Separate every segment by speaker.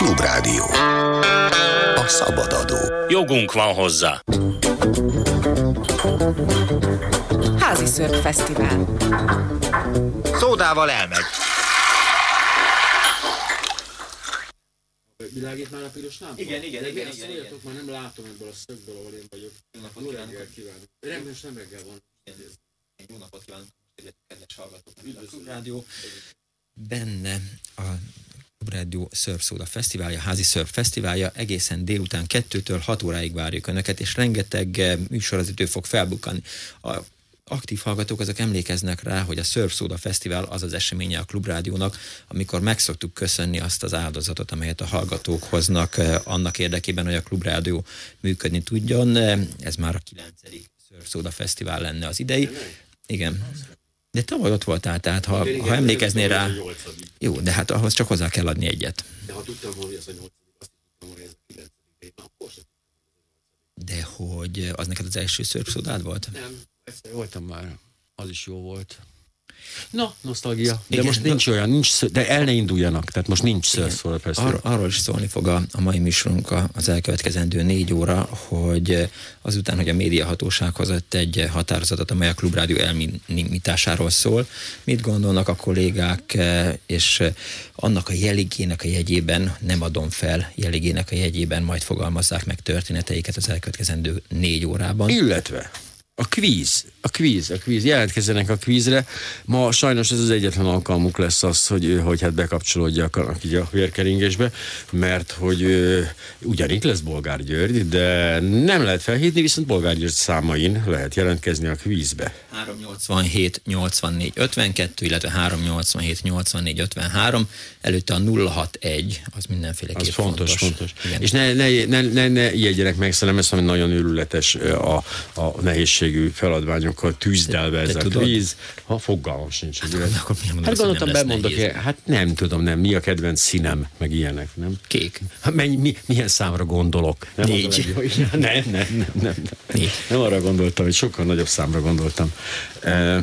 Speaker 1: Klubrádió. A szabadadó.
Speaker 2: Jogunk van hozzá.
Speaker 3: Házi Szörp Fesztivál.
Speaker 2: Szódával elmegy.
Speaker 4: Világít már a piros lámpa?
Speaker 5: Igen, igen, igen,
Speaker 4: Azt
Speaker 5: igen,
Speaker 4: szóljatok, már nem látom ebből a szögből, ahol én vagyok.
Speaker 5: Jó napot
Speaker 4: Jó
Speaker 5: kívánok.
Speaker 4: reggelt kívánok. Reggel, nem reggel van.
Speaker 5: Jó napot kívánok, kedves hallgatók,
Speaker 4: Üdvözlöm.
Speaker 5: a Klubrádió. Benne a Klubrádió Surf Soda Fesztiválja, házi Surf Fesztiválja, egészen délután 2-től 6 óráig várjuk Önöket, és rengeteg eh, műsorvezető fog felbukkani. A aktív hallgatók azok emlékeznek rá, hogy a Surf Soda Fesztivál az az eseménye a Klubrádiónak, amikor meg szoktuk köszönni azt az áldozatot, amelyet a hallgatók hoznak eh, annak érdekében, hogy a Klubrádió működni tudjon. Ez már a 9. Surf Soda Fesztivál lenne az idei. Igen. De tavaly ott voltál, tehát ha,
Speaker 4: Igen,
Speaker 5: ha emlékeznél rá, jó, de hát ahhoz csak hozzá kell adni egyet.
Speaker 4: De ha tudtam volna, hogy ez a nyolcadik, azt tudtam volna, hogy ez a kilencedik. Akkor sem
Speaker 5: De hogy az neked az első szörpszodád volt?
Speaker 4: Nem, egyszer voltam már. Az is jó volt. Na, nosztalgia. De
Speaker 5: Igen,
Speaker 4: most
Speaker 5: de-
Speaker 4: nincs olyan, nincs, ször- de el ne induljanak, tehát most nincs szörszól a
Speaker 5: Ar- arról is szólni fog a, a mai műsorunk az elkövetkezendő négy óra, hogy eh, azután, hogy a médiahatóság hozott egy eh, határozatot, amely a klubrádió elminitásáról szól, mit gondolnak a kollégák, eh, és annak a jeligének a jegyében, nem adom fel, jeligének a jegyében majd fogalmazzák meg történeteiket az elkövetkezendő négy órában.
Speaker 4: Illetve a kvíz, a kvíz, a kvíz, jelentkezzenek a kvízre. Ma sajnos ez az egyetlen alkalmuk lesz az, hogy, hogy hát bekapcsolódjak így a vérkeringésbe, mert hogy ugyan itt lesz Bolgár György, de nem lehet felhívni, viszont Bolgár György számain lehet jelentkezni a kvízbe.
Speaker 5: 387 84 52, illetve 387 84 53, előtte a 061, az mindenféleképp
Speaker 4: Az fontos, fontos.
Speaker 5: Igen.
Speaker 4: És ne, ne, ne, ne, ne ijedjenek meg, szerintem ez nagyon őrületes a, a nehézségű feladványokkal tűzdelve ez a kvíz. Ha fogalmam sincs. hogy ez-
Speaker 5: akkor mondod
Speaker 4: Hát gondoltam, bemondok,
Speaker 5: nehéz?
Speaker 4: hát nem tudom, nem. Mi a kedvenc színem, meg ilyenek, nem?
Speaker 5: Kék.
Speaker 4: Hát mennyi, mi, milyen számra gondolok? Nem
Speaker 5: Négy.
Speaker 4: Nem, nem, nem, nem, nem.
Speaker 5: Négy.
Speaker 4: Nem arra gondoltam, hogy sokkal nagyobb számra gondoltam. E,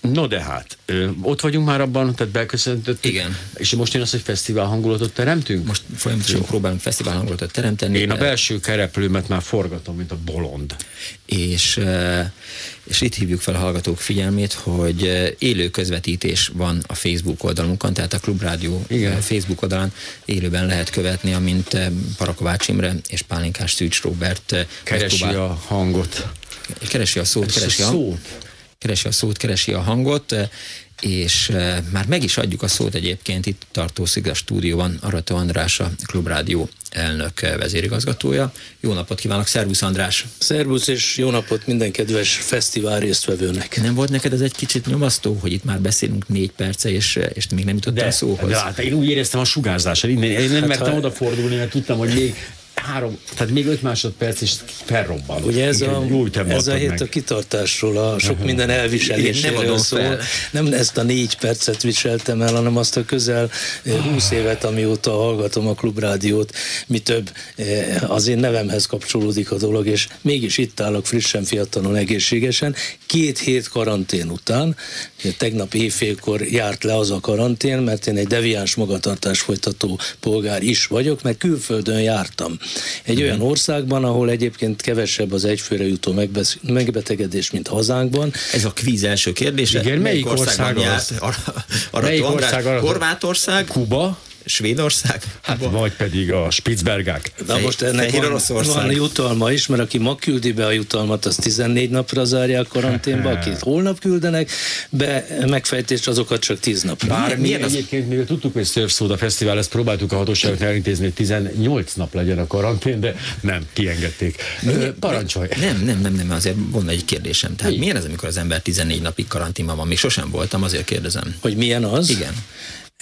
Speaker 4: no de hát, ö, ott vagyunk már abban, tehát beköszöntöttük.
Speaker 5: Igen.
Speaker 4: És most jön az, hogy fesztivál hangulatot teremtünk?
Speaker 5: Most folyamatosan próbálunk fesztivál hangulatot teremteni.
Speaker 4: Én a belső kereplőmet már forgatom, mint a bolond.
Speaker 5: és, és itt hívjuk fel a hallgatók figyelmét, hogy élő közvetítés van a Facebook oldalunkon, tehát a Klubrádió
Speaker 4: Igen.
Speaker 5: Facebook oldalán élőben lehet követni, amint Parakovács Imre és Pálinkás Szűcs Robert
Speaker 4: Keresi a hangot.
Speaker 5: keresi a szót, keresi a,
Speaker 4: szót.
Speaker 5: Keresi a szót, keresi a hangot, eh, és eh, már meg is adjuk a szót egyébként itt tartózik a stúdióban Arató András, a Klubrádió elnök eh, vezérigazgatója. Jó napot kívánok, szervusz András!
Speaker 6: Szervusz és jó napot minden kedves fesztivál résztvevőnek.
Speaker 5: Nem volt neked ez egy kicsit nyomasztó, hogy itt már beszélünk négy perce, és, és még nem jutottál szóhoz?
Speaker 4: de hát én úgy éreztem a sugárzással innen. Én nem mertem
Speaker 6: ha-
Speaker 4: odafordulni, mert tudtam, hogy még három, tehát még öt másodperc is felrobban.
Speaker 6: Ugye ez a, ez a hét
Speaker 4: meg.
Speaker 6: a kitartásról, a sok minden
Speaker 5: nem
Speaker 6: elviseléséről
Speaker 5: adom
Speaker 6: szól.
Speaker 5: fel.
Speaker 6: Nem ezt a négy percet viseltem el, hanem azt a közel eh, húsz évet, amióta hallgatom a klubrádiót, mi több eh, az én nevemhez kapcsolódik a dolog, és mégis itt állok frissen, fiatalon, egészségesen. Két hét karantén után, tegnap éjfélkor járt le az a karantén, mert én egy deviáns magatartás folytató polgár is vagyok, mert külföldön jártam. Egy olyan országban, ahol egyébként kevesebb az egyfőre jutó megbesz- megbetegedés, mint hazánkban.
Speaker 5: Ez a kvíz első kérdése.
Speaker 4: Igen, melyik
Speaker 5: országban
Speaker 4: ország
Speaker 5: járt?
Speaker 4: az?
Speaker 5: Ar- Arató
Speaker 4: Melyik ország?
Speaker 5: Horvátország?
Speaker 4: Kuba,
Speaker 5: Svédország?
Speaker 4: hát vagy pedig a Spitzbergák.
Speaker 6: Na most ennek van, van jutalma is, mert aki ma küldi be a jutalmat, az 14 napra zárják karanténba, akit holnap küldenek be megfejtést, azokat csak 10 napra.
Speaker 4: Bár
Speaker 5: Milyen-
Speaker 4: mi
Speaker 5: milyen az-
Speaker 4: egyébként, mivel tudtuk, hogy Surf Soda Fesztivál, ezt próbáltuk a hatóságok elintézni, hogy 18 nap legyen a karantén, de nem, kiengedték. Ö, Parancsolj!
Speaker 5: Nem, nem, nem, nem, azért volna egy kérdésem. Tehát
Speaker 4: Mi?
Speaker 5: milyen az, amikor az ember 14 napig karanténban van? Még sosem voltam, azért kérdezem.
Speaker 6: Hogy milyen az?
Speaker 5: Igen.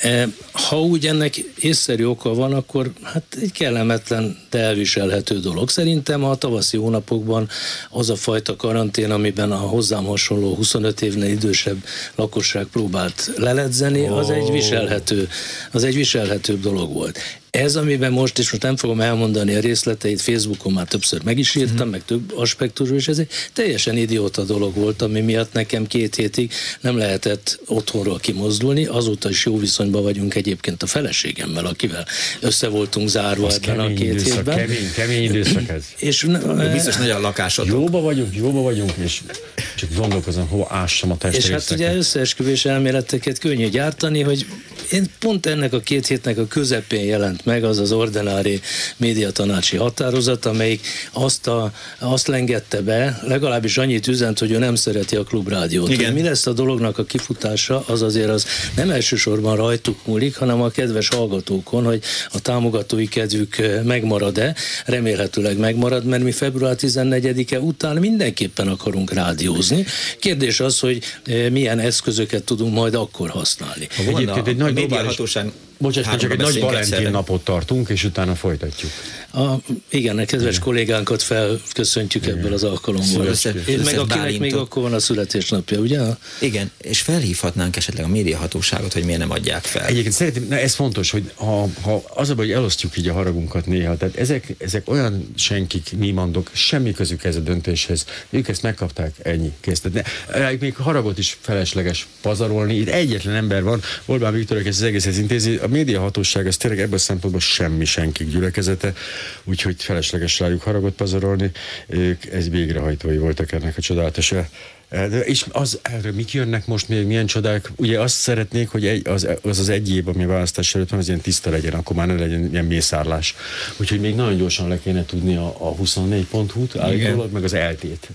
Speaker 6: E, Ha úgy ennek észszerű oka van, akkor hát egy kellemetlen, de elviselhető dolog. Szerintem a tavaszi hónapokban az a fajta karantén, amiben a hozzám hasonló 25 évnél idősebb lakosság próbált leledzeni, az egy viselhető, az egy viselhetőbb dolog volt. Ez, amiben most, és most nem fogom elmondani a részleteit, Facebookon már többször meg is írtam, uh-huh. meg több aspektusról, és ez egy teljesen idióta dolog volt, ami miatt nekem két hétig nem lehetett otthonról kimozdulni, azóta is jó viszonyban vagyunk egyébként a feleségemmel, akivel össze voltunk zárva
Speaker 4: Az
Speaker 6: ebben a két
Speaker 4: időszak,
Speaker 6: hétben.
Speaker 4: Kemény, kemény időszak ez.
Speaker 6: És
Speaker 5: Biztos nagy a lakásotok.
Speaker 4: Jóba vagyunk, jóba vagyunk, és csak gondolkozom, hova ássam a
Speaker 6: És hát ugye összeesküvés elméleteket könnyű gyártani, hogy én pont ennek a két hétnek a közepén jelent meg az az ordinári médiatanácsi határozat, amelyik azt, a, azt lengette be, legalábbis annyit üzent, hogy ő nem szereti a klubrádiót.
Speaker 5: Igen.
Speaker 6: Hogy mi lesz a dolognak a kifutása, az azért az nem elsősorban rajtuk múlik, hanem a kedves hallgatókon, hogy a támogatói kedvük eh, megmarad-e, remélhetőleg megmarad, mert mi február 14-e után mindenképpen akarunk rádiózni. Kérdés az, hogy eh, milyen eszközöket tudunk majd akkor használni.
Speaker 5: Ha volna
Speaker 4: Egyébként egy nagy globális-
Speaker 5: médiahatóság
Speaker 4: Bocsáss, meg, csak egy nagy Valentin napot tartunk, és utána folytatjuk.
Speaker 6: A, igen, a kedves kollégánkat felköszöntjük ebből az alkalomból.
Speaker 5: Születés-
Speaker 6: És meg akinek még
Speaker 5: Bálintot.
Speaker 6: akkor van a születésnapja, ugye?
Speaker 5: Igen, és felhívhatnánk esetleg a médiahatóságot, hogy miért nem adják fel.
Speaker 4: Egyébként szeretném, na ez fontos, hogy ha, ha az a baj, hogy elosztjuk így a haragunkat néha, tehát ezek, ezek olyan senkik, mímandok, semmi közük ez a döntéshez. Ők ezt megkapták, ennyi, kész. Tehát ne, még haragot is felesleges pazarolni. Itt egyetlen ember van, Orbán Viktor, aki ezt az egészet intézi. A médiahatóság az tényleg ebből a szempontból semmi senkik gyülekezete, úgyhogy felesleges rájuk haragot pazarolni. Ők ez végrehajtói voltak ennek a csodálatos de és az, erről mik jönnek most még, milyen csodák? Ugye azt szeretnék, hogy egy, az, az az egy év, ami a választás előtt van, az ilyen tiszta legyen, akkor már ne legyen ilyen mészárlás. Úgyhogy még nagyon gyorsan le kéne tudni a, a 24.hu-t állítólag, meg az eltét.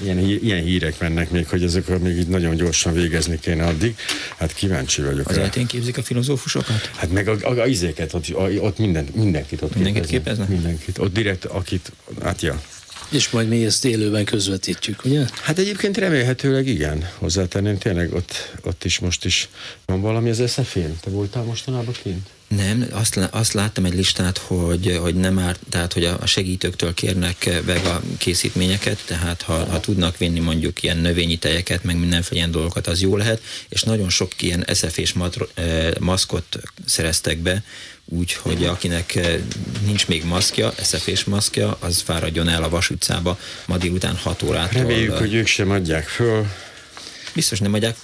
Speaker 4: Ilyen, ilyen hírek mennek még, hogy ezekről még így nagyon gyorsan végezni kéne addig. Hát kíváncsi vagyok
Speaker 5: Az eltén képzik a filozófusokat?
Speaker 4: Hát meg a, a, a izéket, ott, a, ott minden, mindenkit ott
Speaker 5: Mindenkit
Speaker 4: képeznek? Mindenkit. Ott direkt, akit, hát ja.
Speaker 6: És majd mi ezt élőben közvetítjük, ugye?
Speaker 4: Hát egyébként remélhetőleg igen, hozzátenném, tényleg ott, ott is most is van valami az eszefén. Te voltál mostanában kint?
Speaker 5: Nem, azt, azt láttam egy listát, hogy, hogy nem árt, tehát hogy a segítőktől kérnek meg a készítményeket, tehát ha, ha tudnak vinni mondjuk ilyen növényi tejeket, meg mindenféle ilyen dolgokat, az jó lehet, és nagyon sok ilyen SZF-és matro- eh, maszkot szereztek be, úgyhogy akinek eh, nincs még maszkja, SZF-és maszkja, az fáradjon el a Vas utcába ma délután 6 órától.
Speaker 4: Reméljük,
Speaker 5: eh,
Speaker 4: hogy ők sem adják föl.
Speaker 5: Biztos nem adják.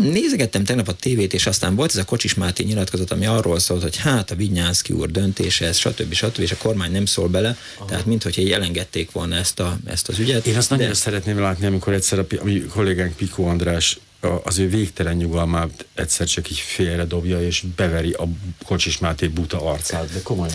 Speaker 5: Nézegettem tegnap a tévét, és aztán volt ez a Kocsis Máté nyilatkozat, ami arról szólt, hogy hát a Vignyánszki úr döntése, ez stb. stb. és a kormány nem szól bele, Aha. tehát minthogy így elengedték volna ezt, a, ezt az ügyet.
Speaker 4: Én azt nagyon
Speaker 5: De-
Speaker 4: szeretném látni, amikor egyszer a, a mi kollégánk Pikó András az ő végtelen nyugalmát egyszer csak így félre dobja, és beveri a Kocsis Máté buta arcát, de komolyan.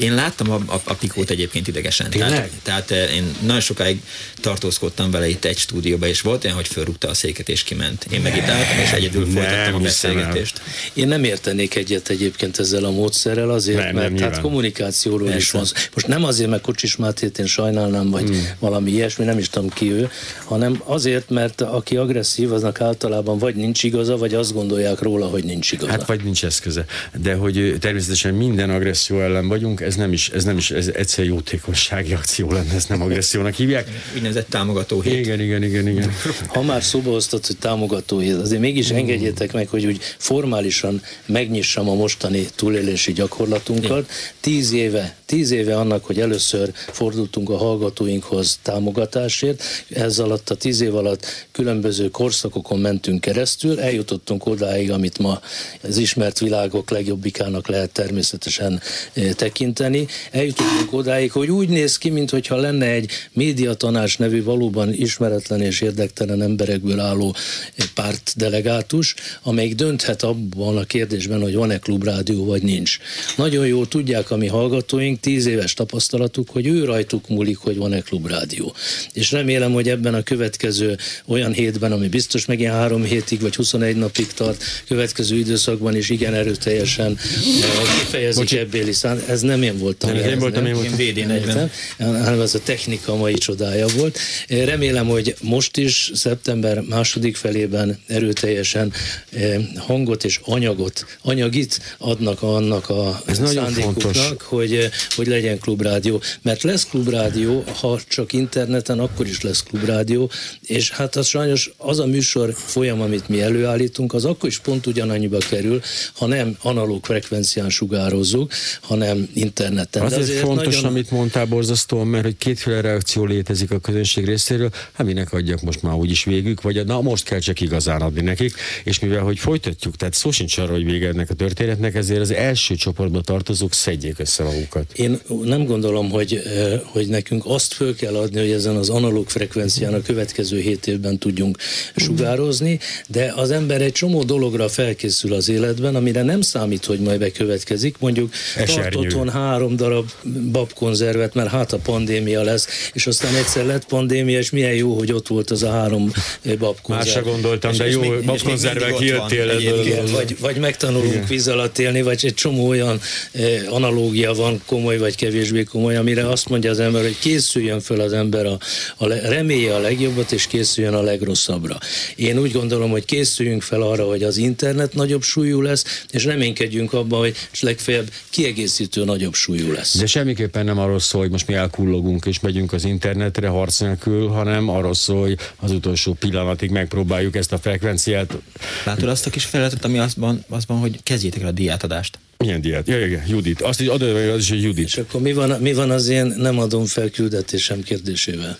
Speaker 5: Én láttam a, a, a Pikót egyébként idegesen.
Speaker 4: Tényleg?
Speaker 5: Tehát, tehát eh, én nagyon sokáig tartózkodtam vele itt egy stúdióba, és volt olyan, hogy fölrúgta a széket és kiment. Én meg itt álltam, és egyedül
Speaker 4: Nem
Speaker 5: folytattam a beszélgetést.
Speaker 6: Én nem értenék egyet egyébként ezzel a módszerrel, azért,
Speaker 4: Nem, nem,
Speaker 6: mert hát
Speaker 4: nyilván.
Speaker 6: kommunikációról is
Speaker 5: Persze.
Speaker 6: van. szó. Most nem azért, mert Kocsis Mátét én sajnálnám, vagy hmm. valami ilyesmi, nem is tudom ki ő, hanem azért, mert aki agresszív, aznak általában vagy nincs igaza, vagy azt gondolják róla, hogy nincs igaza.
Speaker 4: Hát vagy nincs eszköze. De hogy ö, természetesen minden agresszió ellen vagyunk, ez nem is, ez nem is, ez egyszer jótékonysági akció lenne, ezt nem agressziónak hívják.
Speaker 5: Úgynevezett támogató hét.
Speaker 4: Igen, igen, igen, igen.
Speaker 6: Ha már szóba hoztad, hogy támogatói, azért mégis engedjétek meg, hogy úgy formálisan megnyissam a mostani túlélési gyakorlatunkat. Tíz éve, tíz éve annak, hogy először fordultunk a hallgatóinkhoz támogatásért, ez alatt a tíz év alatt különböző korszakokon mentünk keresztül, eljutottunk odáig, amit ma az ismert világok legjobbikának lehet természetesen eh, tekinteni. Eljutottunk odáig, hogy úgy néz ki, mintha lenne egy médiatanács nevű valóban ismeretlen és érdektelen emberekből álló eh, pártdelegátus, amelyik dönthet abban a kérdésben, hogy van-e klubrádió vagy nincs. Nagyon jól tudják a mi hallgatóink, tíz éves tapasztalatuk, hogy ő rajtuk múlik, hogy van-e klubrádió. És remélem, hogy ebben a következő olyan hétben, ami biztos megint három hétig vagy 21 napig tart, következő időszakban is igen erőteljesen eh, kifejezik ebbéli szán. Ez nem én voltam.
Speaker 4: Nem, ez én voltam,
Speaker 6: nem.
Speaker 4: én voltam.
Speaker 5: Én VD40.
Speaker 6: Értem? hanem ez a technika mai csodája volt. Remélem, hogy most is szeptember második felében erőteljesen eh, hangot és anyagot, anyagit adnak annak a
Speaker 4: Ez
Speaker 6: szándékuknak, hogy, eh, hogy legyen klubrádió. Mert lesz klubrádió, ha csak interneten, akkor is lesz klubrádió, és hát az sajnos az a műsor folyam, amit mi előállítunk, az akkor is pont ugyanannyiba kerül, ha nem analóg frekvencián sugározzuk, hanem interneten.
Speaker 4: Azért, azért fontos, nagyon... amit mondtál borzasztóan, mert hogy kétféle reakció létezik a közönség részéről, hát minek adjak most már úgyis végük, vagy na most kell csak igazán adni nekik, és mivel hogy folytatjuk, tehát szó sincs arra, hogy vége ennek a történetnek, ezért az első csoportba tartozók szedjék össze magukat.
Speaker 6: Én nem gondolom, hogy, hogy nekünk azt föl kell adni, hogy ezen az analóg frekvencián a következő hét évben tudjunk sugározni, de az ember egy csomó dologra felkészül az életben, amire nem számít, hogy majd bekövetkezik. Mondjuk tart otthon három darab babkonzervet, mert hát a pandémia lesz, és aztán egyszer lett pandémia, és milyen jó, hogy ott volt az a három babkonzerv.
Speaker 4: Másra gondoltam, és de és jó, babkonzervek kijöttél
Speaker 6: Vagy, vagy megtanulunk Igen. víz alatt élni, vagy egy csomó olyan eh, analógia van, komoly vagy kevésbé komoly, amire azt mondja az ember, hogy készüljön föl az ember a, a remélje a legjobbat, és készüljön a legrosszabbra. Én úgy gondolom, hogy készüljünk fel arra, hogy az internet nagyobb súlyú lesz, és reménykedjünk abban, hogy legfeljebb kiegészítő nagyobb súlyú lesz.
Speaker 4: De semmiképpen nem arról szól, hogy most mi elkullogunk és megyünk az internetre harc nélkül, hanem arról szól, hogy az utolsó pillanatig megpróbáljuk ezt a frekvenciát.
Speaker 5: Látod azt a kis feladatot, ami azban, azban hogy kezdjétek el a diátadást?
Speaker 4: Milyen diát? Ja, igen, Judit. Azt is adod, az is, hogy Judit.
Speaker 6: És akkor mi van, mi van az én nem adom fel küldetésem kérdésével?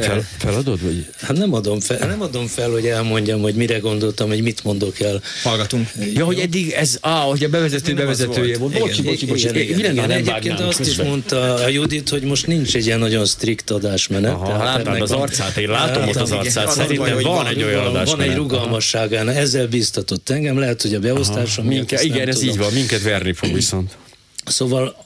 Speaker 4: Fel, feladod? Vagy?
Speaker 6: Hát nem adom, fel, nem adom fel, hogy elmondjam, hogy mire gondoltam, hogy mit mondok el.
Speaker 5: Hallgatunk.
Speaker 4: Ja, hogy eddig ez, á, hogy a bevezető bevezetője volt. Bocsi, bocsi, bocsi. Igen, igen, igen.
Speaker 6: Egyébként azt is mondta a Judit, hogy most nincs egy ilyen nagyon strikt adásmenet.
Speaker 4: Aha, láttad az arcát, én látom ott az arcát. Szerintem van egy olyan adásmenet.
Speaker 6: Van egy rugalmasságán, ezzel biztatott engem, lehet, hogy a beosztásom.
Speaker 4: Igen, ez így van, minket verni fog viszont.
Speaker 6: Szóval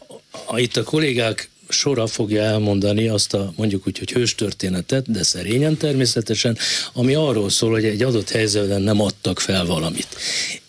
Speaker 6: itt a kollégák sora fogja elmondani azt a mondjuk úgy, hogy hős történetet, de szerényen természetesen, ami arról szól, hogy egy adott helyzetben nem adtak fel valamit.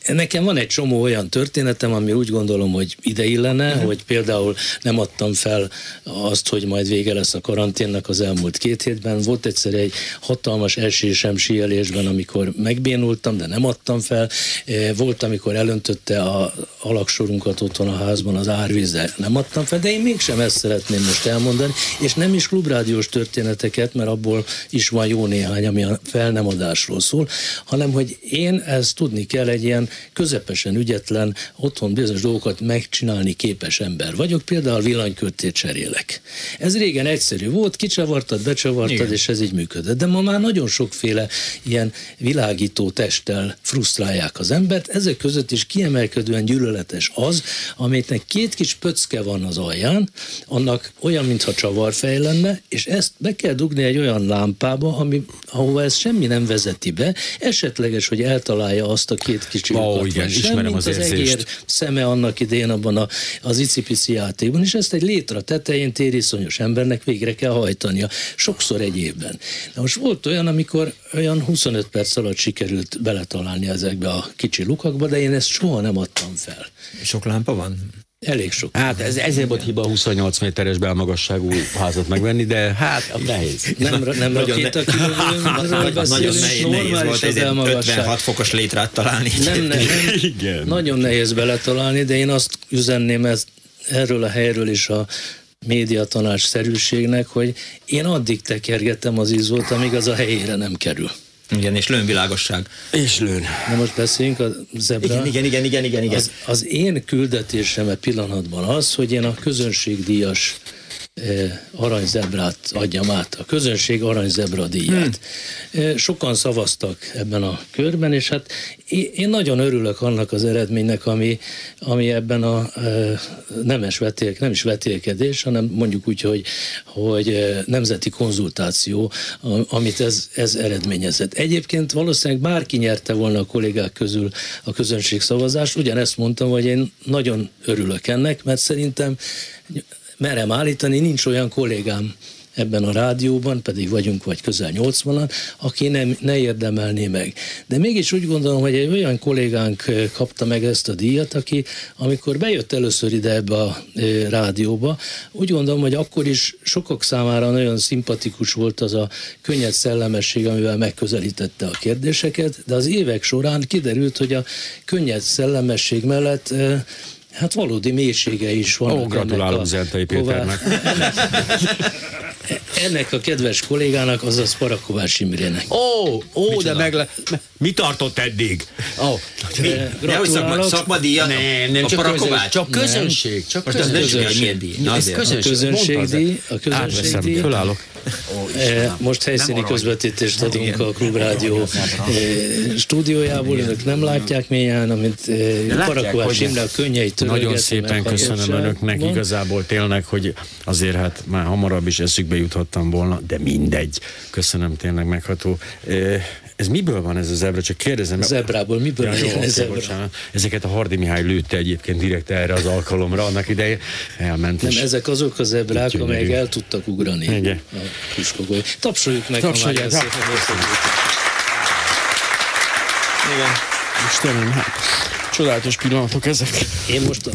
Speaker 6: Nekem van egy csomó olyan történetem, ami úgy gondolom, hogy ide illene, uh-huh. hogy például nem adtam fel azt, hogy majd vége lesz a karanténnak az elmúlt két hétben. Volt egyszer egy hatalmas esésem síelésben, amikor megbénultam, de nem adtam fel. E, volt, amikor elöntötte a alaksorunkat otthon a házban az árvíz, de nem adtam fel, de én mégsem ezt szeretném most elmondani, és nem is klubrádiós történeteket, mert abból is van jó néhány, ami a fel nem adásról szól, hanem hogy én ezt tudni kell egy ilyen közepesen ügyetlen, otthon bizonyos dolgokat megcsinálni képes ember vagyok, például villanykörtét cserélek. Ez régen egyszerű volt, kicsavartad, becsavartad, Igen. és ez így működött. De ma már nagyon sokféle ilyen világító testtel frusztrálják az embert, ezek között is kiemelkedően gyűlöletes az, amitnek két kis pöcke van az alján, annak olyan, mintha csavarfej lenne, és ezt be kell dugni egy olyan lámpába, ami, ahova ez semmi nem vezeti be, esetleges, hogy eltalálja azt a két kicsi
Speaker 4: Ó, igen, sem, ismerem az, az egér
Speaker 6: szeme annak idén abban a, az icipici játékban, és ezt egy létra tetején tériszonyos embernek végre kell hajtania. Sokszor egy évben. Na most volt olyan, amikor olyan 25 perc alatt sikerült beletalálni ezekbe a kicsi lukakba, de én ezt soha nem adtam fel.
Speaker 5: Sok lámpa van?
Speaker 6: Elég sok.
Speaker 4: Hát ez, ezért volt hiba 28 méteres belmagasságú házat megvenni, de hát nehéz.
Speaker 6: Nem, nem nagyon, ne,
Speaker 5: nagyon nehéz, nehéz volt ezért 56 fokos létrát találni.
Speaker 6: Nem, nem, nem, Igen. Nagyon nehéz beletalálni, de én azt üzenném ezt, erről a helyről is a médiatanács szerűségnek, hogy én addig tekergettem az izót, amíg az a helyére nem kerül.
Speaker 5: Igen, és lőnvilágosság.
Speaker 4: És lőn.
Speaker 6: Na most beszéljünk a zebra.
Speaker 5: Igen, igen, igen, igen, igen. igen.
Speaker 6: Az, az én küldetésem a pillanatban az, hogy én a közönségdíjas aranyzebrát adjam át, a közönség aranyzebra díját. Hmm. Sokan szavaztak ebben a körben, és hát én nagyon örülök annak az eredménynek, ami, ami ebben a nemes vetél, nem is vetélkedés, hanem mondjuk úgy, hogy, hogy nemzeti konzultáció, amit ez, ez eredményezett. Egyébként valószínűleg bárki nyerte volna a kollégák közül a közönség szavazást, ugyanezt mondtam, hogy én nagyon örülök ennek, mert szerintem merem állítani, nincs olyan kollégám ebben a rádióban, pedig vagyunk vagy közel 80-an, aki nem, ne érdemelné meg. De mégis úgy gondolom, hogy egy olyan kollégánk kapta meg ezt a díjat, aki amikor bejött először ide ebbe a rádióba, úgy gondolom, hogy akkor is sokak számára nagyon szimpatikus volt az a könnyed szellemesség, amivel megközelítette a kérdéseket, de az évek során kiderült, hogy a könnyed szellemesség mellett Hát valódi mélysége is van.
Speaker 4: Ó, gratulálok Zentai Péternek.
Speaker 6: ennek a kedves kollégának, azaz Parakovács Imrének.
Speaker 4: Ó, ó, de meg le... Mi tartott eddig? Ó,
Speaker 5: Nehogy szakma, szakmadíja.
Speaker 4: nem, nem,
Speaker 5: a
Speaker 4: csak,
Speaker 5: Parakovács.
Speaker 4: csak közönség. Csak
Speaker 5: Most az nem
Speaker 4: közönség.
Speaker 5: tudja, milyen díj. Na,
Speaker 4: Ez közönség.
Speaker 6: közönségdíj,
Speaker 4: Mondta
Speaker 6: a közönségdíj.
Speaker 4: Átveszem, fölállok.
Speaker 6: Most helyszíni közvetítést adunk a Klubrádió stúdiójából, önök nem látják milyen, amit Parakovács Imre a törölgeti,
Speaker 4: Nagyon szépen köszönöm önöknek.
Speaker 6: Mond.
Speaker 4: igazából tényleg, hogy azért hát már hamarabb is eszükbe juthattam volna, de mindegy. Köszönöm tényleg megható. Ez miből van ez a zebra? Csak kérdezem. mert-
Speaker 6: Zebrából, miből
Speaker 4: Ja, jó, oké,
Speaker 6: ez zebra?
Speaker 4: bocsánat. Ezeket a Hardi Mihály lőtte egyébként direkt erre az alkalomra, annak idején elment.
Speaker 6: Nem, ezek azok a zebrák, amelyek el tudtak ugrani
Speaker 4: Igen.
Speaker 6: a kiskogói. Tapsoljuk meg,
Speaker 4: Tapsolják,
Speaker 6: ha már
Speaker 4: hát.
Speaker 6: szépen.
Speaker 5: Igen.
Speaker 4: Istenem, hát csodálatos pillanatok ezek.
Speaker 6: Én most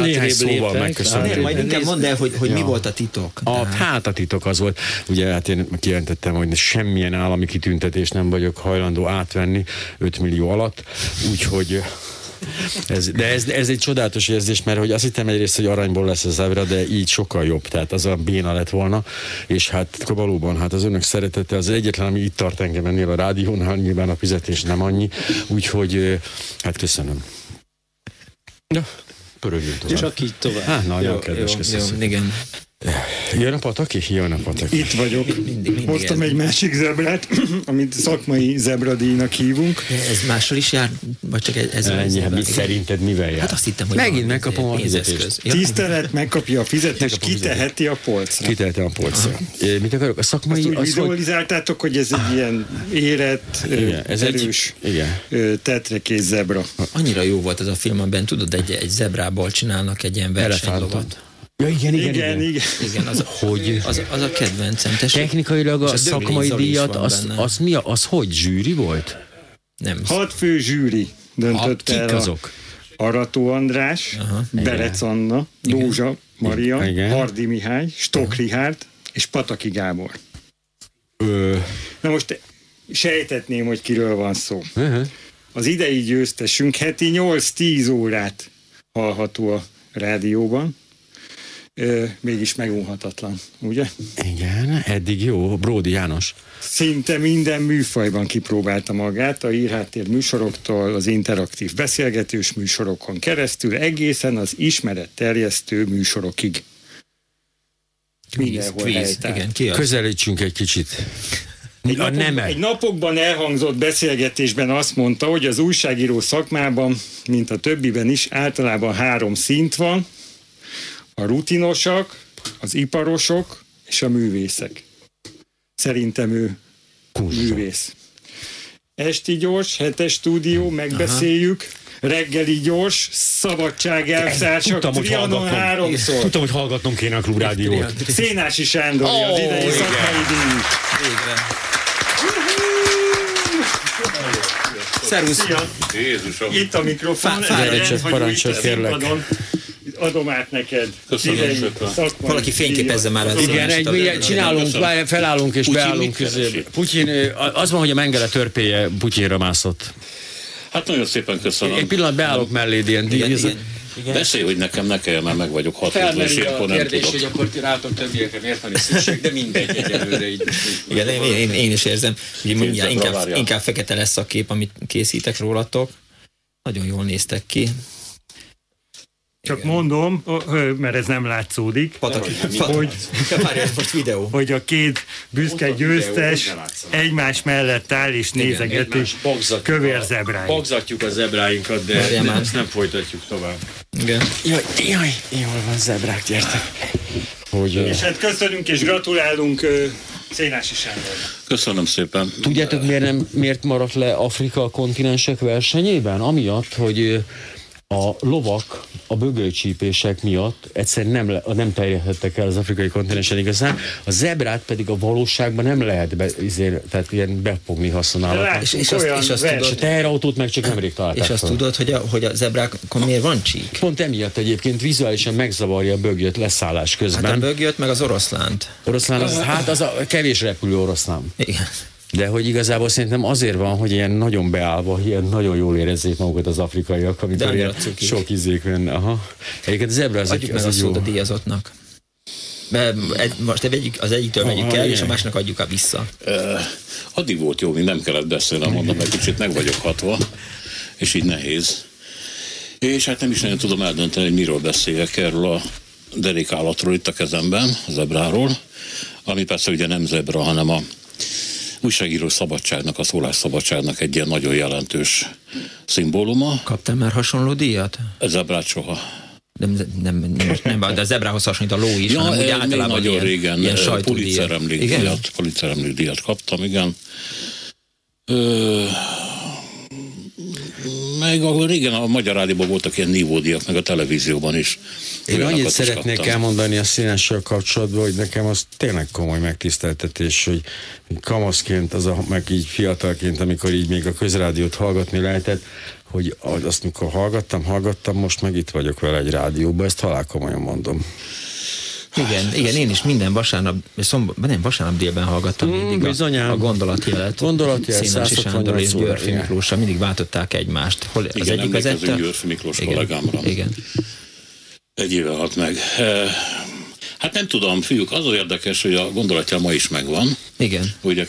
Speaker 4: Néhány szóval megköszönöm.
Speaker 5: Nem, majd inkább mondd el, hogy, hogy mi
Speaker 4: Ja.
Speaker 5: volt a titok.
Speaker 4: A,
Speaker 5: Tehát-
Speaker 4: hát a titok az volt, ugye hát én kijelentettem, hogy semmilyen állami kitüntetést nem vagyok hajlandó átvenni 5 millió alatt, úgyhogy ez, de ez, ez egy csodálatos érzés, mert hogy azt hittem egyrészt, hogy aranyból lesz az ábra, de így sokkal jobb, tehát az a béna lett volna, és hát valóban, hát az önök szeretete az egyetlen, ami itt tart engem ennél a rádiónál, nyilván a fizetés nem annyi, úgyhogy hát köszönöm. Ja, pörögjünk tovább.
Speaker 6: Csak így tovább.
Speaker 4: Hát, nagyon
Speaker 5: Jó,
Speaker 4: kedves,
Speaker 5: jó,
Speaker 4: köszönöm.
Speaker 5: jó, igen.
Speaker 4: Jön a pataki? Jön a pataki.
Speaker 7: Itt vagyok.
Speaker 5: Mindig, mindig
Speaker 7: Hoztam egy másik zebrát, amit szakmai zebradíjnak hívunk.
Speaker 5: Ez máshol is jár, vagy csak ez?
Speaker 4: Ennyi, hát mi
Speaker 5: igen.
Speaker 4: szerinted mivel jár?
Speaker 5: Hát azt hittem, hogy
Speaker 4: Megint megkapom a fizetést.
Speaker 7: Tisztelet, megkapja a fizetést, kiteheti a polcra.
Speaker 4: Kitehetem a polcra. É, Mit akarok? A szakmai...
Speaker 7: Azt úgy
Speaker 4: az, hogy...
Speaker 7: vizualizáltátok, hogy ez egy ilyen érett,
Speaker 4: Igen, ez egy-
Speaker 7: erős,
Speaker 4: igen.
Speaker 7: ö, tetrekész zebra.
Speaker 5: Annyira jó volt ez a film, amiben tudod, egy, egy zebrából csinálnak egy ilyen versenylovat.
Speaker 4: Ja, igen, igen,
Speaker 7: Igen, igen.
Speaker 5: Igen, az,
Speaker 4: Hogy?
Speaker 5: az, az a kedvencem. Tessék,
Speaker 4: Technikailag a
Speaker 5: a
Speaker 4: szakmai díjat, az,
Speaker 5: benne.
Speaker 4: az mi a, az hogy zsűri volt?
Speaker 5: nem.
Speaker 7: Hat fő zsűri döntött
Speaker 4: Kik
Speaker 7: el. a-
Speaker 4: azok?
Speaker 7: Arató András,
Speaker 5: Aha.
Speaker 7: Berec Anna, Dózsa Maria,
Speaker 4: Igen.
Speaker 7: Hardi Mihály, Stok Rihárd és Pataki Gábor.
Speaker 4: Ö,
Speaker 7: Na most sejtetném, hogy kiről van szó.
Speaker 4: uh-huh.
Speaker 7: Az idei győztesünk heti 8-10 órát hallható a rádióban. Mégis megunhatatlan, ugye?
Speaker 4: Igen, eddig jó. Bródi János.
Speaker 7: Szinte minden műfajban kipróbálta magát, a írháttér műsoroktól az interaktív beszélgetős műsorokon keresztül, egészen az ismeret terjesztő műsorokig. Mindenhol
Speaker 5: kvíz.
Speaker 7: helytáll.
Speaker 5: Igen, ki az?
Speaker 4: Közelítsünk egy kicsit.
Speaker 7: Egy,
Speaker 4: A
Speaker 7: napok,
Speaker 4: neme.
Speaker 7: egy napokban elhangzott beszélgetésben azt mondta, hogy az újságíró szakmában, mint a többiben is, általában három szint van, a rutinosak, az iparosok és a művészek. Szerintem ő művész. Esti gyors, hetes stúdió, megbeszéljük, reggeli gyors, szabadság elszársak,
Speaker 4: Tudtam, hogy
Speaker 7: Trianon háromszor.
Speaker 4: Tudtam, hogy hallgatnom kéne a klubrádiót.
Speaker 7: Szénási Sándor
Speaker 4: Ó,
Speaker 7: az idei szakmai díj.
Speaker 5: Végre. Szervusz.
Speaker 7: Szia!
Speaker 2: Jézusom.
Speaker 7: Itt a mikrofon,
Speaker 5: Fá-
Speaker 7: ez
Speaker 5: fáj,
Speaker 7: egy
Speaker 4: csak
Speaker 7: a
Speaker 4: kérlek.
Speaker 7: színpadon Adom át neked.
Speaker 2: Köszönöm
Speaker 5: Valaki fényképezze már az.
Speaker 4: Igen, egy, mi, csinálunk, felállunk és
Speaker 2: Putyin
Speaker 4: beállunk. Putyin, az van, hogy a Mengele törpéje Putyinra mászott.
Speaker 2: Hát nagyon szépen köszönöm.
Speaker 4: Egy pillanat beállok mellé, ilyen
Speaker 5: Igen, igen. igen.
Speaker 2: Beszélj, hogy nekem ne kelljen, mert meg vagyok hatodva, és ilyenkor nem
Speaker 4: kérdés,
Speaker 2: tudok.
Speaker 4: hogy akkor ti rátok többiekre miért van is szükség, de mindegy egyelőre így.
Speaker 5: Igen, én, én, én is érzem, hogy
Speaker 2: Képzeld,
Speaker 5: inkább, inkább fekete lesz a kép, amit készítek rólatok. Nagyon jól néztek ki.
Speaker 7: Csak mondom, ö, mert ez nem látszódik,
Speaker 5: Pataki.
Speaker 7: hogy,
Speaker 5: videó.
Speaker 7: hogy a két büszke győztes egymás mellett áll és nézegeti kövér zebráit.
Speaker 4: Pogzatjuk a zebráinkat, de, de ezt nem folytatjuk tovább.
Speaker 5: Igen.
Speaker 4: Jaj, jaj, jól van, zebrák, gyertek. Hogy,
Speaker 7: És hát köszönünk és gratulálunk Szénási Sándornak.
Speaker 2: Köszönöm szépen.
Speaker 4: Tudjátok, miért, nem, miért maradt le Afrika a kontinensek versenyében? Amiatt, hogy a lovak a bögölcsípések miatt egyszerűen nem, nem terjedhettek el az afrikai kontinensen igazán, a zebrát pedig a valóságban nem lehet be, izé, tehát ilyen befogni használatban.
Speaker 5: És- és azt- és azt
Speaker 7: vers-
Speaker 4: És a
Speaker 5: tudod-
Speaker 4: teherautót meg csak nemrég találták
Speaker 5: És azt
Speaker 4: fel.
Speaker 5: tudod, hogy a, hogy a zebrákon miért van csík?
Speaker 4: Pont emiatt egyébként vizuálisan megzavarja a bögjöt leszállás
Speaker 5: Hát a
Speaker 4: közben.
Speaker 5: bögjött, meg az oroszlánt.
Speaker 4: Oroszlán, az, hát az a kevés repülő oroszlán.
Speaker 5: Igen.
Speaker 4: De hogy igazából szerintem azért van, hogy ilyen nagyon beállva, ilyen nagyon jól érezzék magukat az afrikaiak, amikor ilyen sok izék benne. Aha. Egyébként zebra az
Speaker 5: Adjuk
Speaker 4: egy,
Speaker 5: meg
Speaker 4: az
Speaker 5: a
Speaker 4: egy jó.
Speaker 5: szót a díjazottnak. Egy, most egyik, az egyiktől vegyük
Speaker 4: Aha,
Speaker 5: el, és a
Speaker 4: igen.
Speaker 5: másiknak adjuk a vissza.
Speaker 2: Uh, addig volt jó, még nem kellett beszélnem, mondom, mert kicsit meg vagyok hatva, és így nehéz. És hát nem is nagyon tudom eldönteni, hogy miről beszéljek erről a derékállatról itt a kezemben, a zebráról, ami persze ugye nem zebra, hanem a újságíró szabadságnak, a szólásszabadságnak egy ilyen nagyon jelentős szimbóluma.
Speaker 5: Kaptál már hasonló díjat?
Speaker 2: Zebrát soha.
Speaker 5: Nem, nem, nem, nem, de a zebrához hasonlít a ló is,
Speaker 2: Ja,
Speaker 5: hanem úgy
Speaker 2: eh,
Speaker 5: általában
Speaker 2: nagyon
Speaker 5: ilyen,
Speaker 2: régen
Speaker 5: ilyen
Speaker 2: eh. Pulitzer
Speaker 5: Igen?
Speaker 2: emlékdíjat, Pulitzer emlékdíjat kaptam, igen. Ö, meg ahol régen a Magyar Rádióban voltak ilyen nívódiak, meg a televízióban is.
Speaker 4: Én annyit szeretnék
Speaker 2: kaptam.
Speaker 4: elmondani a színessel kapcsolatban, hogy nekem az tényleg komoly megtiszteltetés, hogy kamaszként, az a, meg így fiatalként, amikor így még a közrádiót hallgatni lehetett, hogy azt mikor hallgattam, hallgattam, most meg itt vagyok vele egy rádióban, ezt halál komolyan mondom.
Speaker 5: Igen, igen, én is minden vasárnap, szombat, nem, vasárnap délben hallgattam
Speaker 4: Mm,
Speaker 5: mindig a,
Speaker 4: bizonyám.
Speaker 5: a gondolatjelet.
Speaker 4: Gondolatjel,
Speaker 5: Szénási Sándor és
Speaker 4: 168 óra,
Speaker 5: Györfi
Speaker 4: igen.
Speaker 5: Miklóssal mindig váltották egymást. Hol, az
Speaker 2: Igen,
Speaker 5: egyik
Speaker 2: emlékezünk
Speaker 5: vezette?
Speaker 2: Györfi Miklós
Speaker 5: igen,
Speaker 2: kollégámra.
Speaker 5: Igen.
Speaker 2: Egy éve halt meg. Eh, Hát nem tudom, fiúk, az az érdekes, hogy a gondolatja ma is megvan.
Speaker 5: Igen.
Speaker 2: Ugye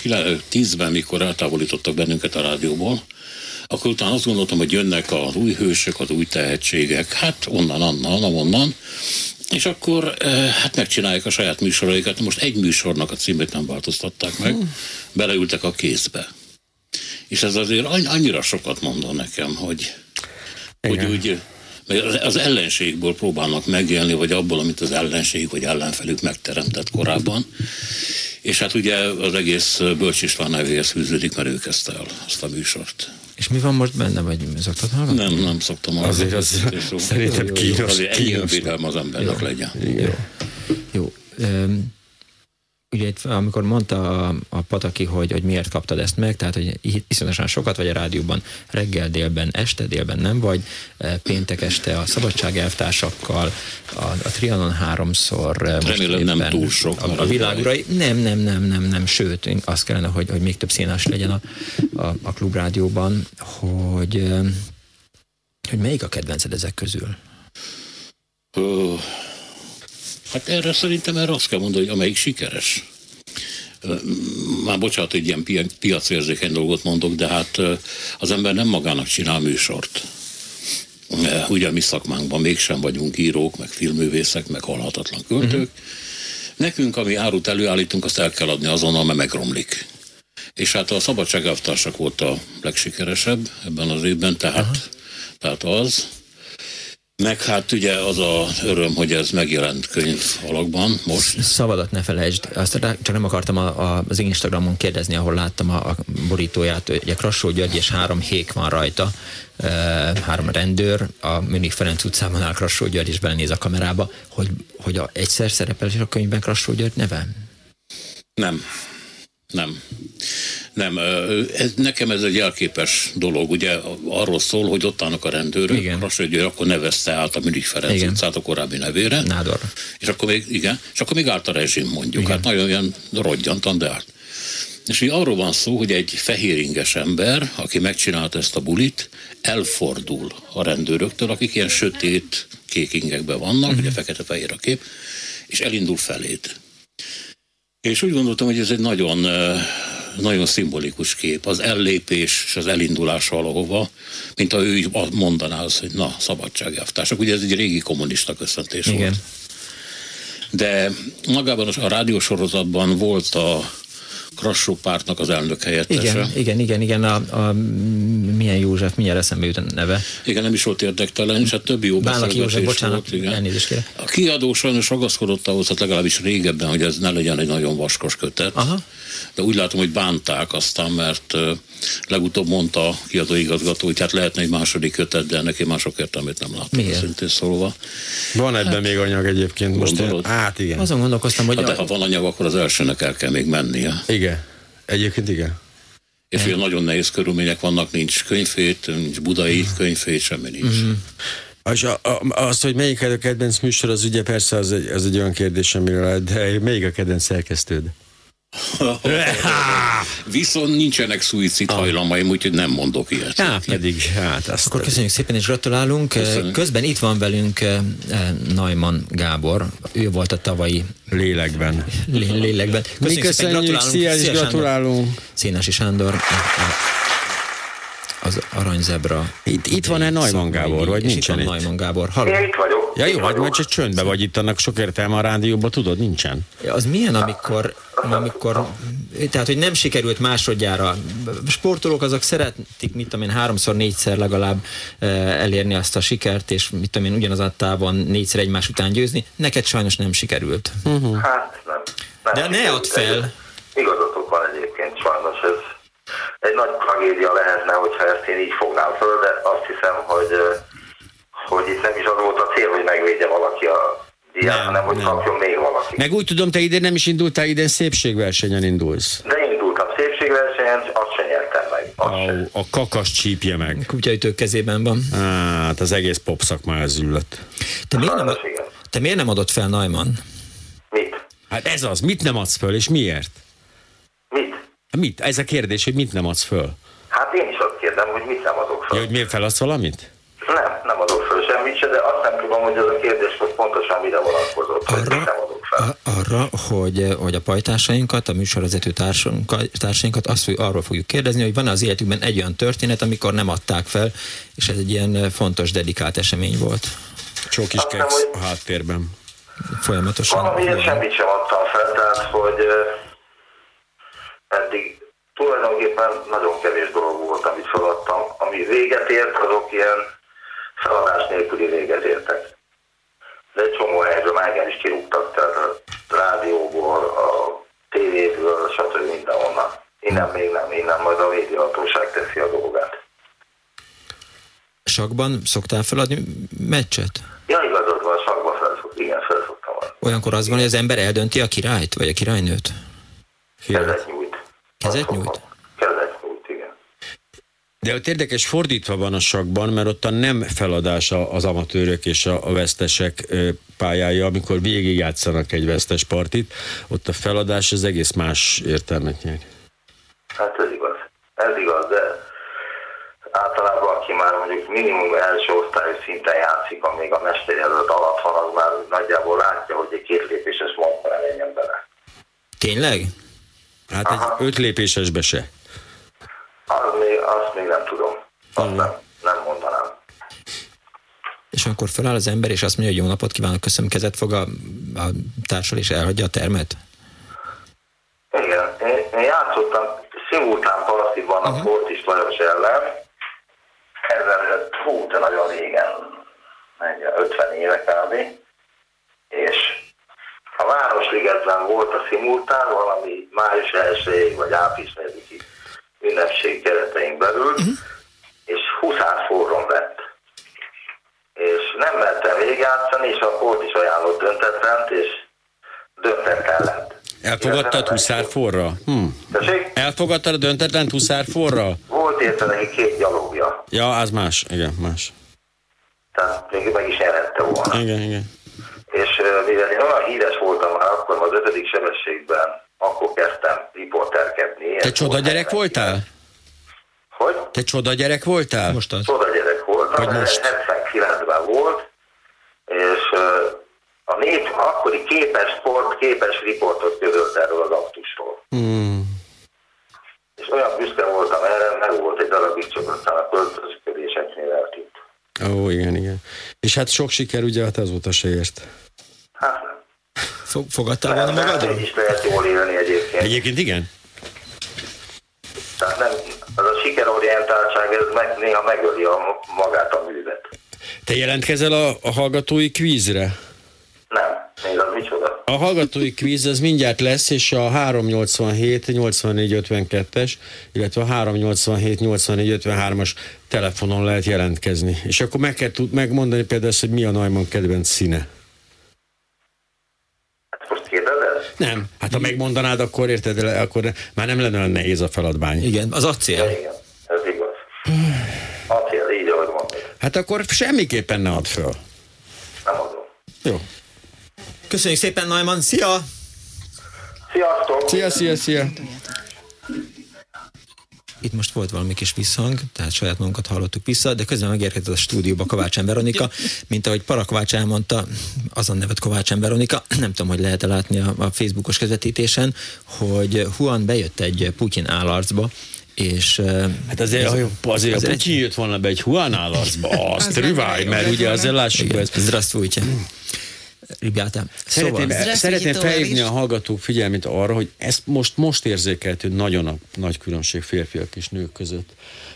Speaker 2: 10-ben, mikor eltávolítottak bennünket a rádióból, akkor utána azt gondoltam, hogy jönnek az új hősök, az új tehetségek, hát onnan, onnan, onnan, és akkor eh, hát megcsinálják a saját műsoraikat. Most egy műsornak a címét nem változtatták meg, beleültek a kézbe. És ez azért anny- annyira sokat mondom nekem, hogy, hogy
Speaker 4: Igen.
Speaker 2: úgy mert az- az ellenségből próbálnak megélni, vagy abból, amit az ellenség vagy ellenfelük megteremtett korábban. És hát ugye az egész Bölcs István nevéhez fűződik, mert ő kezdte el azt a műsort.
Speaker 5: És mi van most benne, vagy szoktad hallgatni?
Speaker 2: Nem, nem szoktam arra.
Speaker 4: Azért az
Speaker 2: Jó,
Speaker 4: szerintem
Speaker 2: jó, jó,
Speaker 4: kínos,
Speaker 2: Azért ennyi önvédelme az embernek legyen.
Speaker 4: Igen.
Speaker 5: Jó. Öm, ugye itt, amikor mondta a, a Pataki, hogy, hogy miért kaptad ezt meg, tehát hogy iszonyatosan sokat vagy a rádióban reggel, délben, este, délben nem vagy, e, péntek este a szabadságelvtársakkal, a, a Trianon háromszor. e,
Speaker 2: Remélem nem túl sok,
Speaker 5: A, a világurai, nem, nem, nem, nem, nem, sőt, azt kellene, hogy, hogy még több színás legyen a, a, a klubrádióban, hogy, öm, hogy melyik a kedvenced ezek közül?
Speaker 2: Ö, hát erre szerintem erre azt kell mondani, hogy amelyik sikeres. Már bocsánat, hogy ilyen pi- piacérzékeny dolgot mondok, de hát az ember nem magának csinál műsort. Ugye a mi szakmánkban mégsem vagyunk írók, meg filmművészek, meg halhatatlan költők. Uh-huh. Nekünk, ami árut előállítunk, azt el kell adni azonnal, mert megromlik. És hát a szabadságelvtársak volt a legsikeresebb ebben az évben, tehát, tehát az. Meg hát ugye az a öröm, hogy ez megjelent könyv alakban most.
Speaker 5: Szabadat ne felejtsd, azt csak nem akartam a, a, az Instagramon kérdezni, ahol láttam a, a borítóját, ugye Krassó György és három hék van rajta, e, három rendőr, a Münich Ferenc utcában áll Krassó György, és belenéz a kamerába, hogy, hogy a, egyszer szerepel is a könyvben Krassó György neve?
Speaker 2: Nem. Nem. Nem, ez, nekem ez egy jelképes dolog, ugye arról szól, hogy ott állnak a rendőrök,
Speaker 5: Igen.
Speaker 2: Ő akkor nevezte át a Münich Ferenc
Speaker 5: Igen.
Speaker 2: utcát a korábbi nevére,
Speaker 5: Nádor.
Speaker 2: és akkor még, igen, és akkor még állt a rezsim mondjuk,
Speaker 5: Igen.
Speaker 2: hát nagyon ilyen roggyantan, de állt. És így arról van szó, hogy egy fehéringes ember, aki megcsinálta ezt a bulit, elfordul a rendőröktől, akik ilyen sötét kék ingekben vannak, ugye fekete-fehér a kép, és elindul felét. És úgy gondoltam, hogy ez egy nagyon, nagyon szimbolikus kép, az ellépés és az elindulás valahova, mint ha ő is azt mondaná az, hogy na, szabadságelvtársak. Ugye ez egy régi kommunista köszöntés
Speaker 5: Igen.
Speaker 2: volt. De magában a rádiósorozatban volt a Krassó pártnak az elnök helyettese.
Speaker 5: Igen, igen, igen, igen, a, a milyen József, mindjárt eszembe jut a neve.
Speaker 2: Igen, nem is volt érdektelen, és hát többi jó
Speaker 5: Bálaki József, bocsánat,
Speaker 2: volt, igen.
Speaker 5: elnézést kérek.
Speaker 2: A kiadó sajnos ragaszkodott ahhoz, hát legalábbis régebben, hogy ez ne legyen egy nagyon vaskos kötet.
Speaker 5: Aha.
Speaker 2: De úgy látom, hogy bánták aztán, mert legutóbb mondta a kiadóigazgató, hogy hát lehetne egy második kötet, de ennek én mások értelmét nem látom,
Speaker 5: Miért?
Speaker 2: szintén szólva.
Speaker 4: Van ebben még anyag egyébként most.
Speaker 2: Gondolod?
Speaker 4: Hát igen.
Speaker 5: Azon gondolkoztam, hogy
Speaker 2: Hát de
Speaker 5: a,
Speaker 2: ha van anyag, akkor az elsőnek el kell még mennie.
Speaker 4: Igen. Egyébként igen.
Speaker 2: És ugye nagyon nehéz körülmények vannak, nincs könyvét, nincs budai könyvét, semmi nincs.
Speaker 5: Mhm.
Speaker 4: És a, a, azt, hogy melyik a kedvenc műsor, az ugye persze az egy, az egy olyan kérdés, amire lehet, de melyik a kedvenc szerkesztőd?
Speaker 2: Viszont nincsenek szuicid hajlamaim, úgyhogy nem mondok ilyet.
Speaker 4: Hát pedig, hát azt
Speaker 5: Akkor köszönjük szépen és gratulálunk.
Speaker 2: Köszönjük.
Speaker 5: Közben itt van velünk eh, eh, Neumann Gábor. Ő volt a tavalyi
Speaker 4: lélekben.
Speaker 5: lé- lélekben.
Speaker 4: Mi köszönjük, szia, és
Speaker 5: Sándor.
Speaker 4: gratulálunk.
Speaker 5: Szénási Sándor. a- a- Az aranyzebra.
Speaker 4: Itt, itt van-e Neumann Gábor, vagy
Speaker 5: És
Speaker 4: nincsen
Speaker 5: itt? van Gábor. Halló.
Speaker 8: Én itt vagyok.
Speaker 4: Ja jó, hát
Speaker 8: vagyok.
Speaker 4: majd csak csöndbe vagy itt, annak sok értelme a rádióban, tudod, nincsen.
Speaker 5: Az milyen, amikor, amikor, tehát, hogy nem sikerült másodjára. Sportolók azok szeretik, mit tudom én, háromszor, négyszer legalább eh, elérni azt a sikert, és mit tudom én, ugyanaz a távon négyszer egymás után győzni. Neked sajnos nem sikerült.
Speaker 8: Hát nem. nem
Speaker 5: De ne add fel.
Speaker 8: Igazatok van egyébként, sajnos ez egy nagy tragédia lehetne, hogyha ezt én így fognám föl, de azt hiszem, hogy, hogy itt nem is az volt a cél, hogy megvédje valaki a diát,
Speaker 4: Nem,
Speaker 8: hanem hogy
Speaker 4: nem.
Speaker 8: kapjon még valaki.
Speaker 4: Meg úgy tudom, te idén nem is indultál, idén szépségversenyen indulsz.
Speaker 8: De indultam szépségversenyen, azt sem nyertem meg. Azt sem.
Speaker 4: A kakas csípje meg.
Speaker 5: Kutyaütők kezében van.
Speaker 4: Hát az egész pop szakma elzüllött.
Speaker 5: Te miért, nem,
Speaker 8: igen.
Speaker 5: te miért nem adott fel Neumann?
Speaker 8: Mit?
Speaker 4: Hát ez az, mit nem adsz föl, és miért?
Speaker 8: Mit?
Speaker 4: Mit? Ez a kérdés, hogy mit nem adsz föl?
Speaker 8: Hát én is azt kérdem, hogy mit nem adok fel.
Speaker 4: Ja, hogy miért feladsz valamit?
Speaker 8: Nem, nem adok fel semmit se, de azt nem tudom, hogy ez a kérdés most pontosan mire vonatkozott, hogy mit nem adok fel.
Speaker 5: arra, hogy, eh, hogy a pajtásainkat, a műsorvezető társainkat azt arról fogjuk kérdezni, hogy van-e az életükben egy olyan történet, amikor nem adták fel, és ez egy ilyen eh, fontos, dedikált esemény volt.
Speaker 4: Csók is keksz a háttérben.
Speaker 5: Folyamatosan.
Speaker 8: Valamiért semmit sem adtam fel, tehát hogy ö, eddig tulajdonképpen nagyon kevés dolog volt, amit feladtam. Ami véget ért, azok ilyen feladás nélküli véget értek. De egy csomó helyről már engem is kirúgtak, tehát a rádióból, a tévéből, stb. mindenhonnan. Innen még nem, innen majd a médiahatóság teszi a dolgát.
Speaker 5: Sakban szoktál feladni meccset?
Speaker 8: Ja, igazad van, sakba felszok, igen, felszoktam.
Speaker 5: Olyankor az van, hogy az ember eldönti a királyt, vagy a királynőt?
Speaker 8: Nyújt.
Speaker 5: Kezet nyújt?
Speaker 8: Kezet nyújt, igen.
Speaker 4: De ott érdekes fordítva van a sakban, mert ott a nem feladás a- az amatőrök és a, vesztesek pályája, amikor végigjátszanak egy vesztes partit, ott a feladás az egész más értelmet nyer.
Speaker 8: Hát ez igaz. Ez igaz, de általában aki már mondjuk minimum első osztályú szinten játszik, amíg a mesterjelölt alatt van, az már nagyjából látja, hogy egy két lépéses mondta ne menjen bele.
Speaker 5: Tényleg?
Speaker 4: Hát
Speaker 8: Aha.
Speaker 4: egy öt lépésesbe se.
Speaker 8: Az még, azt még nem tudom. Azt nem, nem mondanám.
Speaker 5: És akkor feláll az ember, és azt mondja, hogy jó napot kívánok, köszönöm, kezet fog a, a társal, és elhagyja a termet?
Speaker 8: Igen, én, én játszottam szimultán partiban a Kortis Lajos ellen, ezzel, hú, de nagyon régen, mennyi, 50 éve kb. A Városligetben volt a szimultán, valami május 1 vagy április 4 ünnepség keretein belül, és huszár forron lett. És nem mertem végigjátszani, és a Kort is ajánlott döntetlent, és döntetlen lett.
Speaker 4: Elfogadtad Huszár forra? Hm.
Speaker 8: Tessék?
Speaker 4: Elfogadtad a döntetlen Huszár forra?
Speaker 8: Volt érte neki két gyalogja,
Speaker 4: Ja, az más. Igen, más.
Speaker 8: tehát még meg is nyerhette volna.
Speaker 4: Igen, igen.
Speaker 8: És mivel én olyan híres az ötödik sebességben, akkor kezdtem riporterkedni.
Speaker 4: Te csoda gyerek voltál?
Speaker 8: Hogy?
Speaker 4: Te csoda gyerek voltál?
Speaker 5: Most az.
Speaker 8: Csoda gyerek voltam, ez
Speaker 4: most?
Speaker 8: 79-ben volt, és a nép akkori képes sport, képes riportot közölt erről az aktusról.
Speaker 4: Hmm.
Speaker 8: És olyan büszke voltam erre, meg volt egy darabig, csak aztán a költözködéseknél eltűnt.
Speaker 4: Ó, igen, igen. És hát sok siker ugye hát azóta se ért.
Speaker 8: Hát nem.
Speaker 5: Fog, fogadtál volna
Speaker 8: Nem,
Speaker 5: magadról?
Speaker 8: így is lehet jól élni egyébként.
Speaker 4: Egyébként igen?
Speaker 8: Tehát nem, az a sikerorientáltság, ez meg, néha megöli a, magát a művet.
Speaker 4: Te jelentkezel a, a hallgatói kvízre?
Speaker 8: Nem, még az micsoda.
Speaker 4: A hallgatói kvíz az mindjárt lesz, és a 387 84 52-es, illetve a 387 84 53-as telefonon lehet jelentkezni. És akkor meg kell tud, megmondani például azt, hogy mi a Neumann kedvenc színe.
Speaker 8: Hát most kérdezed?
Speaker 4: Nem. Hát ha megmondanád, akkor érted, akkor már nem lenne olyan nehéz a feladvány.
Speaker 5: Igen, az acél.
Speaker 8: igen, ez igaz. Acél, így ahogy mondod.
Speaker 4: Hát akkor semmiképpen ne add föl.
Speaker 8: Nem adom.
Speaker 4: Jó.
Speaker 5: Köszönjük szépen, Neumann, szia!
Speaker 8: Sziasztok!
Speaker 4: Szia, szia, szia.
Speaker 5: Itt most volt valami kis visszhang, tehát saját magunkat hallottuk vissza, de közben megérkezett a stúdióba Kovács Veronika, mint ahogy Parakovács elmondta, azon nevet Kovács Veronika, nem tudom, hogy lehet-e látni a, a Facebookos közvetítésen, hogy Juan bejött egy Putyin állarcba, és
Speaker 4: Hát azért,
Speaker 5: ez-
Speaker 4: azért, azért,
Speaker 5: azért
Speaker 4: a Putyin jött volna be egy Juan állarcba, azt rüváj, mert ugye azért lássuk be.
Speaker 5: igen,
Speaker 4: ez- Szeretném,
Speaker 5: Szóval,
Speaker 4: szeretném felhívni a hallgatók figyelmét arra, hogy ezt most, most érzékelhető nagyon a nagy különbség férfiak és nők között.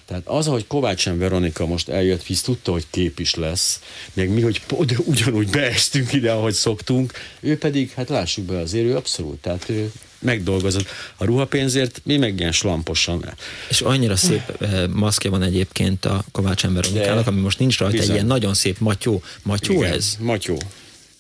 Speaker 4: Tehát az, hogy Kovács. Veronika most eljött, hisz tudta, hogy kép is lesz, még mi, hogy ugyanúgy beestünk ide, ahogy szoktunk, ő pedig, hát lássuk be azért, ő abszolút, tehát ő megdolgozott. A ruhapénzért mi meg ilyen slamposan.
Speaker 5: és annyira szép eh, maszkja van egyébként a Kovács Veronikának, ami most nincs rajta, egy
Speaker 4: Bizony.
Speaker 5: ilyen nagyon szép matyó. Matyó
Speaker 4: Igen,
Speaker 5: ez?
Speaker 4: Matyó.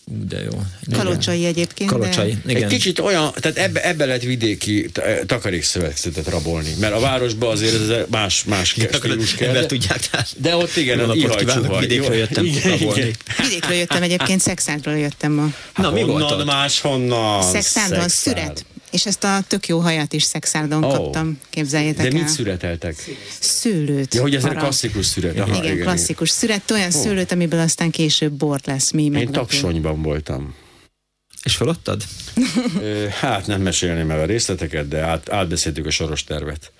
Speaker 5: De jó.
Speaker 9: Kalocsai egyébként. de-
Speaker 5: Kalocsai, igen.
Speaker 4: Egy kicsit olyan, tehát ebbe, ebbe lehet vidéki ta- takarékszövetkezetet rabolni, mert a városban azért ez más, más stílus kell.
Speaker 5: Ebben
Speaker 4: de-
Speaker 5: tudják,
Speaker 4: De ott igen,
Speaker 5: kívánok,
Speaker 4: ihajcsuhaj.
Speaker 5: vidékről jöttem
Speaker 4: igen,
Speaker 5: rabolni.
Speaker 4: igen.
Speaker 9: Vidékről jöttem egyébként, Szexárdról jöttem ma.
Speaker 5: Na, mi volt
Speaker 4: Honnan
Speaker 5: ott?
Speaker 4: máshonnan?
Speaker 9: Szexárdon
Speaker 4: Szexárd.
Speaker 9: szüret. És ezt a tök jó hajat is Szexárdon
Speaker 4: Ó.
Speaker 9: kaptam, képzeljétek
Speaker 4: De
Speaker 9: el.
Speaker 4: mit szüreteltek?
Speaker 9: Szőlőt.
Speaker 4: Ja, hogy ez egy klasszikus szüret. Aha,
Speaker 9: Igen, klasszikus szüret, olyan szőlőt, amiből aztán később bort lesz, mi
Speaker 4: Én
Speaker 9: meglepő.
Speaker 4: taksonyban voltam.
Speaker 5: És feladtad?
Speaker 4: Hát nem mesélném el a részleteket, de át, átbeszéltük a soros tervet.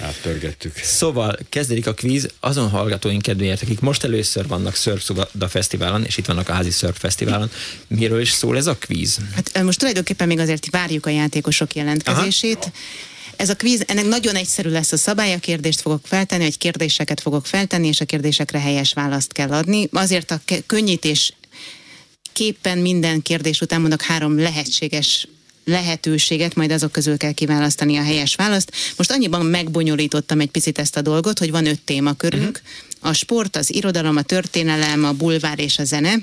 Speaker 4: Áttörgettük.
Speaker 5: Szóval kezdődik a kvíz azon hallgatóink kedvéért, akik most először vannak Surf Szuda Fesztiválon, és itt vannak a Házi Surf Fesztiválon. Miről is szól ez a kvíz?
Speaker 9: Hát most tulajdonképpen még azért várjuk a játékosok jelentkezését. Ez a kvíz, ennek nagyon egyszerű lesz a szabály, a kérdést fogok feltenni, hogy kérdéseket fogok feltenni, és a kérdésekre helyes választ kell adni. Azért a könnyítés képpen minden kérdés után mondok három lehetséges lehetőséget, majd azok közül kell kiválasztani a helyes választ. Most annyiban megbonyolítottam egy picit ezt a dolgot, hogy van öt témakörünk. Uh-huh. A sport, az irodalom, a történelem, a bulvár és a zene.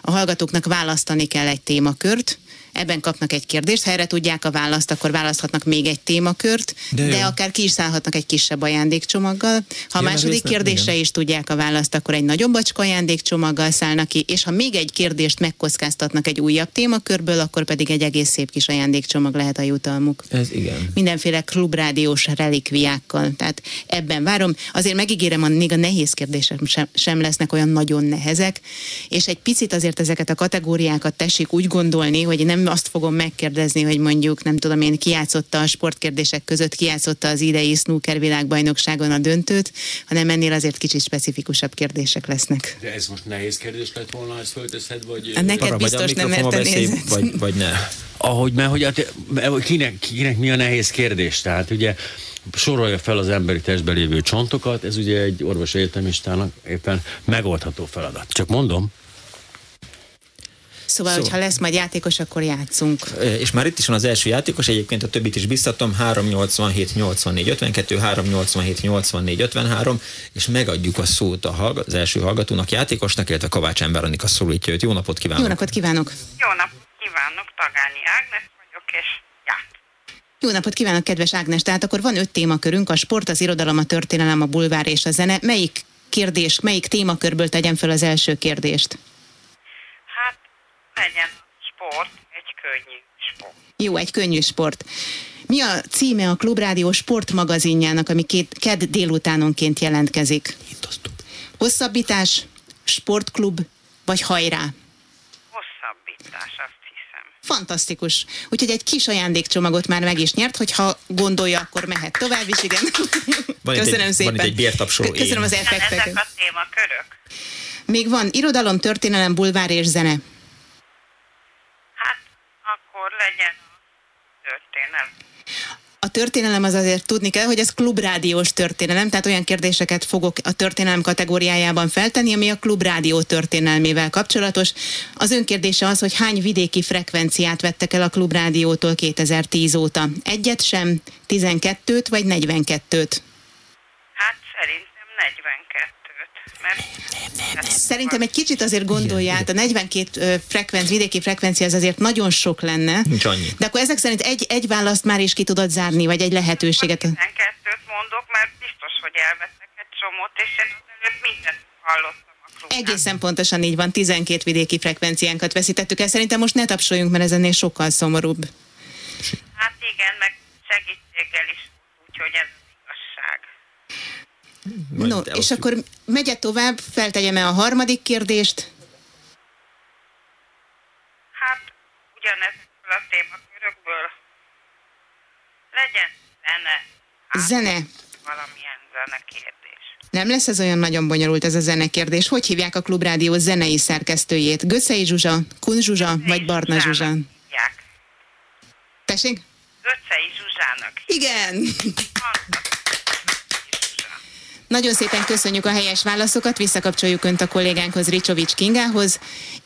Speaker 9: A hallgatóknak választani kell egy témakört, ebben kapnak egy kérdést, ha erre tudják a választ, akkor választhatnak még egy témakört,
Speaker 5: De
Speaker 9: de,
Speaker 5: jó.
Speaker 9: akár ki is szállhatnak egy kisebb ajándékcsomaggal. Ha a második kérdésre
Speaker 5: igen.
Speaker 9: is tudják a választ, akkor egy nagyobb bacska ajándékcsomaggal szállnak ki, és ha még egy kérdést megkockáztatnak egy újabb témakörből, akkor pedig egy egész szép kis ajándékcsomag lehet a jutalmuk
Speaker 5: Ez igen.
Speaker 9: mindenféle klubrádiós relikviákkal. Tehát ebben várom. Azért megígérem, a- még a nehéz kérdések sem, sem lesznek olyan nagyon nehezek, és egy picit azért ezeket a kategóriákat tessék úgy gondolni, hogy nem azt fogom megkérdezni, hogy mondjuk, nem tudom én, kijátszotta a sportkérdések között, kijátszotta az idei snooker világbajnokságon a döntőt, hanem ennél azért kicsit specifikusabb kérdések lesznek.
Speaker 4: De ez most nehéz kérdés lett volna, ezt fölteszed, vagy...
Speaker 9: Hát neked
Speaker 5: Arra a
Speaker 9: biztos nem
Speaker 5: mikrofonba
Speaker 9: érte
Speaker 5: beszélj,
Speaker 9: nézet.
Speaker 5: vagy, vagy ne.
Speaker 4: Ahogy, mert hogy hát, kinek, kinek mi a nehéz kérdés? Tehát ugye sorolja fel az emberi testben lévő csontokat, ez ugye egy orvos egyetemistának éppen megoldható feladat. Csak mondom.
Speaker 9: Szóval,
Speaker 5: Szóval.
Speaker 9: hogyha lesz majd játékos, akkor játszunk.
Speaker 5: És már itt is van az első játékos, egyébként a többit is biztatom, 387 84 52, 387 84 53, és megadjuk a szót a hallga- az első hallgatónak, játékosnak, illetve Kovács Emberanik a szólítja őt. Jó napot kívánok!
Speaker 9: Jó napot kívánok!
Speaker 10: Jó napot kívánok, Tagányi Ágnes vagyok, és.
Speaker 9: Jó napot kívánok, kedves Ágnes! Tehát akkor van öt témakörünk, a sport, az irodalom, a történelem, a bulvár és a zene. Melyik kérdés, melyik témakörből tegyem fel az első kérdést?
Speaker 10: Legyen sport, egy könnyű sport.
Speaker 9: Jó, egy könnyű sport. Mi a címe a Klubrádió sportmagazinjának, ami két, kedd délutánonként jelentkezik? Hosszabbítás, sportklub vagy hajrá?
Speaker 10: Hosszabbítás, azt hiszem.
Speaker 9: Fantasztikus. Úgyhogy egy kis ajándékcsomagot már meg is nyert, hogyha gondolja, akkor mehet tovább is, igen.
Speaker 5: Van
Speaker 9: Köszönöm
Speaker 5: egy-
Speaker 9: szépen.
Speaker 5: van egy bértapsoló
Speaker 9: Köszönöm
Speaker 5: én.
Speaker 9: az
Speaker 10: Ezek
Speaker 9: effekteket.
Speaker 10: a témakörök?
Speaker 9: Még van irodalom, történelem, bulvár és zene.
Speaker 10: Legyen a történelem.
Speaker 9: A történelem az azért tudni kell, hogy ez klubrádiós történelem, tehát olyan kérdéseket fogok a történelem kategóriájában feltenni, ami a klubrádió történelmével kapcsolatos. Az önkérdése az, hogy hány vidéki frekvenciát vettek el a klubrádiótól 2010 óta. Egyet sem, 12-t vagy 42-t?
Speaker 10: Hát szerintem 42-t, mert
Speaker 9: Szerintem egy kicsit azért gondolja át, a 42 ö, frekvenc, vidéki frekvencia az azért nagyon sok lenne.
Speaker 5: Nincs annyi.
Speaker 9: De akkor ezek szerint egy, egy választ már is ki tudod zárni, vagy egy lehetőséget.
Speaker 10: 12-t mondok, mert biztos, hogy elveszek egy csomót, és én az előbb mindent hallottam.
Speaker 9: Egészen pontosan így van, 12 vidéki frekvenciánkat veszítettük el. Szerintem most ne tapsoljunk, mert ez ennél sokkal szomorúbb.
Speaker 10: Hát igen, meg segítséggel is, úgyhogy ez.
Speaker 9: No, és akkor megyek tovább, feltegyem-e a harmadik kérdést?
Speaker 10: Hát ugyanezekből a témakörökből legyen zene. Hát,
Speaker 9: Zene.
Speaker 10: Valamilyen zene kérdés.
Speaker 9: Nem lesz ez olyan nagyon bonyolult ez a zenekérdés. Hogy hívják a Klubrádió zenei szerkesztőjét? Göcei Zsuzsa, Kun Zsuzsa vagy Barna Zsuzsa?
Speaker 10: Hívják.
Speaker 9: Tessék?
Speaker 10: Göccei Zsuzsának.
Speaker 9: Igen. Nagyon szépen köszönjük a helyes válaszokat, visszakapcsoljuk Önt a kollégánkhoz, Ricsovics Kingához,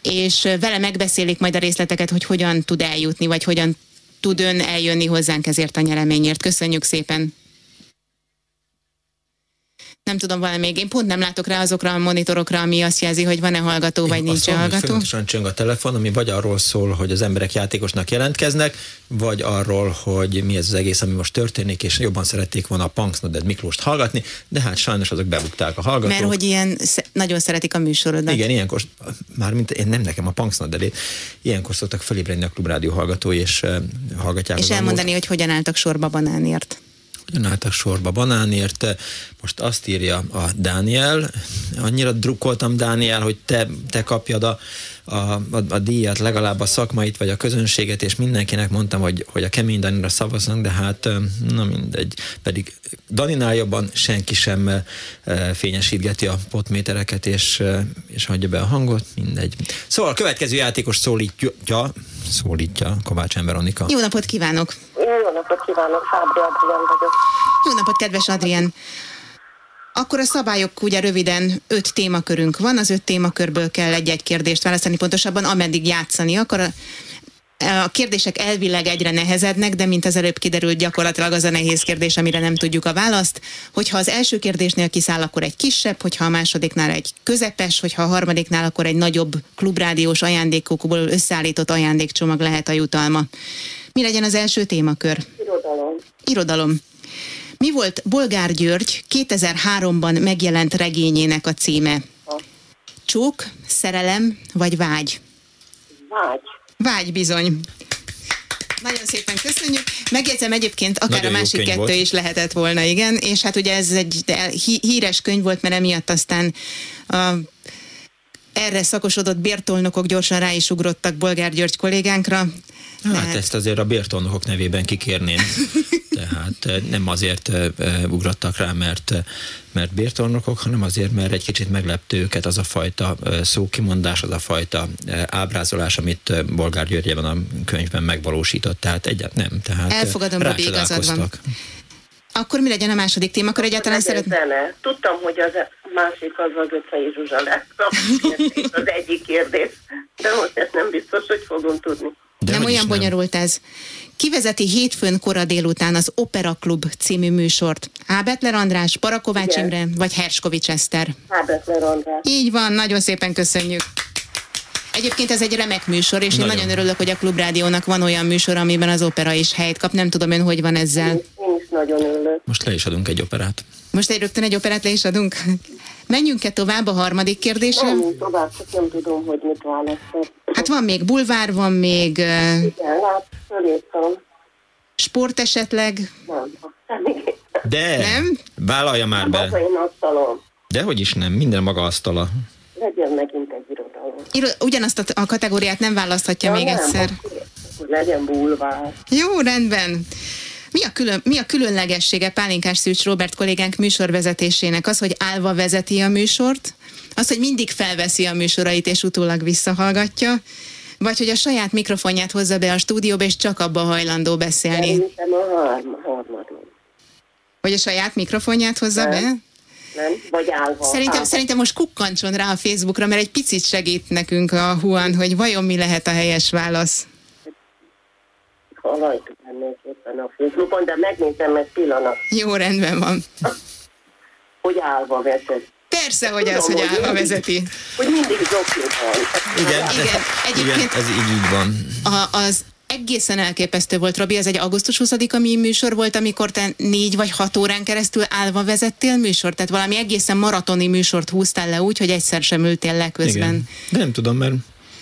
Speaker 9: és vele megbeszélik majd a részleteket, hogy hogyan tud eljutni, vagy hogyan tud Ön eljönni hozzánk ezért a nyereményért. Köszönjük szépen! Nem tudom, valami még. Én pont nem látok rá azokra a monitorokra, ami azt jelzi, hogy van-e hallgató, vagy nincs
Speaker 5: Azt mondom,
Speaker 9: hallgató.
Speaker 5: Folyamatosan csöng a telefon, ami vagy arról szól, hogy az emberek játékosnak jelentkeznek, vagy arról, hogy mi ez az egész, ami most történik, és jobban szerették volna a Punksnoded Miklóst hallgatni, de hát sajnos azok bebukták a hallgatók.
Speaker 9: Mert hogy ilyen sze- nagyon szeretik a műsorodat.
Speaker 5: Igen, ilyenkor, mármint én nem nekem a Punksnodedét, ilyenkor szoktak felébredni a klubrádió hallgatói, és uh, hallgatják
Speaker 9: És elmondani, hogy hogyan álltak sorba banánért.
Speaker 5: Hogyan álltak sorba banánért? Most azt írja a Dániel, annyira drukkoltam Dániel, hogy te, te kapjad a, a, a, a díjat, legalább a szakmait, vagy a közönséget, és mindenkinek mondtam, hogy, hogy a kemény Danira szavaznak, de hát na mindegy. Pedig Daninál jobban senki sem fényesítgeti a potmétereket, és, és hagyja be a hangot, mindegy. Szóval a következő játékos szólítja, szólítja Kovács Veronika.
Speaker 9: Jó napot kívánok!
Speaker 11: Jó napot kívánok, Fábri Adrián vagyok.
Speaker 9: Jó napot, kedves Adrien! Akkor a szabályok ugye röviden öt témakörünk van, az öt témakörből kell egy-egy kérdést választani, pontosabban ameddig játszani akar. A- A kérdések elvileg egyre nehezednek, de mint az előbb kiderült, gyakorlatilag az a nehéz kérdés, amire nem tudjuk a választ. Hogyha az első kérdésnél kiszáll, akkor egy kisebb, hogyha a másodiknál egy közepes, hogyha a harmadiknál, akkor egy nagyobb klubrádiós ajándékokból összeállított ajándékcsomag lehet a jutalma. Mi legyen az első témakör?
Speaker 11: Irodalom.
Speaker 9: Irodalom. Mi volt Bolgár György 2003-ban megjelent regényének a címe? Csók, szerelem vagy vágy?
Speaker 11: Vágy.
Speaker 9: Vágy bizony. Nagyon szépen köszönjük. Megjegyzem egyébként, akár
Speaker 5: Nagyon
Speaker 9: a másik kettő
Speaker 5: volt.
Speaker 9: is lehetett volna, igen. És hát ugye ez egy híres könyv volt, mert emiatt aztán a erre szakosodott bértolnokok gyorsan rá is ugrottak Bolgár György kollégánkra.
Speaker 5: Hát ezt azért a bértolnokok nevében kikérném. Tehát eh, nem azért eh, eh, ugrottak rá, mert, mert bértolnokok, hanem azért, mert egy kicsit meglepte őket az a fajta szókimondás, az a fajta ábrázolás, amit Bolgár György ebben a könyvben megvalósított. Tehát egyet nem. Tehát eh,
Speaker 9: Elfogadom, Robi, igazad van. Akkor mi legyen a második téma? Akkor egyáltalán
Speaker 11: Legyen
Speaker 9: szeret...
Speaker 11: zene. Tudtam, hogy az másik az a Göcsei Zsuzsa lesz. Az egyik kérdés. De most ezt nem biztos, hogy fogom tudni.
Speaker 5: De
Speaker 9: nem olyan bonyolult ez. Kivezeti hétfőn kora délután az Opera Klub című műsort. Ábetler András, Parakovács
Speaker 11: Igen.
Speaker 9: Imre vagy Herskovics Eszter.
Speaker 11: Hábetler András.
Speaker 9: Így van, nagyon szépen köszönjük. Egyébként ez egy remek műsor, és én
Speaker 5: Nagyon.
Speaker 9: nagyon örülök, hogy a Klubrádiónak van olyan műsor, amiben az opera is helyt kap. Nem tudom ön, hogy van ezzel.
Speaker 11: Is nagyon örülök.
Speaker 5: Most le is adunk egy operát.
Speaker 9: Most egy rögtön egy operát le is adunk. Menjünk-e tovább a harmadik kérdésre?
Speaker 11: Nem, tovább, csak nem tudom, hogy mit választok.
Speaker 9: Hát van még bulvár, van még
Speaker 11: Igen, lát, fölírtam.
Speaker 9: sport esetleg.
Speaker 11: Nem.
Speaker 5: De
Speaker 9: Nem?
Speaker 5: vállalja már be.
Speaker 11: Az én asztalom.
Speaker 5: De hogy is nem, minden maga asztala.
Speaker 11: Legyen megint egy irodalom.
Speaker 9: Iro- Ugyanazt a, a kategóriát nem választhatja még
Speaker 11: nem,
Speaker 9: egyszer.
Speaker 11: akkor- akkor legyen bulvár.
Speaker 9: Jó, rendben. Mi a, külön, mi a különlegessége Pálinkás Szűcs Robert kollégánk műsorvezetésének? Az, hogy állva vezeti a műsort? Az, hogy mindig felveszi a műsorait és utólag visszahallgatja? Vagy hogy a saját mikrofonját hozza be a stúdióba, és csak abba hajlandó beszélni?
Speaker 11: Szerintem a harm, harmadon.
Speaker 9: Hogy a saját mikrofonját hozza be?
Speaker 11: Nem? Vagy állva.
Speaker 9: Szerintem,
Speaker 11: állva.
Speaker 9: szerintem most kukkancson rá a Facebookra, mert egy picit segít nekünk a Juan, hogy vajon mi lehet a helyes válasz.
Speaker 11: Ha lennék éppen a Facebookon, de megnézem egy pillanat,
Speaker 9: Jó, rendben van.
Speaker 11: hogy állva vezet.
Speaker 9: Persze, hogy az,
Speaker 11: Tudom,
Speaker 9: hogy
Speaker 11: hogy
Speaker 9: állva
Speaker 11: mindig-
Speaker 9: vezeti.
Speaker 11: Hogy mindig zokni van.
Speaker 5: Igen,
Speaker 9: Igen, egyébként
Speaker 5: igen, ez így, így van.
Speaker 9: a, az egészen elképesztő volt, Robi, ez egy augusztus 20-a mi műsor volt, amikor te négy vagy hat órán keresztül állva vezettél műsor, tehát valami egészen maratoni műsort húztál le úgy, hogy egyszer sem ültél le közben.
Speaker 5: Igen. De nem tudom, mert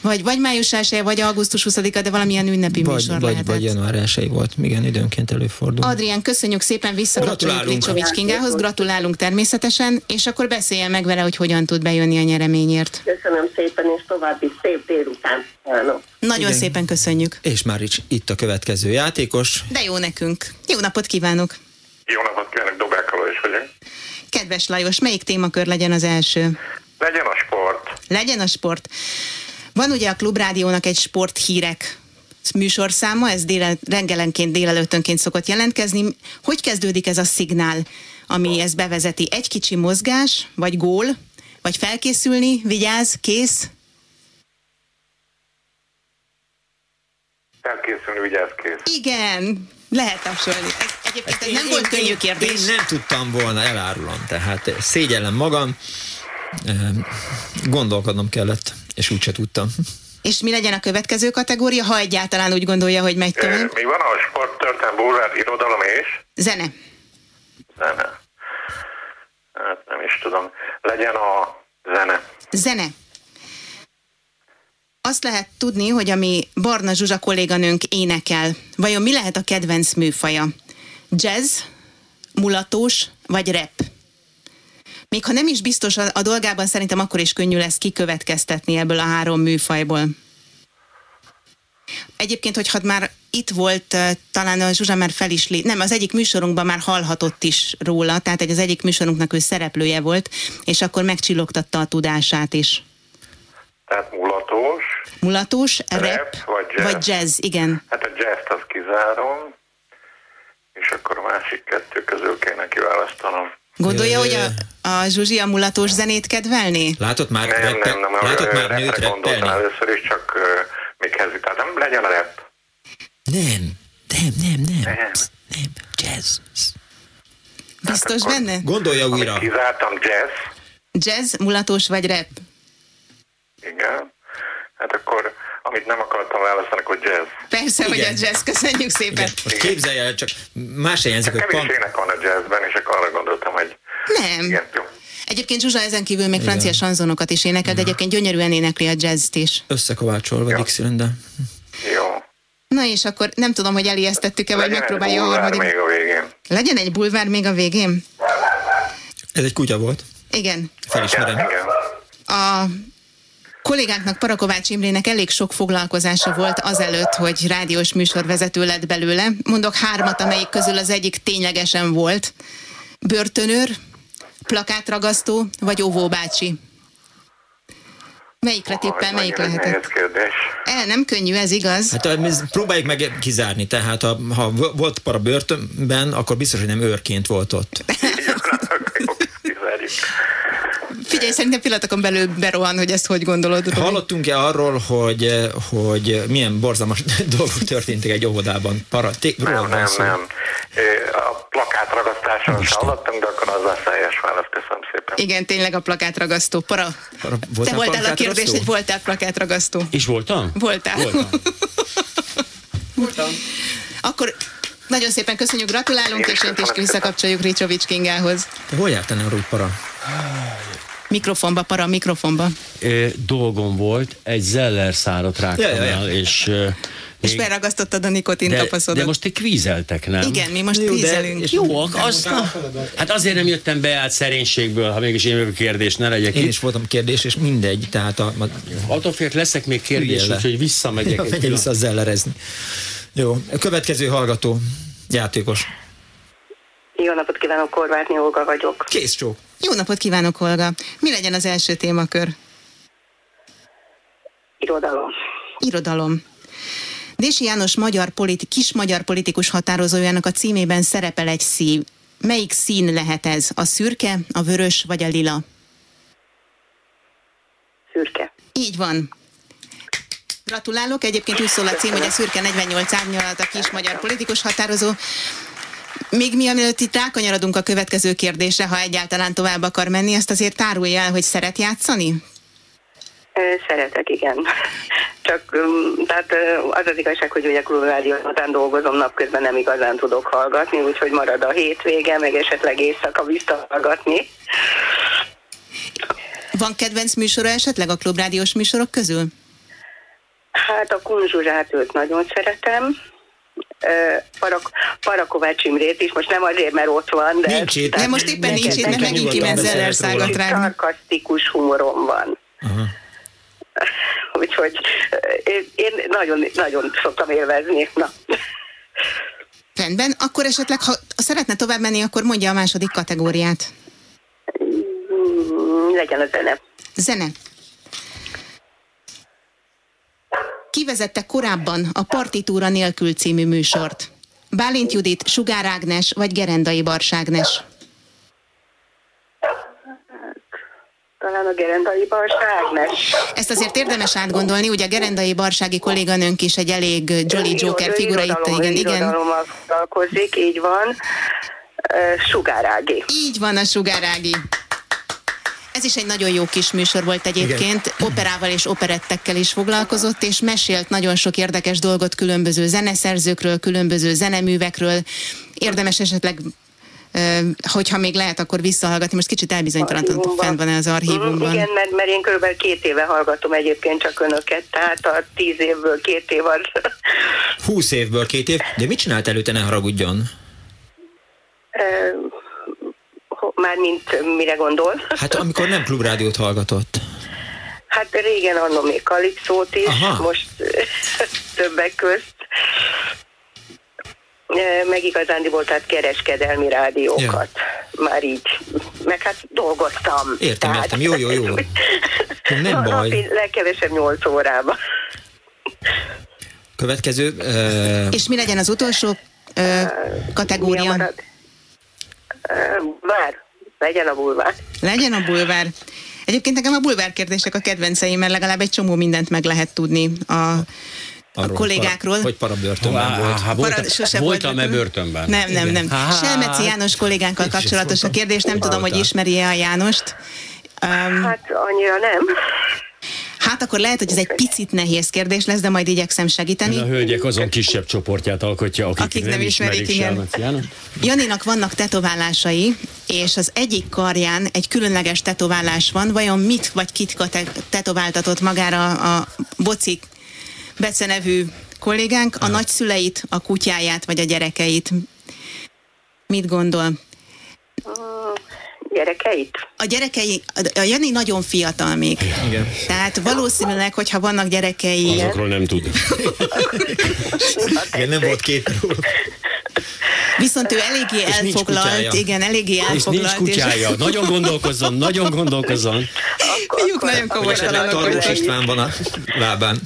Speaker 9: Vagy, vagy május 1 vagy augusztus 20-a, de valamilyen ünnepi
Speaker 5: Vagy,
Speaker 9: műsor
Speaker 5: vagy,
Speaker 9: lehetett.
Speaker 5: vagy január 1 volt. Igen, időnként előfordul.
Speaker 9: Adrián, köszönjük szépen, visszakapcsoljuk
Speaker 5: Gratulálunk.
Speaker 9: Ricsovics Kingához, gratulálunk természetesen, és akkor beszéljen meg vele, hogy hogyan tud bejönni a nyereményért.
Speaker 11: Köszönöm szépen, és további szép délután. kívánok.
Speaker 9: Nagyon
Speaker 5: Igen.
Speaker 9: szépen köszönjük.
Speaker 5: És már is itt a következő játékos.
Speaker 9: De jó nekünk. Jó napot kívánok!
Speaker 12: Jó napot kívánok, Dobák Alajos vagyok.
Speaker 9: Kedves Lajos, melyik témakör legyen az első?
Speaker 12: Legyen a sport.
Speaker 9: Legyen a sport. Van ugye a Klubrádiónak egy sporthírek műsorszáma, ez déle, reggelenként, délelőttönként szokott jelentkezni. Hogy kezdődik ez a szignál, ami ezt bevezeti? Egy kicsi mozgás, vagy gól, vagy felkészülni, vigyáz, kész?
Speaker 12: Felkészülni, vigyázz kész.
Speaker 9: Igen, lehet tapsolni. Egyébként ez nem volt könnyű kérdés.
Speaker 5: Én nem tudtam volna, elárulom. Tehát szégyellem magam. Ehm, Gondolkodnom kellett, és úgyse tudtam.
Speaker 9: És mi legyen a következő kategória, ha egyáltalán úgy gondolja, hogy megy tovább?
Speaker 12: Mi van a sport, történelem, bulvár, irodalom és
Speaker 9: Zene.
Speaker 12: zene? Hát nem is tudom. Legyen a zene.
Speaker 9: Zene. Azt lehet tudni, hogy ami Barna Zsuzsa kolléganőnk énekel, vajon mi lehet a kedvenc műfaja? Jazz, mulatós vagy rap? Még ha nem is biztos a, a dolgában, szerintem akkor is könnyű lesz kikövetkeztetni ebből a három műfajból. Egyébként, hogyha már itt volt, talán a Zsuzsa már fel is lé... Nem, az egyik műsorunkban már hallhatott is róla, tehát egy az egyik műsorunknak ő szereplője volt, és akkor megcsillogtatta a tudását is.
Speaker 12: Tehát mulatós,
Speaker 9: Mulatós, rap,
Speaker 12: rap vagy jazz.
Speaker 9: vagy jazz, igen.
Speaker 12: Hát a jazz azt kizárom, és akkor a másik kettő közül kéne kiválasztanom.
Speaker 9: Gondolja, hogy a, a Zsuzsi a mulatós zenét kedvelné?
Speaker 5: Látott már,
Speaker 12: Nem,
Speaker 5: reppe-
Speaker 12: nem, nem,
Speaker 5: látott már nőt
Speaker 12: gondoltam
Speaker 5: reppelni?
Speaker 12: először is, csak ö, még hezitáltam. Legyen a rap.
Speaker 5: Nem, nem, nem, nem.
Speaker 12: Nem.
Speaker 5: Nem, jazz.
Speaker 9: Biztos
Speaker 12: akkor-
Speaker 9: benne?
Speaker 5: Gondolja újra.
Speaker 12: Amit kizártam, jazz.
Speaker 9: Jazz, mulatós vagy rap?
Speaker 12: Igen. Hát akkor, amit nem akartam választani, akkor jazz.
Speaker 9: Persze, hogy a
Speaker 5: Igen.
Speaker 9: jazz, köszönjük szépen.
Speaker 5: Most képzelje el, csak más helyen hogy
Speaker 12: Kevés
Speaker 5: pont...
Speaker 12: ének van a jazzben, és akkor arra gondoltam, hogy
Speaker 9: Nem.
Speaker 12: igen, jó.
Speaker 9: Egyébként Zsuzsa ezen kívül még francia sanzonokat is énekel, de egyébként gyönyörűen énekli a jazzt is.
Speaker 5: Összekovácsolva
Speaker 12: Ja.
Speaker 5: Dixielandel.
Speaker 12: Jó.
Speaker 9: Na és akkor nem tudom, hogy elijesztettük-e, vagy megpróbálja a
Speaker 12: bulvár
Speaker 9: harmadik.
Speaker 12: még a végén.
Speaker 9: Legyen egy bulvár még a végén?
Speaker 5: Ez egy kutya volt.
Speaker 9: Igen.
Speaker 5: Felismerem.
Speaker 12: Igen, igen.
Speaker 9: A kollégánknak, Parakovács Imrének elég sok foglalkozása volt azelőtt, hogy rádiós műsorvezető lett belőle. Mondok hármat, amelyik közül az egyik ténylegesen volt. Börtönőr, plakátragasztó, vagy óvóbácsi. Melyikre tippel,
Speaker 12: Hogy
Speaker 9: melyik lehetett?
Speaker 12: nehéz kérdés.
Speaker 9: El, nem könnyű, ez igaz?
Speaker 5: Hát próbáljuk meg kizárni, tehát ha, ha volt para börtönben, akkor biztos, hogy nem őrként volt ott.
Speaker 12: Kizárjuk.
Speaker 9: Figyelj, szerintem pillanatokon belül berohan, hogy ezt hogy gondolod. Robi.
Speaker 5: Hallottunk-e arról, hogy, hogy milyen borzalmas dolgok történtek egy óvodában? Para, té,
Speaker 12: Nem, nem,
Speaker 5: szó.
Speaker 12: nem. A plakát ragasztáson is hallottam, de akkor az lesz helyes válasz. Köszönöm szépen.
Speaker 9: Igen, tényleg a plakátragasztó. Para,
Speaker 5: Para,
Speaker 9: te
Speaker 5: voltál
Speaker 9: voltál a kérdés, hogy voltál plakátragasztó.
Speaker 4: És voltam?
Speaker 9: Voltál.
Speaker 4: Voltam.
Speaker 9: Akkor nagyon szépen köszönjük, gratulálunk,
Speaker 12: Én
Speaker 9: és önt is visszakapcsoljuk Ricsovics Kingához.
Speaker 5: Te hol jártál arról, hogy para?
Speaker 9: Mikrofonba, para, mikrofonba.
Speaker 4: Ö, dolgom volt, egy zeller szárat rágtam
Speaker 5: Ja, ja, ja.
Speaker 4: el, és... ö,
Speaker 9: És
Speaker 4: még-
Speaker 9: felragasztottad a nikotin
Speaker 4: de,
Speaker 9: tapaszodat.
Speaker 4: de most ti kvízeltek, nem?
Speaker 9: Igen, mi most
Speaker 5: Jó, de-
Speaker 9: kvízelünk.
Speaker 5: és-
Speaker 4: Jó, azt Hát azért nem jöttem be át szerénységből, ha mégis én a kérdés, ne legyek
Speaker 5: Én
Speaker 4: itt.
Speaker 5: is voltam kérdés, és mindegy, tehát a, a,
Speaker 4: Attól félek leszek még kérdés, úgyhogy visszamegyek. egy
Speaker 5: menj vissza zellerezni. Jó, a következő hallgató, játékos.
Speaker 11: Jó napot kívánok, Korvátni Olga vagyok.
Speaker 5: Kész csók.
Speaker 9: Jó napot kívánok, Olga. Mi legyen az első témakör?
Speaker 11: Irodalom.
Speaker 9: Irodalom. Dési János magyar politi- kis magyar politikus határozójának a címében szerepel egy szív. Melyik szín lehet ez? A szürke, a vörös vagy a lila?
Speaker 11: Szürke.
Speaker 9: Így van. Gratulálok. Egyébként úgy szól a cím, hogy a szürke 48 árnyalat a kis magyar politikus határozó. Még mi, mielőtt itt rákanyarodunk a következő kérdésre, ha egyáltalán tovább akar menni, azt azért tárulja el, hogy szeret játszani?
Speaker 11: Szeretek, igen. Csak tehát az az igazság, hogy ugye klubrádió után dolgozom, napközben nem igazán tudok hallgatni, úgyhogy marad a hétvége, meg esetleg éjszaka visszahallgatni.
Speaker 9: Van kedvenc műsora esetleg a klubrádiós műsorok közül?
Speaker 11: Hát a kunzsuzsát őt nagyon szeretem. Parak, Parakovács Imrét is, most nem azért, mert ott van, de...
Speaker 5: Nincs itt.
Speaker 9: De most éppen nincs itt, mert megint kiment Zeller szágat rágni.
Speaker 11: Sarkasztikus humorom van. Úgyhogy ö, én, én nagyon, nagyon szoktam élvezni. Na.
Speaker 9: Rendben, akkor esetleg, ha szeretne tovább menni, akkor mondja a második kategóriát.
Speaker 11: Mm, Legyen a zene.
Speaker 9: Zene. Kivezette korábban a Partitúra nélkül című műsort? Bálint Judit, Sugár Ágnes vagy Gerendai Barságnes?
Speaker 11: Talán a gerendai Barságnes.
Speaker 9: Ezt azért érdemes átgondolni, ugye a Gerendai Barsági kolléganőnk is egy elég Jolly Joker
Speaker 11: Ő
Speaker 9: figura itt,
Speaker 11: irodalom-
Speaker 9: igen, igen.
Speaker 11: Foglalkozik, így van. Sugárági.
Speaker 9: Így van a Sugárági. Ez is egy nagyon jó kis műsor volt egyébként, operával és operettekkel is foglalkozott, és mesélt nagyon sok érdekes dolgot különböző zeneszerzőkről, különböző zeneművekről. Érdemes esetleg, hogyha még lehet, akkor visszahallgatni. Most kicsit
Speaker 11: Archívumban.
Speaker 9: fenn van az archívumban.
Speaker 11: Igen, mert, mert én körülbelül két éve hallgatom egyébként csak önöket, tehát a tíz évből két év az.
Speaker 5: 20 évből két év. De mit csinált előtte, ne haragudjon?
Speaker 11: Ö, ho- Mármint mire gondol?
Speaker 5: Hát amikor nem klubrádiót hallgatott.
Speaker 11: Hát régen annó még kalipszót is,
Speaker 5: Aha.
Speaker 11: most többek közt. Ö, Meg igazándiból, tehát kereskedelmi rádiókat. Már így. Meg hát dolgoztam.
Speaker 5: Értem,
Speaker 11: tehát,
Speaker 5: értem. Jó, jó, jó. Nem
Speaker 11: Na-
Speaker 5: baj.
Speaker 11: Napi legkevesebb 8 órában.
Speaker 5: Következő. Uh,
Speaker 9: És mi legyen az utolsó ö, kategória?
Speaker 11: Vár, legyen a bulvár.
Speaker 9: Legyen a bulvár. Egyébként nekem a bulvár kérdések a kedvenceim, mert legalább egy csomó mindent meg lehet tudni a, a kollégákról.
Speaker 5: Para, hogy parabörtönben volt.
Speaker 4: Há,
Speaker 9: Parad- sose volt
Speaker 4: voltam-e börtönben?
Speaker 9: Nem, nem, nem.
Speaker 4: Hát.
Speaker 9: Selmeci János kollégánkkal kapcsolatos a kérdés, nem tudom, hogy ismeri-e a Jánost. Um,
Speaker 11: Hát annyira nem.
Speaker 9: Hát akkor lehet, hogy ez egy picit nehéz kérdés lesz, de majd igyekszem segíteni.
Speaker 4: A hölgyek azon kisebb csoportját alkotja, akik,
Speaker 9: Akik nem ismerik, igen.
Speaker 4: Selmeci Jánost.
Speaker 9: Janinak vannak tetoválásai, és az egyik karján egy különleges tetoválás van. Vajon mit vagy kit tetováltatott magára a boci Bece nevű kollégánk? A nagyszüleit, a kutyáját vagy a gyerekeit? Mit gondol?
Speaker 11: Gyerekeit?
Speaker 9: A gyerekei, a Jani nagyon fiatal még.
Speaker 5: Igen.
Speaker 9: Tehát valószínűleg, hogyha vannak gyerekei,
Speaker 4: Azokról nem tud.
Speaker 5: Igen, nem volt két róla.
Speaker 9: Viszont ő eléggé
Speaker 5: És
Speaker 9: elfoglalt, igen, eléggé
Speaker 4: És
Speaker 9: elfoglalt.
Speaker 4: nincs kutyája. Nagyon gondolkozzon, nagyon gondolkozzon.
Speaker 9: Fiúk nagyon komolytalanok
Speaker 5: Tarlós. István van a lábán.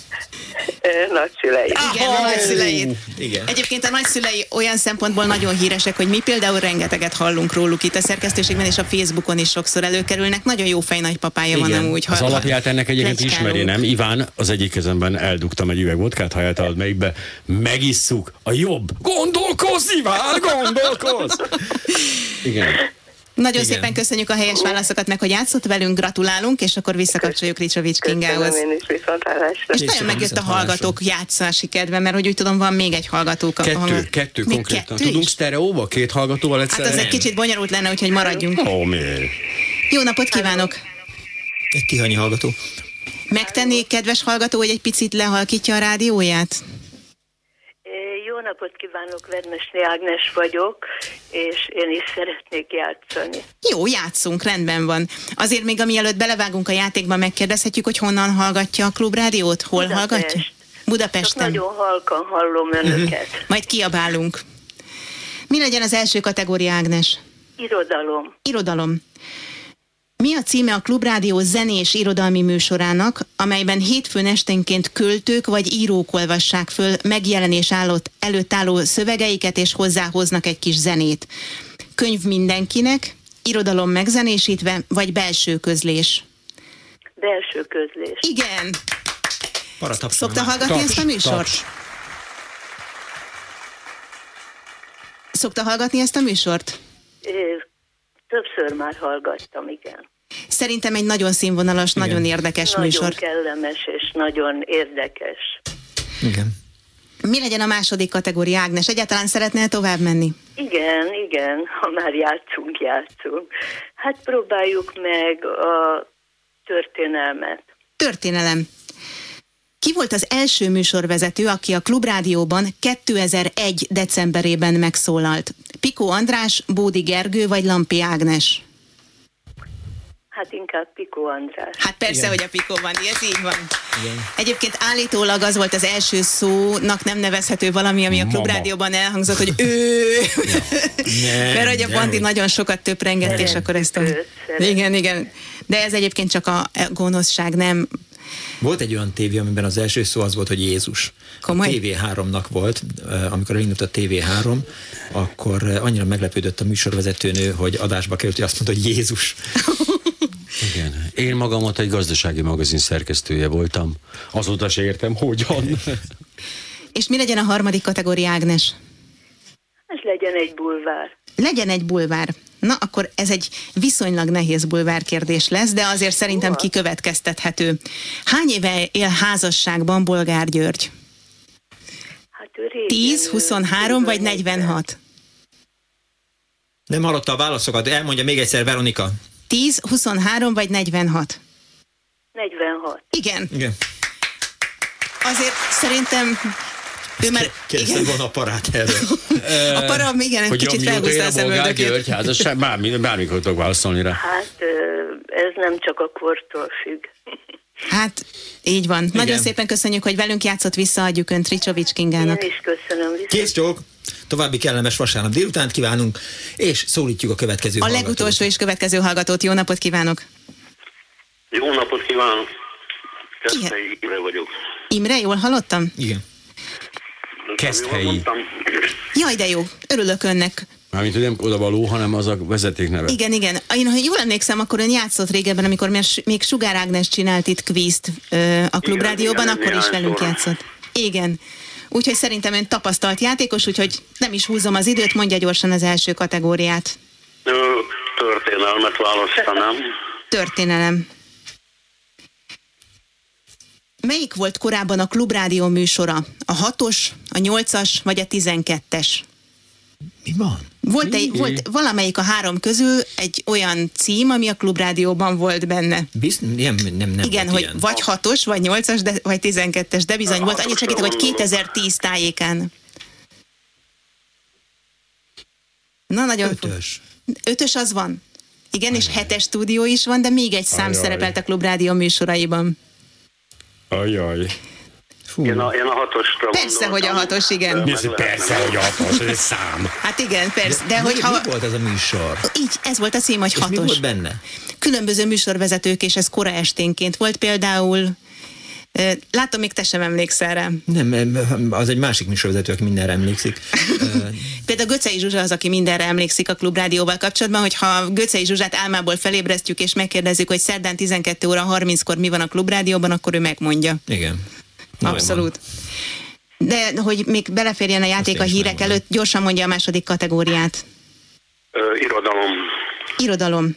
Speaker 11: Nagyszüleit.
Speaker 9: Igen, a nagyszüleit.
Speaker 5: Igen.
Speaker 9: Egyébként a nagyszülei olyan szempontból nagyon híresek, hogy mi például rengeteget hallunk róluk itt a szerkesztőségben, és a Facebookon is sokszor előkerülnek. Nagyon jó fej nagypapája van
Speaker 5: Igen.
Speaker 9: amúgy.
Speaker 4: Az alapját ennek egyébként ismeri, nem? Iván, az egyik kezemben eldugtam egy üveg vodkát, ha eltalad melyikbe. Megisszuk a jobb. Gondolkozz, Iván, gondolkozz! Igen.
Speaker 9: Nagyon
Speaker 5: Igen.
Speaker 9: szépen köszönjük a helyes válaszokat, meg hogy játszott velünk, gratulálunk, és akkor visszakapcsoljuk Ricsovics Kingához.
Speaker 11: Köszönöm én is viszontlátásra.
Speaker 9: És nagyon megjött a hallgatók játszási kedve, mert hogy úgy tudom, van még egy hallgatók.
Speaker 4: Kettő, kettő
Speaker 9: Még
Speaker 4: konkrétan.
Speaker 9: kettő
Speaker 4: Tudunk
Speaker 9: is?
Speaker 4: sztereóba, két hallgatóval
Speaker 9: Hát
Speaker 4: egyszerre?
Speaker 9: az egy kicsit bonyolult lenne, úgyhogy maradjunk.
Speaker 4: Ó, miért?
Speaker 9: Jó napot kívánok!
Speaker 5: Egy tihanyi hallgató.
Speaker 9: Megtenné, kedves hallgató, hogy egy picit lehalkítja a rádióját?
Speaker 13: Jó napot kívánok, Vedmesné Ágnes vagyok, és én is szeretnék játszani.
Speaker 9: Jó, játszunk, rendben van. Azért még amielőtt belevágunk a játékba, megkérdezhetjük, hogy honnan hallgatja a klubrádiót? Hol
Speaker 13: Budapest.
Speaker 9: hallgatja?
Speaker 13: Csak
Speaker 9: Budapesten.
Speaker 13: nagyon halkan hallom önöket.
Speaker 9: Majd kiabálunk. Mi legyen az első kategória, Ágnes?
Speaker 13: Irodalom.
Speaker 9: Irodalom. Mi a címe a Klubrádió zenés irodalmi műsorának, amelyben hétfőn esténként költők vagy írók olvassák föl megjelenés állott, előtt álló szövegeiket és hozzáhoznak egy kis zenét? Könyv mindenkinek, irodalom megzenésítve, vagy belső közlés?
Speaker 13: Belső közlés.
Speaker 9: Igen. Szokta hallgatni
Speaker 4: Taps,
Speaker 9: ezt a műsort?
Speaker 4: taps.
Speaker 9: Szokta hallgatni ezt a műsort?
Speaker 13: Többször már hallgattam, igen.
Speaker 9: Szerintem egy nagyon színvonalas, Igen. nagyon érdekes
Speaker 13: nagyon
Speaker 9: műsor.
Speaker 13: kellemes és nagyon érdekes.
Speaker 5: Igen.
Speaker 9: Mi legyen a második kategória, Ágnes? Egyáltalán szeretnél tovább menni?
Speaker 13: Igen, igen, ha már játszunk, játszunk. Hát próbáljuk meg a történelmet.
Speaker 9: Történelem. Ki volt az első műsorvezető, aki a Klubrádióban 2001. decemberében megszólalt? Pikó András, Bódi Gergő vagy Lampi Ágnes?
Speaker 13: Hát inkább Pikó András.
Speaker 9: Hát persze,
Speaker 13: Igen.
Speaker 9: hogy a Pikó van, ez így van.
Speaker 5: Igen.
Speaker 9: Egyébként állítólag az volt az első szónak nem nevezhető valami, ami a. Klubrádióban elhangzott, hogy ő.
Speaker 5: Nem,
Speaker 9: Mert hogy a. Bandi nagyon sokat töprengett, és akkor ezt a... Igen, igen. De ez egyébként csak a gonoszság, nem
Speaker 5: Volt egy olyan tévé, amiben az első szó az volt, hogy Jézus.
Speaker 9: Komoly?
Speaker 5: A TV3-nak volt, eh, amikor elindult a TV3, akkor eh, annyira meglepődött a műsorvezetőnő, hogy adásba került, hogy azt mondta, hogy Jézus.
Speaker 4: Igen. Én magamat egy gazdasági magazin szerkesztője voltam. Azóta se értem, hogyan.
Speaker 9: És mi legyen a harmadik kategória, Ágnes?
Speaker 13: Ez legyen egy bulvár.
Speaker 9: Legyen egy bulvár. Na, akkor ez egy viszonylag nehéz bulvár kérdés lesz, de azért szerintem kikövetkeztethető. Hány éve él házasságban Bolgár György?
Speaker 13: Hát régen,
Speaker 9: 10, 23 vagy 46?
Speaker 5: Nem hallotta a válaszokat, elmondja még egyszer Veronika.
Speaker 9: 10, 23 vagy 46?
Speaker 13: 46.
Speaker 9: Igen.
Speaker 5: Igen.
Speaker 9: Azért szerintem ő már...
Speaker 5: Kérdezted volna a parát erről.
Speaker 9: A para, igen, egy
Speaker 4: hogy
Speaker 9: kicsit felhúzta a
Speaker 4: a Bolgár
Speaker 9: szemöldökét.
Speaker 4: György házasság, bármi, bármikor tudok válaszolni rá.
Speaker 13: Hát ez nem csak a kortól függ.
Speaker 9: Hát, így van. Igen. Nagyon
Speaker 5: Igen.
Speaker 9: szépen köszönjük, hogy velünk játszott, visszaadjuk önt Ricsovics Kingának.
Speaker 13: Én is köszönöm. Viszont
Speaker 5: Kész csók! További kellemes vasárnap délutánt kívánunk, és szólítjuk a következő
Speaker 9: A
Speaker 5: hallgatót.
Speaker 9: legutolsó és következő hallgatót. Jó napot kívánok!
Speaker 14: Jó napot kívánok! Keszthelyi Imre vagyok.
Speaker 9: Imre, jól hallottam?
Speaker 5: Igen.
Speaker 4: Keszthelyi.
Speaker 9: Jaj, de jó. Örülök önnek.
Speaker 4: Mármint, hogy nem oda való, hanem az a vezeték neve.
Speaker 9: Igen, igen. Én, ha jól emlékszem, akkor ön játszott régebben, amikor még- Sugár Ágnes csinált itt kvízt a Klubrádióban,
Speaker 14: igen,
Speaker 9: akkor is velünk játszott. Igen. Úgyhogy szerintem ön tapasztalt játékos, úgyhogy nem is húzom az időt, mondja gyorsan az első kategóriát.
Speaker 14: Történelmet választanám.
Speaker 9: Történelem. Melyik volt korábban a Klubrádió műsora? A hatos, a nyolcas vagy a tizenkettes?
Speaker 5: Mi van?
Speaker 9: Volt, egy,
Speaker 5: Mi?
Speaker 9: volt valamelyik a három közül egy olyan cím, ami a Klubrádióban volt benne.
Speaker 5: Bizt, nem, nem, nem
Speaker 9: Igen, hogy
Speaker 5: ilyen.
Speaker 9: vagy hatos, vagy nyolcas, de, vagy tizenkettes, de bizony volt. Annyit segítek, hogy 2010 tájékán. Na, nagyon...
Speaker 5: Ötös.
Speaker 9: Ötös az van. Igen, és hetes stúdió is van, de még egy szám
Speaker 4: Ajaj.
Speaker 9: szerepelt a Klubrádió műsoraiban.
Speaker 4: Ajaj.
Speaker 14: Én a, én a hatosra
Speaker 9: Persze, hogy a hatos, igen.
Speaker 4: Mi hogy persze, hogy a hatos, ez egy szám.
Speaker 9: Hát igen, persze, de,
Speaker 5: mi,
Speaker 9: hogy ha...
Speaker 5: mi volt ez a műsor?
Speaker 9: Így, ez volt a cím, hogy
Speaker 5: És mi
Speaker 9: hatos.
Speaker 5: volt benne?
Speaker 9: Különböző műsorvezetők, és ez kora esténként volt például... Látom, még te sem emlékszel rá.
Speaker 5: Nem, em, az egy másik műsorvezető, aki mindenre emlékszik.
Speaker 9: Például Göcei Zsuzsa az, aki mindenre emlékszik a Klubrádióval kapcsolatban, hogy ha Göcei Zsuzsát álmából felébresztjük és megkérdezzük, hogy szerdán 12 óra 30-kor mi van a Klubrádióban, akkor ő megmondja.
Speaker 5: Igen.
Speaker 9: Abszolút. De hogy még beleférjen a játék a
Speaker 5: én is
Speaker 9: hírek előtt, gyorsan mondja a második kategóriát.
Speaker 14: Ö, irodalom.
Speaker 9: Irodalom.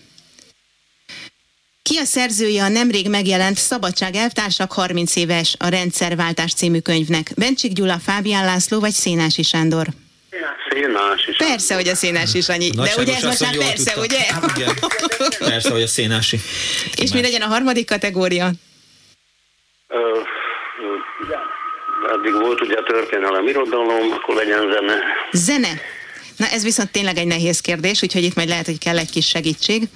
Speaker 9: Ki a szerzője a nemrég megjelent Szabadság elvtársak 30 éves a Rendszerváltás című könyvnek? Bencsik Gyula, Fábián László vagy Szénási Sándor?
Speaker 14: Szénás is.
Speaker 9: Persze, hogy a Szénási Sanyi. De ugye ez most már persze,
Speaker 5: tudta.
Speaker 9: ugye?
Speaker 5: Igen. Persze, hogy a szénási.
Speaker 9: És mi legyen a harmadik kategória?
Speaker 14: Ö, eddig volt ugye történelem, irodalom, akkor legyen zene.
Speaker 9: Zene. Na ez viszont tényleg egy nehéz kérdés, úgyhogy itt majd lehet, hogy kell egy kis segítség.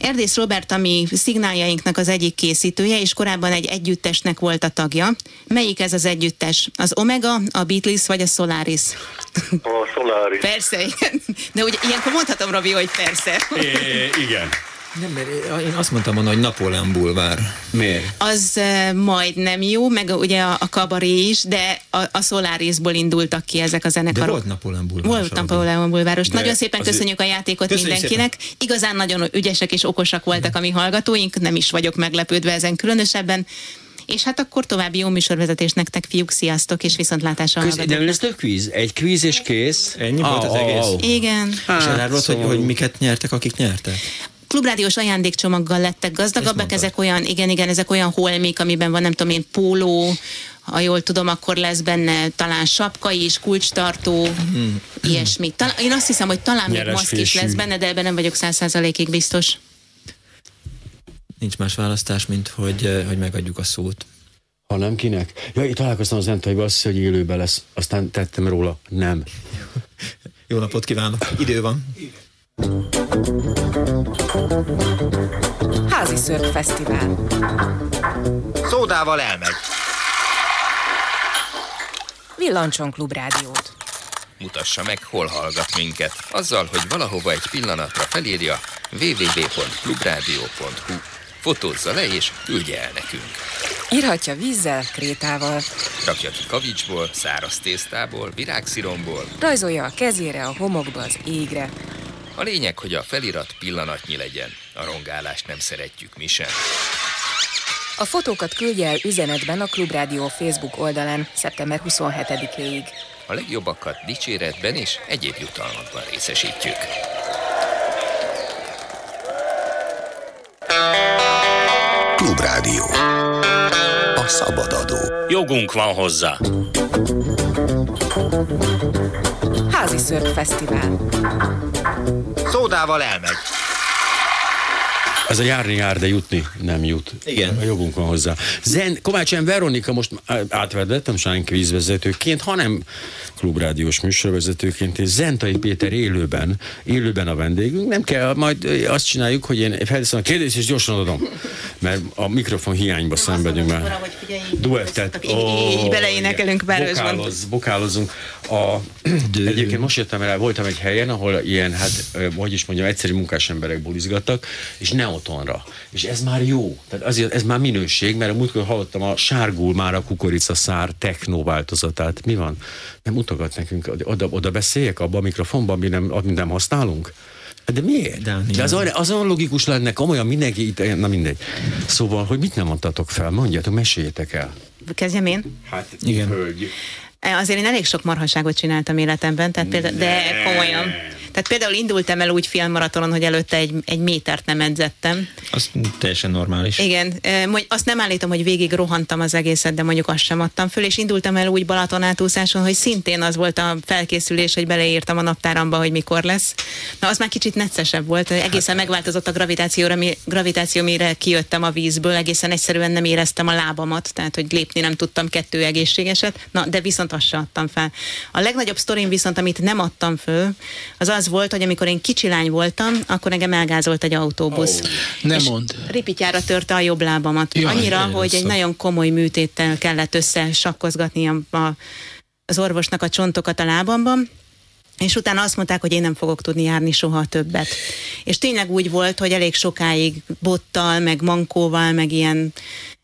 Speaker 9: Erdész Robert, ami szignáljainknak az egyik készítője, és korábban egy együttesnek volt a tagja. Melyik ez az együttes? Az Omega, a Beatles vagy a Solaris?
Speaker 14: A Solaris.
Speaker 9: Persze, igen. De ugye ilyenkor mondhatom, Robi, hogy persze.
Speaker 4: igen.
Speaker 5: Nem, mert én azt mondtam volna, hogy Napóleon bulvár.
Speaker 4: Miért?
Speaker 9: Az uh, majd nem jó, meg ugye a, a kabaré is, de a, a Solarisból indultak ki ezek a
Speaker 5: De
Speaker 9: zenekarok.
Speaker 5: volt Napóleon bulvár.
Speaker 9: Volt Napóleon bulváros.
Speaker 4: De
Speaker 9: Nagyon szépen köszönjük a játékot mindenkinek. Igazán nagyon ügyesek és okosak voltak a mi hallgatóink, nem is vagyok meglepődve ezen különösebben. És hát akkor további jó műsorvezetés nektek, fiúk, sziasztok, és viszontlátásra
Speaker 4: Köz, nem lesz több kvíz? Egy kvíz és kész?
Speaker 5: Ennyi volt az egész?
Speaker 9: Igen.
Speaker 5: És
Speaker 4: Hát,
Speaker 5: elárulod, hogy,
Speaker 4: szóval-
Speaker 5: hogy miket nyertek, akik nyertek?
Speaker 9: Klubrádiós ajándékcsomaggal lettek gazdagabbak, ezek olyan, igen, igen, ezek olyan holmik, amiben van nem tudom én, póló, ha jól tudom, akkor lesz benne talán sapka is, kulcstartó,
Speaker 5: Hmm.
Speaker 9: ilyesmi. Tal- én azt hiszem, hogy talán még maszk is lesz benne, de ebben nem vagyok száz százalékig biztos.
Speaker 5: Nincs más választás, mint hogy, eh, hogy megadjuk a szót.
Speaker 4: Ha nem, kinek? Ja, itt találkoztam az Entaival, azt hiszem, hogy élőben lesz. Aztán tettem róla. Nem.
Speaker 5: Jó napot kívánok! Idő van.
Speaker 3: Házi Szörp Fesztivál.
Speaker 15: Szódával elmegy.
Speaker 3: Villancson Klub Rádiót.
Speaker 15: Mutassa meg, hol hallgat minket. Azzal, hogy valahova egy pillanatra felírja www.clubradio.hu Fotózza le és küldje el nekünk.
Speaker 3: Írhatja vízzel, krétával.
Speaker 15: Rakja ki kavicsból, száraz tésztából, virágsziromból.
Speaker 3: Rajzolja a kezére, a homokba, az égre.
Speaker 15: A lényeg, hogy a felirat pillanatnyi legyen. A rongálást nem szeretjük mi sem.
Speaker 3: A fotókat küldje el üzenetben a Klubrádió Facebook oldalán szeptember 27-ig.
Speaker 15: A legjobbakat dicséretben és egyéb jutalmakban részesítjük.
Speaker 1: Klubrádió. A szabadadó.
Speaker 16: Jogunk van hozzá.
Speaker 3: Házi Szörp Fesztivál.
Speaker 15: Szódával elmegy.
Speaker 4: Ez a járni jár, de jutni nem jut.
Speaker 5: Igen.
Speaker 4: A jogunk van hozzá. Zen, Kovács M. Veronika most átvedettem Sány kvízvezetőként, hanem klubrádiós műsorvezetőként, és Zentai Péter élőben, élőben a vendégünk. Nem kell, majd azt csináljuk, hogy én felteszem a kérdést, és gyorsan adom. Mert a mikrofon hiányba szenvedünk már. Duettet.
Speaker 9: Így beleénekelünk városban.
Speaker 4: Bokáloz, bokálozunk. A, egyébként most jöttem el, voltam egy helyen, ahol ilyen, hát, hogy is mondjam, egyszerű munkás emberek bulizgattak, és neotonra. És ez már jó. Tehát azért ez már minőség, mert a múltkor hallottam a sárgul már a kukorica szár techno változatát. Mi van? Nem mutogat nekünk, oda, oda beszéljek abba a mikrofonban, mi nem, amit nem használunk? Hát De miért?
Speaker 5: Dániel.
Speaker 4: De az, az olyan logikus lenne, komolyan mindenki itt, na mindegy. Szóval, hogy mit nem mondtatok fel? Mondjátok, meséljétek el.
Speaker 9: Kezdjem én?
Speaker 4: Hát,
Speaker 5: Igen.
Speaker 4: Hölgy.
Speaker 9: Azért én elég sok marhaságot csináltam életemben, tehát például, de komolyan. Tehát például indultam el úgy félmaratonon, hogy előtte egy, egy métert nem edzettem.
Speaker 5: Az teljesen normális.
Speaker 9: Igen, azt nem állítom, hogy végig rohantam az egészet, de mondjuk azt sem adtam föl, és indultam el úgy Balaton átúszáson, hogy szintén az volt a felkészülés, hogy beleírtam a naptáramba, hogy mikor lesz. Na, az már kicsit neccesebb volt, egészen megváltozott a gravitációra, mi, gravitáció, mire kijöttem a vízből, egészen egyszerűen nem éreztem a lábamat, tehát hogy lépni nem tudtam kettő egészségeset, na, de viszont azt sem adtam fel. A legnagyobb sztorim viszont, amit nem adtam föl, az az volt, hogy amikor én kicsi lány voltam, akkor engem elgázolt egy autóbusz.
Speaker 6: Nem
Speaker 9: És
Speaker 6: mond.
Speaker 9: Ripityára törte a jobb lábamat.
Speaker 6: Jaj,
Speaker 9: Annyira, hogy egy nagyon komoly műtéttel kellett összesakkozgatni a, a, az orvosnak a csontokat a lábamban, és utána azt mondták, hogy én nem fogok tudni járni soha többet. És tényleg úgy volt, hogy elég sokáig bottal, meg mankóval, meg ilyen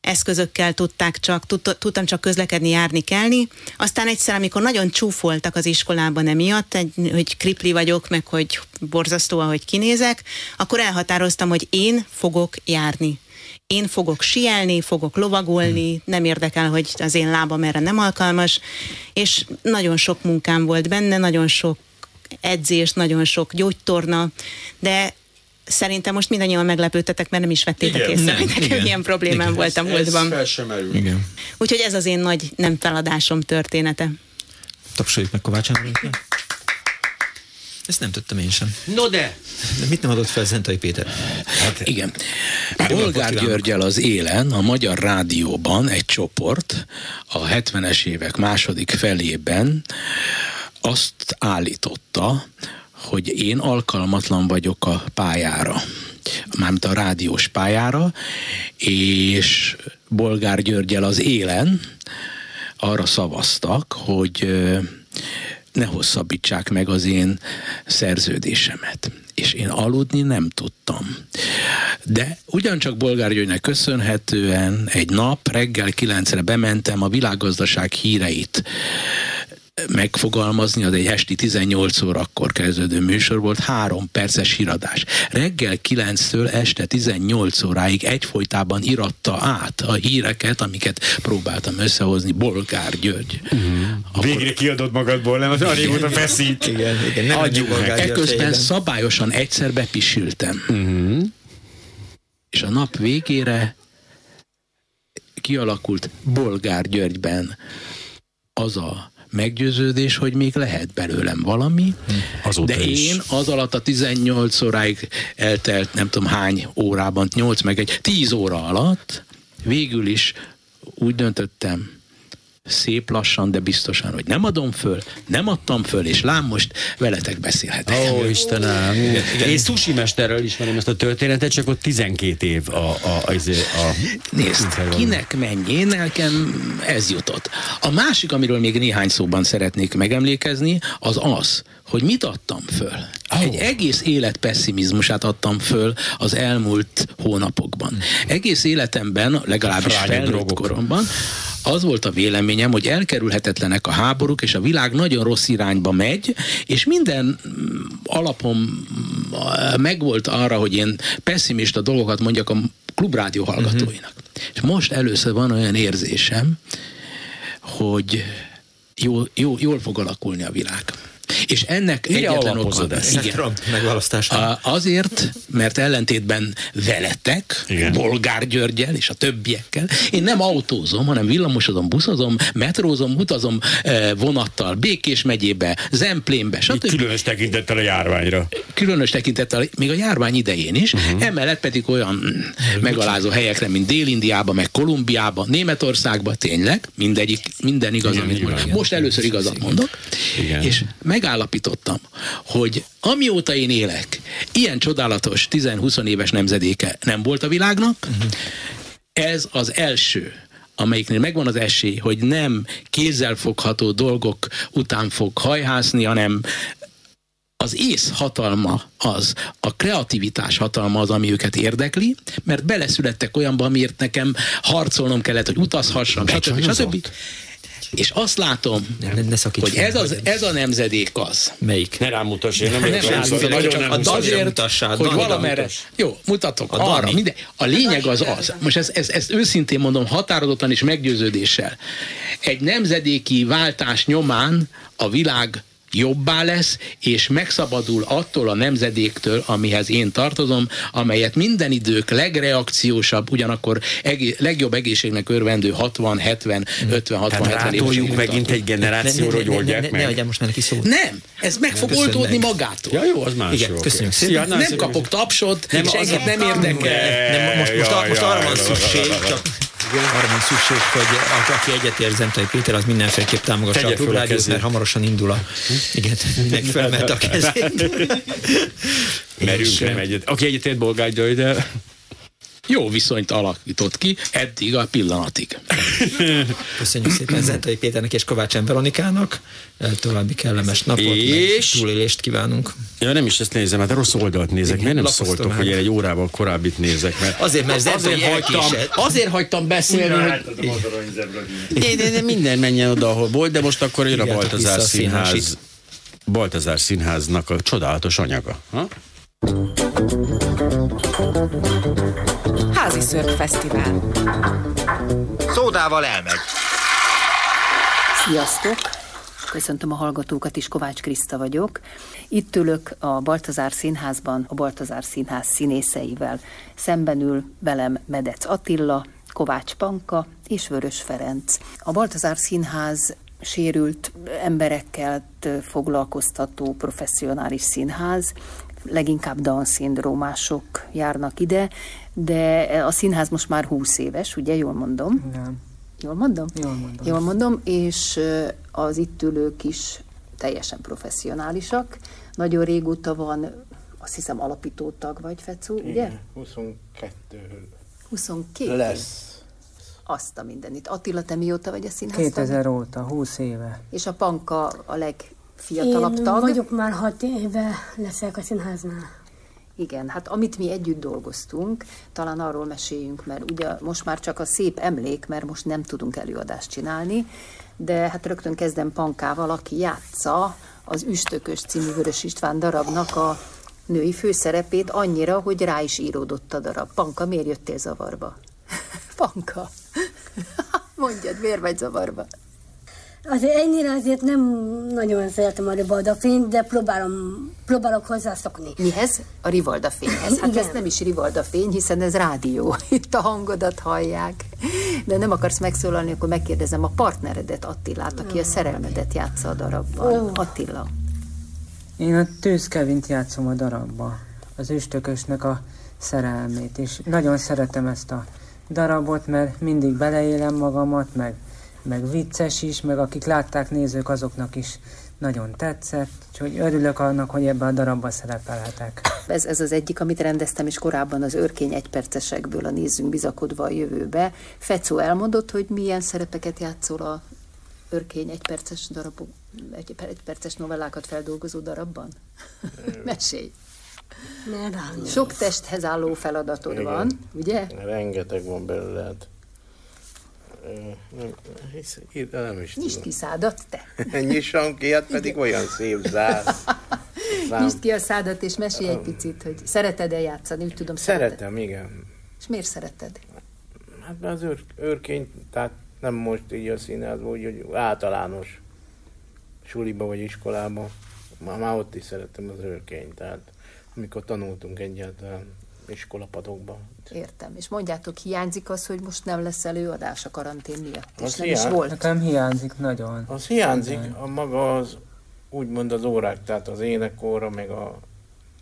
Speaker 9: eszközökkel tudták csak, tud, tudtam csak közlekedni, járni, kelni. Aztán egyszer, amikor nagyon csúfoltak az iskolában emiatt, egy, hogy kripli vagyok, meg hogy borzasztó, ahogy kinézek, akkor elhatároztam, hogy én fogok járni. Én fogok sielni, fogok lovagolni, nem érdekel, hogy az én lábam erre nem alkalmas, és nagyon sok munkám volt benne, nagyon sok edzés, nagyon sok gyógytorna, de szerintem most mindannyian meglepődtetek, mert nem is vettétek
Speaker 4: Igen.
Speaker 9: észre, hogy nekem ilyen problémám
Speaker 4: Igen.
Speaker 9: volt a
Speaker 4: Ez- ez
Speaker 9: múltban.
Speaker 4: fel sem merül.
Speaker 5: Igen.
Speaker 9: Úgyhogy ez az én nagy nem feladásom története.
Speaker 5: Tapsoljuk meg Kovács Andréknak. Ezt nem tudtam én sem.
Speaker 4: No de!
Speaker 5: De mit nem adott fel Zentai Péter?
Speaker 6: Hát igen. Bolgár. Györgyel az élen a Magyar Rádióban egy csoport a 70-es évek második felében azt állította, hogy én alkalmatlan vagyok a pályára mármint a rádiós pályára, és Bolgár Györgyel az élen arra szavaztak, hogy ne hosszabbítsák meg az én szerződésemet. És én aludni nem tudtam. De ugyancsak Bolgár Györgynek köszönhetően egy nap reggel kilencre bementem a világgazdaság híreit megfogalmazni, az egy esti 18 órakor kezdődő műsor volt, három perces híradás. Reggel 9-től este 18 óráig egyfolytában iratta át a híreket, amiket próbáltam összehozni Bolgár György.
Speaker 5: Mhm.
Speaker 7: Végre kiadod magadból, nem? Az alig óta feszít.
Speaker 5: Igen, igen. Nem
Speaker 6: Adjuk meg. Ekközben szabályosan egyszer bepisültem.
Speaker 4: Uh-huh.
Speaker 6: És a nap végére kialakult Bolgár Györgyben az a meggyőződés, hogy még lehet belőlem valami,
Speaker 4: Azóta
Speaker 6: de
Speaker 4: is.
Speaker 6: én az alatt a 18 óráig eltelt, nem tudom hány órában, 8 meg egy, 10 óra alatt végül is úgy döntöttem, szép lassan, de biztosan, hogy nem adom föl, nem adtam föl, és lám most veletek beszélhetek.
Speaker 4: Ó, Istenem. Én sushi mesterről ismerem ezt a történetet, csak ott 12 év a, a, a, a, a
Speaker 6: Nézd, kinek mennyi, nekem ez jutott. A másik, amiről még néhány szóban szeretnék megemlékezni, az az, hogy mit adtam föl. Oh. Egy egész élet pessimizmusát adtam föl az elmúlt hónapokban. Egész életemben, legalábbis felnőtt koromban, az volt a véleményem, hogy elkerülhetetlenek a háborúk, és a világ nagyon rossz irányba megy, és minden mm, alapom mm, megvolt arra, hogy én pessimista dolgokat mondjak a klubrádió hallgatóinak. Uh-huh. És most először van olyan érzésem, hogy jó, jó, jól fog alakulni a világ. És ennek
Speaker 5: Mire
Speaker 6: egyetlen oka.
Speaker 5: ezt? Trump megválasztása.
Speaker 6: Azért, mert ellentétben veletek,
Speaker 5: Igen.
Speaker 6: Bolgár Györgyel és a többiekkel, én nem autózom, hanem villamosozom, buszozom, metrózom, utazom eh, vonattal Békés megyébe, Zemplénbe, stb.
Speaker 4: Különös tekintettel a járványra.
Speaker 6: Különös tekintettel még a járvány idején is, uh-huh. emellett pedig olyan megalázó helyekre, mint Dél-Indiába, meg Kolumbiába, Németországba, tényleg, mindegyik, minden igaz,
Speaker 4: Igen,
Speaker 6: amit
Speaker 4: nyilván,
Speaker 6: most,
Speaker 4: igen.
Speaker 6: először igazat mondok,
Speaker 4: Igen.
Speaker 6: és megállapítottam, hogy amióta én élek, ilyen csodálatos 10-20 éves nemzedéke nem volt a világnak, uh-huh. ez az első amelyiknél megvan az esély, hogy nem kézzelfogható dolgok után fog hajhászni, hanem az ész hatalma az, a kreativitás hatalma az, ami őket érdekli, mert beleszülettek olyanba, amiért nekem harcolnom kellett, hogy utazhassam, stb. stb. És azt látom,
Speaker 5: ne, ne
Speaker 6: hogy ez, az, ez a nemzedék az.
Speaker 5: Melyik?
Speaker 4: Ne rám mutass, én nem,
Speaker 6: Nem,
Speaker 4: értem,
Speaker 6: nem,
Speaker 4: szóval
Speaker 6: nem,
Speaker 4: nagyon nem
Speaker 6: azért,
Speaker 5: mutassál,
Speaker 6: hogy valamerre... Jó, mutatok.
Speaker 5: A
Speaker 6: arra,
Speaker 5: Dani.
Speaker 6: minden. A lényeg az az, most ezt, ezt, ezt őszintén mondom, határozottan és meggyőződéssel. Egy nemzedéki váltás nyomán a világ jobbá lesz, és megszabadul attól a nemzedéktől, amihez én tartozom, amelyet minden idők legreakciósabb, ugyanakkor egé- legjobb egészségnek örvendő 60, 70, 50, 60,
Speaker 4: Tehát
Speaker 6: 70 éves.
Speaker 4: megint egy generációra, hogy oldják
Speaker 5: ne, ne,
Speaker 4: meg.
Speaker 5: ne adjál most már neki szót.
Speaker 6: Nem, ez meg fog
Speaker 5: Köszönöm
Speaker 6: oldódni magától.
Speaker 4: Ja, jó, az más
Speaker 5: Igen,
Speaker 4: jó,
Speaker 5: köszönjük szépen.
Speaker 4: na,
Speaker 6: Nem
Speaker 4: szépen.
Speaker 6: kapok tapsot,
Speaker 4: Nem,
Speaker 6: és
Speaker 4: az
Speaker 6: engem
Speaker 4: a-
Speaker 6: nem érdekel.
Speaker 5: Nem, most, most, most arra van szükség, csak arra van szükség, hogy aki egyetért Zentai Péter, az mindenféleképp támogassa
Speaker 4: Tegye
Speaker 5: a klubrádiót, mert hamarosan indul a... Igen, mindenki felmelt a kezét.
Speaker 4: Merünk
Speaker 5: És,
Speaker 4: nem egyet. Aki egyetért Bolgár Györgyel.
Speaker 6: Jó viszonyt alakított ki, eddig a pillanatig.
Speaker 5: Köszönjük szépen Zentai Péternek és Kovács. Veronikának. További kellemes napot,
Speaker 4: És-
Speaker 5: túlélést kívánunk.
Speaker 4: Ja, nem is ezt nézem, hát rossz oldalt nézek.
Speaker 5: Igen,
Speaker 4: Miért nem szóltok, hogy én egy órával korábbit nézek? Mert
Speaker 5: Azért, mert Zentai
Speaker 4: azért hagytam, azért hagytam beszélni, hogy de, de, de minden menjen oda, ahol volt, de most akkor jön a Baltazár Színház. Baltazár Színháznak a csodálatos anyaga. Ha?
Speaker 3: Házi Szörp Fesztivál.
Speaker 15: Szódával elmegy.
Speaker 16: Sziasztok! Köszöntöm a hallgatókat is, Kovács Kriszta vagyok. Itt ülök a Baltazár Színházban, a Baltazár Színház színészeivel. Szemben ül velem Medec Attila, Kovács Panka és Vörös Ferenc. A Baltazár Színház sérült emberekkel foglalkoztató professzionális színház, leginkább Down-szindrómások járnak ide, de a színház most már 20 éves, ugye, jól mondom?
Speaker 17: Nem.
Speaker 16: Jól mondom?
Speaker 17: Jól mondom.
Speaker 16: Jól mondom, és az itt ülők is teljesen professzionálisak. Nagyon régóta van, azt hiszem alapító tag vagy, Fecó, ugye?
Speaker 17: 22
Speaker 16: 22
Speaker 17: lesz.
Speaker 16: Azt a mindenit. Attila, te mióta vagy a színháztag?
Speaker 17: 2000 óta, 20 éve.
Speaker 16: És a Panka a legfiatalabb
Speaker 18: Én
Speaker 16: tag.
Speaker 18: vagyok már hat éve leszek a színháznál.
Speaker 16: Igen, hát amit mi együtt dolgoztunk, talán arról meséljünk, mert ugye most már csak a szép emlék, mert most nem tudunk előadást csinálni, de hát rögtön kezdem Pankával, aki játsza az Üstökös című Vörös István darabnak a női főszerepét annyira, hogy rá is íródott a darab. Panka, miért jöttél zavarba? Panka, mondjad, miért vagy zavarba?
Speaker 18: Azért ennyire azért nem nagyon szeretem a Rivalda fényt, de próbálom, próbálok hozzászokni.
Speaker 16: Mihez? A Rivalda fényhez. Hát
Speaker 18: Igen.
Speaker 16: ez nem is Rivalda fény, hiszen ez rádió. Itt a hangodat hallják. De nem akarsz megszólalni, akkor megkérdezem a partneredet, Attilát, aki a szerelmedet játsza a darabban.
Speaker 18: Ó.
Speaker 16: Attila.
Speaker 17: Én a Tűz Kevint játszom a darabba, az üstökösnek a szerelmét, és nagyon szeretem ezt a darabot, mert mindig beleélem magamat, meg, meg vicces is, meg akik látták nézők, azoknak is nagyon tetszett, úgyhogy örülök annak, hogy ebben a darabban szerepelhetek.
Speaker 16: Ez, ez az egyik, amit rendeztem is korábban az örkény egypercesekből a Nézzünk bizakodva a jövőbe. Fecó elmondott, hogy milyen szerepeket játszol a örkény egyperces darabok, egy, egyperces novellákat feldolgozó darabban? Mesélj! Sok testhez álló feladatod
Speaker 19: Igen.
Speaker 16: van, ugye?
Speaker 19: Rengeteg van belőle. Hát. Nem, hisz, nem is
Speaker 16: Nyisd ki szádat, te!
Speaker 19: Nyissam ki, hát pedig olyan szép zár. Szám.
Speaker 16: Nyisd ki a szádat, és mesélj egy picit, hogy szereted-e játszani, úgy tudom, szereted.
Speaker 19: Szeretem, igen.
Speaker 16: És miért szereted?
Speaker 19: Hát mert az őr, őrkény, tehát nem most így a színházban, úgy, hogy általános suliba vagy iskolába. Már, már ott is szerettem az őrkényt, tehát amikor tanultunk egyáltalán iskolapadokban.
Speaker 16: Értem. És mondjátok, hiányzik az, hogy most nem lesz előadás a karantén miatt, és
Speaker 19: Az
Speaker 16: nem is
Speaker 19: hiány-
Speaker 16: volt.
Speaker 17: Nekem hiányzik nagyon.
Speaker 19: Az hiányzik, a maga az, úgymond az órák, tehát az énekóra, meg a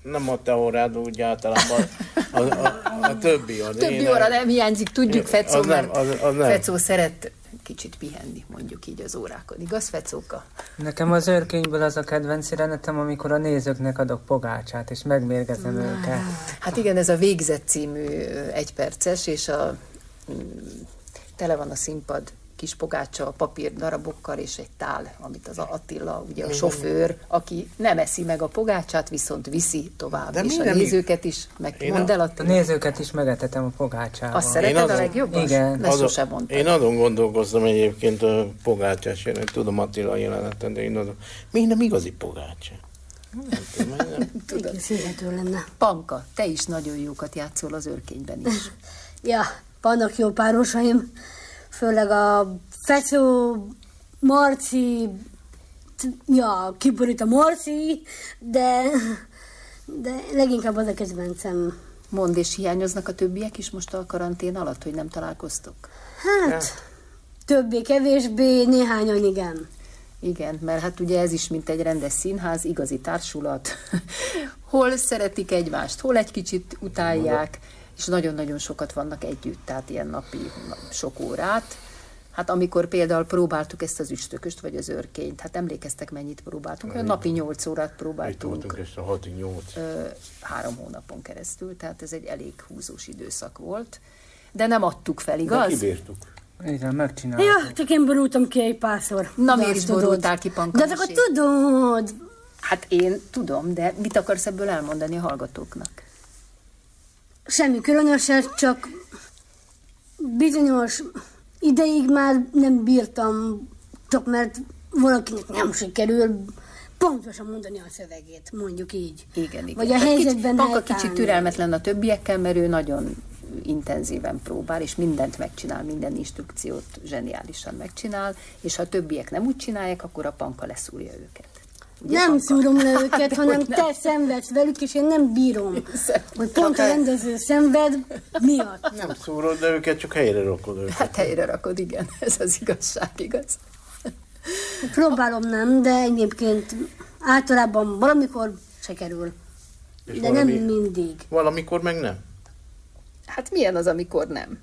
Speaker 19: nem a te órád, úgy általában a, a, a, a többi. Az
Speaker 16: Többi
Speaker 19: ének.
Speaker 16: óra nem hiányzik, tudjuk,
Speaker 19: Az
Speaker 16: Fecó,
Speaker 19: nem,
Speaker 16: mert
Speaker 19: az- az nem.
Speaker 16: Fecó szeret kicsit pihenni, mondjuk így az órákon. Igaz, Fecóka?
Speaker 17: Nekem az őrkényből az a kedvenc jelenetem, amikor a nézőknek adok pogácsát, és megmérgezem őket.
Speaker 16: Hát igen, ez a Végzet című egyperces, és a, mm, tele van a színpad kis pogácsa a papír darabokkal, és egy tál, amit az Attila, ugye a sofőr, aki nem eszi meg a pogácsát, viszont viszi tovább,
Speaker 17: De
Speaker 16: és a nézőket is, meg
Speaker 19: Én
Speaker 16: mondd el
Speaker 17: A
Speaker 16: Attila.
Speaker 17: nézőket is megetetem a pogácsával.
Speaker 16: Azt szereted a legjobban?
Speaker 17: Igen.
Speaker 16: Ezt sosem mondtad.
Speaker 19: Én azon gondolkoztam egyébként a pogácsás jelenet, tudom Attila jeleneten, de én azon, miért nem igazi pogácsa?
Speaker 16: Tudod.
Speaker 18: Ez hihető lenne.
Speaker 16: Panka, te is nagyon jókat játszol az őrkényben is.
Speaker 18: Ja, vannak jó párosaim, főleg a Fecó, Marci, ja, kiborít a Marci, de, de leginkább az a kedvencem.
Speaker 16: Mond, és hiányoznak a többiek is most a karantén alatt, hogy nem találkoztok?
Speaker 18: Hát, többé-kevésbé, néhányan igen.
Speaker 16: Igen, mert hát ugye ez is mint egy rendes színház, igazi társulat. hol szeretik egymást, hol egy kicsit utálják, és nagyon-nagyon sokat vannak együtt, tehát ilyen napi na- sok órát. Hát amikor például próbáltuk ezt az üstököst, vagy az őrkényt, hát emlékeztek mennyit próbáltunk? Olyan napi 8 órát
Speaker 19: Itt
Speaker 16: próbáltunk
Speaker 19: voltunk ezt a 6-8.
Speaker 16: ö, három hónapon keresztül, tehát ez egy elég húzós időszak volt. De nem adtuk fel, igaz?
Speaker 19: De kibírtuk.
Speaker 17: Igen, megcsináltam.
Speaker 18: Ja, csak én borultam ki egy párszor.
Speaker 16: Na,
Speaker 18: De
Speaker 16: miért is borultál ki, Panka?
Speaker 18: De
Speaker 16: Mesélj.
Speaker 18: tudod.
Speaker 16: Hát én tudom, de mit akarsz ebből elmondani a hallgatóknak?
Speaker 18: Semmi különöset, csak bizonyos ideig már nem bírtam, csak mert valakinek nem sikerül pontosan mondani a szövegét, mondjuk így.
Speaker 16: Igen, igen.
Speaker 18: Vagy a helyzetben
Speaker 16: kicsit, Panka kicsit türelmetlen a többiekkel, mert ő nagyon intenzíven próbál, és mindent megcsinál, minden instrukciót zseniálisan megcsinál, és ha a többiek nem úgy csinálják, akkor a Panka leszúrja őket. Ugye,
Speaker 18: nem szúrom le őket,
Speaker 16: Hát,
Speaker 18: hanem
Speaker 16: dehogy nem.
Speaker 18: te szenvedsz velük, és én nem bírom. Hogy pont a rendező szenved miatt.
Speaker 19: Nem szúrod, de őket csak helyre rakod őket.
Speaker 16: Hát helyre rakod, igen, ez az igazság, igaz?
Speaker 18: Próbálom nem, de egyébként általában valamikor se kerül.
Speaker 19: És
Speaker 18: De
Speaker 19: valami-
Speaker 18: nem mindig.
Speaker 19: Valamikor meg nem.
Speaker 16: Hát milyen az, amikor nem?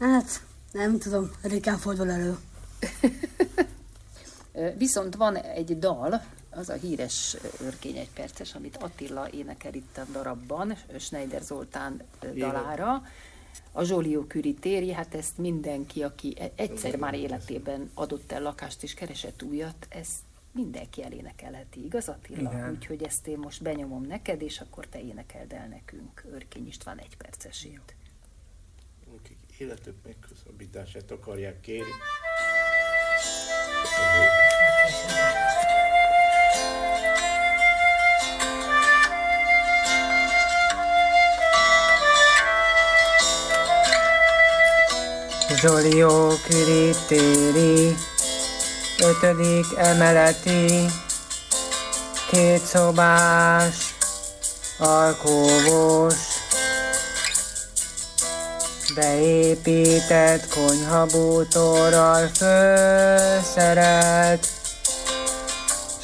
Speaker 18: Hát, nem tudom, ritkán fordul elő.
Speaker 16: Viszont van egy dal, az a híres örkény egy perces, amit Attila énekel itt a darabban, Schneider Zoltán dalára. A Zsolió Küri térje, hát ezt mindenki, aki e- egyszer már életében adott el lakást és keresett újat, ezt mindenki elénekelheti, igaz Attila?
Speaker 17: Igen.
Speaker 16: Úgyhogy ezt én most benyomom neked, és akkor te énekeld el nekünk Örkény István egy percesét.
Speaker 19: Akik életük meghosszabbítását akarják kérni.
Speaker 17: Zsolió téri, ötödik emeleti, két szobás, alkóvos, beépített konyhabútorral fölszerelt,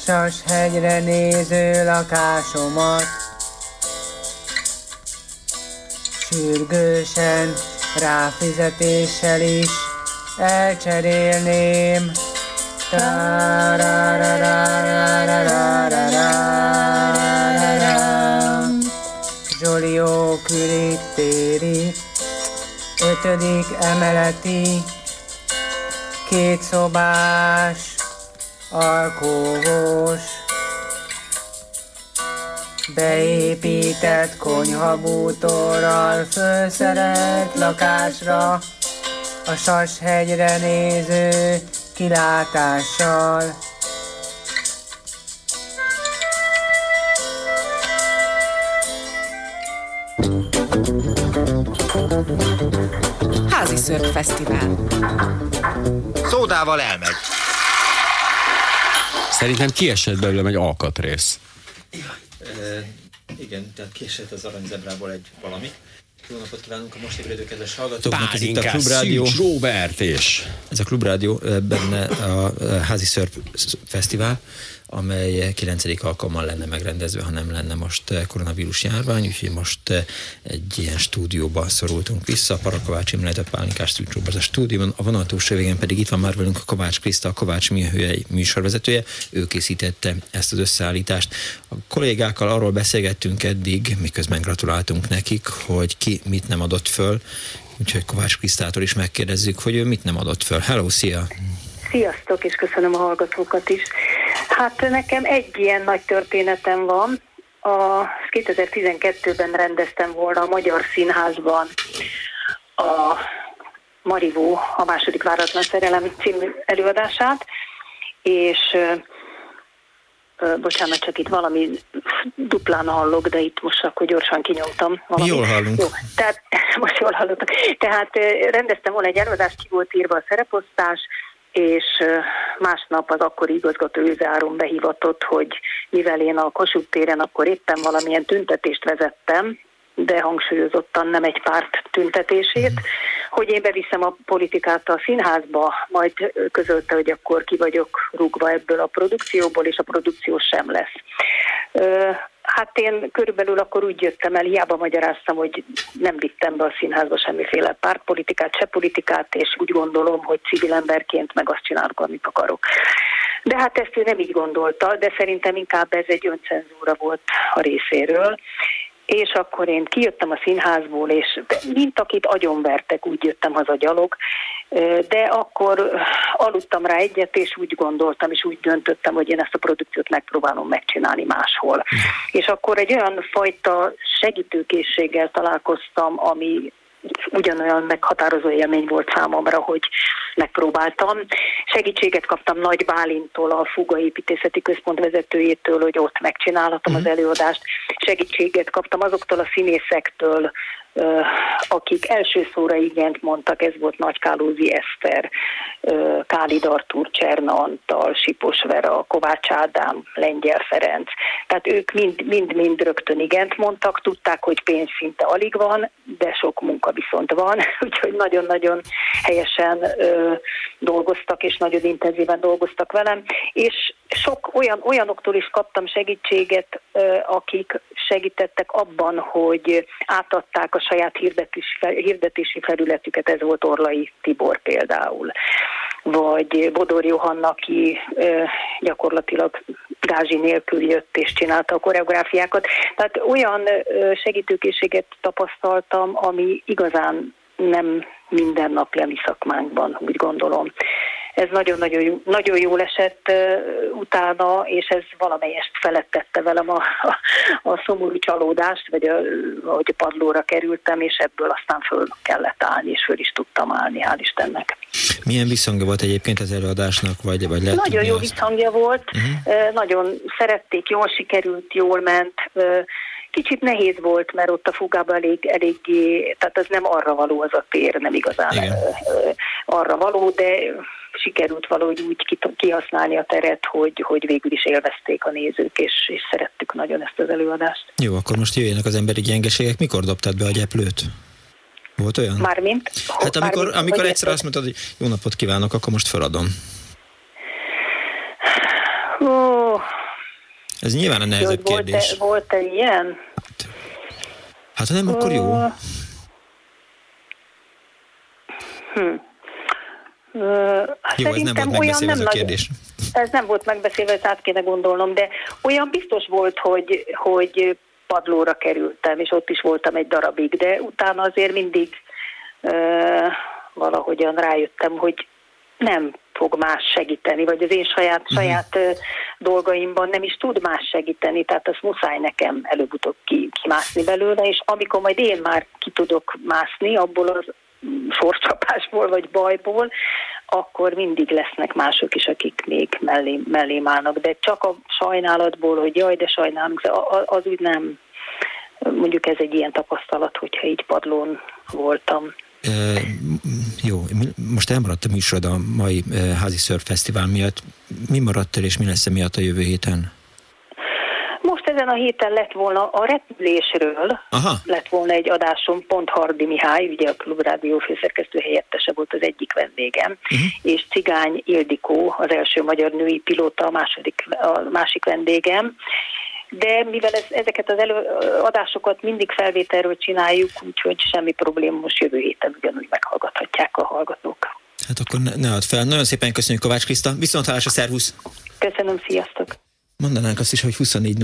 Speaker 17: Sashegyre néző lakásomat, sürgősen, ráfizetéssel is elcserélném. Zsolió kürit téri, ötödik emeleti, két szobás, alkóvos, beépített konyhabútorral fölszerelt lakásra, a Sashegyre néző kilátással.
Speaker 3: Szörp Fesztivál.
Speaker 15: Szódával elmegy.
Speaker 4: Szerintem kiesett belőlem egy alkatrész.
Speaker 5: E, igen, tehát kiesett az aranyzebrából egy valami. Jó napot kívánunk a most ébredő kedves hallgatóknak. Ez itt a Klubrádió.
Speaker 4: Robert és...
Speaker 5: Ez a Klubrádió, benne a Házi Szörp Fesztivál, amely 9. alkalommal lenne megrendezve, ha nem lenne most ö, koronavírus járvány, úgyhogy most ö, egy ilyen stúdióba szorultunk vissza. Parakovács Imre, a Pálinkás Szűcs Robert a stúdióban, a vonal végén pedig itt van már velünk a Kovács Kriszta, a Kovács Műhőjei műsorvezetője, ő készítette ezt az összeállítást. A kollégákkal arról beszélgettünk eddig, miközben gratuláltunk nekik, hogy ki mit nem adott föl, Úgyhogy Kovács Krisztától is megkérdezzük, hogy ő mit nem adott föl. Hello, szia!
Speaker 20: Sziasztok, és köszönöm a hallgatókat is. Hát nekem egy ilyen nagy történetem van. A 2012-ben rendeztem volna a Magyar Színházban a Marivó, a második váratlan szerelem című előadását, és bocsánat, csak itt valami duplán hallok, de itt most akkor gyorsan kinyomtam. Valami.
Speaker 5: Jól hallunk.
Speaker 20: Jó, tehát most jól hallottak. Tehát rendeztem volna egy előadást, ki volt írva a szereposztás, és másnap az akkori igazgató Őzáron behivatott, hogy mivel én a Kossuth téren akkor éppen valamilyen tüntetést vezettem, de hangsúlyozottan nem egy párt tüntetését, hogy én beviszem a politikát a színházba, majd közölte, hogy akkor ki vagyok rúgva ebből a produkcióból, és a produkció sem lesz. Hát én körülbelül akkor úgy jöttem el, hiába magyaráztam, hogy nem vittem be a színházba semmiféle pártpolitikát, se politikát, és úgy gondolom, hogy civil emberként meg azt csinálok, amit akarok. De hát ezt ő nem így gondolta, de szerintem inkább ez egy öncenzúra volt a részéről. És akkor én kijöttem a színházból, és mint akit agyonvertek, úgy jöttem haza gyalog, de akkor aludtam rá egyet, és úgy gondoltam, és úgy döntöttem, hogy én ezt a produkciót megpróbálom megcsinálni máshol. És akkor egy olyan fajta segítőkészséggel találkoztam, ami ugyanolyan meghatározó élmény volt számomra, hogy megpróbáltam. Segítséget kaptam Nagy Bálintól, a Fuga Építészeti Központ vezetőjétől, hogy ott megcsinálhatom az előadást. Segítséget kaptam azoktól a színészektől, akik első szóra igent mondtak, ez volt Nagy Kálózi Eszter, Kálid Artúr, Cserna Antal, Sipos Vera, Kovács Ádám, Lengyel Ferenc. Tehát ők mind-mind rögtön igent mondtak, tudták, hogy pénz szinte alig van, de sok munka viszont van, úgyhogy nagyon-nagyon helyesen dolgoztak, és nagyon intenzíven dolgoztak velem, és sok olyan, olyanoktól is kaptam segítséget, akik segítettek abban, hogy átadták a saját hirdetés, hirdetési felületüket, ez volt Orlai Tibor például vagy Bodor Johanna, aki gyakorlatilag gázsi nélkül jött és csinálta a koreográfiákat. Tehát olyan segítőkészséget tapasztaltam, ami igazán nem mindennapja mi szakmánkban, úgy gondolom. Ez nagyon-nagyon jó, nagyon jól esett utána, és ez valamelyest felettette velem a, a, a szomorú csalódást, vagy a, hogy a padlóra kerültem, és ebből aztán föl kellett állni, és föl is tudtam állni, hál' Istennek.
Speaker 5: Milyen visszhangja volt egyébként az előadásnak, vagy, vagy lehet
Speaker 20: Nagyon jó
Speaker 5: azt?
Speaker 20: visszhangja volt, uh-huh. nagyon szerették, jól sikerült, jól ment. Kicsit nehéz volt, mert ott a fugában elég, eléggé, tehát az nem arra való az a tér, nem igazán ö, arra való, de sikerült valahogy úgy ki- kihasználni a teret, hogy, hogy végül is élvezték a nézők, és, és szerettük nagyon ezt az előadást.
Speaker 5: Jó, akkor most jöjjenek az emberi gyengeségek. Mikor dobtad be a gyeplőt? Volt olyan?
Speaker 20: Mármint?
Speaker 5: Hát amikor,
Speaker 20: mármint,
Speaker 5: amikor egyszer azt mondtad, hogy jó napot kívánok, akkor most feladom.
Speaker 20: Ó,
Speaker 5: Ez nyilván a nehezebb
Speaker 20: hogy volt-e,
Speaker 5: kérdés.
Speaker 20: volt-e ilyen?
Speaker 5: Hát ha nem, akkor jó.
Speaker 20: Hm. Ö,
Speaker 5: Jó, ez nem volt megbeszélve ez a kérdés.
Speaker 20: ez nem volt megbeszélve, ezt át kéne gondolnom, de olyan biztos volt, hogy, hogy padlóra kerültem, és ott is voltam egy darabig, de utána azért mindig ö, valahogyan rájöttem, hogy nem fog más segíteni, vagy az én saját, uh-huh. saját dolgaimban nem is tud más segíteni, tehát az muszáj nekem előbb-utóbb ki, kimászni belőle, és amikor majd én már ki tudok mászni abból az sorcsapásból vagy bajból, akkor mindig lesznek mások is, akik még mellé, mellém állnak. De csak a sajnálatból, hogy jaj, de sajnálom, az úgy nem, mondjuk ez egy ilyen tapasztalat, hogyha így padlón voltam.
Speaker 5: E, jó, most elmaradt a műsorod a mai házi Surf Fesztivál miatt. Mi maradt el, és mi lesz miatt a jövő héten?
Speaker 20: Ezen a héten lett volna a repülésről,
Speaker 5: Aha.
Speaker 20: lett volna egy adásom, pont Hardi Mihály, ugye a Klubrádió főszerkesztő helyettese volt az egyik vendégem, uh-huh. és Cigány Ildikó, az első magyar női pilóta, a, második, a másik vendégem, de mivel ez, ezeket az előadásokat mindig felvételről csináljuk, úgyhogy semmi probléma, most jövő héten ugyanúgy meghallgathatják a hallgatók.
Speaker 5: Hát akkor ne, ne add fel. Nagyon szépen köszönjük Kovács Kriszta. Viszont a szervusz!
Speaker 20: Köszönöm, sziasztok!
Speaker 5: Mondanánk azt is, hogy 24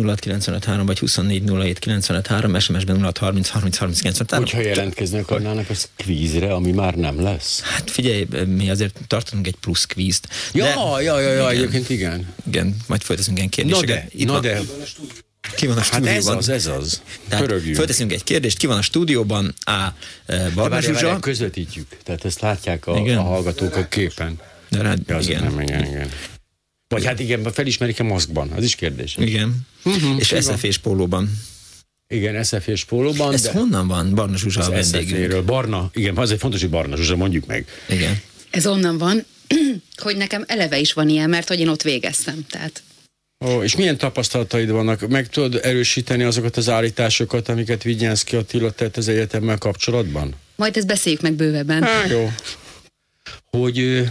Speaker 5: 06 vagy 24 07 SMS-ben 06 30 30 30 95
Speaker 4: Hogyha jelentkezni akarnának az kvízre, ami már nem lesz.
Speaker 5: Hát figyelj, mi azért tartunk egy plusz kvízt.
Speaker 4: Ja, de, ja, ja, ja, igen, egyébként igen.
Speaker 5: Igen, majd folytatunk ilyen kérdéseket.
Speaker 4: Na de, Itt na van, de.
Speaker 5: Ki van a stúdióban?
Speaker 4: Hát ez az, ez az.
Speaker 5: Fölteszünk egy kérdést, ki van a stúdióban? A. Barna Zsuzsa.
Speaker 4: közvetítjük, tehát ezt látják a, a hallgatók a képen.
Speaker 5: De rád,
Speaker 4: ja,
Speaker 5: igen.
Speaker 4: Nem, igen, igen. Vagy hát igen, felismerik-e maszkban? Az is kérdés.
Speaker 5: Igen. Uh-huh, és SZF-és pólóban.
Speaker 4: Igen, SZF-és pólóban.
Speaker 5: Ez de... honnan van? Barna Zsuzsa a
Speaker 4: vendégünk. Barna, igen, azért fontos, hogy Barna Zsuzsa, mondjuk meg.
Speaker 5: Igen.
Speaker 21: Ez onnan van, hogy nekem eleve is van ilyen, mert hogy én ott végeztem. Tehát
Speaker 4: Ó, és milyen tapasztalataid vannak? Meg tudod erősíteni azokat az állításokat, amiket Vigyánszki Attila tett az egyetemmel kapcsolatban?
Speaker 21: Majd ezt beszéljük meg bővebben.
Speaker 4: Há, jó. Hogy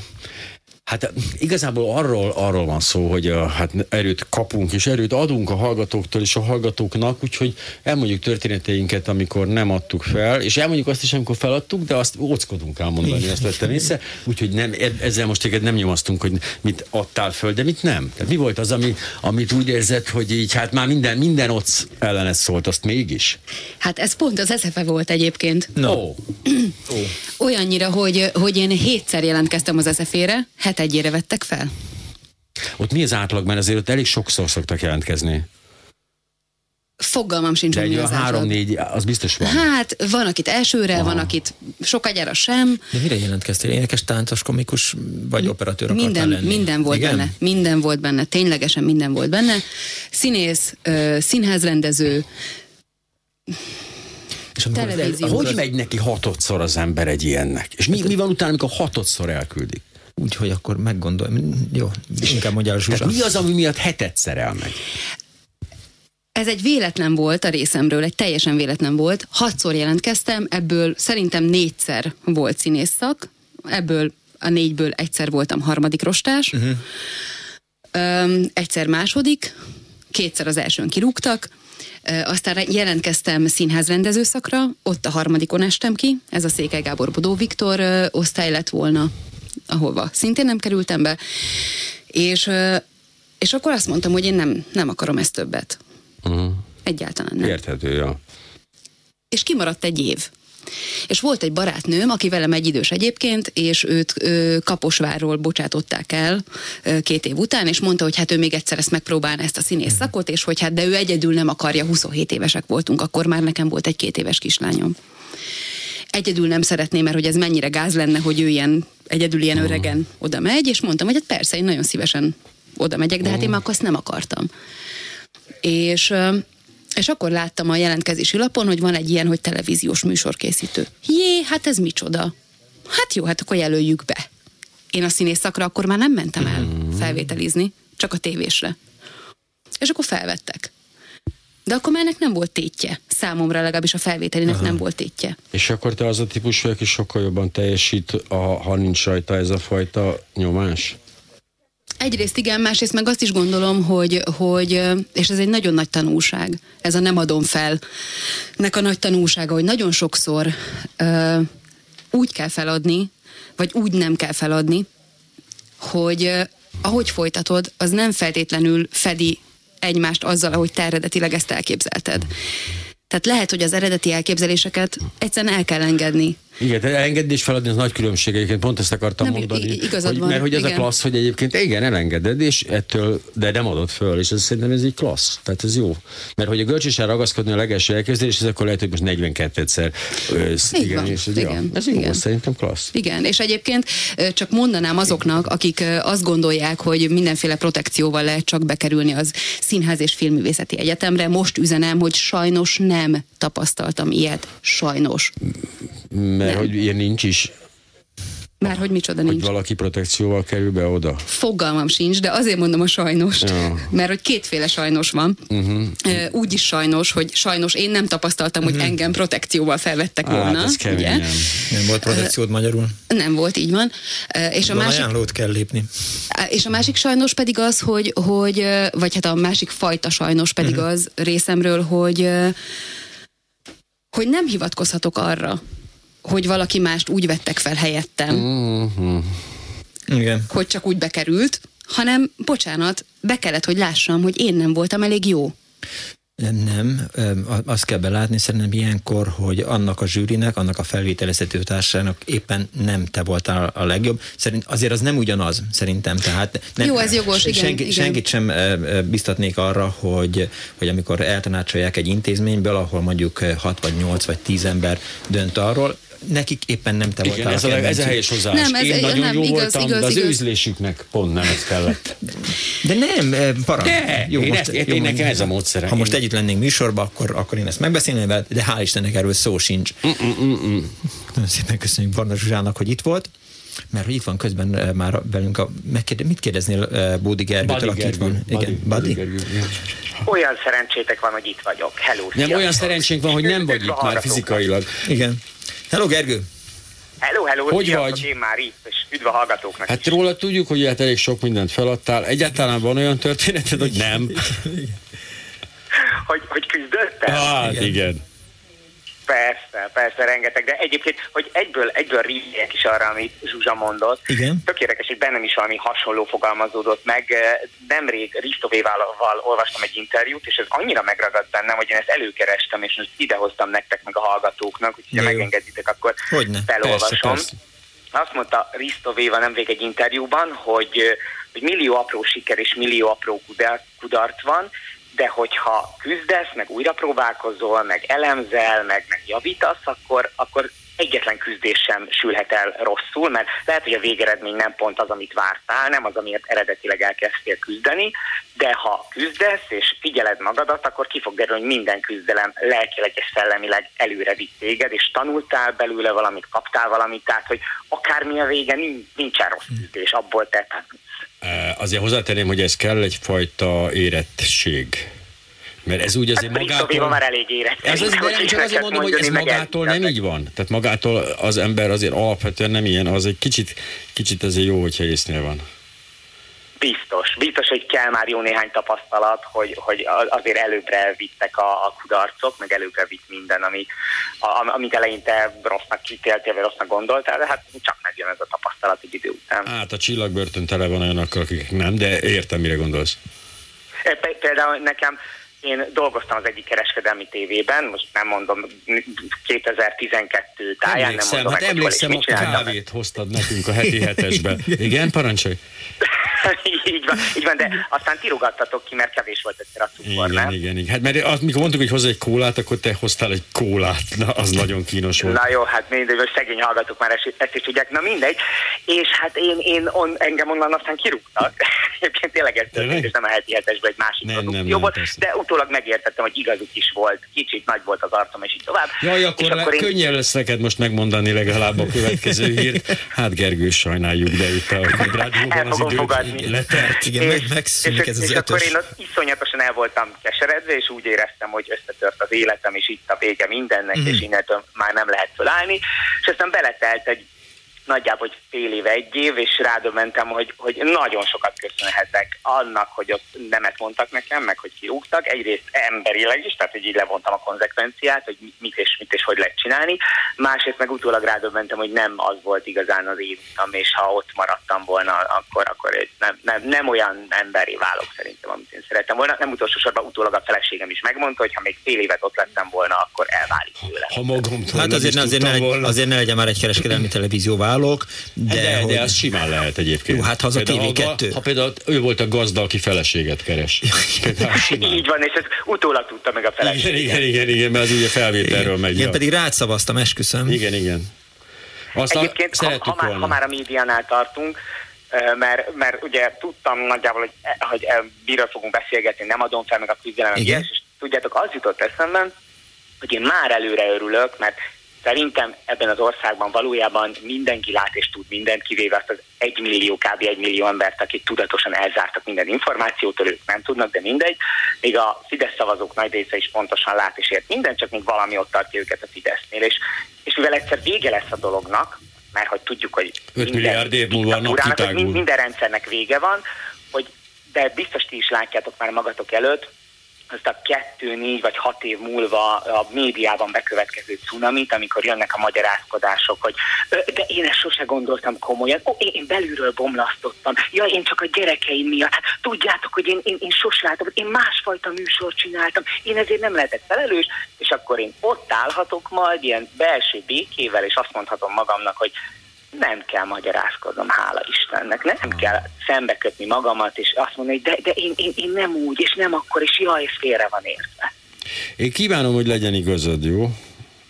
Speaker 4: Hát igazából arról, arról van szó, hogy a, hát erőt kapunk és erőt adunk a hallgatóktól és a hallgatóknak, úgyhogy elmondjuk történeteinket, amikor nem adtuk fel, és elmondjuk azt is, amikor feladtuk, de azt óckodunk elmondani, azt vettem észre, úgyhogy nem, e- ezzel most téged nem nyomasztunk, hogy mit adtál föl, de mit nem. Tehát mi volt az, ami, amit úgy érzed, hogy így hát már minden, minden ott ellenet szólt, azt mégis?
Speaker 21: Hát ez pont az eszefe volt egyébként.
Speaker 5: No. Oh.
Speaker 21: oh. Olyannyira, hogy, hogy én hétszer jelentkeztem az eszefére, egyére vettek fel?
Speaker 4: Ott mi az átlag, mert azért ott elég sokszor szoktak jelentkezni.
Speaker 21: Fogalmam sincs, hogy mi az
Speaker 4: három-négy, az biztos van.
Speaker 21: Hát van, akit elsőre, Aha. van, akit sokagyára sem.
Speaker 5: De mire jelentkeztél? Énekes, táncos, komikus vagy operatőr
Speaker 21: minden,
Speaker 5: lenni?
Speaker 21: Minden volt Igen? benne. Minden volt benne. Ténylegesen minden volt benne. Színész, színházrendező,
Speaker 4: és televízió. Hogy megy neki hatodszor az ember egy ilyennek? És mi, mi van utána, amikor hatodszor elküldik?
Speaker 5: Úgyhogy akkor meggondolj. Jó, inkább mondja a Zsuzsa.
Speaker 4: mi az, ami miatt hetedszer elmegy?
Speaker 21: Ez egy véletlen volt a részemről, egy teljesen véletlen volt. Hatszor jelentkeztem, ebből szerintem négyszer volt színészszak, ebből a négyből egyszer voltam harmadik rostás, uh-huh. Öm, egyszer második, kétszer az elsőn kirúgtak, aztán jelentkeztem színházrendezőszakra, ott a harmadikon estem ki, ez a Székely Gábor Bodó Viktor osztály lett volna ahova szintén nem kerültem be, és, és akkor azt mondtam, hogy én nem, nem akarom ezt többet. Uh-huh. Egyáltalán nem.
Speaker 4: Érthető, ja.
Speaker 21: És kimaradt egy év. És volt egy barátnőm, aki velem egy idős egyébként, és őt ö, Kaposvárról bocsátották el ö, két év után, és mondta, hogy hát ő még egyszer ezt megpróbálna ezt a színész szakot, és hogy hát de ő egyedül nem akarja, 27 évesek voltunk, akkor már nekem volt egy két éves kislányom egyedül nem szeretném, mert hogy ez mennyire gáz lenne, hogy ő ilyen egyedül ilyen öregen oda megy, és mondtam, hogy hát persze, én nagyon szívesen oda megyek, de hát én már akkor azt nem akartam. És és akkor láttam a jelentkezési lapon, hogy van egy ilyen, hogy televíziós műsorkészítő. Jé, hát ez micsoda? Hát jó, hát akkor jelöljük be. Én a színész szakra akkor már nem mentem el mm. felvételizni, csak a tévésre. És akkor felvettek. De akkor már ennek nem volt tétje. Számomra legalábbis a felvételének Aha. nem volt tétje.
Speaker 4: És akkor te az a típus vagy, aki sokkal jobban teljesít, a, ha nincs rajta ez a fajta nyomás?
Speaker 21: Egyrészt igen, másrészt meg azt is gondolom, hogy, hogy, és ez egy nagyon nagy tanulság, ez a nem adom fel, nek a nagy tanulsága, hogy nagyon sokszor uh, úgy kell feladni, vagy úgy nem kell feladni, hogy ö, ahogy folytatod, az nem feltétlenül fedi egymást azzal, ahogy te eredetileg ezt elképzelted. Tehát lehet, hogy az eredeti elképzeléseket egyszerűen el kell engedni.
Speaker 4: Igen, tehát elengedni és feladni az nagy különbség. Egyébként pont ezt akartam
Speaker 21: Nem,
Speaker 4: mondani.
Speaker 21: igazad
Speaker 4: hogy,
Speaker 21: van,
Speaker 4: mert hogy ez
Speaker 21: igen.
Speaker 4: a klassz, hogy egyébként igen, elengeded, és ettől, de nem adod föl, és ez szerintem ez egy klassz. Tehát ez jó. Mert hogy a görcsösen ragaszkodni a legelső elkezdés, ez akkor lehet, hogy most 42-szer. ö, sz-
Speaker 21: Így
Speaker 4: igen,
Speaker 21: van,
Speaker 4: és ez,
Speaker 21: igen,
Speaker 4: Ja, ez jó,
Speaker 21: igen.
Speaker 4: ez szerintem klassz.
Speaker 21: Igen, és egyébként csak mondanám azoknak, akik azt gondolják, hogy mindenféle protekcióval lehet csak bekerülni az Színház és Filmművészeti Egyetemre. Most üzenem, hogy sajnos nem tapasztaltam ilyet. Sajnos.
Speaker 4: Mert
Speaker 21: Nem.
Speaker 4: hogy ilyen nincs is,
Speaker 21: Már hogy micsoda
Speaker 4: hogy
Speaker 21: nincs.
Speaker 4: valaki protekcióval kerül be oda.
Speaker 21: Fogalmam sincs, de azért mondom a sajnos.
Speaker 4: Ja.
Speaker 21: Mert hogy kétféle sajnos van.
Speaker 4: Uh-huh.
Speaker 21: Úgy is sajnos, hogy sajnos én nem tapasztaltam, hogy engem protekcióval felvettek
Speaker 5: Hát,
Speaker 21: volna.
Speaker 5: ez kemény,
Speaker 21: ugye?
Speaker 5: nem. Volt protekciód magyarul?
Speaker 21: Nem volt, így van. És a
Speaker 5: Van
Speaker 21: másik,
Speaker 5: ajánlót kell lépni.
Speaker 21: és a másik sajnos pedig az, hogy, hogy vagy hát a másik fajta sajnos pedig
Speaker 5: Mhm.
Speaker 21: az részemről, hogy hogy nem hivatkozhatok arra, hogy valaki mást úgy vettek fel helyettem,
Speaker 4: Uh-huh.
Speaker 5: Igen.
Speaker 21: hogy csak úgy bekerült, hanem, bocsánat, be kellett, hogy lássam, hogy én nem voltam elég jó.
Speaker 5: Nem, azt kell belátni szerintem ilyenkor, hogy annak a zsűrinek, annak a felvételeztető társának éppen nem te voltál a legjobb. Szerint azért az nem ugyanaz, szerintem. Tehát nem,
Speaker 21: Jó, ez jogos, igen,
Speaker 5: senki,
Speaker 21: igen.
Speaker 5: Senkit sem biztatnék arra, hogy, hogy amikor eltanácsolják egy intézményből, ahol mondjuk 6 vagy 8 vagy 10 ember dönt arról, nekik éppen nem te
Speaker 4: Igen,
Speaker 5: voltál
Speaker 4: ez a, leg- ez a helyes hozzáállás.
Speaker 21: Nem, ez-
Speaker 4: Én nagyon
Speaker 21: nem,
Speaker 4: jó
Speaker 21: igaz,
Speaker 4: voltam,
Speaker 21: igaz,
Speaker 4: de az
Speaker 21: igaz.
Speaker 4: ízlésüknek pont nem ez kellett.
Speaker 5: De nem, eh, para.
Speaker 4: De, én ezt- én nekem ez a módszerem.
Speaker 5: Ha most együtt lennénk műsorban, akkor, akkor én ezt megbeszélném veled, de hál' Istennek erről szó sincs. Nagyon szépen köszönjük Barna Zsuzsának, hogy itt volt. Mert hogy itt van közben eh, már velünk a... Megkérde, mit kérdeznél uh, Bódi Gergőtől, aki itt van? Igen,
Speaker 4: Badi-
Speaker 22: Olyan szerencsétek van, hogy itt vagyok. Hello,
Speaker 4: Nem olyan szerencsénk van, hogy nem vagy itt már fizikailag.
Speaker 5: Igen. Hello, Gergő!
Speaker 22: Hello, hello,
Speaker 4: Hogy
Speaker 22: sziasztok,
Speaker 4: vagy?
Speaker 22: Én már itt, és üdv a hallgatóknak.
Speaker 4: Hát róla tudjuk, hogy hát elég sok mindent feladtál. Egyáltalán van olyan történeted, hogy nem?
Speaker 22: Hogy, hogy küzdöttem?
Speaker 4: Hát igen. igen.
Speaker 22: Persze, persze, rengeteg, de egyébként, hogy egyből, egyből rígyek is arra, amit Zsuzsa mondott.
Speaker 5: Igen.
Speaker 22: Tök érdekes, hogy bennem is valami hasonló fogalmazódott meg. Nemrég Risztovéval olvastam egy interjút, és ez annyira megragadt bennem, hogy én ezt előkerestem, és most idehoztam nektek meg a hallgatóknak, úgyhogy ha megengeditek, akkor
Speaker 5: Hogyne.
Speaker 22: felolvasom.
Speaker 5: Persze, persze.
Speaker 22: Azt mondta Risto Véva nemrég egy interjúban, hogy, hogy millió apró siker és millió apró kudarc van, de hogyha küzdesz, meg újra próbálkozol, meg elemzel, meg, meg javítasz, akkor, akkor egyetlen küzdés sem sülhet el rosszul, mert lehet, hogy a végeredmény nem pont az, amit vártál, nem az, amiért eredetileg elkezdtél küzdeni, de ha küzdesz és figyeled magadat, akkor ki fog derülni, hogy minden küzdelem lelkileg és szellemileg előre vitt téged, és tanultál belőle valamit, kaptál valamit, tehát hogy akármi a vége, nincs, nincsen rossz küzdés, abból te tanulsz.
Speaker 4: Azért hozzátenném, hogy ez kell egyfajta érettség. Mert ez úgy azért
Speaker 22: Hát
Speaker 4: magától...
Speaker 22: már elég érett.
Speaker 4: Ez, ez, nem, csak azért mondom, hogy ez magától nem így van. Tehát magától az ember azért alapvetően nem ilyen, az egy kicsit, kicsit azért jó, hogyha észnél van.
Speaker 22: Biztos, biztos, hogy kell már jó néhány tapasztalat, hogy, hogy azért előbbre vittek a, a kudarcok, meg előbbre vitt minden, ami, a, amit eleinte rossznak kitéltél, vagy rossznak gondoltál, de hát csak megjön ez a tapasztalat egy idő után.
Speaker 4: Hát a csillagbörtön tele van olyanokkal, akik nem, de értem, mire gondolsz.
Speaker 22: Például nekem én dolgoztam az egyik kereskedelmi tévében, most nem mondom 2012 táján, nem
Speaker 4: Emlékszem,
Speaker 22: mondom
Speaker 4: hát
Speaker 22: meg, hogy
Speaker 4: emlékszem,
Speaker 22: mit
Speaker 4: a kávét hoztad nekünk a heti hetesbe. Igen, parancsolj?
Speaker 22: így, van, így van, de aztán tirogattatok ki, mert kevés volt egyszer a cukor,
Speaker 4: Igen,
Speaker 22: nem?
Speaker 4: igen, igen. Hát mert azt, mikor mondtuk, hogy hozzá egy kólát, akkor te hoztál egy kólát. Na, az nagyon kínos volt.
Speaker 22: Na jó, hát mindegy, hogy szegény hallgatók már ezt, ezt is tudják, na mindegy. És hát én, én on, engem onnan aztán kirúgtak. Egyébként tényleg ez történt, és nem a heti hetesben egy másik
Speaker 4: Nem, nem,
Speaker 22: produkcióból,
Speaker 4: nem, persze.
Speaker 22: de utólag megértettem, hogy igazuk is volt, kicsit nagy volt az arcom, és így tovább.
Speaker 4: Jaj, akkor,
Speaker 22: és
Speaker 4: le,
Speaker 22: akkor én,
Speaker 4: könnyebb lesz neked most megmondani legalább a következő hírt. Hát Gergő, sajnáljuk, de itt a rádióban az
Speaker 22: fogom
Speaker 4: idő
Speaker 22: fogadni.
Speaker 4: letelt.
Speaker 5: Igen, meg, megszűnik
Speaker 22: és,
Speaker 5: ez az
Speaker 22: és akkor
Speaker 5: ötös.
Speaker 22: én ott iszonyatosan el voltam keseredve, és úgy éreztem, hogy összetört az életem, és itt a vége mindennek,
Speaker 5: Mhm.
Speaker 22: és innentől már nem lehet fölállni. És aztán beletelt egy nagyjából hogy fél év, egy év, és rádöbbentem, hogy, hogy nagyon sokat köszönhetek annak, hogy ott nemet mondtak nekem, meg hogy kirúgtak. Egyrészt emberileg is, tehát hogy így levontam a konzekvenciát, hogy mit és mit és hogy lehet csinálni. Másrészt meg utólag rádöbbentem, hogy nem az volt igazán az én utam, és ha ott maradtam volna, akkor, akkor egy nem, nem, nem olyan emberi válok szerintem, amit én szerettem volna. Nem utolsó sorban utólag a feleségem is megmondta, hogy ha még fél évet ott lettem volna, akkor elválik tőle.
Speaker 4: Ha magamtól
Speaker 5: Hát azért, azért, ne,
Speaker 4: volna.
Speaker 5: azért ne legyen már egy kereskedelmi televízió válok, de,
Speaker 4: De,
Speaker 5: hogy...
Speaker 4: de az simán lehet egyébként.
Speaker 5: Jó, hát ha az a
Speaker 4: Például
Speaker 5: TV2.
Speaker 4: Ha például ő volt a gazda, aki feleséget keres.
Speaker 22: Így van, és ez utólag tudta meg a
Speaker 4: Igen,
Speaker 22: feleségem.
Speaker 4: igen, igen, igen, mert az ugye felvételről megy.
Speaker 5: Én
Speaker 4: ja.
Speaker 5: pedig rád szavaztam, esküszöm.
Speaker 4: Igen, igen. Aztán
Speaker 22: Egyébként, ha, ha, már,
Speaker 4: volna.
Speaker 22: ha már a médiánál tartunk, mert, mert ugye tudtam nagyjából, hogy, hogy e, miről fogunk beszélgetni, nem adom fel meg a küzdelem,
Speaker 5: Igen.
Speaker 22: és tudjátok, az jutott eszembe, hogy én már előre örülök, mert szerintem ebben az országban valójában mindenki lát és tud mindent, kivéve azt az egy millió, kb. egy millió embert, akik tudatosan elzártak minden információtól, ők nem tudnak, de mindegy. Még a Fidesz szavazók nagy része is pontosan lát és ért mindent, csak még valami ott tartja őket a Fidesznél. És, és mivel egyszer vége lesz a dolognak, mert hogy tudjuk, hogy
Speaker 4: Öt milliárd év múlva nap
Speaker 22: minden rendszernek vége van, hogy de biztos ti is látjátok már magatok előtt, azt a kettő, négy vagy hat év múlva a médiában bekövetkező cunamit, amikor jönnek a magyarázkodások, hogy "Ö, de én ezt sose gondoltam komolyan, ó, én, belülről bomlasztottam, ja, én csak a gyerekeim miatt, hát tudjátok, hogy én, én, én sose látom, én másfajta műsort csináltam, én ezért nem lehetek felelős, és akkor én ott állhatok majd ilyen belső békével, és azt mondhatom magamnak, hogy nem kell magyarázkodnom, hála Istennek. Nem kell szembekötni magamat, és azt mondani, hogy de, de én, én, én nem úgy, és nem akkor, és jaj, ez félre van értve.
Speaker 4: Én kívánom, hogy legyen igazad, jó?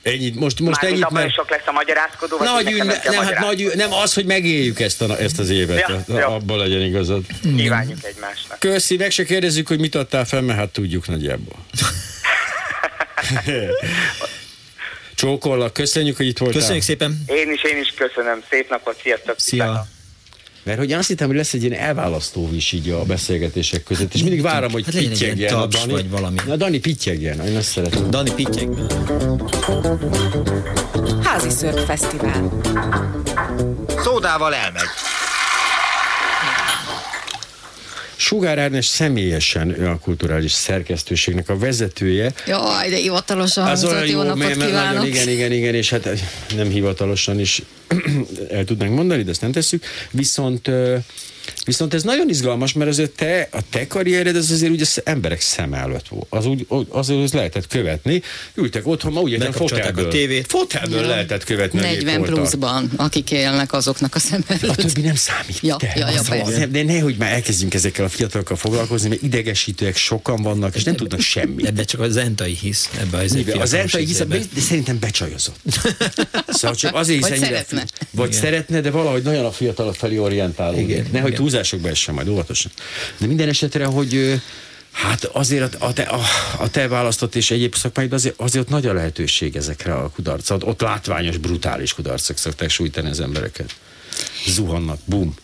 Speaker 4: Ennyit, most, most
Speaker 22: Mármint
Speaker 4: ennyit, mert...
Speaker 22: sok lesz a magyarázkodó, vagy
Speaker 4: Nagy
Speaker 22: hogy
Speaker 4: ünne, nem,
Speaker 22: nem,
Speaker 4: hát nagy, nem az, hogy megéljük ezt, a, ezt az évet,
Speaker 22: Ja, jó.
Speaker 4: abban legyen igazad.
Speaker 22: Kívánjuk egymásnak.
Speaker 4: Köszi, meg se kérdezzük, hogy mit adtál fel, mert hát tudjuk nagyjából. Csókollak, köszönjük, hogy itt voltál.
Speaker 5: Köszönjük szépen.
Speaker 22: Én is, én is köszönöm. Szép napot, sziasztok!
Speaker 5: Szia.
Speaker 4: Mert hogy azt hittem, hogy lesz egy ilyen elválasztó is így a beszélgetések között, és mindig várom, hogy
Speaker 5: Hát
Speaker 4: pittyegjen a Dani.
Speaker 5: vagy valami.
Speaker 4: Na, Dani pittyegjen, én azt szeretem.
Speaker 5: Dani pittyeg.
Speaker 3: Házi Szörp Fesztivál.
Speaker 1: Szódával elmegy.
Speaker 4: Sugár Ágnes személyesen ő a kulturális szerkesztőségnek a vezetője.
Speaker 23: Jaj, de hivatalosan
Speaker 4: Az olyan
Speaker 23: hangzott, jó
Speaker 4: jó,
Speaker 23: napot
Speaker 4: mert
Speaker 23: kívánok.
Speaker 4: nagyon, igen, igen, igen, és hát nem hivatalosan is el tudnánk mondani, de ezt nem tesszük. Viszont, ö, viszont ez nagyon izgalmas, mert azért te, a te karriered az azért ugye az emberek szem előtt volt. Az úgy, az, az lehetett követni. Ültek otthon, ma ugye nem
Speaker 5: Bekapcsolták
Speaker 4: fotelből.
Speaker 5: a tévét.
Speaker 4: Fotelből
Speaker 23: Ja.
Speaker 4: lehetett követni. a
Speaker 23: 40
Speaker 4: gépportalt.
Speaker 23: pluszban, akik élnek azoknak a szem
Speaker 4: A
Speaker 23: előtt.
Speaker 4: többi nem számít.
Speaker 23: Ja,
Speaker 4: te.
Speaker 23: ja, ja,
Speaker 4: Az- de nehogy már elkezdjünk ezekkel a fiatalokkal foglalkozni, mert idegesítőek sokan vannak, és nem tudnak semmit.
Speaker 5: Ebbe csak az Zentai hisz, ebbe az
Speaker 4: Mivel az eltai hisz,
Speaker 5: izébe.
Speaker 4: de szerintem becsajozott. Szóval csak azért
Speaker 23: Vagy szeretne.
Speaker 4: Vagy
Speaker 5: Igen.
Speaker 4: szeretne, de valahogy nagyon a fiatalok felé orientálódik.
Speaker 5: Igen,
Speaker 4: Nehogy. Túlzásokba essen majd óvatosan. De minden esetre, hogy Hát azért a, te, a, a te választott és egyéb szakmáid azért, azért ott nagy a lehetőség ezekre a kudarcot. Ott látványos, brutális kudarcok szokták sújtani az embereket. Zuhannak, bum.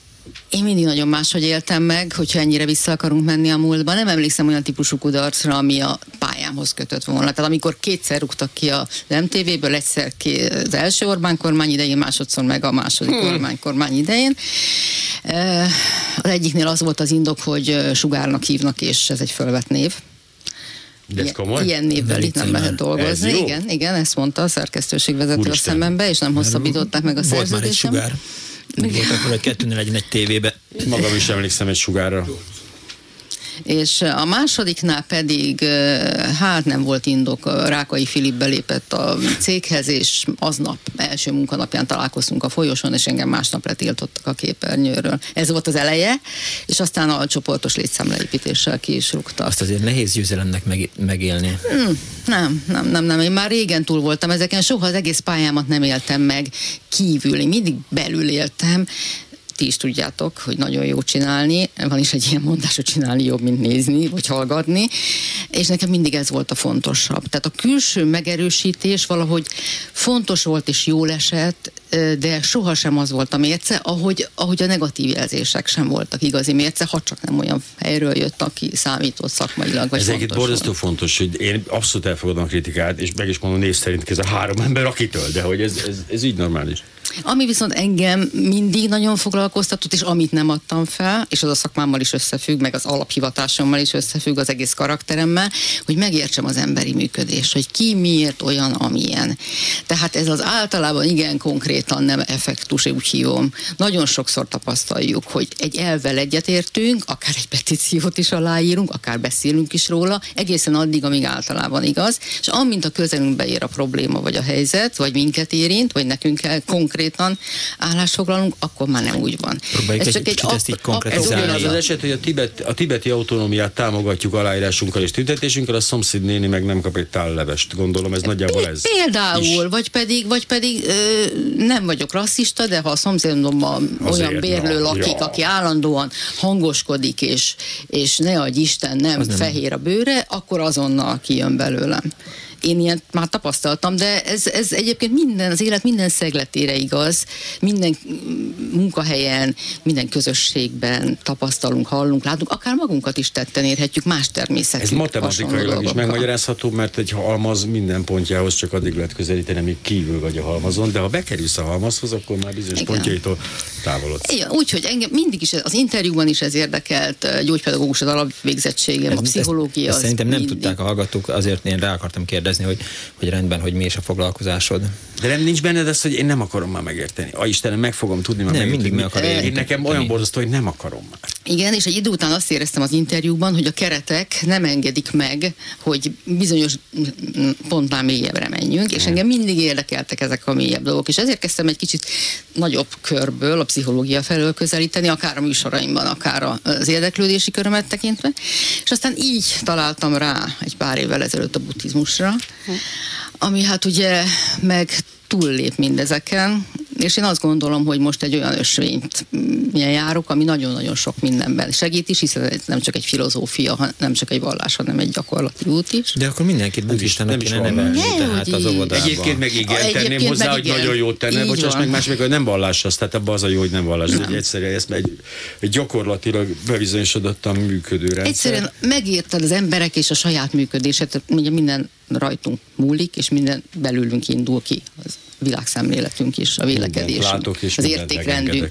Speaker 23: Én mindig nagyon máshogy éltem meg, hogyha ennyire vissza akarunk menni a múltba. Nem emlékszem olyan típusú kudarcra, ami a pályámhoz kötött volna. Tehát amikor kétszer rúgtak ki a MTV-ből, egyszer ki az első Orbán kormány idején, másodszor meg a második hmm. Orbán kormány idején. Az egyiknél az volt az indok, hogy sugárnak hívnak, és ez egy fölvett név.
Speaker 4: De ez komoly?
Speaker 23: Ilyen névvel itt nem lehet dolgozni. Igen, igen, ezt mondta a szerkesztőségvezető a
Speaker 4: Úristen.
Speaker 23: szemembe, és nem hosszabbították meg a
Speaker 5: Volt már egy
Speaker 23: szerződésem.
Speaker 5: sugár. Úgy voltak, hogy kettőnél legyen egy tévébe.
Speaker 4: Magam is emlékszem egy sugárra.
Speaker 23: És a másodiknál pedig, hát nem volt indok, Rákai Filip belépett a céghez, és aznap, első munkanapján találkoztunk a folyosón, és engem másnap letiltottak a képernyőről. Ez volt az eleje, és aztán a csoportos létszámleépítéssel ki is rúgtak.
Speaker 5: Azt azért nehéz győzelemnek meg, megélni.
Speaker 23: Hmm, nem, nem, nem, nem. Én már régen túl voltam ezeken, soha az egész pályámat nem éltem meg kívül. Én mindig belül éltem. Ti is tudjátok, hogy nagyon jó csinálni. Van is egy ilyen mondás, hogy csinálni jobb, mint nézni, vagy hallgatni. És nekem mindig ez volt a fontosabb. Tehát a külső megerősítés valahogy fontos volt és jól esett, de sohasem az volt a mérce, ahogy, ahogy a negatív jelzések sem voltak igazi mérce, ha csak nem olyan helyről jött, aki számított szakmailag, vagy
Speaker 4: Ez egyébként borzasztó fontos, hogy én abszolút elfogadom a kritikát, és meg is mondom név szerint ez a három ember akitől, de hogy ez, ez, ez így normális.
Speaker 23: Ami viszont engem mindig nagyon foglalkoztatott, és amit nem adtam fel, és az a szakmámmal is összefügg, meg az alaphivatásommal is összefügg, az egész karakteremmel, hogy megértsem az emberi működést, hogy ki miért olyan, amilyen. Tehát ez az általában igen konkrétan nem effektus, úgy hívom. Nagyon sokszor tapasztaljuk, hogy egy elvel egyetértünk, akár egy petíciót is aláírunk, akár beszélünk is róla, egészen addig, amíg általában igaz, és amint a közelünkbe ér a probléma, vagy a helyzet, vagy minket érint, vagy nekünk kell konkrétan állásfoglalunk, akkor már nem úgy van.
Speaker 5: Próbáljuk egy kicsit ezt így
Speaker 4: Ez
Speaker 5: konkretizálni.
Speaker 4: ugyanaz az eset, hogy a, tibet, a tibeti autonómiát támogatjuk aláírásunkkal és tüntetésünkkel, a szomszéd néni meg nem kap egy tállevest. Gondolom ez nagyjából ez.
Speaker 23: Például, vagy pedig, vagy pedig ö, nem vagyok rasszista, de ha a szomszédomban olyan bérlő
Speaker 4: na,
Speaker 23: lakik,
Speaker 4: ja.
Speaker 23: aki állandóan hangoskodik, és, és ne adj Isten, nem,
Speaker 5: Az nem-
Speaker 23: fehér a bőre, akkor azonnal kijön belőlem. Én ilyet már tapasztaltam, de ez, ez egyébként minden, az élet minden szegletére igaz, minden munkahelyen, minden közösségben tapasztalunk, hallunk, látunk, akár magunkat is tetten érhetjük más természetű
Speaker 4: Ez matematikailag is megmagyarázható, mert egy halmaz minden pontjához csak addig lehet közelíteni, amíg kívül vagy a halmazon, de ha bekerülsz a halmazhoz, akkor már bizonyos
Speaker 23: Igen.
Speaker 4: pontjaitól távolodsz.
Speaker 23: Igen, úgyhogy engem mindig is az interjúban is ez érdekelt, ö, gyógypedagógus az alapvégzettségem, a pszichológia.
Speaker 5: Ezt, ezt
Speaker 23: az
Speaker 5: szerintem nem
Speaker 23: mindig.
Speaker 5: tudták a hallgatók, azért én rá akartam kérdezni, hogy, hogy rendben, hogy mi is a foglalkozásod.
Speaker 4: De nem nincs benned az, hogy én nem akarom már megérteni. A Istenem, meg fogom tudni, már
Speaker 5: Nem, mindig meg akarod
Speaker 4: Én nekem olyan borzasztó, hogy nem akarom már.
Speaker 23: Igen, és egy idő után azt éreztem az interjúban, hogy a keretek nem engedik meg, hogy bizonyos pontnál mélyebbre menjünk, és engem mindig érdekeltek ezek a mélyebb dolgok, és ezért kezdtem egy kicsit nagyobb körből, a pszichológia felől közelíteni, akár a műsoraimban, akár a- az érdeklődési körömet tekintve, és aztán így találtam rá egy pár évvel ezelőtt a buddhizmusra, ami hát ugye meg túllép mindezeken, és én azt gondolom, hogy most egy olyan ösvényt mm, járok, ami nagyon-nagyon sok mindenben segít is, hiszen ez nem csak egy filozófia, nem csak egy vallás, hanem egy gyakorlati út is.
Speaker 5: De akkor mindenkit buddhistának
Speaker 4: nem is
Speaker 5: kéne nevelni,
Speaker 23: Nem,
Speaker 5: tehát az óvodában.
Speaker 4: Egyébként meg igen,
Speaker 23: Egyébként
Speaker 4: tenném hozzá,
Speaker 23: meg
Speaker 4: hogy
Speaker 23: igen.
Speaker 4: nagyon jót tenne, bocsáss meg, más meg, hogy nem vallás az, tehát abban az a jó, hogy nem vallás. Egy egyszerűen, ez egy, egy gyakorlatilag bebizonyosodottan működő rendszer.
Speaker 23: Egyszerűen megérted az emberek és a saját működéset, ugye minden rajtunk múlik, és minden belülünk indul ki. Az világszemléletünk is, a vélekedésünk,
Speaker 4: és
Speaker 23: az értékrendünk.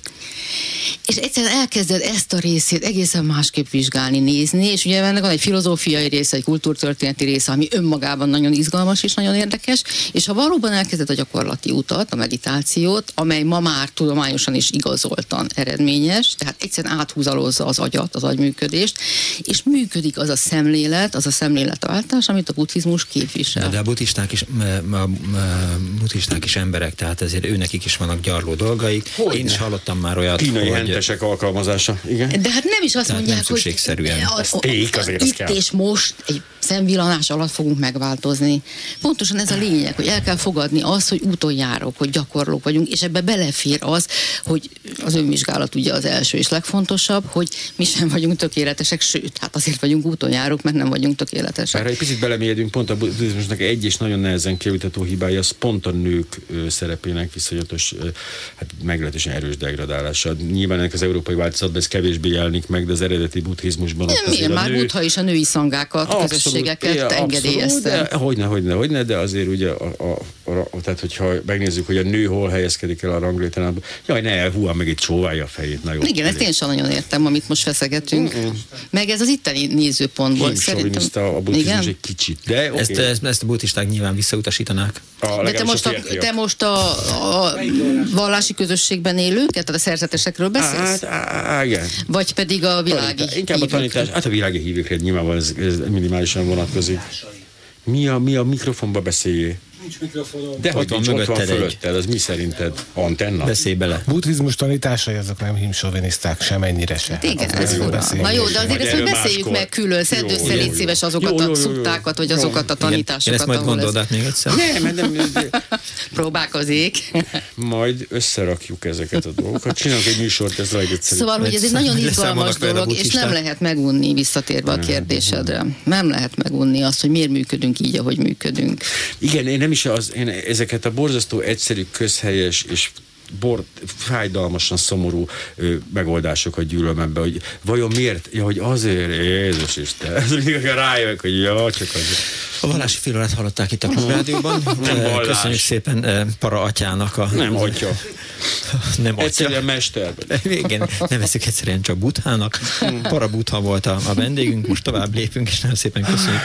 Speaker 23: És egyszerűen elkezded ezt a részét egészen másképp vizsgálni, nézni, és ugye ennek van egy filozófiai része, egy kultúrtörténeti része, ami önmagában nagyon izgalmas és nagyon érdekes, és ha valóban elkezded a gyakorlati utat, a meditációt, amely ma már tudományosan is igazoltan eredményes, tehát egyszerűen áthúzalozza az agyat, az agyműködést, és működik az a szemlélet, az a szemléletváltás, amit a buddhizmus képvisel.
Speaker 5: Na, de a buddhisták is, a buddhisták is emberek, tehát ezért őnekik is vannak gyarló dolgaik. Én is hallottam már olyat,
Speaker 4: Kínai
Speaker 5: hogy...
Speaker 4: hentesek alkalmazása, igen.
Speaker 23: De hát nem is azt
Speaker 5: Tehát
Speaker 23: mondják,
Speaker 5: nem szükségszerűen.
Speaker 23: hogy
Speaker 4: Ez ték, azért az
Speaker 23: itt
Speaker 4: kell.
Speaker 23: és most egy szemvillanás alatt fogunk megváltozni. Pontosan ez a lényeg, hogy el kell fogadni azt, hogy úton járok, hogy gyakorlók vagyunk, és ebbe belefér az, hogy az önvizsgálat ugye az első és legfontosabb, hogy mi sem vagyunk tökéletesek, sőt, hát azért vagyunk úton járok, mert nem vagyunk tökéletesek.
Speaker 4: Erre egy picit belemélyedünk, pont a buddhizmusnak egy és nagyon nehezen kiavítható hibája, az pont a nők szerepének viszonyatos, hát meglehetősen erős degradálása. Nyilván ennek az európai változatban ez kevésbé jelenik meg, de az eredeti buddhizmusban ott azért
Speaker 23: Miért már
Speaker 4: nő...
Speaker 23: Buddha is a női szangákat,
Speaker 4: Abszolút,
Speaker 23: közösségeket
Speaker 4: igen,
Speaker 23: engedélyezte.
Speaker 4: Hogyne, hogyne, hogyne, de azért ugye, a, a, a, tehát hogyha megnézzük, hogy a nő hol helyezkedik el a ranglétrán, jaj, ne, húha meg itt csóválja a fejét, na jó.
Speaker 23: Igen, ezt én sem nagyon értem, amit most feszegetünk. Meg ez az itteni nézőpontból szerintem.
Speaker 4: Hímsoviniszta a buddhizmus
Speaker 23: Igen?
Speaker 4: egy kicsit, de oké.
Speaker 5: Ezt, ezt, ezt a buddhisták nyilván visszautasítanák.
Speaker 4: A,
Speaker 23: De te most, a, te most a, a vallási közösségben élőket, tehát a szerzetesekről beszélsz?
Speaker 4: Hát, á, á, igen.
Speaker 23: Vagy pedig a világi
Speaker 4: Tanítás. Inkább a tanítás, hát a világi hívőkre nyilvánvalóan ez, ez minimálisan vonatkozik. Mi a, mi a mikrofonba beszéljé?
Speaker 24: Nincs mikrofonom.
Speaker 4: De hogy
Speaker 5: van
Speaker 4: van
Speaker 5: mögötted
Speaker 4: fölötted, az mi szerinted? Antenna?
Speaker 5: Beszélj bele.
Speaker 24: Buddhizmus tanításai azok nem himsoviniszták semennyire se.
Speaker 23: Hát igen, ez fura. Na jó, de
Speaker 24: sem.
Speaker 23: azért ezt hogy beszéljük meg külön, szedd össze, légy szíves azokat a
Speaker 4: jó.
Speaker 23: szuttákat, vagy azokat a
Speaker 5: Igen, én
Speaker 23: tanításokat,
Speaker 5: ezt majd gondold át még egyszer.
Speaker 4: Nem, nem,
Speaker 23: próbálkozik.
Speaker 4: majd összerakjuk ezeket a dolgokat. Csinálunk egy műsort, ez legegyszerűbb.
Speaker 23: Szóval, hogy ez egy nagyon izgalmas dolog, és nem lehet megunni, visszatérve a kérdésedre. Nem lehet megunni azt, hogy miért működünk így, ahogy működünk.
Speaker 4: Igen, én nem is az, én ezeket a borzasztó egyszerű, közhelyes és bort, fájdalmasan szomorú ö, megoldásokat gyűlöm ebbe, hogy vajon miért? Ja, hogy azért, Jézus Isten. Ez mindig rájövök, hogy ja, csak azért.
Speaker 5: A vallási félórát hallották itt a Klubrádióban.
Speaker 4: Nem vallás.
Speaker 5: Köszönjük szépen Para atyának a...
Speaker 4: Nem atya.
Speaker 5: Nem atya.
Speaker 4: Egyszerűen mester.
Speaker 5: Igen, nevezzük egyszerűen csak Buthának. Para Butha volt a, a vendégünk, most tovább lépünk, és nagyon szépen köszönjük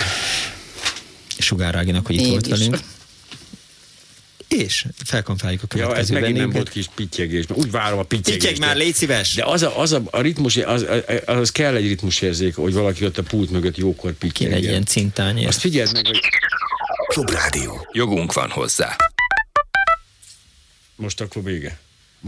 Speaker 5: Sugár Áginak, hogy itt
Speaker 4: Én
Speaker 5: volt
Speaker 4: is.
Speaker 5: velünk. És felkonfáljuk a
Speaker 4: Ja, ez
Speaker 5: következő
Speaker 4: megint nem volt kis pittyegés. mert Úgy várom a pittyegést.
Speaker 5: Pittyeg már, légy szíves!
Speaker 4: De az a, az a, a ritmus, az, az, kell egy ritmusérzék, hogy valaki ott a pult mögött jókor pittyeg.
Speaker 5: egy ilyen cintányér.
Speaker 4: Azt figyeld meg, hogy
Speaker 15: Klubrádió. Jogunk van hozzá.
Speaker 4: most akkor vége.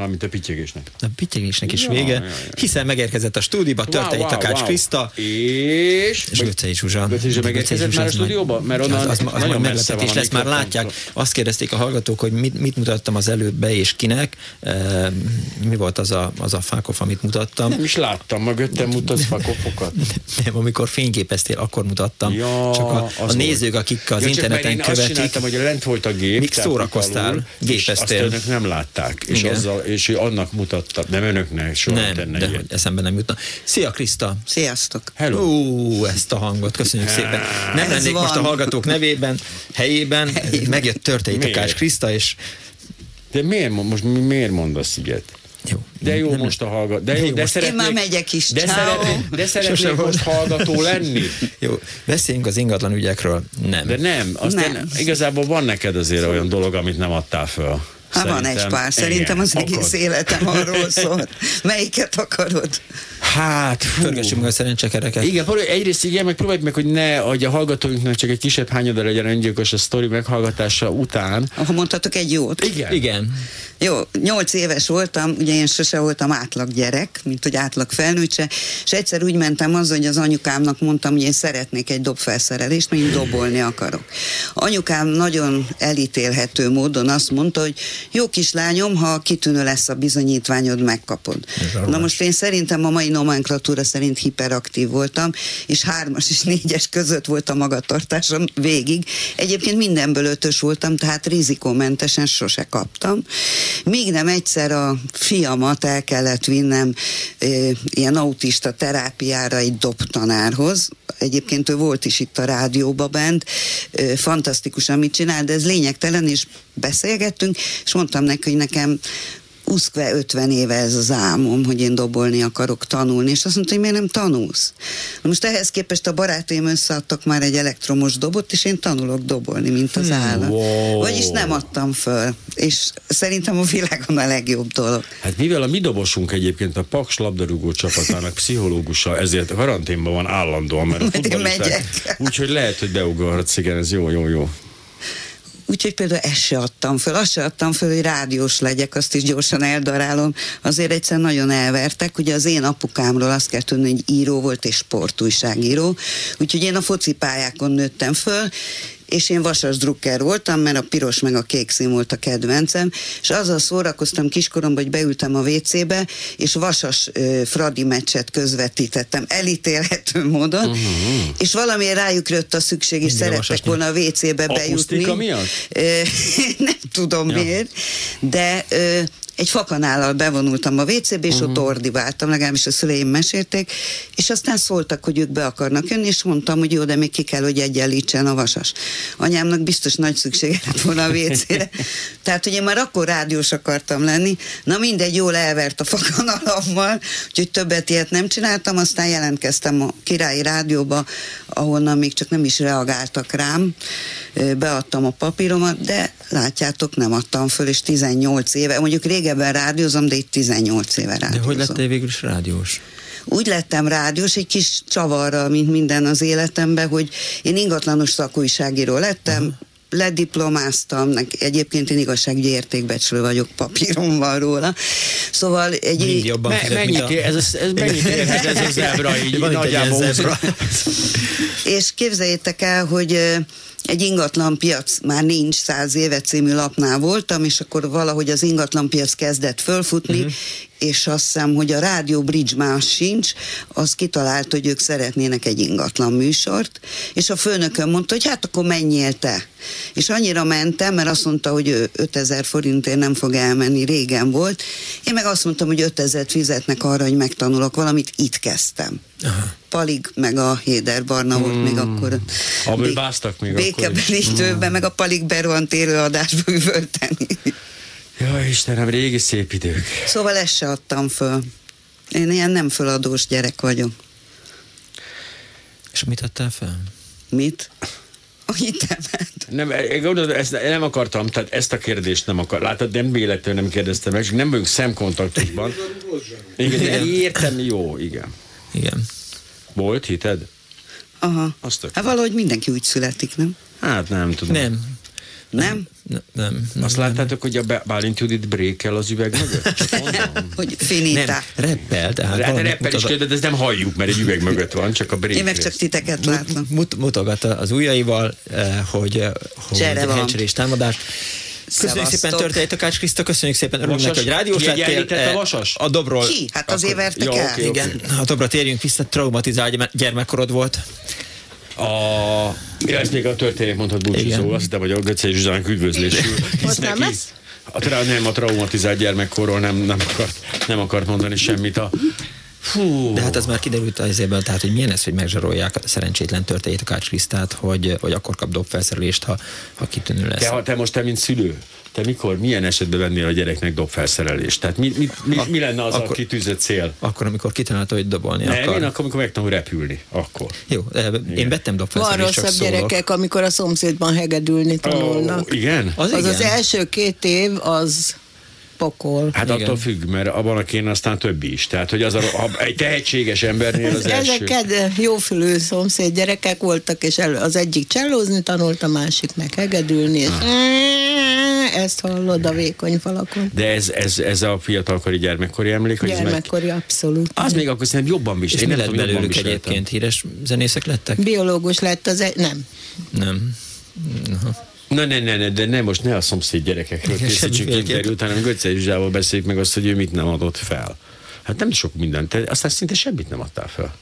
Speaker 4: Mármint a pittyegésnek.
Speaker 5: A pittyegésnek is
Speaker 4: Ja,
Speaker 5: vége,
Speaker 4: ja, ja.
Speaker 5: hiszen megérkezett a stúdióba, Törtei
Speaker 4: Wow, wow,
Speaker 5: Takács
Speaker 4: wow.
Speaker 5: Kriszta,
Speaker 4: és...
Speaker 5: és Göcej Zsuzsa.
Speaker 4: Göcej Zsuzsa megérkezett már a stúdióba? Mert onnan
Speaker 5: az, az, az
Speaker 4: nagyon
Speaker 5: meglepetés lesz, már látják. Azt kérdezték a hallgatók, hogy mit, mit mutattam az előbb be és kinek. E, mi volt az a, az a fákof, amit mutattam?
Speaker 4: Nem is láttam, mögöttem mutatsz fakofokat.
Speaker 5: Nem, amikor fényképeztél, akkor mutattam.
Speaker 4: Ja,
Speaker 5: Csak a, a nézők, akik az
Speaker 4: Ja,
Speaker 5: interneten
Speaker 4: azt
Speaker 5: követik,
Speaker 4: csináltam, hogy lent volt a gép. Tehát
Speaker 5: szórakoztál,
Speaker 4: azt
Speaker 5: gépeztél.
Speaker 4: önök nem látták. És, azzal, és ő annak mutattam. Nem önöknek, soha
Speaker 5: nem,
Speaker 4: tenne
Speaker 5: de
Speaker 4: ilyet.
Speaker 5: hogy eszembe nem jutna. Szia Kriszta!
Speaker 25: Sziasztok!
Speaker 4: Hello!
Speaker 5: Ú, ezt a hangot, köszönjük szépen. Nem
Speaker 25: Ez
Speaker 5: lennék
Speaker 25: van.
Speaker 5: most a hallgatók nevében, helyében, megjött Törtei
Speaker 4: Miért?
Speaker 5: Takács Kriszta, és
Speaker 4: De miért, mo- most mi- miért mondasz ilyet?
Speaker 5: Jó.
Speaker 4: De jó
Speaker 5: Nem-
Speaker 4: most a hallgató. De,
Speaker 5: Jó,
Speaker 4: jó, de
Speaker 5: most-
Speaker 25: Én
Speaker 4: szeretnék,
Speaker 25: már megyek is,
Speaker 4: de,
Speaker 25: ciao.
Speaker 4: szeretnék, de szeretnék
Speaker 5: Sose volt.
Speaker 4: most hallgató lenni.
Speaker 5: Jó, beszéljünk az ingatlan ügyekről. Nem.
Speaker 4: De nem, aztán
Speaker 25: Nem.
Speaker 4: igazából van neked azért olyan dolog, amit nem adtál föl.
Speaker 25: Hát van egy
Speaker 4: Szerintem.
Speaker 25: pár, szerintem
Speaker 4: Igen,
Speaker 25: az egész
Speaker 4: akad.
Speaker 25: életem arról szól. Melyiket akarod?
Speaker 4: Hát, fú.
Speaker 5: Pörgessünk meg a szerencsekereket.
Speaker 4: Igen, egyrészt igen, meg próbálj meg, hogy ne, hogy a hallgatóinknak csak egy kisebb hányada legyen öngyilkos a sztori meghallgatása után.
Speaker 25: Ha mondhatok egy jót?
Speaker 4: Igen.
Speaker 5: Igen.
Speaker 25: Jó, nyolc éves voltam, ugye én sose voltam átlag gyerek, mint hogy átlag felnőtt se, és egyszer úgy mentem az, hogy az anyukámnak mondtam, hogy én szeretnék egy dobfelszerelést, mert én dobolni akarok. Anyukám nagyon elítélhető módon azt mondta, hogy jó kislányom, ha kitűnő lesz a bizonyítványod, megkapod. Na most én szerintem a mai nomenklatúra szerint hiperaktív voltam, és hármas és négyes között volt a magatartásom végig. Egyébként mindenből ötös voltam, tehát rizikómentesen sose kaptam. Míg nem egyszer a fiamat el kellett vinnem e, ilyen autista terápiára egy dobtanárhoz, egyébként ő volt is itt a rádióba bent, e, fantasztikus, amit csinál, de ez lényegtelen, és beszélgettünk, és mondtam neki, hogy nekem uszkve 50 éve ez az álmom, hogy én dobolni akarok tanulni, és azt mondta, hogy miért nem tanulsz? Na most ehhez képest a barátaim összeadtak már egy elektromos dobot, és én tanulok dobolni, mint az állat.
Speaker 4: wow.
Speaker 25: Vagyis nem adtam föl, és szerintem a világon a legjobb dolog.
Speaker 4: Hát mivel a mi dobosunk egyébként a Paks labdarúgó csapatának pszichológusa, ezért karanténban van állandóan, mert a úgyhogy lehet, hogy beugorhatsz, igen, ez jó, jó, jó.
Speaker 25: Úgyhogy például ezt se adtam föl, azt se adtam föl, hogy rádiós legyek, azt is gyorsan eldarálom. Azért egyszer nagyon elvertek, ugye az én apukámról azt kell tudni, hogy író volt és sportújságíró, úgyhogy én a focipályákon nőttem föl, és én vasas drukker voltam, mert a piros meg a kék szín volt a kedvencem, és azzal szórakoztam kiskoromban, hogy beültem a WC-be, és vasas ö, Fradi meccset közvetítettem, elítélhető módon, uh-huh. és valamiért rájuk jött a szükség, és szerettek volna a WC-be bejutni.
Speaker 4: miatt?
Speaker 25: Ö, nem tudom
Speaker 4: Ja.
Speaker 25: ja. miért, de ö, egy fakanállal bevonultam a WC-be, és uh-huh. ott ordibáltam, legalábbis a szüleim mesélték, és aztán szóltak, hogy ők be akarnak jönni, és mondtam, hogy jó, de még ki kell, hogy egyenlítsen a vasas. Anyámnak biztos nagy szüksége lett volna a WC-re. Tehát, hogy én már akkor rádiós akartam lenni. Na mindegy, jól elvert a fakanalammal, úgyhogy többet ilyet nem csináltam, aztán jelentkeztem a királyi rádióba, ahonnan még csak nem is reagáltak rám. Beadtam a papíromat, de látjátok, nem adtam föl, és 18 éve, mondjuk régebben rádiózom, de itt 18 éve
Speaker 5: De
Speaker 25: rádiózom.
Speaker 5: hogy lettél végül is rádiós?
Speaker 25: Úgy lettem rádiós, egy kis csavarral, mint minden az életemben, hogy én ingatlanos szakújságíró lettem, uh-huh lediplomáztam, egyébként én igazságügyi értékbecslő vagyok, papírom van róla. Szóval egy...
Speaker 5: Mind jobban
Speaker 4: Me-
Speaker 5: fizet,
Speaker 4: mennyit
Speaker 5: a-
Speaker 4: ez, az- ez mennyit érhet ez a zebra így
Speaker 5: Van itt egy ilyen
Speaker 4: nagyjából?
Speaker 25: És képzeljétek el, hogy egy ingatlan piac már nincs száz éve című lapnál voltam, és akkor valahogy az ingatlan piac kezdett fölfutni, uh-huh. és azt hiszem, hogy a Rádió Bridge más sincs, az kitalált, hogy ők szeretnének egy ingatlan műsort, és a főnökön mondta, hogy hát akkor menjél te. És annyira mentem, mert azt mondta, hogy ő 5000 forintért nem fog elmenni, régen volt. Én meg azt mondtam, hogy 5000 fizetnek arra, hogy megtanulok valamit, itt kezdtem. Aha. Palig, meg a Héder Barna volt hmm. még akkor.
Speaker 4: Abból báztak még
Speaker 25: Békebenítőben, hmm. meg a Palig berohant élőadásba üvölteni.
Speaker 4: Jaj, Istenem, régi szép idők.
Speaker 25: Szóval ezt se adtam föl. Én ilyen nem föladós gyerek vagyok.
Speaker 5: És mit adtál fel?
Speaker 25: Mit? A hitemet.
Speaker 4: Nem, ezt nem akartam, tehát ezt a kérdést nem akar. Látod, nem véletlenül nem kérdeztem meg, csak nem vagyunk szemkontaktusban. Igen, igen, értem, jó, igen.
Speaker 5: Igen.
Speaker 4: Volt hited?
Speaker 25: Aha.
Speaker 4: Azt
Speaker 25: hát valahogy mindenki úgy születik, nem?
Speaker 4: Hát nem tudom.
Speaker 5: Nem.
Speaker 25: Nem?
Speaker 5: Nem. nem,
Speaker 4: nem Azt láttátok, hogy a Bálint Judit brékel az üveg mögött? Csak
Speaker 25: hogy finita.
Speaker 5: Nem, reppel. Tehát
Speaker 4: hát reppel is de ezt nem halljuk, mert egy üveg mögött van, csak a brék.
Speaker 25: Én meg csak titeket látom.
Speaker 5: Mut, mutogatta az ujjaival, eh, hogy, hogy hencsérés támadás. Köszönjük szépen történet Takács Kriszta, köszönjük szépen, örülünk neki, hogy rádiós lettél.
Speaker 4: a eh, vasas?
Speaker 5: A dobról.
Speaker 25: Ki? Hát azért vertek el.
Speaker 5: Okay, Igen, okay. a dobra térjünk vissza, traumatizált gyermekkorod volt.
Speaker 4: A... Ja, ezt még a történet mondhat búcsú szó, azt hiszem, hogy a Göcé Zsuzsánk üdvözlésül.
Speaker 9: Nem lesz?
Speaker 4: A, tra- nem, a traumatizált gyermekkorról nem, nem, akart, nem akart mondani semmit. A,
Speaker 5: Fú. De hát az már kiderült az évben, tehát hogy milyen ez, hogy megzsarolják a szerencsétlen történet a Kács Krisztát, hogy, hogy akkor kap dobfelszerelést, ha, ha kitűnő lesz.
Speaker 4: Te, te most te, mint szülő, te mikor, milyen esetben vennél a gyereknek dobfelszerelést? Tehát mi, mi, mi, mi lenne az akkor, a kitűzött cél?
Speaker 5: Akkor, amikor kitalálta, hogy dobolni
Speaker 4: ne,
Speaker 5: akar.
Speaker 4: Én akkor, amikor megtanul repülni, akkor.
Speaker 5: Jó, én vettem dobfelszerelést,
Speaker 26: Van rosszabb gyerekek, amikor a szomszédban hegedülni tanulnak.
Speaker 4: Oh, igen?
Speaker 26: Az, az, igen. az első két év, az pokol.
Speaker 4: Hát Igen. attól függ, mert abban a kéne aztán többi is. Tehát, hogy az a, a, egy tehetséges embernél az első.
Speaker 26: Ezek jófülő szomszéd gyerekek voltak, és elő, az egyik csellózni tanult, a másik meg hegedülni, és ah. ezt hallod a vékony falakon.
Speaker 4: De ez, ez, ez a fiatalkori gyermekkori emlék?
Speaker 26: Gyermekkori, meg... abszolút.
Speaker 4: Az még akkor szerintem jobban is.
Speaker 5: És mi lett belőlük egyébként? Híres zenészek lettek?
Speaker 26: Biológus lett az egy... Nem.
Speaker 5: Nem.
Speaker 4: Aha. Na ne, ne, ne, de ne most ne a szomszéd gyerekekről készítsünk interjút, hanem Götze Zsával beszéljük meg azt, hogy ő mit nem adott fel. Hát nem sok mindent, te aztán szinte semmit nem adtál fel.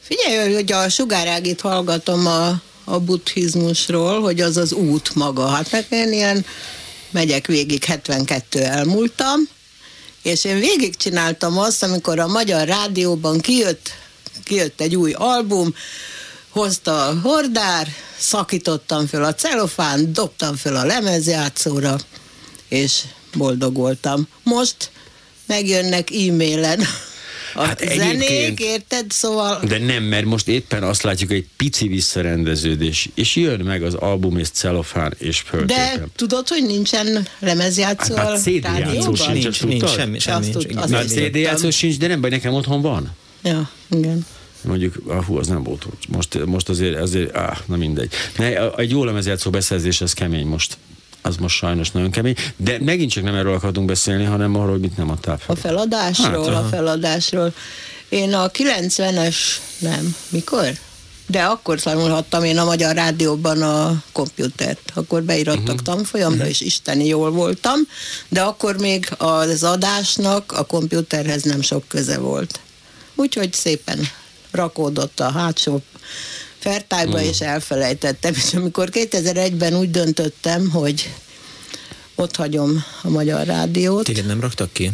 Speaker 26: Figyelj, hogy a sugárágit hallgatom a, a buddhizmusról, hogy az az út maga. Hát nekem ilyen megyek végig, 72 elmúltam, és én végigcsináltam azt, amikor a Magyar Rádióban kijött, kijött egy új album, hozta a hordár, szakítottam föl a celofán, dobtam föl a lemezjátszóra, és boldog voltam. Most megjönnek e-mailen a hát zenék, érted? Szóval...
Speaker 4: De nem, mert most éppen azt látjuk, hogy egy pici visszarendeződés, és jön meg az album és celofán és föltépem.
Speaker 26: De tudod, hogy nincsen lemezjátszó
Speaker 4: hát, hát CD játszó sincs,
Speaker 5: nincs, nincs, semmi, semmi.
Speaker 4: Azt, nincs. Azt CD játszó sincs, de nem baj, nekem otthon van.
Speaker 26: Ja, igen
Speaker 4: mondjuk, ah, hú, az nem volt most, most azért, azért áh, na mindegy. Ne, egy jó lemezjátszó beszerzés, ez kemény most az most sajnos nagyon kemény, de megint csak nem erről akartunk beszélni, hanem arról, hogy mit nem adtál fel.
Speaker 26: A feladásról, hát, a feladásról. Én a 90-es, nem, mikor? De akkor tanulhattam én a Magyar Rádióban a komputert. Akkor beirattak uh-huh. tanfolyamra, uh-huh. és isteni jól voltam, de akkor még az adásnak a komputerhez nem sok köze volt. Úgyhogy szépen rakódott a hátsó fertályba, mm. és elfelejtettem. És amikor 2001-ben úgy döntöttem, hogy ott hagyom a Magyar Rádiót.
Speaker 5: Téged nem raktak ki?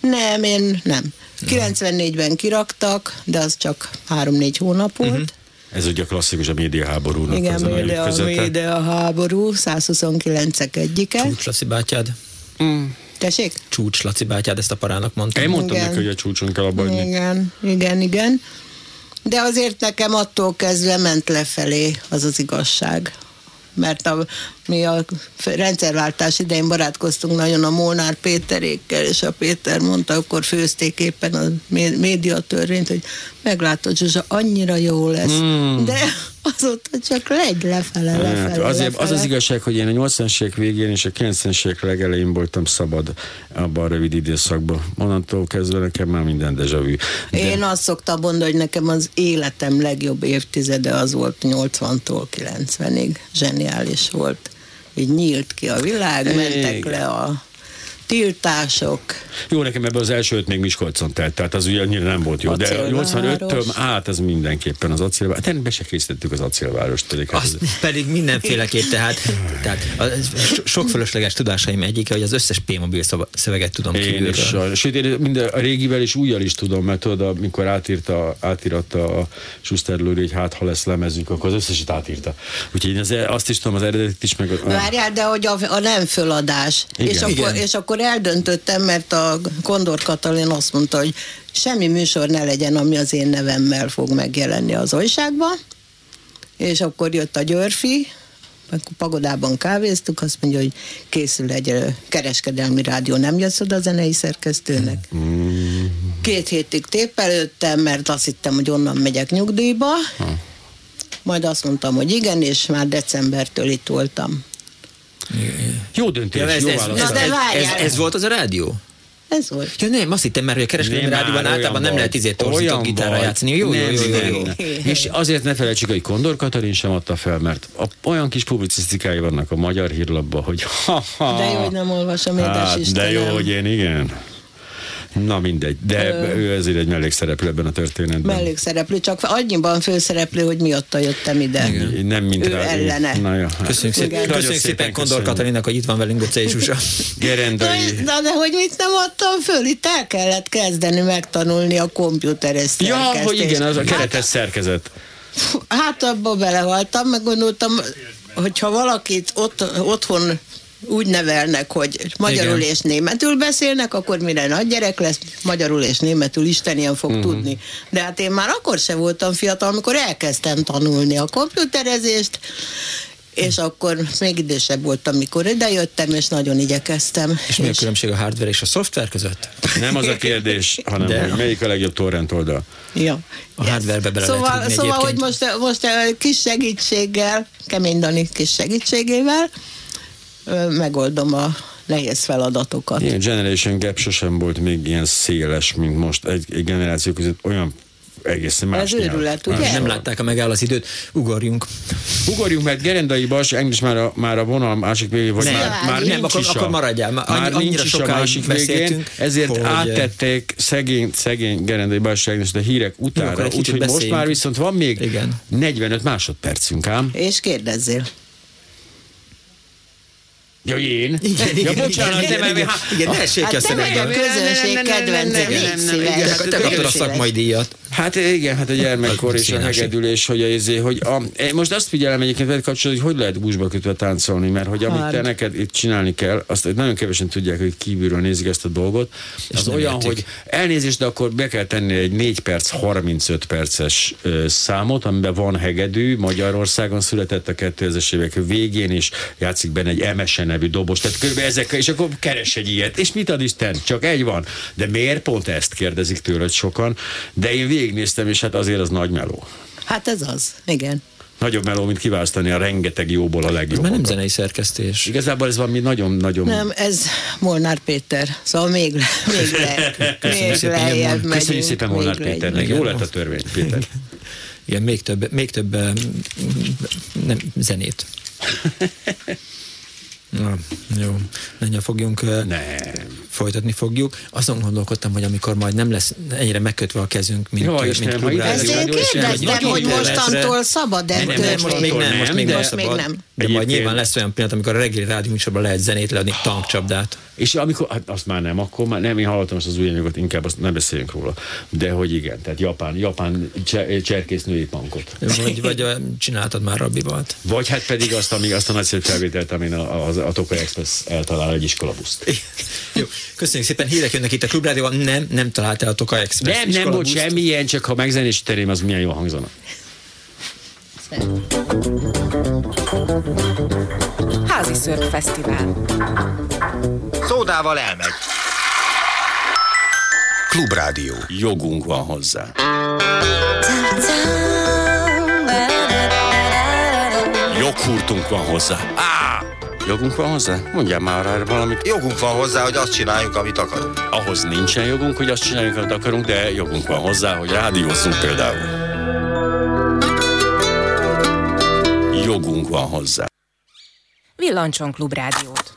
Speaker 26: Nem, én nem. 94-ben kiraktak, de az csak 3-4 hónap volt. Uh-huh.
Speaker 4: Ez ugye klasszikus a média háborúnak.
Speaker 26: Igen, média, a média háború, 129-ek egyike.
Speaker 5: Csúcs Laci bátyád.
Speaker 26: Mm. Tessék?
Speaker 5: Csúcs Laci bátyád, ezt a parának mondtam.
Speaker 4: Én mondtam igen. neki, hogy a csúcson kell abba
Speaker 26: Igen, igen, igen. De azért nekem attól kezdve ment lefelé az az igazság. Mert a mi a rendszerváltás idején barátkoztunk nagyon a Molnár Péterékkel, és a Péter mondta, akkor főzték éppen a mé- médiatörvényt, hogy meglátod, Zsuzsa, annyira jó lesz.
Speaker 4: Mm.
Speaker 26: De azóta csak legy lefele, lefele,
Speaker 4: Hát, azért
Speaker 26: lefele.
Speaker 4: az az igazság, hogy én a 80-es évek végén és a 90-es évek legelején voltam szabad abban a rövid időszakban. Onnantól kezdve nekem már minden deja vu. De
Speaker 26: Én azt szoktam mondani, hogy nekem az életem legjobb évtizede az volt 80-tól 90-ig. Zseniális volt. Így nyílt ki a világ, mentek le a tiltások.
Speaker 4: Jó, nekem ebben az első öt még Miskolcon telt, tehát az ugye annyira nem volt jó, de
Speaker 26: Acélváros.
Speaker 4: 85-től át ez mindenképpen az acélváros. Tehát be se készítettük az acélvárost. Pedig hát
Speaker 5: Azt pedig mindenféleképp, tehát, tehát a so- sok fölösleges tudásaim egyike, hogy az összes P-mobil szöveget tudom
Speaker 4: Én
Speaker 5: kívülről.
Speaker 4: is, sőt, én minden, a régivel és újjal is tudom, mert tudod, amikor átírta, átíratta a Schuster Lőri, hogy hát ha lesz lemezünk, akkor az összeset átírta. Úgyhogy én az, azt is tudom, az eredetit is, meg a,
Speaker 26: Várjál, de hogy a, a nem föladás.
Speaker 4: Igen.
Speaker 26: És akkor,
Speaker 4: Igen.
Speaker 26: és akkor eldöntöttem, mert a Kondor Katalin azt mondta, hogy semmi műsor ne legyen, ami az én nevemmel fog megjelenni az újságban. És akkor jött a Györfi, akkor pagodában kávéztuk, azt mondja, hogy készül egy kereskedelmi rádió, nem jössz oda a zenei szerkesztőnek. Két hétig tépelődtem, mert azt hittem, hogy onnan megyek nyugdíjba. Majd azt mondtam, hogy igen, és már decembertől itt voltam.
Speaker 4: Jó döntés,
Speaker 5: Ja, ez,
Speaker 4: jó
Speaker 5: ez,
Speaker 4: válasz.
Speaker 5: ez, ez, ez, ez, volt az a rádió?
Speaker 26: Ez volt.
Speaker 5: Ja nem, azt hittem már, hogy a kereskedelmi rádióban általában nem lehet izét torzított gitárra játszani. Jó, jó,
Speaker 4: Nem,
Speaker 5: jó, jó, jó.
Speaker 4: nem. És azért ne felejtsük, hogy Kondor Katalin sem adta fel, mert a, olyan kis publicisztikái vannak a magyar hírlapban, hogy ha, ha,
Speaker 26: De jó, hogy nem olvasom, édes
Speaker 4: hát, de jó, hogy én igen. Na mindegy, de
Speaker 26: Ö.
Speaker 4: ő ezért egy mellékszereplő ebben a történetben.
Speaker 26: mellékszereplő, csak annyiban főszereplő, hogy miatta jöttem ide.
Speaker 4: Igen. Nem mint
Speaker 26: Ő
Speaker 4: rá.
Speaker 26: ellene.
Speaker 4: Na, jó, hát.
Speaker 5: Köszönjük szépen, köszönjük szépen Kondor
Speaker 4: köszönjük.
Speaker 5: Katalinnak, hogy itt van velünk Gocei Zsuzsa.
Speaker 4: Gerendai.
Speaker 26: Na, de hogy mit nem adtam föl? Itt el kellett kezdeni megtanulni a komputeres
Speaker 4: Ja, hogy igen, az a keretes szerkezet.
Speaker 26: Hát abba belehaltam, meg gondoltam, hogyha valakit ott, otthon úgy nevelnek, hogy magyarul
Speaker 5: Igen.
Speaker 26: és németül beszélnek, akkor mire nagy gyerek lesz, magyarul és németül Isten ilyen fog
Speaker 5: Mhm.
Speaker 26: tudni. De hát én már akkor se voltam fiatal, amikor elkezdtem tanulni a komputerezést, és akkor még idősebb voltam, mikor idejöttem, és nagyon igyekeztem.
Speaker 5: És mi a különbség a hardware és a szoftver között?
Speaker 4: Nem az a kérdés, hanem
Speaker 5: De.
Speaker 4: hogy melyik a legjobb torrent oldal.
Speaker 26: Ja.
Speaker 5: A hardware-be bele lehet
Speaker 26: Szóval, szóval hogy most, most eh, kis segítséggel, kemény Dani kis segítségével megoldom a nehéz feladatokat.
Speaker 4: Igen, Generation Gap sosem volt még ilyen széles, mint most. Egy, egy generáció között olyan egészen más
Speaker 26: Ez őrület,
Speaker 4: Más
Speaker 26: ugye?
Speaker 5: Nem látták a megáll az időt, ugorjunk.
Speaker 4: Ugorjunk, mert Gerendai Bas, engedj már a, már a vonal másik végén, vagy
Speaker 5: Nem,
Speaker 4: már, már
Speaker 5: nem,
Speaker 4: nincs
Speaker 5: akkor-
Speaker 4: is a,
Speaker 5: akkor maradjál, már
Speaker 4: már
Speaker 5: annyira
Speaker 4: nincs is a
Speaker 5: sokáig
Speaker 4: másik végén, ezért
Speaker 5: hogy-
Speaker 4: áttették szegény, szegény Gerendai Bas a hírek
Speaker 5: akkor
Speaker 4: utára, úgyhogy most már viszont van még
Speaker 5: Igen.
Speaker 4: 45 másodpercünk ám.
Speaker 26: És kérdezzél.
Speaker 4: Ja, én?
Speaker 5: Igen,
Speaker 4: ja,
Speaker 5: igen,
Speaker 4: bocsánat,
Speaker 5: igen,
Speaker 4: de
Speaker 5: igen, igen, ne essék
Speaker 26: Hát te vagy a közönség kedvence, légy szíves.
Speaker 5: Te kaptad a szakmai díjat.
Speaker 4: Hát igen, hát a gyermekkor és a hegedülés, hogy, a, izé, hogy a, én most azt figyelem egyébként veled kapcsolatban, hogy hogy lehet buszba kötve táncolni, mert hogy amit te neked itt csinálni kell, azt nagyon kevesen tudják, hogy kívülről nézik ezt a dolgot, az
Speaker 5: nem
Speaker 4: olyan,
Speaker 5: értik.
Speaker 4: hogy elnézést, de akkor be kell tenni egy 4 perc, 35 perces ö, számot, amiben van hegedű, Magyarországon született a 2000-es évek végén, és játszik benne egy MSN nevű dobos, tehát körülbelül ezek, és akkor keres egy ilyet, és mit ad Isten? Csak egy van. De miért pont ezt kérdezik tőled sokan? De én végignéztem, és hát azért az nagy meló.
Speaker 26: Hát ez az, igen.
Speaker 4: Nagyobb meló, mint kiválasztani a rengeteg jóból a
Speaker 5: Ez
Speaker 4: legjobb.
Speaker 5: már nem zenei szerkesztés.
Speaker 4: Igazából ez valami nagyon-nagyon...
Speaker 26: Nem, ez Molnár Péter. Szóval még, le, még, le,
Speaker 5: Köszönjük
Speaker 26: még
Speaker 5: szépen,
Speaker 26: lejjebb megyünk.
Speaker 4: Köszönjük szépen Molnár. Péternek. Jó lett a törvény, Péter.
Speaker 5: Igen, még több, még több nem, zenét. Na, jó, menjen fogjunk,
Speaker 4: Nem.
Speaker 5: folytatni fogjuk. Azon gondolkodtam, hogy amikor majd nem lesz ennyire megkötve a kezünk, mint,
Speaker 4: Jó,
Speaker 5: mint
Speaker 4: ha
Speaker 5: klubrádió,
Speaker 26: Ezt én kérdeztem, hogy mostantól szabad-e
Speaker 5: Nem, nem, nem, most még nem, most még nem
Speaker 26: Most még nem.
Speaker 5: De majd nyilván lesz olyan pillanat, amikor a reggeli rádió műsorban lehet zenét leadni, tankcsapdát.
Speaker 4: És amikor, hát azt már nem, akkor már nem, én hallottam azt az új anyagot, inkább azt nem beszéljünk róla. De hogy igen, tehát japán, japán cse- cserkésznői pankot.
Speaker 5: Vagy, vagy csináltad már Rabibalt.
Speaker 4: Vagy hát pedig azt, ami, azt a nagyszerű felvételt, amin a, a, a Tokaj Express eltalál egy iskolabuszt.
Speaker 5: Jó, köszönjük szépen, hírek jönnek itt a klubrádióban, nem, nem találtál a Toka Express
Speaker 4: Nem, nem volt semmilyen, csak ha megzenésíteném, az milyen jól hangzana.
Speaker 3: Házi Szörp Fesztivál.
Speaker 27: Szódával elmegy.
Speaker 4: Klubrádió. Jogunk van hozzá. Joghurtunk van hozzá. Á! Jogunk van hozzá? Mondjál már erre valamit.
Speaker 27: Jogunk van hozzá, hogy azt csináljuk, amit akarunk.
Speaker 4: Ahhoz nincsen jogunk, hogy azt csináljuk, amit akarunk, de jogunk van hozzá, hogy rádiózzunk például. Jogunk van hozzá.
Speaker 3: Villancson Klubrádiót.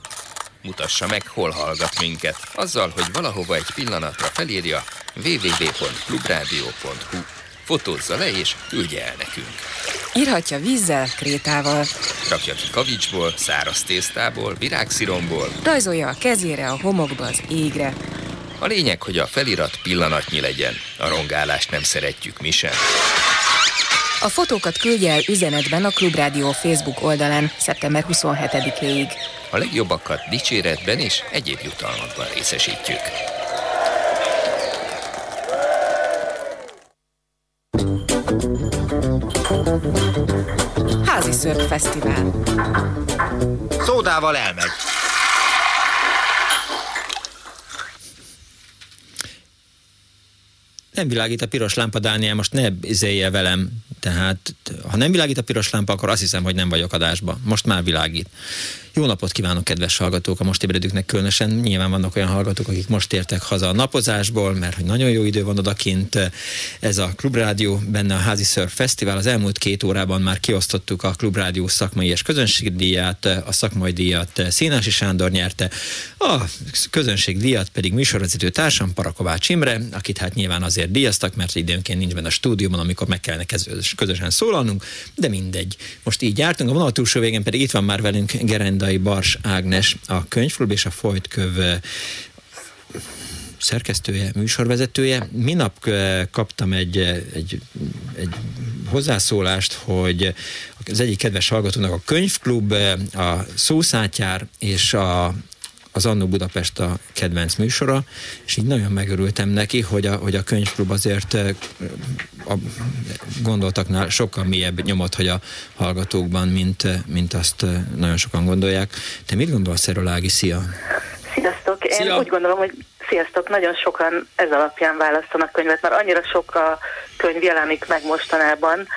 Speaker 15: Mutassa meg, hol hallgat minket, azzal, hogy valahova egy pillanatra felírja www.clubradio.hu Fotózza le és küldje el nekünk.
Speaker 3: Írhatja vízzel, krétával.
Speaker 15: Rakja ki kavicsból, száraz tésztából, virágsziromból.
Speaker 3: Rajzolja a kezére, a homokba, az égre.
Speaker 15: A lényeg, hogy a felirat pillanatnyi legyen. A rongálást nem szeretjük mi sem.
Speaker 3: A fotókat küldje el üzenetben a Klubrádió Facebook oldalán szeptember 27-ig.
Speaker 15: A legjobbakat dicséretben és egyéb jutalmakban részesítjük.
Speaker 3: Házi Szörp Fesztivál.
Speaker 27: Szódával elmegy.
Speaker 5: Nem világít a piros lámpa, Dániel, most ne izélje velem. Tehát, ha nem világít a piros lámpa, akkor azt hiszem, hogy nem vagyok adásba. Most már világít. Jó napot kívánok, kedves hallgatók, a most ébredőknek különösen. Nyilván vannak olyan hallgatók, akik most értek haza a napozásból, mert hogy nagyon jó idő van odakint. Ez a Klubrádió, benne a Házi Surf Fesztivál. Az elmúlt két órában már kiosztottuk a Klubrádió szakmai és közönségdíját, a szakmai díjat Szénási Sándor nyerte, a közönségdíjat pedig műsorvezető társam Parakovács Imre, akit hát nyilván azért díjaztak, mert időnként nincs benne a stúdióban, amikor meg kellene közösen szólalnunk, de mindegy. Most így jártunk, a vonal túlsó végén pedig itt van már velünk Gerenda Kandai Bars Ágnes, a könyvklub és a Folytköv szerkesztője, műsorvezetője. Minap kaptam egy, egy, egy hozzászólást, hogy az egyik kedves hallgatónak a könyvklub, a szószátjár és a az Annó Budapest a kedvenc műsora, és így nagyon megörültem neki, hogy a, hogy a könyvklub azért a gondoltaknál sokkal mélyebb nyomot, hogy a hallgatókban, mint, mint azt nagyon sokan gondolják. Te mit gondolsz erről, Ági? Szia!
Speaker 28: Sziasztok! Én
Speaker 5: Szia.
Speaker 28: úgy gondolom, hogy sziasztok, nagyon sokan ez alapján választanak könyvet, mert annyira sok a könyv jelenik meg mostanában,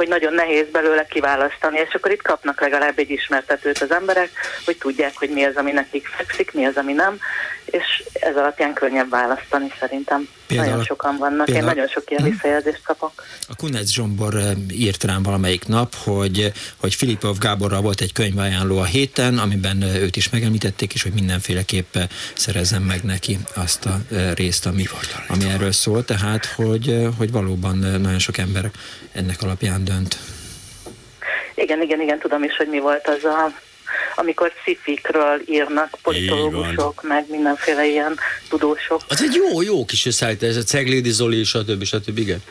Speaker 28: hogy nagyon nehéz belőle kiválasztani, és akkor itt kapnak legalább egy ismertetőt az emberek, hogy tudják, hogy mi az, ami nekik fekszik, mi az, ami nem, és ez alapján könnyebb választani szerintem. Például, nagyon sokan vannak, például, én nagyon sok ilyen visszajelzést kapok.
Speaker 5: A Kunec Zsombor írt rám valamelyik nap, hogy, hogy Filipov Gáborral volt egy könyvajánló a héten, amiben őt is megemlítették, és hogy mindenféleképp szerezem meg neki azt a részt, ami, ami erről szól, tehát hogy, hogy valóban nagyon sok ember ennek alapján dönt.
Speaker 28: Igen, igen, igen, tudom is, hogy mi volt az a amikor szifikről írnak politológusok, meg mindenféle ilyen tudósok.
Speaker 4: Az egy jó, jó kis összeállítás, ez a Ceglédi Zoli, stb. stb. Igen.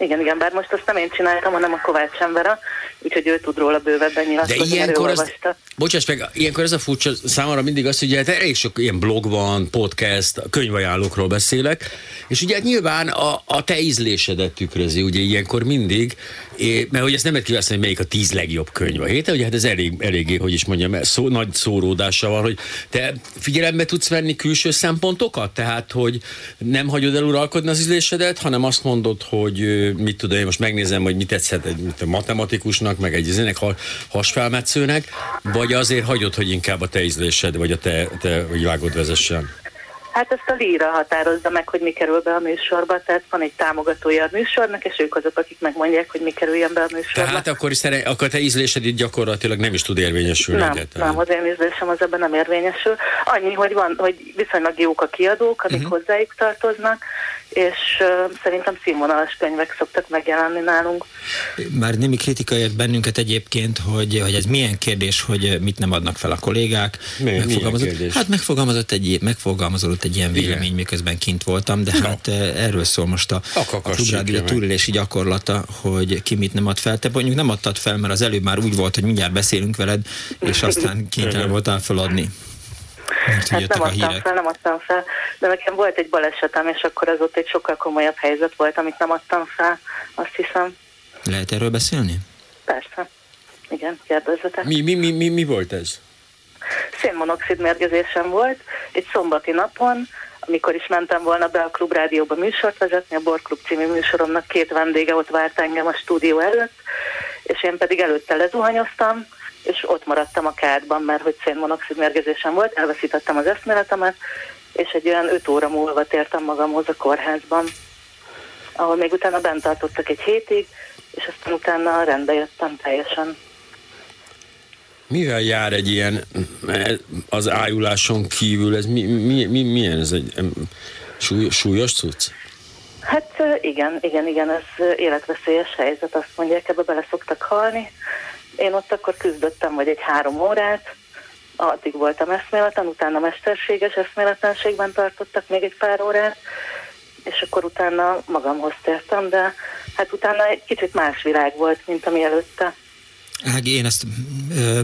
Speaker 28: Igen, igen, bár most azt nem én csináltam, hanem a Kovács Embera, úgyhogy ő tud róla bővebben nyilatkozni,
Speaker 4: De ilyenkor az, bocsáss meg, ilyenkor ez a furcsa számomra mindig az, hogy hát elég sok ilyen blog van, podcast, könyvajánlókról beszélek, és ugye hát nyilván a, a te ízlésedet tükrözi, ugye ilyenkor mindig, é, mert hogy ezt nem lehet kiválasztani, hogy melyik a tíz legjobb könyv a héten, ugye hát ez elég, eléggé, hogy is mondjam, szó, nagy szóródással van, hogy te figyelembe tudsz venni külső szempontokat, tehát hogy nem hagyod eluralkodni az ízlésedet, hanem azt mondod, hogy mit tudom, én most megnézem, hogy mit tetszett egy mit a matematikusnak, meg egy izének, hasfelmetszőnek, vagy azért hagyod, hogy inkább a te ízlésed, vagy a te, te világod vezessen?
Speaker 28: Hát ezt a líra határozza meg, hogy mi kerül be a műsorba, tehát van egy támogatója a műsornak, és ők azok, akik megmondják, hogy mi kerüljen be a műsorba.
Speaker 4: Tehát akkor, is, akkor te ízlésed itt gyakorlatilag nem is tud érvényesülni
Speaker 28: nem,
Speaker 4: egyáltalán.
Speaker 28: Nem, az én ízlésem az ebben nem érvényesül. Annyi, hogy van, hogy viszonylag jók a kiadók, amik uh-huh. hozzájuk tartoznak, és szerintem színvonalas könyvek szoktak megjelenni nálunk.
Speaker 5: Már némi kritika ért bennünket egyébként, hogy, hogy ez milyen kérdés, hogy mit nem adnak fel a kollégák.
Speaker 4: Mi, megfogalmazott, milyen kérdés?
Speaker 5: Hát megfogalmazott egy, megfogalmazott egy ilyen vélemény, Igen. miközben kint voltam, de no. hát erről szól most a, a klubrádió túlélési gyakorlata, hogy ki mit nem ad fel. Te mondjuk nem adtad fel, mert az előbb már úgy volt, hogy mindjárt beszélünk veled, és aztán kénytelen voltál feladni.
Speaker 28: Mert hát nem adtam hírek. fel, nem adtam fel, de nekem volt egy balesetem, és akkor az ott egy sokkal komolyabb helyzet volt, amit nem adtam fel, azt hiszem.
Speaker 5: Lehet erről beszélni?
Speaker 28: Persze. Igen, kérdezzetek.
Speaker 4: Mi, mi, mi, mi, mi volt ez?
Speaker 28: Szénmonoxid mérgezésem volt egy szombati napon, amikor is mentem volna be a Klubrádióba műsort vezetni, a Borklub című műsoromnak két vendége ott várt engem a stúdió előtt, és én pedig előtte lezuhanyoztam, és ott maradtam a kádban, mert hogy szénmonoxid mérgezésem volt, elveszítettem az eszméletemet, és egy olyan öt óra múlva tértem magamhoz a kórházban, ahol még utána bent tartottak egy hétig, és aztán utána rendbe jöttem teljesen.
Speaker 4: Mivel jár egy ilyen, az ájuláson kívül, ez mi, mi, mi, milyen ez egy súly, súlyos cucc?
Speaker 28: Hát igen, igen, igen, ez életveszélyes helyzet, azt mondják, ebbe bele szoktak halni. Én ott akkor küzdöttem, vagy egy három órát, addig voltam eszméleten, utána mesterséges eszméletlenségben tartottak még egy pár órát, és akkor utána magamhoz tértem, de hát utána egy kicsit más világ volt, mint ami előtte.
Speaker 5: Ági, én ezt ö,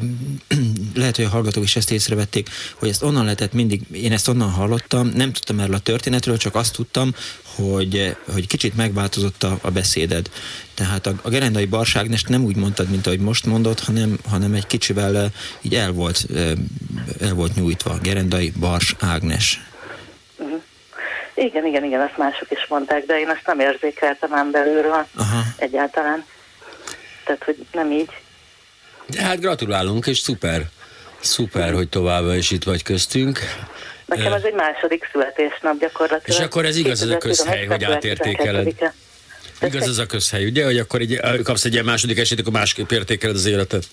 Speaker 5: lehet, hogy a hallgatók is ezt észrevették, hogy ezt onnan lehetett mindig, én ezt onnan hallottam, nem tudtam erről a történetről, csak azt tudtam, hogy, hogy kicsit megváltozott a, a beszéded. Tehát a, a gerendai barságnest nem úgy mondtad, mint ahogy most mondod, hanem, hanem egy kicsivel ö, így el volt, ö, el volt nyújtva. Gerendai Bars Ágnes.
Speaker 28: Uh-huh. Igen, igen, igen, ezt mások is mondták, de én ezt nem érzékeltem ám belülről
Speaker 5: Aha.
Speaker 28: egyáltalán. Tehát, hogy nem így.
Speaker 4: De hát gratulálunk, és szuper, szuper, hogy továbbra is itt vagy köztünk.
Speaker 28: Nekem ez egy második születésnap gyakorlatilag.
Speaker 4: És akkor ez igaz, ez a
Speaker 28: 2011.
Speaker 4: közhely, hogy átértékeled.
Speaker 28: 12-e.
Speaker 4: Igaz ez a közhely, ugye, hogy akkor egy, kapsz egy ilyen második esélyt, akkor másképp értékeled az életet.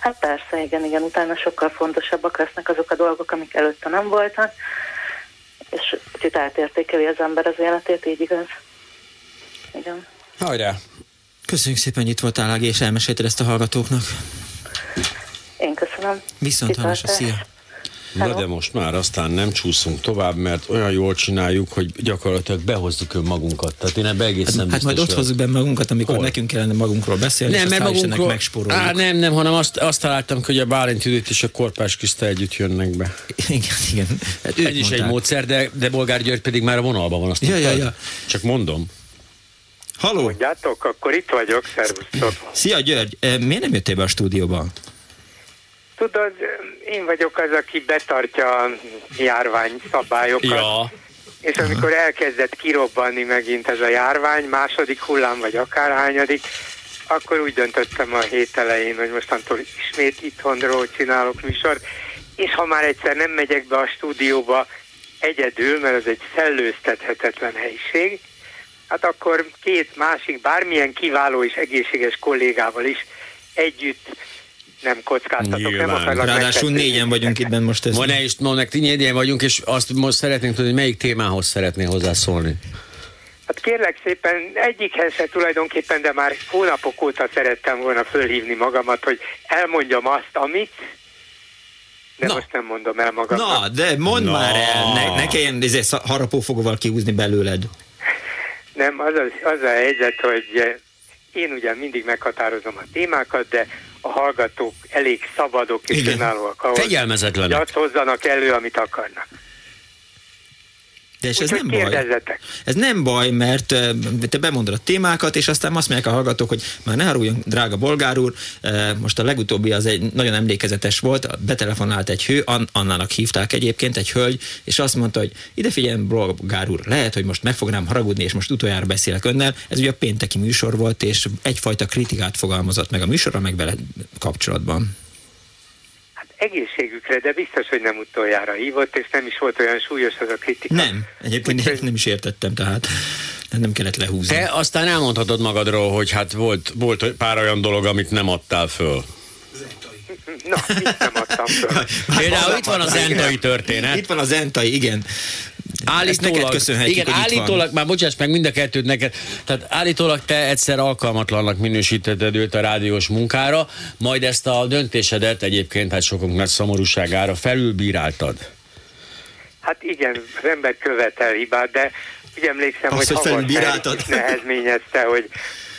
Speaker 28: Hát persze, igen, igen, utána sokkal fontosabbak lesznek azok a dolgok, amik előtte nem voltak, és kicsit átértékeli az ember az életét, így igaz. Igen.
Speaker 4: Hajrá!
Speaker 5: Köszönjük szépen, hogy itt voltál, Ági, és elmesélted ezt a hallgatóknak.
Speaker 28: Én köszönöm.
Speaker 5: Viszont hallásra, szia!
Speaker 4: Na de most már aztán nem csúszunk tovább, mert olyan jól csináljuk, hogy gyakorlatilag behozzuk önmagunkat. Tehát én ebbe egészen
Speaker 5: Hát, hát majd ott hozzuk be magunkat, amikor
Speaker 4: Hol?
Speaker 5: nekünk kellene magunkról beszélni,
Speaker 4: Nem,
Speaker 5: és
Speaker 4: mert magunkról...
Speaker 5: megspóroljuk.
Speaker 4: Á, nem, nem, hanem azt, azt találtam, hogy a Bálint Judit és a Korpás Kriszta együtt jönnek be.
Speaker 5: Igen, igen. Hát
Speaker 4: Ez is egy módszer, de, de Bolgár György pedig már a vonalban van, azt
Speaker 5: Ja, ja, ja.
Speaker 4: Csak mondom.
Speaker 5: Halló!
Speaker 29: Mondjátok, akkor itt vagyok, szervusztok.
Speaker 5: Szia György, miért nem jöttél be a stúdióba?
Speaker 29: Tudod, én vagyok az, aki betartja a járvány szabályokat.
Speaker 4: Ja.
Speaker 29: És amikor elkezdett kirobbanni megint ez a járvány, második hullám vagy akárhányadik, akkor úgy döntöttem a hét elején, hogy mostantól ismét itthonról csinálok műsort, és ha már egyszer nem megyek be a stúdióba egyedül, mert ez egy szellőztethetetlen helyiség, hát akkor két másik, bármilyen kiváló és egészséges kollégával is együtt nem kockáztatok, nem
Speaker 4: Nyilván.
Speaker 29: akarlak
Speaker 5: Ráadásul négyen vagyunk itt most. Ez...
Speaker 4: Ma ne is, nektek négyen vagyunk, és azt most szeretnénk tudni, hogy melyik témához szeretnél hozzászólni.
Speaker 29: Hát kérlek szépen, egyikhez se tulajdonképpen, de már hónapok óta szerettem volna fölhívni magamat, hogy elmondjam azt, amit, de
Speaker 5: Na.
Speaker 29: most nem mondom el magamnak.
Speaker 5: Na, de mondd
Speaker 4: Na.
Speaker 5: már el, ne, ne kelljen izé, harapófogóval kihúzni belőled.
Speaker 29: Nem, az, az, az a helyzet, hogy eh, én ugyan mindig meghatározom a témákat, de a hallgatók elég szabadok és önállóak ahhoz, hogy azt hozzanak elő, amit akarnak.
Speaker 5: De és ez nem baj. Ez nem baj, mert te bemondod a témákat, és aztán azt mondják a hallgatók, hogy már ne haruljon, drága bolgár úr, most a legutóbbi az egy nagyon emlékezetes volt, betelefonált egy hő, An- Annának hívták egyébként, egy hölgy, és azt mondta, hogy ide figyelj, bolgár úr, lehet, hogy most meg fog rám haragudni, és most utoljára beszélek önnel. Ez ugye a pénteki műsor volt, és egyfajta kritikát fogalmazott meg a műsorra, meg vele kapcsolatban.
Speaker 29: Egészségükre, de biztos, hogy nem utoljára hívott, és nem is volt olyan súlyos az a kritika.
Speaker 5: Nem, egyébként nem is értettem, tehát nem kellett lehúzni.
Speaker 4: Te aztán elmondhatod magadról, hogy hát volt, volt pár olyan dolog, amit nem adtál föl.
Speaker 29: Na, mit nem adtam föl?
Speaker 4: Például itt van az entai történet.
Speaker 5: Itt van az entai, igen.
Speaker 4: Állítólag,
Speaker 5: köszönhetjük,
Speaker 4: igen, állítólag, már bocsáss meg mind a kettőt neked, tehát állítólag te egyszer alkalmatlannak minősítetted őt a rádiós munkára, majd ezt a döntésedet egyébként, hát sokunk nagy szomorúságára felülbíráltad.
Speaker 29: Hát igen, az ember követel hibát, de úgy emlékszem,
Speaker 5: Azt,
Speaker 29: hogy
Speaker 5: hogy
Speaker 29: is nehezményezte, hogy,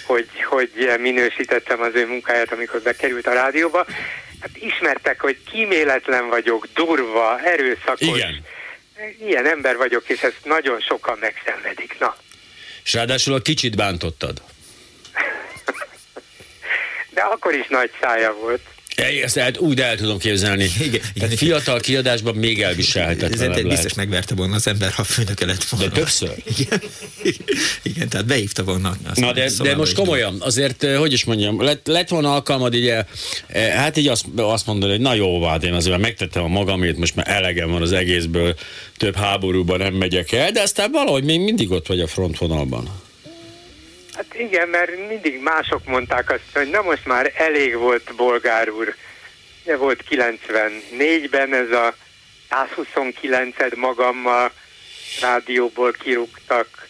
Speaker 29: hogy, hogy minősítettem az ő munkáját, amikor bekerült a rádióba. Hát ismertek, hogy kíméletlen vagyok, durva, erőszakos.
Speaker 4: Igen.
Speaker 29: Ilyen ember vagyok, és ezt nagyon sokan megszenvedik. Na,
Speaker 4: És ráadásul a kicsit bántottad.
Speaker 29: De akkor is nagy szája volt.
Speaker 4: Ezt el, úgy el tudom képzelni. Igen, Tehát fiatal kiadásban még elviselhetetlenebb
Speaker 5: Ez biztos megverte volna az ember, ha főnöke lett volna.
Speaker 4: De többször?
Speaker 5: Igen, igen tehát beívta volna.
Speaker 4: Na de, de most komolyan, azért, eh, hogy is mondjam, lett, lett volna alkalmad így, eh, hát így azt, azt mondani, hogy na jó, hát én azért megtettem a magamét, most már elegem van az egészből, több háborúban nem megyek el, de aztán valahogy még mindig ott vagy a frontvonalban.
Speaker 29: Hát igen, mert mindig mások mondták azt, hogy na most már elég volt bolgár úr. De volt 94-ben ez a 129-ed magammal rádióból kirúgtak,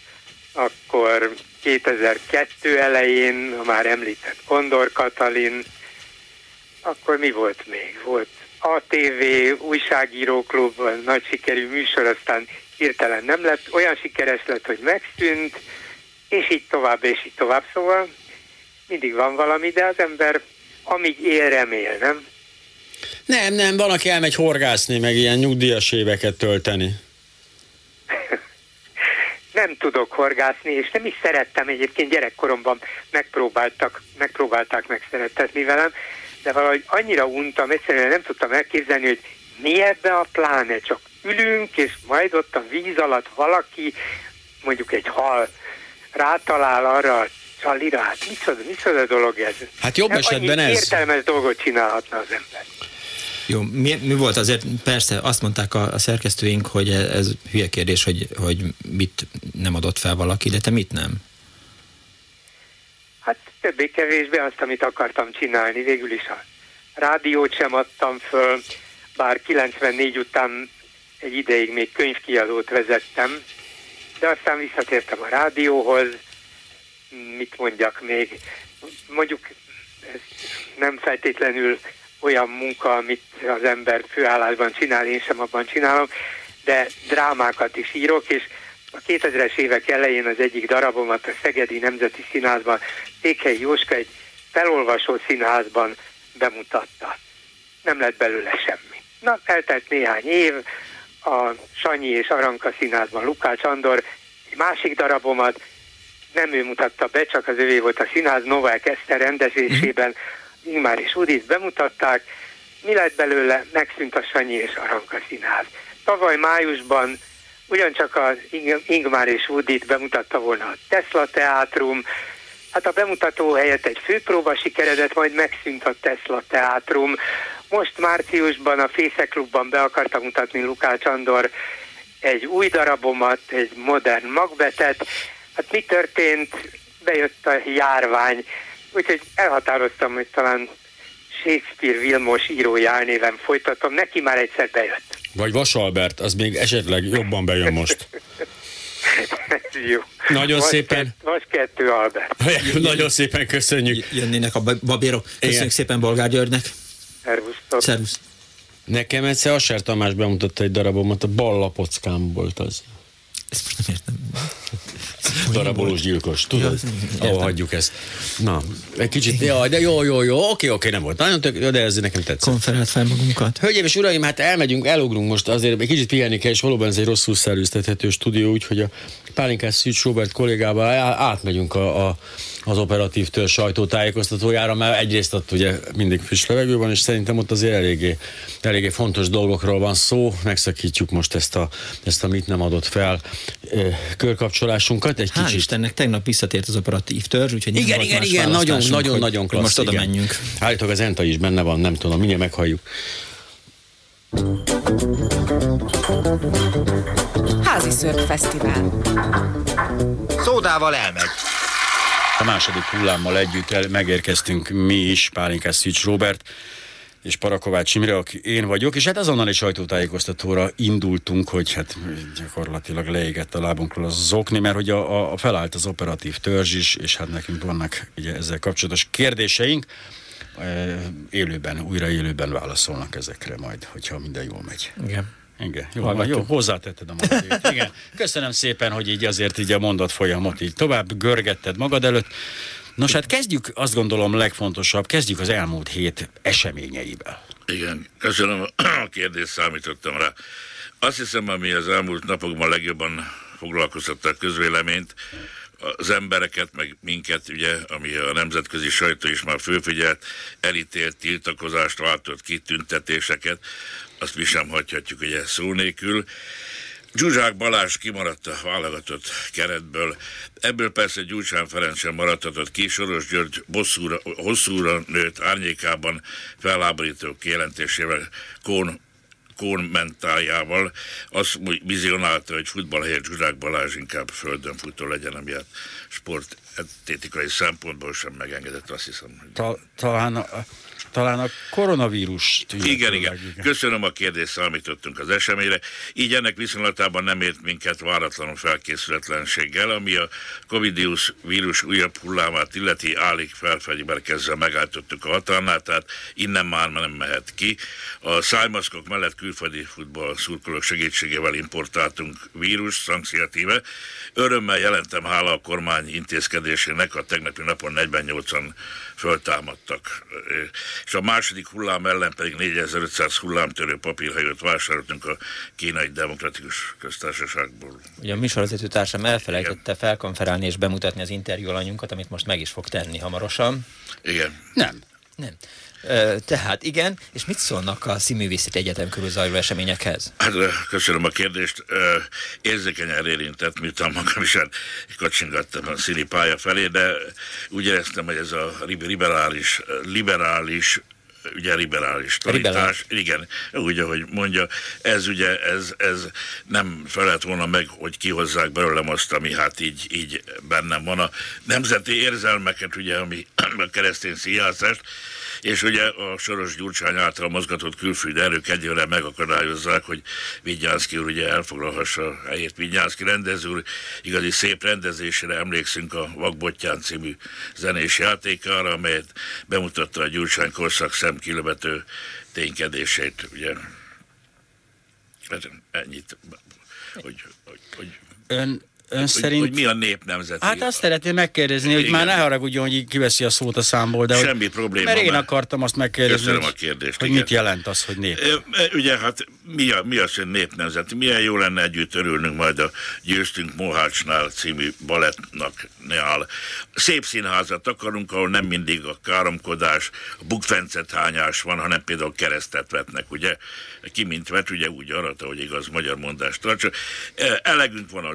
Speaker 29: akkor 2002 elején a már említett Kondor Katalin, akkor mi volt még? Volt ATV, újságíróklub, nagy sikerű műsor, aztán hirtelen nem lett, olyan sikeres lett, hogy megszűnt, és így tovább, és így tovább. Szóval mindig van valami, de az ember amíg él, remél, nem?
Speaker 4: Nem, nem, van, aki elmegy horgászni, meg ilyen nyugdíjas éveket tölteni.
Speaker 29: nem tudok horgászni, és nem is szerettem egyébként gyerekkoromban megpróbáltak, megpróbálták megszerettetni velem, de valahogy annyira untam, egyszerűen nem tudtam elképzelni, hogy mi ebbe a pláne, csak ülünk, és majd ott a víz alatt valaki, mondjuk egy hal rátalál arra a csalira, hát micsoda, micsoda dolog ez?
Speaker 4: Hát jobb esetben ez.
Speaker 29: Értelmes dolgot csinálhatna az ember.
Speaker 5: Jó, mi, mi volt azért, persze azt mondták a, a szerkesztőink, hogy ez, ez hülye kérdés, hogy, hogy mit nem adott fel valaki, de te mit nem?
Speaker 29: Hát többé-kevésbé azt, amit akartam csinálni, végül is a rádiót sem adtam föl, bár 94 után egy ideig még könyvkiadót vezettem, de aztán visszatértem a rádióhoz, mit mondjak még, mondjuk ez nem feltétlenül olyan munka, amit az ember főállásban csinál, én sem abban csinálom, de drámákat is írok, és a 2000-es évek elején az egyik darabomat a Szegedi Nemzeti Színházban Székely Jóska egy felolvasó színházban bemutatta. Nem lett belőle semmi. Na, eltelt néhány év, a Sanyi és Aranka színházban Lukács Andor egy másik darabomat, nem ő mutatta be, csak az övé volt a színház Novák Eszter rendezésében, Ingmár és Udit bemutatták, mi lett belőle, megszűnt a Sanyi és Aranka színház. Tavaly májusban ugyancsak az Ingmár és Udit bemutatta volna a Tesla Teátrum, hát a bemutató helyett egy főpróba sikeredett, majd megszűnt a Tesla Teátrum. Most márciusban a Fészeklubban be akarta mutatni Lukács Andor egy új darabomat, egy modern magbetet. Hát mi történt? Bejött a járvány, úgyhogy elhatároztam, hogy talán Shakespeare Vilmos írói álnéven folytatom, neki már egyszer bejött.
Speaker 4: Vagy Vasalbert, az még esetleg jobban bejön most.
Speaker 29: Jó.
Speaker 4: Nagyon
Speaker 29: vas
Speaker 4: szépen.
Speaker 29: Kett, vas kettő Albert.
Speaker 4: Nagyon szépen köszönjük.
Speaker 5: Jönnének a babérok. Köszönjük Igen. szépen Bolgár Györgynek.
Speaker 29: Szervusztok.
Speaker 5: Szervusz.
Speaker 4: Nekem egyszer Asser Tamás bemutatta egy darabomat, a Ballapockám volt az.
Speaker 5: Ezt most nem értem.
Speaker 4: Darabolós gyilkos, tudod? Ó, oh, hagyjuk ezt. Na, egy kicsit, jaj, de jó, jó, jó, oké, oké, nem volt nagyon tök, de ez nekem tetszett.
Speaker 5: Konferált fel magunkat.
Speaker 4: Hölgyeim és uraim, hát elmegyünk, elugrunk most, azért egy kicsit pihenni kell, és valóban ez egy rosszul szerűztethető stúdió, úgyhogy a Pálinkás Szűcs Robert kollégával átmegyünk a, a az operatív törzs sajtótájékoztatójára, mert egyrészt ott ugye mindig friss levegő van, és szerintem ott azért eléggé, eléggé fontos dolgokról van szó. Megszakítjuk most ezt a, ezt a mit nem adott fel körkapcsolásunkat. Egy
Speaker 5: Hál' kicsit. Istennek, tegnap visszatért az operatív törzs, úgyhogy
Speaker 4: igen, igen, igen, nagyon, nagyon, nagyon klassz.
Speaker 5: Most oda
Speaker 4: igen.
Speaker 5: menjünk.
Speaker 4: Állítólag az Enta is benne van, nem tudom, mindjárt meghalljuk.
Speaker 3: Házi Szörp Fesztivál.
Speaker 1: Szódával elmegy.
Speaker 4: A második hullámmal együtt el, megérkeztünk mi is, Pálinkás Szűcs Robert és Parakovács Imre, aki én vagyok, és hát azonnal egy sajtótájékoztatóra indultunk, hogy hát gyakorlatilag leégett a lábunkról az zokni, mert hogy a, a felállt az operatív törzs is, és hát nekünk vannak ugye ezzel kapcsolatos kérdéseink. Élőben, újra élőben válaszolnak ezekre majd, hogyha minden jól megy.
Speaker 5: Igen.
Speaker 4: Igen, jó, van, jó, hozzátetted a mondatot. Igen, köszönöm szépen, hogy így azért így a mondat folyamot így tovább görgetted magad előtt. Nos, hát kezdjük, azt gondolom legfontosabb, kezdjük az elmúlt hét eseményeivel.
Speaker 30: Igen, köszönöm a kérdést, számítottam rá. Azt hiszem, ami az elmúlt napokban legjobban foglalkoztatta a közvéleményt, az embereket, meg minket, ugye, ami a nemzetközi sajtó is már főfigyelt, elítélt tiltakozást, váltott kitüntetéseket, azt mi sem hagyhatjuk ugye szó nélkül. Zsuzsák Balázs kimaradt a válogatott keretből. Ebből persze Gyurcsán Ferenc sem maradhatott ki. Soros György bosszúra, hosszúra nőtt árnyékában feláborító kijelentésével Kón Kón mentájával azt vizionálta, hogy futballhelyett Zsuzsák Balázs inkább földön futó legyen, ami a sport esztétikai szempontból sem megengedett, azt hiszem.
Speaker 4: Ta, talán a, talán a koronavírus.
Speaker 30: Igen, igen. Köszönöm a kérdést, számítottunk az eseményre. Így ennek viszonylatában nem ért minket váratlanul felkészületlenséggel, ami a covid vírus újabb hullámát illeti állik felfegyverkezve megállítottuk a határnál, tehát innen már nem mehet ki. A szájmaszkok mellett külföldi futball szurkolók segítségével importáltunk vírus szankciatíve. Örömmel jelentem hála a kormány intézkedésének, a tegnapi napon 48-an föltámadtak. És a második hullám ellen pedig 4500 hullámtörő papírhajót vásároltunk a kínai demokratikus köztársaságból.
Speaker 5: Ugye a műsorvezető társam elfelejtette felkonferálni és bemutatni az interjú alanyunkat, amit most meg is fog tenni hamarosan.
Speaker 30: Igen.
Speaker 4: Nem.
Speaker 5: Nem. Tehát igen, és mit szólnak a Színművészeti Egyetem körül zajló eseményekhez?
Speaker 30: Hát köszönöm a kérdést. Érzékenyen érintett, miután magam is kacsingattam a színi pálya felé, de úgy éreztem, hogy ez a liberális, liberális ugye liberális tanítás, igen, úgy, ahogy mondja, ez ugye, ez, ez nem felelt volna meg, hogy kihozzák belőlem azt, ami hát így, így bennem van. A nemzeti érzelmeket, ugye, ami a keresztény szíjászást, és ugye a Soros Gyurcsány által mozgatott külföldi erők egyőre megakadályozzák, hogy Vigyánszki úr ugye elfoglalhassa helyét. Vigyánszki rendező úr igazi szép rendezésére emlékszünk a Vakbottyán című zenés játékára, amelyet bemutatta a Gyurcsány korszak szemkilövető ténykedését. Ugye. Hát ennyit, hogy, hogy, hogy
Speaker 4: Ön ön
Speaker 30: hogy,
Speaker 4: szerint...
Speaker 30: Hogy mi a nép nemzeti?
Speaker 4: Hát azt szeretném megkérdezni, hogy Igen. már ne haragudjon, hogy kiveszi a szót a számból, de
Speaker 30: Semmi
Speaker 4: hogy,
Speaker 30: probléma.
Speaker 4: Mert én akartam azt megkérdezni,
Speaker 30: Köszönöm a kérdést,
Speaker 4: hogy
Speaker 30: igen.
Speaker 4: mit jelent az, hogy nép.
Speaker 30: Ugye hát mi, a, mi az, hogy népnemzeti? Milyen jó lenne együtt örülnünk majd a Győztünk Mohácsnál című balettnak áll. Szép színházat akarunk, ahol nem mindig a káromkodás, a bukfencet hányás van, hanem például keresztet vetnek, ugye? Ki mint vet, ugye úgy arata, hogy igaz magyar mondást tartsa. Elegünk van a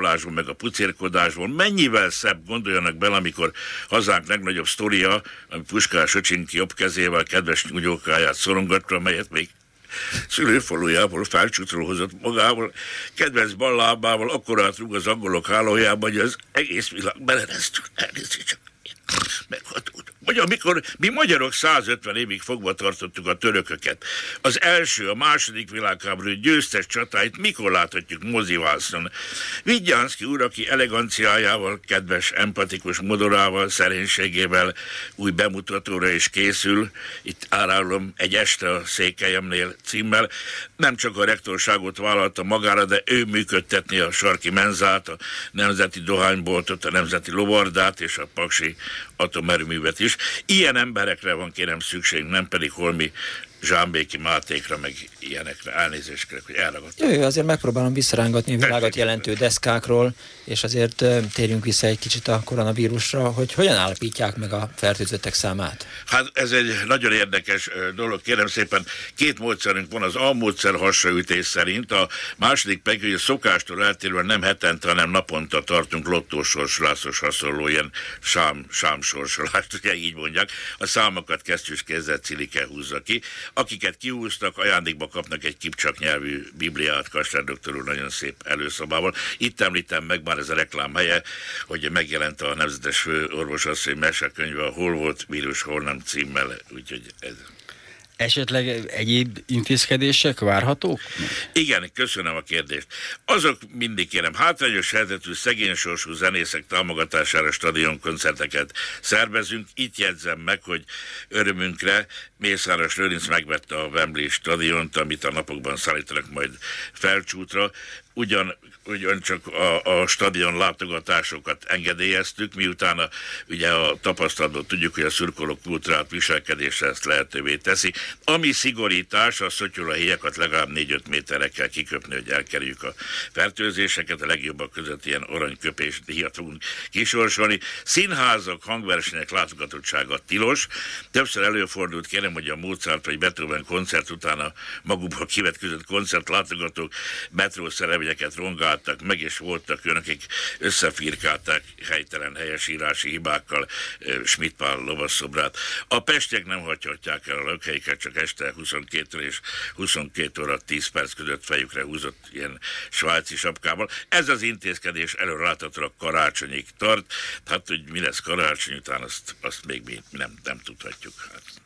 Speaker 30: libernyákolásból, meg a pucérkodásból. Mennyivel szebb gondoljanak bele, amikor hazánk legnagyobb sztoria, ami Puskás öcsinki jobb kezével kedves nyugyókáját szorongatta, amelyet még szülőfalujából felcsútról hozott magával, kedvenc ballábával, akkorát rúg az angolok hálójába, hogy az egész világ belereztük. Elnézést csak meghatódott. Vagy amikor mi magyarok 150 évig fogva tartottuk a törököket, az első, a második világháború győztes csatáit mikor láthatjuk mozivászon? Vigyánszki úr, aki eleganciájával, kedves, empatikus modorával, szerénységével új bemutatóra is készül, itt árálom egy este a székelyemnél címmel, nem csak a rektorságot vállalta magára, de ő működtetni a sarki menzát, a nemzeti dohányboltot, a nemzeti lovardát és a paksi atomerőművet is. Ilyen emberekre van kérem szükség, nem pedig holmi Zsámbéki Mátékra, meg ilyenekre. Elnézést kérek, hogy elragadtam.
Speaker 5: Jó, azért megpróbálom visszarángatni a világot jelentő deszkákról, és azért térjünk vissza egy kicsit a koronavírusra, hogy hogyan állapítják meg a fertőzöttek számát?
Speaker 30: Hát ez egy nagyon érdekes dolog, kérem szépen, két módszerünk van, az A módszer hasraütés szerint, a második pedig, hogy a szokástól eltérően nem hetente, hanem naponta tartunk lottósorsolászos hasonló ilyen sám, sámsorsolást, ugye így mondják, a számokat kesztyűs kézzel Cilike húzza ki, akiket kiúztak, ajándékba kapnak egy kipcsak nyelvű bibliát, Kastár doktor úr nagyon szép előszobával. Itt említem meg már ez a reklám helye, hogy megjelent a Nemzetes Főorvosasszony mesekönyve, a Hol volt vírus, hol nem címmel, úgyhogy ez
Speaker 4: Esetleg egyéb intézkedések várhatók?
Speaker 30: Igen, köszönöm a kérdést. Azok mindig kérem, hátrányos helyzetű szegény sorsú zenészek támogatására stadionkoncerteket szervezünk. Itt jegyzem meg, hogy örömünkre Mészáros Lőrinc megvette a Wembley stadiont, amit a napokban szállítanak majd felcsútra. Ugyan ugyancsak a, a stadion látogatásokat engedélyeztük, miután a, ugye a tapasztalatban tudjuk, hogy a szurkolók kultúrát viselkedésre ezt lehetővé teszi. Ami szigorítás, az hogy a héjakat legalább 4-5 méterre kell kiköpni, hogy elkerüljük a fertőzéseket, a legjobbak között ilyen aranyköpés díjat fogunk kisorsolni. Színházak, hangversenyek látogatottsága tilos. Többször előfordult, kérem, hogy a Mozart vagy Beethoven koncert után a magukba kivetközött koncert látogatók metrószerelvényeket rongáltak meg, és voltak önök, akik összefirkálták helytelen helyesírási hibákkal Schmidt Pál lovasszobrát. A pestiek nem hagyhatják el a lakhelyeket, csak este 22 és 22 óra 10 perc között fejükre húzott ilyen svájci sapkával. Ez az intézkedés előreláthatólag karácsonyig tart, hát hogy mi lesz karácsony után, azt, azt még mi nem, nem tudhatjuk. Hát.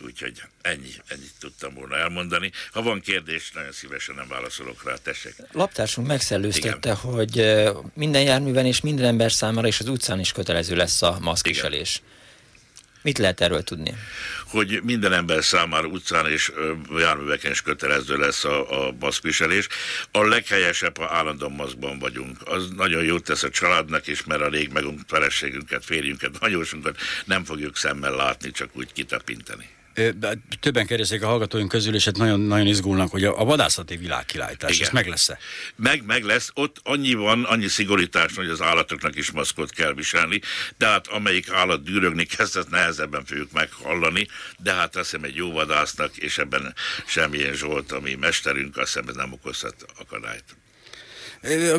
Speaker 30: Úgyhogy ennyi, ennyit tudtam volna elmondani. Ha van kérdés, nagyon szívesen nem válaszolok rá, tessék.
Speaker 5: Laptársunk megszellőztette, hogy minden járműven és minden ember számára és az utcán is kötelező lesz a maszkviselés. Mit lehet erről tudni?
Speaker 30: Hogy minden ember számára utcán és járműveken is kötelező lesz a, a maszkviselés. A leghelyesebb, ha állandóan maszkban vagyunk. Az nagyon jót tesz a családnak is, mert a rég megunk feleségünket, férjünket, nagyosunkat nem fogjuk szemmel látni, csak úgy kitapintani.
Speaker 4: Többen kérdezik a hallgatóink közül, és hát nagyon, nagyon izgulnak, hogy a, vadászati világkilállítás, ez meg lesz-e?
Speaker 30: Meg, meg lesz. Ott annyi van, annyi szigorítás, hogy az állatoknak is maszkot kell viselni, de hát amelyik állat dűrögni kezd, ezt nehezebben fogjuk meghallani, de hát azt hiszem egy jó vadásznak, és ebben semmilyen Zsolt, ami mesterünk, azt hiszem ez nem okozhat akadályt.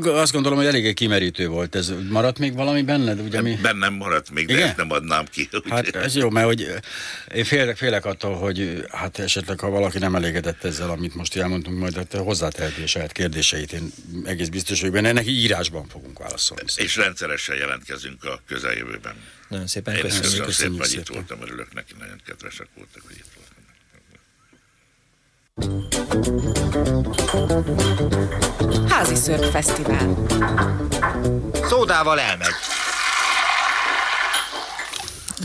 Speaker 4: Azt gondolom, hogy eléggé kimerítő volt. Ez maradt még valami benned? Ugye mi?
Speaker 30: Bennem maradt még, de ezt nem adnám ki.
Speaker 4: Hát ez jó, mert hogy én félek, félek attól, hogy hát esetleg ha valaki nem elégedett ezzel, amit most elmondtunk, majd hát hozzáteheti a saját kérdéseit. Én egész biztos vagyok benne, neki írásban fogunk válaszolni.
Speaker 30: És rendszeresen jelentkezünk a közeljövőben.
Speaker 5: Nagyon szépen
Speaker 30: köszönjük.
Speaker 5: köszönjük.
Speaker 30: köszönjük szépen, hogy itt voltam, örülök neki, nagyon kedvesek voltak, hogy itt.
Speaker 3: Házi Szörp Fesztivál.
Speaker 1: Szódával elmegy.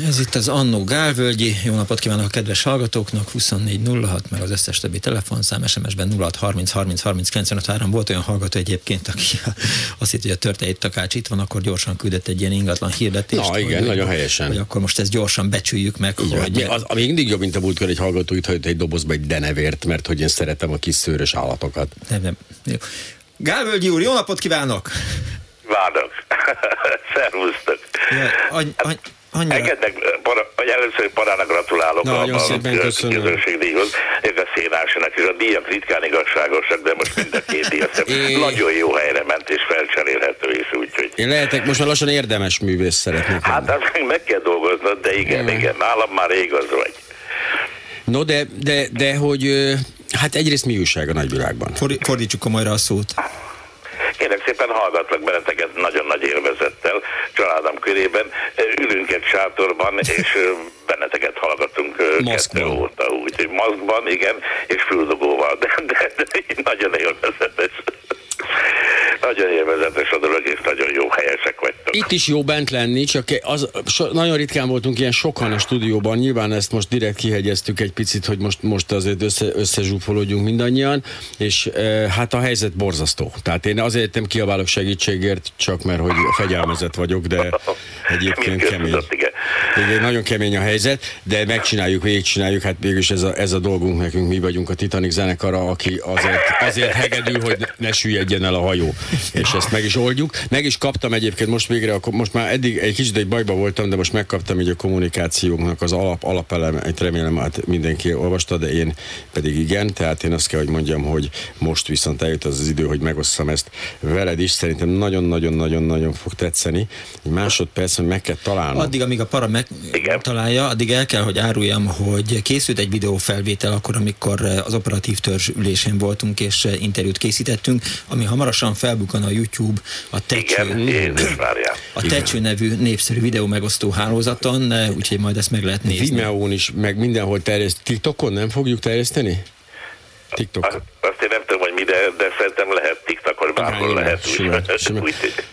Speaker 5: Ez itt az Annó Gálvölgyi. Jó napot kívánok a kedves hallgatóknak. 2406, meg az összes többi telefonszám, SMS-ben 06 30 30 30 95 Volt olyan hallgató egyébként, aki azt hitt, hogy a történet takács itt van, akkor gyorsan küldött egy ilyen ingatlan hirdetést.
Speaker 4: Na igen,
Speaker 5: hogy,
Speaker 4: nagyon helyesen.
Speaker 5: Hogy akkor most ezt gyorsan becsüljük meg.
Speaker 4: Igen,
Speaker 5: hogy...
Speaker 4: az, ami mindig jobb, mint a múltkor egy hallgató itt hagyott egy dobozba egy denevért, mert hogy én szeretem a kis szőrös állatokat.
Speaker 5: Nem, nem. Jó. Gálvölgyi úr, jó napot kívánok!
Speaker 31: Várok. Szervusztok.
Speaker 5: Ja, any, any,
Speaker 31: Annyira... Engednek, para, hogy először parának gratulálok
Speaker 4: Na,
Speaker 31: a,
Speaker 4: a, a
Speaker 31: közönségdíjhoz, és a szénásinak is. A díjak ritkán igazságosak, de most mind a két díjat é... nagyon jó helyre ment, és felcserélhető is, úgyhogy...
Speaker 4: Én lehetek most már lassan érdemes művész szeretnék.
Speaker 31: Hát azt meg, meg kell dolgoznod, de igen, mm. igen, nálam már rég az vagy.
Speaker 4: No, de, de, de hogy hát egyrészt mi újság a nagyvilágban?
Speaker 5: Fordítsuk komolyra a szót.
Speaker 31: Kérek szépen hallgatlak benneteket nagyon nagy élvezettel, családom körében. Ülünk egy sátorban, és benneteket hallgatunk kettő óta, úgyhogy maszkban, igen, és füldogóval, de, de, de nagyon élvezetes. Nagyon élvezetes a dolog, és nagyon jó helyesek vagytok.
Speaker 4: Itt is jó bent lenni, csak az, so, nagyon ritkán voltunk ilyen sokan a stúdióban, nyilván ezt most direkt kihegyeztük egy picit, hogy most, most azért össze, összezsúfolódjunk mindannyian, és e, hát a helyzet borzasztó. Tehát én azért nem kiabálok segítségért, csak mert hogy fegyelmezett vagyok, de egyébként kemény. igen. Igen. nagyon kemény a helyzet, de megcsináljuk, végigcsináljuk, hát mégis ez a, ez a dolgunk nekünk, mi vagyunk a Titanic zenekara, aki azért, azért hegedű, hogy ne süllyedjen el a hajó és ezt meg is oldjuk. Meg is kaptam egyébként most végre, most már eddig egy kicsit egy bajba voltam, de most megkaptam így a kommunikációknak az alap, alapelem, egy remélem hát mindenki olvasta, de én pedig igen, tehát én azt kell, hogy mondjam, hogy most viszont eljött az az idő, hogy megosszam ezt veled is, szerintem nagyon-nagyon-nagyon-nagyon fog tetszeni. Egy másodperc, hogy meg kell találnom.
Speaker 5: Addig, amíg a para megtalálja, addig el kell, hogy áruljam, hogy készült egy videófelvétel akkor, amikor az operatív törzs ülésén voltunk és interjút készítettünk, ami hamarosan felbukkan a YouTube a Tecső,
Speaker 31: Igen,
Speaker 5: a Tecső nevű népszerű videó megosztó hálózaton, úgyhogy majd ezt meg lehet nézni.
Speaker 4: Vimeo-n is, meg mindenhol terjeszt. TikTokon nem fogjuk terjeszteni? TikTok.
Speaker 31: Azt, azt én nem tudom, hogy mit de, de szerintem lehet Bárhol lehet.
Speaker 4: Simán, simán.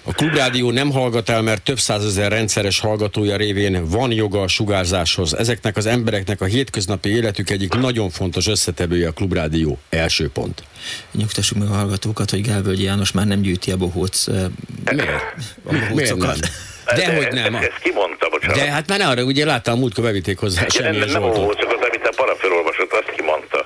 Speaker 4: A Klubrádió nem hallgat el, mert több százezer rendszeres hallgatója révén van joga a sugárzáshoz. Ezeknek az embereknek a hétköznapi életük egyik nagyon fontos összetevője a Klubrádió. Első pont.
Speaker 5: Nyugtassuk meg a hallgatókat, hogy Gálvölgyi János már nem gyűjti a bohóc
Speaker 4: Miért?
Speaker 5: a bohócokat.
Speaker 4: Dehogy nem.
Speaker 31: Ezt kimondta, bocsánat.
Speaker 4: De hát már arra, ugye láttam, múltkor bevitték hozzá
Speaker 31: nem,
Speaker 4: semmi
Speaker 31: nem, nem a bohócokat, amit a para felolvasott, azt kimondta.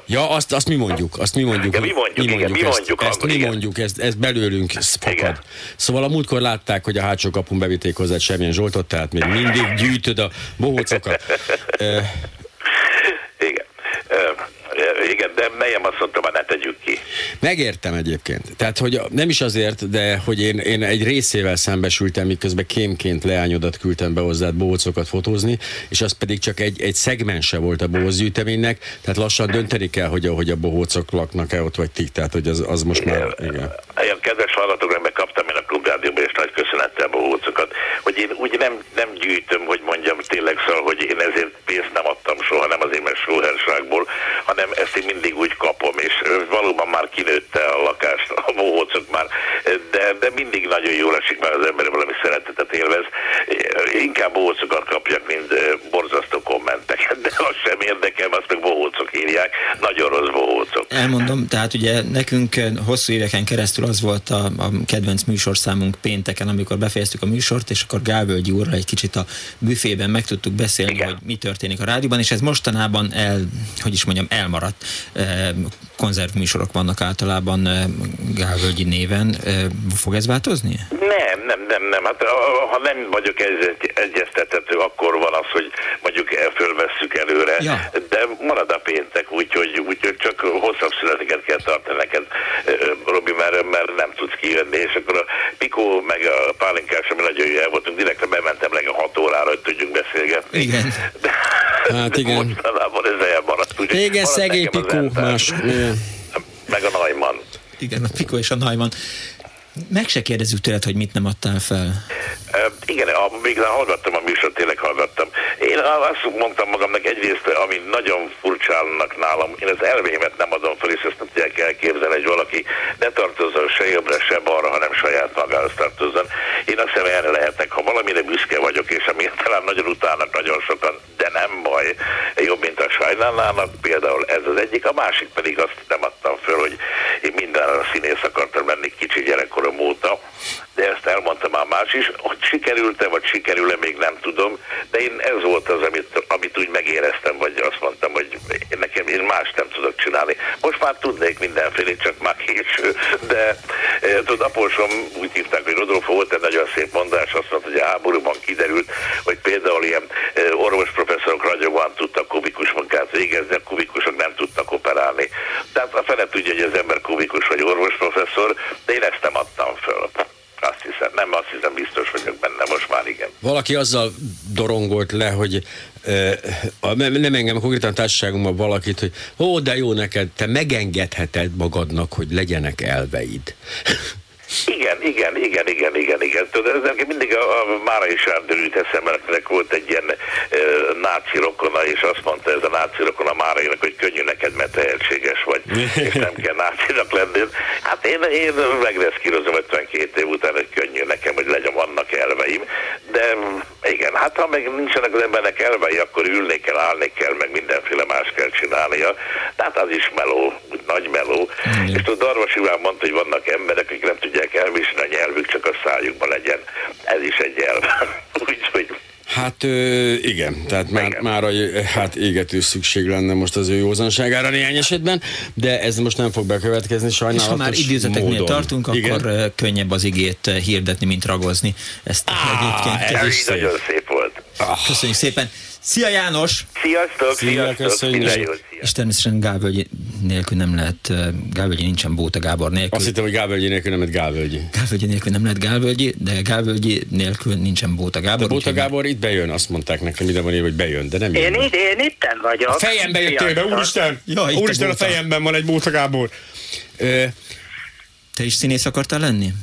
Speaker 4: Ja, azt, azt mi mondjuk, azt mi mondjuk.
Speaker 31: Ja, mi mondjuk,
Speaker 4: mi
Speaker 31: igen,
Speaker 4: mondjuk,
Speaker 31: mi
Speaker 4: ezt,
Speaker 31: mondjuk
Speaker 4: ezt,
Speaker 31: hangul,
Speaker 4: mi
Speaker 31: igen.
Speaker 4: mondjuk, ez, ez belőlünk fakad. Szóval a múltkor látták, hogy a hátsó kapun bevitték hozzá semmilyen Zsoltot, tehát még mindig gyűjtöd a bohócokat. Ö,
Speaker 31: Igen. Ö, nejem azt már ne tegyük ki.
Speaker 4: Megértem egyébként. Tehát, hogy a- nem is azért, de hogy én, én egy részével szembesültem, miközben kémként leányodat küldtem be hozzád bohócokat fotózni, és az pedig csak egy, egy szegmense volt a bohózgyűjteménynek, tehát lassan dönteni kell, hogy a, hogy a bohócok laknak-e ott, vagy tik, tehát hogy az, az most már, igen.
Speaker 31: Olyan kedves hallgatóknak megkaptam én a klubrádióban, köszönettel bohócokat, hogy én úgy nem, nem gyűjtöm, hogy mondjam tényleg szóval, hogy én ezért pénzt nem adtam soha, nem azért, mert sóherságból, hanem ezt én mindig úgy kapom, és valóban már kinőtte a lakást a bohócok már, de, de mindig nagyon jól esik, mert az ember valami szeretetet élvez. Inkább bohócokat kapjak, mint borzasztó kommenteket, de az sem érdekel, azt meg bohócok írják, nagyon rossz bohócok.
Speaker 5: Elmondom, tehát ugye nekünk hosszú éveken keresztül az volt a, a kedvenc műsorszámunk pénteken, amikor befejeztük a műsort, és akkor Gálvölgyi úrral egy kicsit a büfében meg tudtuk beszélni, Igen. hogy mi történik a rádióban, és ez mostanában el, hogy is mondjam, elmaradt. Konzervműsorok vannak általában Gálvölgyi néven. Fog ez változni?
Speaker 31: Nem, nem, nem, nem. Hát ha nem vagyok egy, egyeztethető, akkor van az, hogy mondjuk fölvesszük előre,
Speaker 5: Ja.
Speaker 31: de marad a péntek, úgyhogy, úgyhogy csak hosszabb szüneteket kell tartani neked, Robi, mert, mert nem tudsz kijönni, és akkor a Pikó meg a Pálinkás, ami nagyon jó el voltunk, direktre bementem meg a hat órára, hogy tudjunk beszélgetni.
Speaker 5: Igen.
Speaker 4: Hát igen.
Speaker 31: Mostanában ez elmaradt.
Speaker 4: Igen,
Speaker 31: az
Speaker 4: Pikó, más.
Speaker 31: Meg a Najman.
Speaker 5: Igen, a Piko és a Najman. Meg se kérdezzük tőled, hogy mit nem adtál fel.
Speaker 31: Ö, igen, a, még hallgattam a műsort, tényleg hallgattam. Én azt mondtam magamnak egyrészt, ami nagyon furcsálnak nálam, én az elvémet nem adom fel, és ezt nem tudják elképzelni, hogy valaki ne tartozzon se jobbra, se balra, hanem saját magához tartozzon. Én azt hiszem erre lehetek, ha valamire büszke vagyok, és ami talán nagyon utálnak nagyon sokan, de nem baj, jobb, mint a sajnálnának, például ez az egyik, a másik pedig azt nem adtam föl, hogy én minden színész akartam lenni kicsi gyerekkorom óta, de ezt elmondta már más is, hogy sikerült-e, vagy sikerül-e, még nem tudom, de én ez volt az, amit, amit úgy megéreztem, vagy azt mondtam, hogy én nekem én más nem tudok csinálni. Most már tudnék mindenféle, csak már késő, de e, tudod, apósom úgy hívták, hogy Rodolfo volt egy nagyon szép mondás, azt mondta, hogy a háborúban kiderült, hogy például ilyen e, orvosprofesszorok ragyogóan tudtak kubikus munkát végezni, a kubikusok nem tudtak operálni. Tehát a fele tudja, hogy az ember kubikus vagy orvosprofesszor, de én ezt nem adtam föl. Azt hiszem, nem azt hiszem, biztos vagyok benne, most már igen.
Speaker 4: Valaki azzal dorongolt le, hogy nem engem konkrétan társaságunkban valakit, hogy ó, de jó neked, te megengedheted magadnak, hogy legyenek elveid.
Speaker 31: Igen, igen, igen, igen, igen, igen. Tudod, ez nekem mindig a, a Márai Sándor jut eszembe, volt egy ilyen e, náci rokona, és azt mondta ez a náci rokona Márainak, hogy könnyű neked, mert tehetséges vagy, és nem kell nácinak lenni. Hát én, én megreszkírozom 52 év után, hogy könnyű nekem, hogy legyen vannak elveim, de igen, hát ha meg nincsenek az embernek elvei, akkor ülni kell, állni kell, meg mindenféle más kell csinálnia. Tehát az is meló, úgy nagy meló. És tudod, Darvas Iván mondta, hogy vannak emberek, akik nem tudják elviselni a nyelvük, csak a szájukban legyen. Ez is egy elv. Úgyhogy
Speaker 4: Hát ö, igen, tehát már, már a, hát égető szükség lenne most az ő józanságára néhány esetben, de ez most nem fog bekövetkezni
Speaker 5: És
Speaker 4: sajnálatos
Speaker 5: ha már időzeteknél
Speaker 4: módon.
Speaker 5: tartunk,
Speaker 4: Igen?
Speaker 5: akkor könnyebb az igét hirdetni, mint ragozni. Ezt egyébként
Speaker 31: ez is nagyon szép volt.
Speaker 5: Köszönjük szépen. Szia János!
Speaker 31: Sziasztok,
Speaker 4: Szia, köszönjük.
Speaker 31: minden jót.
Speaker 5: És természetesen Gálvölgyi nélkül nem lehet, eh, Gálvölgyi nincsen Bóta Gábor nélkül.
Speaker 4: Azt hittem, hogy Gálvölgyi nélkül nem lett Gálvölgyi.
Speaker 5: Gálvölgyi nélkül nem lehet Gálvölgyi, de Gálvölgyi nélkül nincsen Bóta Gábor.
Speaker 4: De Bóta Gábor itt bejön, azt mondták nekem, ide van írva, hogy bejön, de nem
Speaker 32: Én,
Speaker 4: jön.
Speaker 32: itt, én itten vagyok.
Speaker 4: A fejembe jöttél be, úristen!
Speaker 5: Ja, itt a
Speaker 4: úristen, a
Speaker 5: Bóta.
Speaker 4: fejemben van egy Bóta Gábor. Ö,
Speaker 5: Te is színész akartál lenni?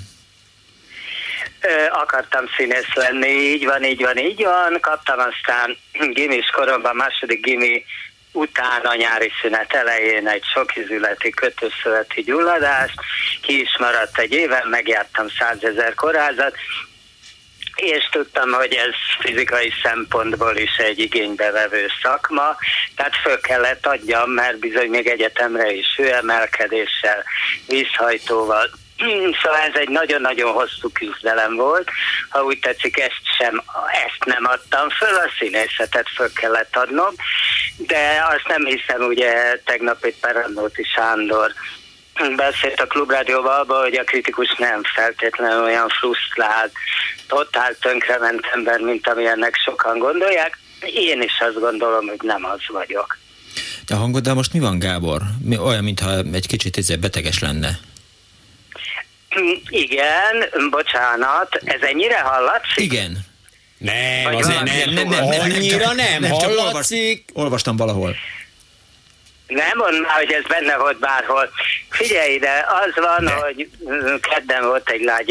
Speaker 32: Akartam színész lenni, így van, így van, így van. Kaptam aztán gimis koromban, második gimi utána nyári szünet elején egy sokizületi kötőszöveti gyulladást, ki is maradt egy éven, megjártam százezer korázat, és tudtam, hogy ez fizikai szempontból is egy igénybevevő szakma, tehát föl kellett adjam, mert bizony még egyetemre is hőemelkedéssel, vízhajtóval, Szóval ez egy nagyon-nagyon hosszú küzdelem volt. Ha úgy tetszik, ezt sem, ezt nem adtam föl, a színészetet föl kellett adnom, de azt nem hiszem, ugye tegnap egy Perannóti Sándor beszélt a klubrádióban abban, hogy a kritikus nem feltétlenül olyan frusztrált, totál tönkrement ember, mint amilyennek sokan gondolják. Én is azt gondolom, hogy nem az vagyok.
Speaker 5: A hangoddal most mi van, Gábor? Mi, olyan, mintha egy kicsit ezzel beteges lenne.
Speaker 32: Igen, bocsánat, ez ennyire hallatszik?
Speaker 5: Igen.
Speaker 4: Nem,
Speaker 32: Vagy
Speaker 4: azért nem, nem, nem, nem, annyira nem,
Speaker 5: csak
Speaker 4: hallatszik.
Speaker 5: olvas- olvastam valahol.
Speaker 32: Nem mondd már, hogy ez benne volt bárhol. Figyelj ide, az van, De. hogy mm, kedden volt egy lágy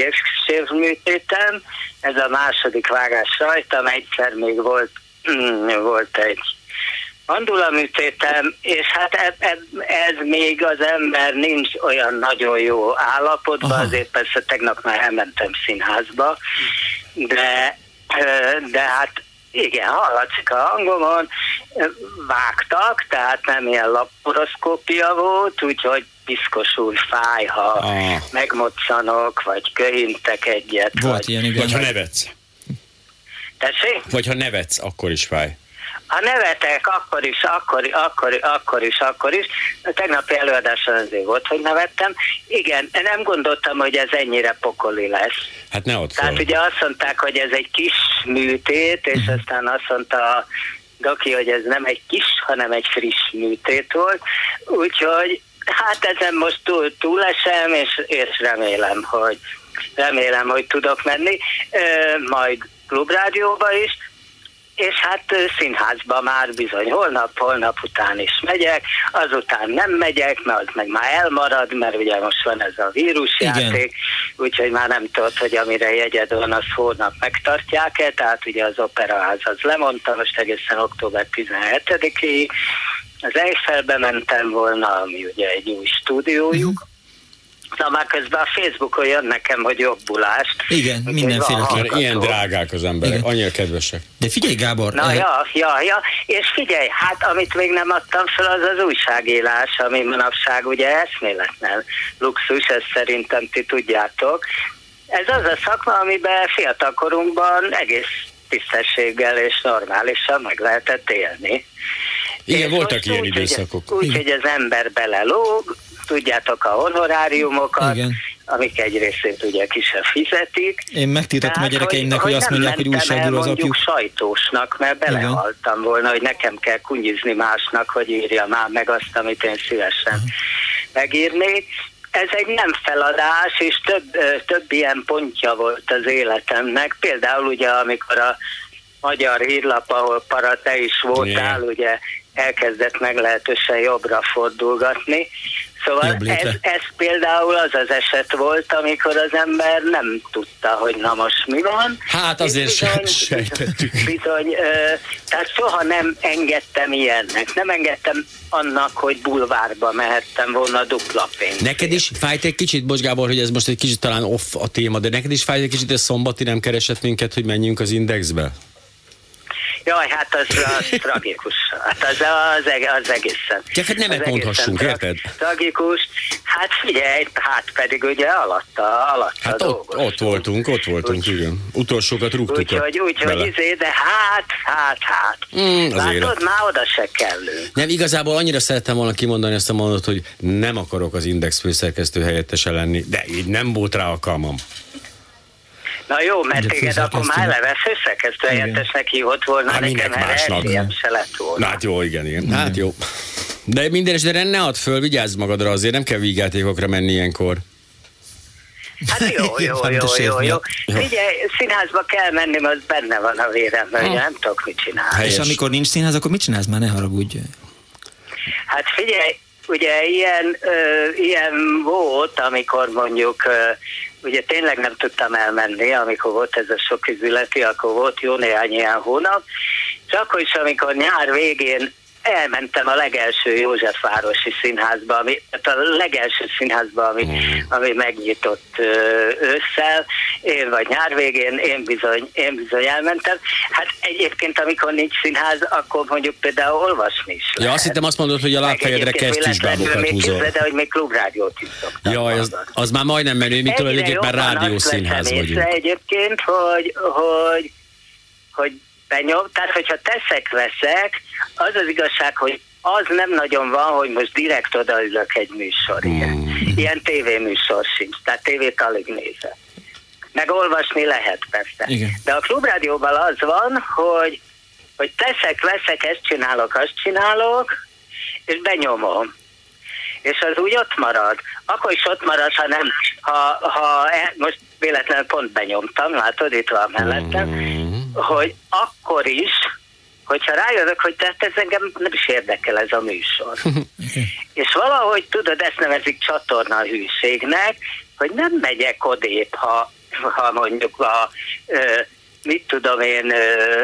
Speaker 32: műtétem, ez a második vágás rajtam, egyszer még volt, mm, volt egy mandulaműtétem, és hát ez, ez, ez még az ember nincs olyan nagyon jó állapotban, Aha. azért persze tegnap már elmentem színházba, de, de hát igen, hallatszik a hangomon, vágtak, tehát nem ilyen laparoszkópia volt, úgyhogy piszkosul fáj, ha
Speaker 4: Ah.
Speaker 32: megmoccanok, vagy köhintek egyet.
Speaker 5: Volt
Speaker 32: vagy,
Speaker 5: ilyen, igen.
Speaker 4: Vagy ha nevetsz.
Speaker 32: Tessék?
Speaker 4: Vagy ha nevetsz, akkor is fáj.
Speaker 32: Ha nevetek, akkor is, akkor, akkor, akkor is, akkor is. A tegnapi előadáson azért volt, hogy nevettem. Igen, nem gondoltam, hogy ez ennyire pokoli lesz.
Speaker 4: Hát ne ott
Speaker 32: Tehát ugye azt mondták, hogy ez egy kis műtét, és aztán azt mondta a Doki, hogy ez nem egy kis, hanem egy friss műtét volt. Úgyhogy hát ezen most túl, túlesem, és, és remélem, hogy remélem, hogy tudok menni, ö, majd klubrádióba is, és hát színházba már bizony holnap, holnap után is megyek, azután nem megyek, mert az meg már elmarad, mert ugye most van ez a vírusjáték, úgyhogy már nem tudod, hogy amire jegyed van, az hónap megtartják-e, tehát ugye az operaház az lemondta, most egészen október 17-ig, az Eiffelbe mentem volna, ami ugye egy új stúdiójuk, Na már közben a Facebookon jön nekem, hogy jobbulást.
Speaker 5: Igen,
Speaker 32: Úgyhogy
Speaker 5: mindenféle
Speaker 4: ilyen drágák az emberek, annyira kedvesek.
Speaker 5: De figyelj, Gábor,
Speaker 32: Na
Speaker 5: eh,
Speaker 32: ja, ja, ja, és figyelj, hát amit még nem adtam fel, az az újságírás, ami manapság ugye eszméletlen luxus, ezt szerintem ti tudjátok. Ez az a szakma, amiben fiatalkorunkban egész tisztességgel és normálisan meg lehetett élni.
Speaker 4: Igen,
Speaker 32: És
Speaker 4: voltak ilyen
Speaker 32: úgy,
Speaker 4: időszakok.
Speaker 32: Hogy, úgy, az ember belelóg, tudjátok a honoráriumokat,
Speaker 5: Igen.
Speaker 32: amik egy részét ugye ki se fizetik,
Speaker 5: én megtiltottam a gyerekeimnek, hogy, azt
Speaker 32: nem
Speaker 5: mondják, hogy újságíró az apjuk.
Speaker 32: sajtósnak, mert belehaltam volna, hogy nekem kell kunyizni másnak, hogy írja már meg azt, amit én szívesen megírnék. Ez egy nem feladás, és több, több ilyen pontja volt az életemnek. Például ugye, amikor a magyar hírlap, ahol para te is voltál,
Speaker 4: Igen.
Speaker 32: ugye elkezdett meglehetősen jobbra fordulgatni. Szóval ez, ez például az az eset volt, amikor az ember nem tudta, hogy na most mi van.
Speaker 4: Hát azért se,
Speaker 32: bizony-
Speaker 4: sejtettük.
Speaker 32: Bizony, ö, tehát soha nem engedtem ilyennek. Nem engedtem annak, hogy bulvárba mehettem volna dupla pénzt.
Speaker 4: Neked is fájt egy kicsit, bocs Gábor, hogy ez most egy kicsit talán off a téma, de neked is fájt egy kicsit, hogy szombati nem keresett minket, hogy menjünk az indexbe?
Speaker 32: Jaj, hát az, az tragikus. Hát az, az, az egészen.
Speaker 4: Csak hát nemet mondhassunk, érted?
Speaker 32: Tragikus. Hát figyelj, hát pedig ugye alatta, alatta
Speaker 4: Hát ott, ott voltunk, ott voltunk, igen. Utolsókat rúgtuk
Speaker 32: Úgyhogy, úgyhogy izé, de hát, hát, hát.
Speaker 4: Mm,
Speaker 32: Látod, már oda se kellünk.
Speaker 4: Nem, igazából annyira szerettem volna kimondani ezt a mondatot, hogy nem akarok az Index főszerkesztő helyettese lenni, de így nem volt rá alkalmam.
Speaker 32: Na jó, mert téged akkor már eleve főszerkesztő helyettesnek hívott volna,
Speaker 4: Hát
Speaker 32: nekem
Speaker 4: másnak?
Speaker 32: esélyem se lett volna.
Speaker 4: Na hát jó, igen, igen. Hát jó. De minden esetre ne add föl, vigyázz magadra azért, nem kell vígjátékokra menni ilyenkor.
Speaker 32: Hát jó, jó, jó, jó, jó. Figyelj, színházba kell menni, az benne van a véremben,
Speaker 5: Ha.
Speaker 32: ugye nem tudok mit csinálni.
Speaker 5: És amikor nincs színház, akkor mit csinálsz? Már ne haragudj.
Speaker 32: Hát figyelj, ugye ilyen, ö, ilyen volt, amikor mondjuk, ö, ugye tényleg nem tudtam elmenni, amikor volt ez a sok üzületi, akkor volt jó néhány ilyen hónap, és akkor is, amikor nyár végén elmentem a legelső Józsefvárosi színházba, ami, tehát a legelső színházba, ami, mm. ami megnyitott ősszel, én vagy nyár végén, én bizony, én bizony elmentem. Hát egyébként, amikor nincs színház, akkor mondjuk például olvasni is
Speaker 4: Ja, azt hittem azt mondod, hogy a lábfejedre kesztyűsbábokat húzol.
Speaker 32: De hogy még klubrádiót is szoktam.
Speaker 4: Ja, az, az, már majdnem menő, mi tulajdonképpen rádiószínház vagyunk.
Speaker 32: Egyébként, hogy, hogy, hogy benyom, tehát hogyha teszek-veszek, az az igazság, hogy az nem nagyon van, hogy most direkt odaülök egy műsor. Mm. Ilyen tévéműsor sincs, tehát tévét alig nézek. Meg olvasni lehet persze. Igen. De a klubrádióban az van, hogy, hogy teszek, veszek, ezt csinálok, azt csinálok, és benyomom. És az úgy ott marad. Akkor is ott marad, ha nem, ha, ha e, most véletlenül pont benyomtam, látod, itt van mellettem, mm. Hogy akkor is, hogyha rájövök, hogy tehát ez engem nem is érdekel ez a műsor. és valahogy tudod, ezt nevezik csatorna hűségnek, hogy nem megyek odébb, ha, ha mondjuk a mit tudom én,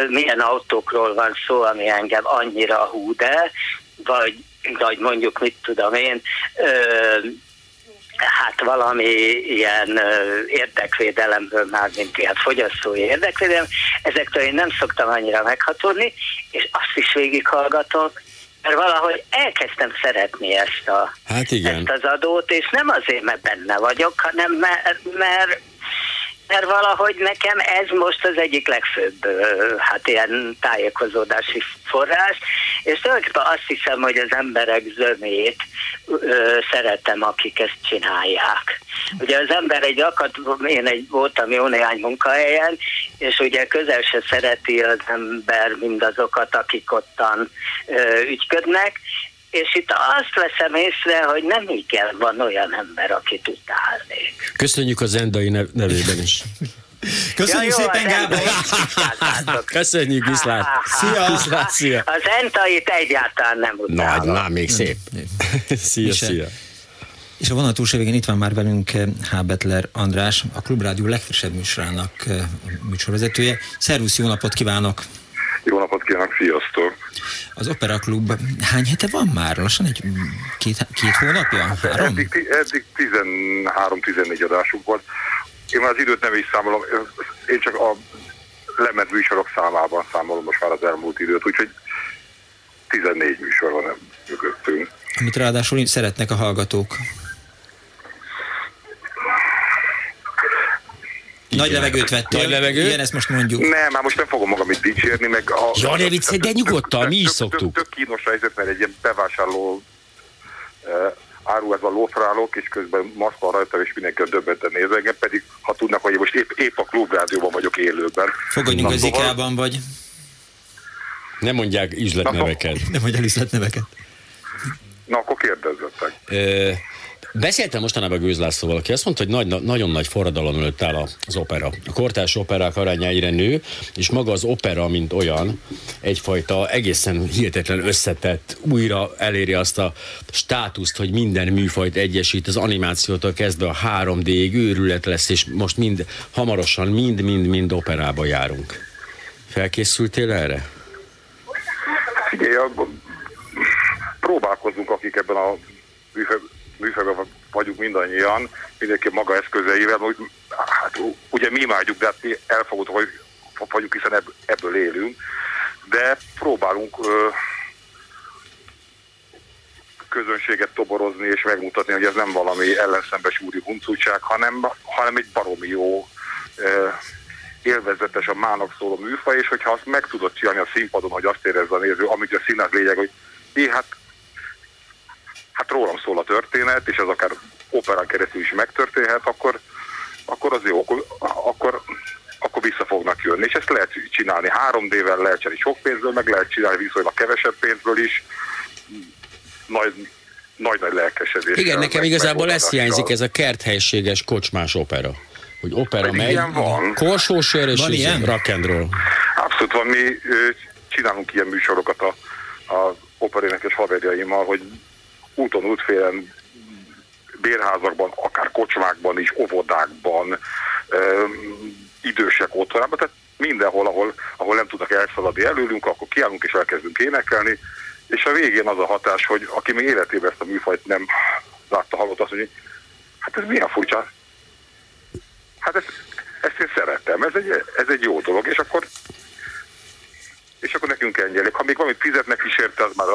Speaker 32: milyen autókról van szó, ami engem annyira hú, de, vagy, vagy mondjuk mit tudom én, hát valami ilyen érdekvédelemből már, mint ilyen fogyasztói érdekvédelem, ezektől én nem szoktam annyira meghatódni, és azt is végighallgatok, mert valahogy elkezdtem szeretni ezt, a,
Speaker 4: hát igen.
Speaker 32: ezt az adót, és nem azért, mert benne vagyok, hanem mert, mert mert valahogy nekem ez most az egyik legfőbb hát ilyen tájékozódási forrás, és tulajdonképpen azt hiszem, hogy az emberek zömét ö, szeretem, akik ezt csinálják. Ugye az ember egy akad, én egy voltam jó néhány munkahelyen, és ugye közel se szereti az ember mindazokat, akik ottan ö, ügyködnek, és itt azt veszem észre, hogy nem igen van olyan ember, akit utálnék.
Speaker 4: Köszönjük az Endai nevében is.
Speaker 5: Köszönjük ja, szépen, Gábor!
Speaker 4: Köszönjük, viszlát!
Speaker 5: Szia!
Speaker 4: Viszlát, szia!
Speaker 32: Az Entait egyáltalán nem utálom.
Speaker 4: Nagy, na, még szép. szia, szia!
Speaker 5: És a vonat túlsó végén itt van már velünk eh, H. Betler András, a Klubrádió legfrissebb műsorának eh, műsorvezetője. Szervusz, jó napot kívánok!
Speaker 33: Jó napot kívánok, sziasztok!
Speaker 5: Az Opera Klub hány hete van már? Lassan egy két, két hónapja? Három?
Speaker 33: Eddig, eddig 13-14 adásuk volt. Én már az időt nem is számolom, én csak a lement műsorok számában számolom most már az elmúlt időt, úgyhogy 14 műsor van mögöttünk.
Speaker 5: Amit ráadásul szeretnek a hallgatók. Igen. Nagy levegőt vettél.
Speaker 4: Nagy levegő?
Speaker 5: Igen, ezt most mondjuk.
Speaker 33: Nem, már most nem fogom magam itt dicsérni, meg a...
Speaker 4: Ja, ne viccelj, de nyugodtan, mi is szoktuk.
Speaker 33: Tök, kínos helyzet, mert egy ilyen bevásárló uh, áruházban lófrálok, és közben maszk van rajta, és mindenki a döbbenten néz engem, pedig ha tudnak, hogy most épp, épp a klubrádióban vagyok élőben.
Speaker 5: Fogadjunk az ikában vagy.
Speaker 4: Nem mondják üzletneveket.
Speaker 5: Nem mondják üzletneveket.
Speaker 33: Na, akkor kérdezzetek.
Speaker 4: Beszéltem mostanában Gőz Lászlóval, aki azt mondta, hogy nagy, nagyon nagy forradalom előtt áll az opera. A kortárs operák aránya egyre nő, és maga az opera, mint olyan, egyfajta egészen hihetetlen összetett, újra eléri azt a státuszt, hogy minden műfajt egyesít, az animációtól kezdve a 3D-ig őrület lesz, és most mind, hamarosan mind-mind-mind operába járunk. Felkészültél erre?
Speaker 33: Figyelj, próbálkozunk, akik ebben a vagyunk mindannyian, mindenki maga eszközeivel, hogy hát ugye mi imádjuk, de hát mi elfogadó hogy vagyunk, hiszen ebből élünk, de próbálunk ö, közönséget toborozni és megmutatni, hogy ez nem valami ellenszembes úri huncutság, hanem, hanem egy baromi jó ö, élvezetes a mának szóló műfaj, és hogyha azt meg tudod csinálni a színpadon, hogy azt érezze a néző, amit a színház lényeg, hogy én hát hát rólam szól a történet, és ez akár operán keresztül is megtörténhet, akkor, akkor az jó, akkor, akkor, akkor vissza fognak jönni. És ezt lehet csinálni 3D-vel, lehet csinálni sok pénzből, meg lehet csinálni viszonylag kevesebb pénzből is. Nagy, nagy-nagy lelkesedés.
Speaker 4: Igen, nekem igazából ez hiányzik, ez a kerthelységes kocsmás opera. Hogy opera Pedig megy, van. korsósör és van ilyen? rock and roll.
Speaker 33: Abszolút van, mi csinálunk ilyen műsorokat a, a operénekes haverjaimmal, hogy úton, útfélen, bérházakban, akár kocsmákban is, óvodákban, idősek otthonában, tehát mindenhol, ahol, ahol nem tudnak elszaladni előlünk, akkor kiállunk és elkezdünk énekelni, és a végén az a hatás, hogy aki még életében ezt a műfajt nem látta, hallott, azt mondja, hát ez milyen furcsa. Hát ezt, ezt én szerettem, ez egy, ez egy jó dolog, és akkor és akkor nekünk engedjék. Ha még valamit fizetnek is érte, az már,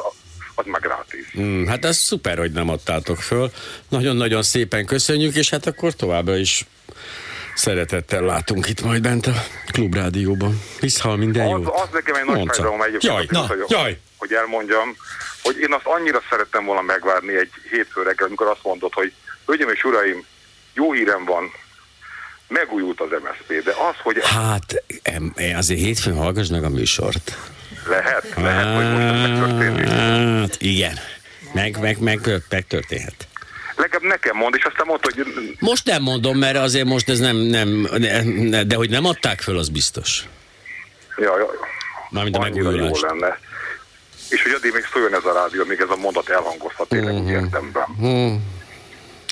Speaker 33: az már gratis.
Speaker 4: Hmm, hát ez szuper, hogy nem adtátok föl. Nagyon-nagyon szépen köszönjük, és hát akkor továbbra is szeretettel látunk itt majd bent a klubrádióban. Visszhal minden
Speaker 33: az, Az nekem egy nagy fájdalom egyébként,
Speaker 4: jaj, na,
Speaker 33: hogy,
Speaker 4: jaj.
Speaker 33: hogy elmondjam, hogy én azt annyira szerettem volna megvárni egy hétfő reggel, amikor azt mondod, hogy hölgyeim és uraim, jó hírem van, megújult az MSZP, de az, hogy...
Speaker 4: Hát, em, azért hétfőn hallgass meg a műsort.
Speaker 33: Lehet, lehet, hogy most megtörténik.
Speaker 4: Hát, igen. Meg, meg, meg, megtörténhet.
Speaker 33: Legalább nekem mond, és aztán mondta, hogy...
Speaker 4: Most nem mondom, mert azért most ez nem, nem, ne, de hogy nem adták föl, az biztos.
Speaker 33: Ja, ja.
Speaker 4: Mármint a megújulást.
Speaker 33: Jó lenne. És hogy addig még szóljon ez a rádió, még ez a mondat elhangozhat tényleg uh-huh. értemben. Uh-huh.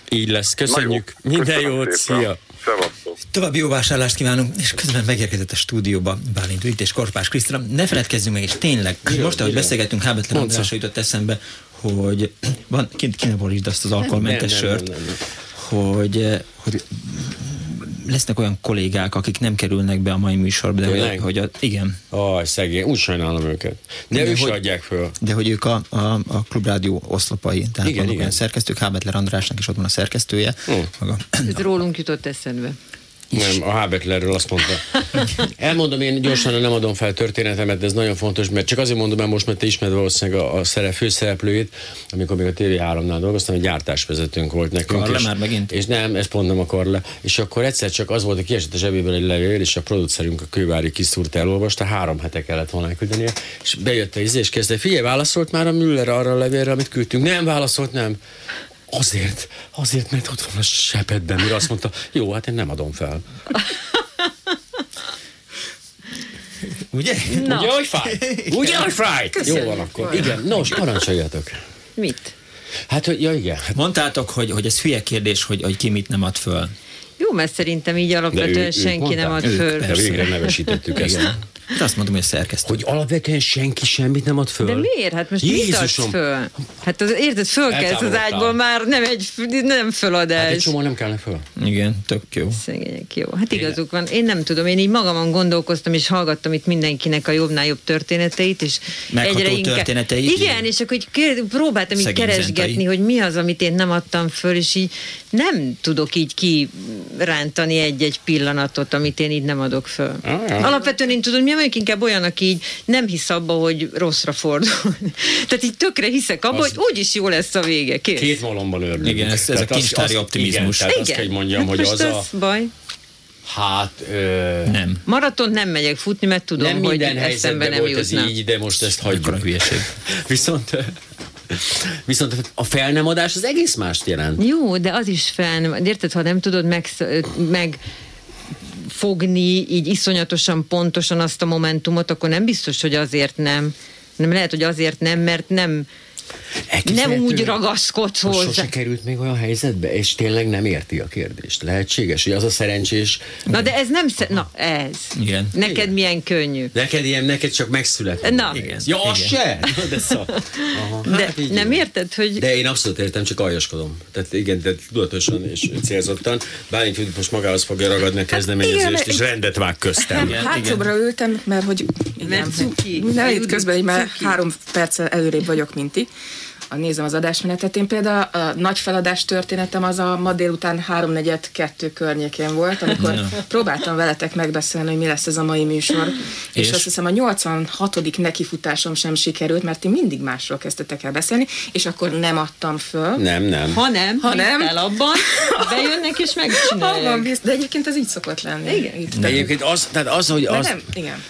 Speaker 4: Így lesz, köszönjük. Jó. Minden jót, szépen. szia!
Speaker 33: Szevasztok.
Speaker 5: További jó vásárlást kívánunk, és közben megérkezett a stúdióba Bálint Ügyt és Korpás Krisztina. Ne feledkezzünk meg, és tényleg, Jó, most, ahogy beszélgettünk, Hábetlen Andrásra jutott eszembe, hogy van, kint ki ne azt az alkoholmentes sört, nem, nem, nem, nem. hogy, hogy lesznek olyan kollégák, akik nem kerülnek be a mai műsorba, de hogy, hogy a, igen.
Speaker 4: Aj, szegény, úgy sajnálom őket. De, de ők hogy, adják föl.
Speaker 5: De hogy ők a, a, a klubrádió oszlopai, tehát igen, igen. olyan szerkesztők, Hábetler Andrásnak is ott van a szerkesztője.
Speaker 4: Hm.
Speaker 5: Maga.
Speaker 34: Ez rólunk jutott eszembe.
Speaker 4: Nem, a Hábetlerről azt mondta. Elmondom, én gyorsan nem adom fel történetemet, de ez nagyon fontos, mert csak azért mondom el most, mert te ismered valószínűleg a, a szerep, főszereplőjét, amikor még a TV3-nál dolgoztam, egy gyártásvezetőnk volt nekünk.
Speaker 5: Karle
Speaker 4: és,
Speaker 5: már megint?
Speaker 4: És nem, ez pont nem a Karle. És akkor egyszer csak az volt, hogy kiesett a zsebéből egy levél, és a producerünk a kővári kiszúrt elolvasta, három hete kellett volna elküldenie, és bejött a izé, és kezdte, figyelj, válaszolt már a Müller arra a levélre, amit küldtünk. Nem válaszolt, nem. Azért, azért, mert ott van a sepetben, mire azt mondta, jó, hát én nem adom fel.
Speaker 5: Ugye?
Speaker 4: Na. Ugye, hogy fáj? Ugye, hogy fáj? Jó van akkor. Igen, nos, parancsoljatok.
Speaker 34: Mit?
Speaker 4: Hát, hogy, ja igen.
Speaker 5: Mondtátok, hogy, hogy ez hülye kérdés, hogy, hogy ki mit nem ad föl.
Speaker 34: Jó, mert szerintem így alapvetően senki nem ad föl.
Speaker 4: De végre nevesítettük ezt.
Speaker 5: Hát azt mondom, hogy szerkesztő.
Speaker 4: Hogy alapvetően senki semmit nem ad föl.
Speaker 34: De miért? Hát most Jézusom. mit adsz föl? Hát az, érted, fölkelsz az ágyból már nem egy nem föladás. Hát
Speaker 4: egy csomó nem kellene föl.
Speaker 5: Igen, tök jó.
Speaker 34: Szegények, jó. Hát igazuk van. Én nem tudom, én így magamon gondolkoztam, és hallgattam itt mindenkinek a jobbnál jobb történeteit, és
Speaker 5: Megható egyre inkább... történeteit.
Speaker 34: Igen, és akkor így próbáltam így keresgetni, zentai. hogy mi az, amit én nem adtam föl, és így nem tudok így kirántani egy-egy pillanatot, amit én így nem adok föl. Ah, Alapvetően én tudom, mi vagyok inkább olyan, aki így nem hisz abba, hogy rosszra fordul. Tehát így tökre hiszek abba, az... hogy úgyis jó lesz a vége. Kész.
Speaker 4: Két malomban örülünk.
Speaker 5: Igen, ez, ez a kincstári optimizmus.
Speaker 4: Igen, tehát igen. azt kell mondjam, hogy az a...
Speaker 34: baj.
Speaker 4: Hát ö...
Speaker 5: nem.
Speaker 34: Maraton nem megyek futni, mert tudom,
Speaker 4: nem
Speaker 34: hogy
Speaker 4: eszembe nem volt jutna. ez így, de most ezt hagyjuk.
Speaker 5: hülyeség.
Speaker 4: Viszont Viszont a fel nem adás az egész mást jelent.
Speaker 34: Jó, de az is fel nem. Érted, ha nem tudod meg, meg fogni így iszonyatosan pontosan azt a momentumot, akkor nem biztos, hogy azért nem. Nem lehet, hogy azért nem, mert nem nem úgy ragaszkodsz hozzá.
Speaker 4: Sose került még olyan helyzetbe, és tényleg nem érti a kérdést. Lehetséges, hogy az a szerencsés...
Speaker 34: Na de ez nem... Sze- Na, ez.
Speaker 5: Igen.
Speaker 34: Neked
Speaker 4: Igen.
Speaker 34: milyen könnyű.
Speaker 4: Neked ilyen, neked csak megszületett.
Speaker 34: Na.
Speaker 4: Igen. Ja, az se? De, szó.
Speaker 34: Aha. de hát nem jó. érted, hogy...
Speaker 4: De én abszolút értem, csak aljaskodom. Tehát igen, de tudatosan és célzottan. Bálint hogy most magához fogja ragadni a kezdeményezést, hát, és rendet vág köztem.
Speaker 3: Igen, Hátszobra ültem, mert hogy...
Speaker 34: Igen, mert cuki.
Speaker 3: Nem, itt közben, hogy már három perccel előrébb vagyok, mint ti nézem az adásmenetet. Én például a nagy feladás történetem az a ma délután 3-4-2 környékén volt, amikor no. próbáltam veletek megbeszélni, hogy mi lesz ez a mai műsor. És, és azt hiszem a 86. nekifutásom sem sikerült, mert ti mindig másról kezdtetek el beszélni, és akkor nem adtam föl.
Speaker 4: Nem, nem.
Speaker 34: Ha nem, ha nem. El abban, bejönnek és megcsinálják.
Speaker 3: de egyébként ez így szokott lenni.
Speaker 34: Igen.
Speaker 4: De egyébként az, tehát az, hogy az...
Speaker 3: nem, igen.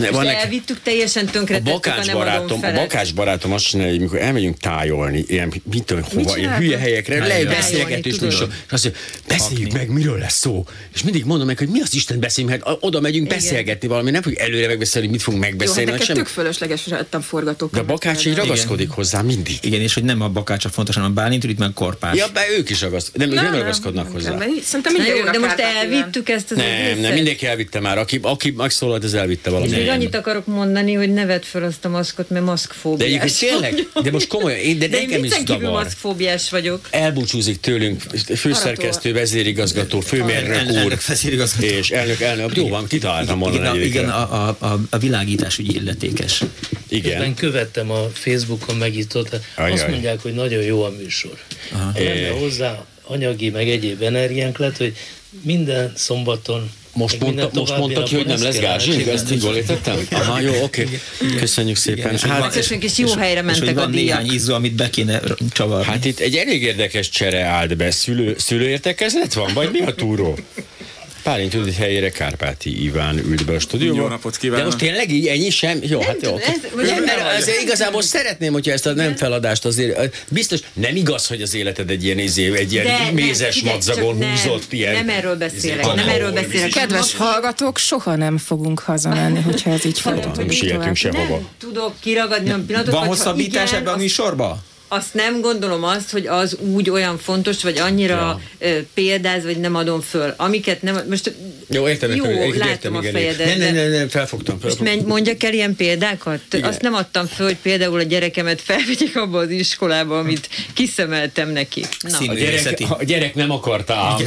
Speaker 4: Ne, van nek-
Speaker 34: elvittük, teljesen tönkre
Speaker 4: A bakács, barátom, a bakács barátom azt csinálja, hogy mikor elmegyünk tájolni, ilyen, mit tudom, hova, ilyen hülye helyekre, le műsor, és azt mondja, beszéljük meg, miről lesz szó. És mindig mondom meg, hogy mi az Isten beszéljünk, hát oda megyünk
Speaker 35: Igen.
Speaker 4: beszélgetni valami, nem fogjuk előre megbeszélni, mit fogunk
Speaker 35: Jó,
Speaker 4: megbeszélni,
Speaker 35: hát
Speaker 4: meg
Speaker 35: neked
Speaker 4: semmi.
Speaker 35: tök fölösleges lettem forgatók.
Speaker 4: De a bakács így ragaszkodik hozzá mindig.
Speaker 5: Igen, és hogy nem a bakács a fontos, hanem a Bálint, itt meg a korpás.
Speaker 4: Ja, be ők is ragaszkodnak, nem, nem, nem ragaszkodnak hozzá.
Speaker 35: Szerintem
Speaker 34: jó, de most elvittük ezt az
Speaker 4: Nem, nem, mindenki elvitte már. Aki, aki megszólalt, az elvitte
Speaker 34: Én
Speaker 4: valami.
Speaker 34: még annyit akarok mondani, hogy ne vedd föl azt a maszkot, mert
Speaker 4: De
Speaker 34: maszkfóbiás
Speaker 4: egyébként tényleg,
Speaker 34: vagyok.
Speaker 4: de most komolyan, én, de,
Speaker 34: de én
Speaker 4: nekem is zavar.
Speaker 34: maszkfóbiás vagyok.
Speaker 4: elbúcsúzik tőlünk főszerkesztő, vezérigazgató, főmérnök úr,
Speaker 5: elnök, vezérigazgató.
Speaker 4: és elnök, elnök, jó van, kitaláltam
Speaker 5: Igen,
Speaker 4: mondani
Speaker 5: a, igen
Speaker 4: egyébként.
Speaker 5: a, a, a, a világítás ügyi illetékes.
Speaker 36: Közben követtem a Facebookon megnyitott,
Speaker 5: Ajaj.
Speaker 36: azt mondják, hogy nagyon jó a műsor.
Speaker 5: Aha.
Speaker 36: Ha lenne hozzá anyagi, meg egyéb energiánk lett, hogy minden szombaton
Speaker 4: Most, mondta, most mondta ki, hogy nem lesz gázsink, ezt így jól értettem? Aha, jó, oké. Köszönjük szépen.
Speaker 5: és, hát,
Speaker 34: Köszönjük, és jó helyre
Speaker 5: és
Speaker 34: mentek
Speaker 5: hogy
Speaker 34: a
Speaker 5: van
Speaker 34: díjak.
Speaker 5: néhány izzó, amit be kéne csavarni.
Speaker 4: Hát itt egy elég érdekes csere állt be. Szülő, szülőértekezlet van, vagy mi a túró? Pálint Judit helyére Kárpáti Iván ült be a stúdióba.
Speaker 37: Jó napot kívánok.
Speaker 4: De most tényleg így ennyi sem? Jó, hát jó.
Speaker 34: ez-
Speaker 4: Nem,
Speaker 34: nem
Speaker 4: mert azért igazából szeretném, hogyha ezt a nem feladást azért, biztos nem igaz, hogy az életed egy ilyen, izé, egy ilyen
Speaker 34: De nem,
Speaker 4: mézes
Speaker 34: figyelj,
Speaker 4: madzagon
Speaker 34: nem,
Speaker 4: húzott ilyen.
Speaker 34: nem erről beszélek,
Speaker 4: izé,
Speaker 34: nem erről beszélek.
Speaker 35: Kedves hallgatók, soha nem fogunk hazamenni, hogyha ez így folytatódik
Speaker 4: Nem sietünk sehova.
Speaker 34: Tudok kiragadni a pillanatot,
Speaker 5: Van hosszabbítás ebben a
Speaker 34: azt-
Speaker 5: műsorba?
Speaker 34: Azt nem gondolom azt, hogy az úgy olyan fontos, vagy annyira ja. példáz, vagy nem adom föl. Amiket nem... Most
Speaker 4: Jó, értem,
Speaker 34: Jó,
Speaker 4: értem, értem,
Speaker 34: látom a
Speaker 4: igen,
Speaker 34: fejedet,
Speaker 4: Nem, nem, nem, nem, felfogtam.
Speaker 34: Most
Speaker 4: felfogtam.
Speaker 34: menj, mondjak el ilyen példákat?
Speaker 4: Igen.
Speaker 34: Azt nem adtam föl, hogy például a gyerekemet felvegyek abba az iskolába, amit kiszemeltem neki. Na.
Speaker 4: A gyerek, a gyerek nem akarta ám.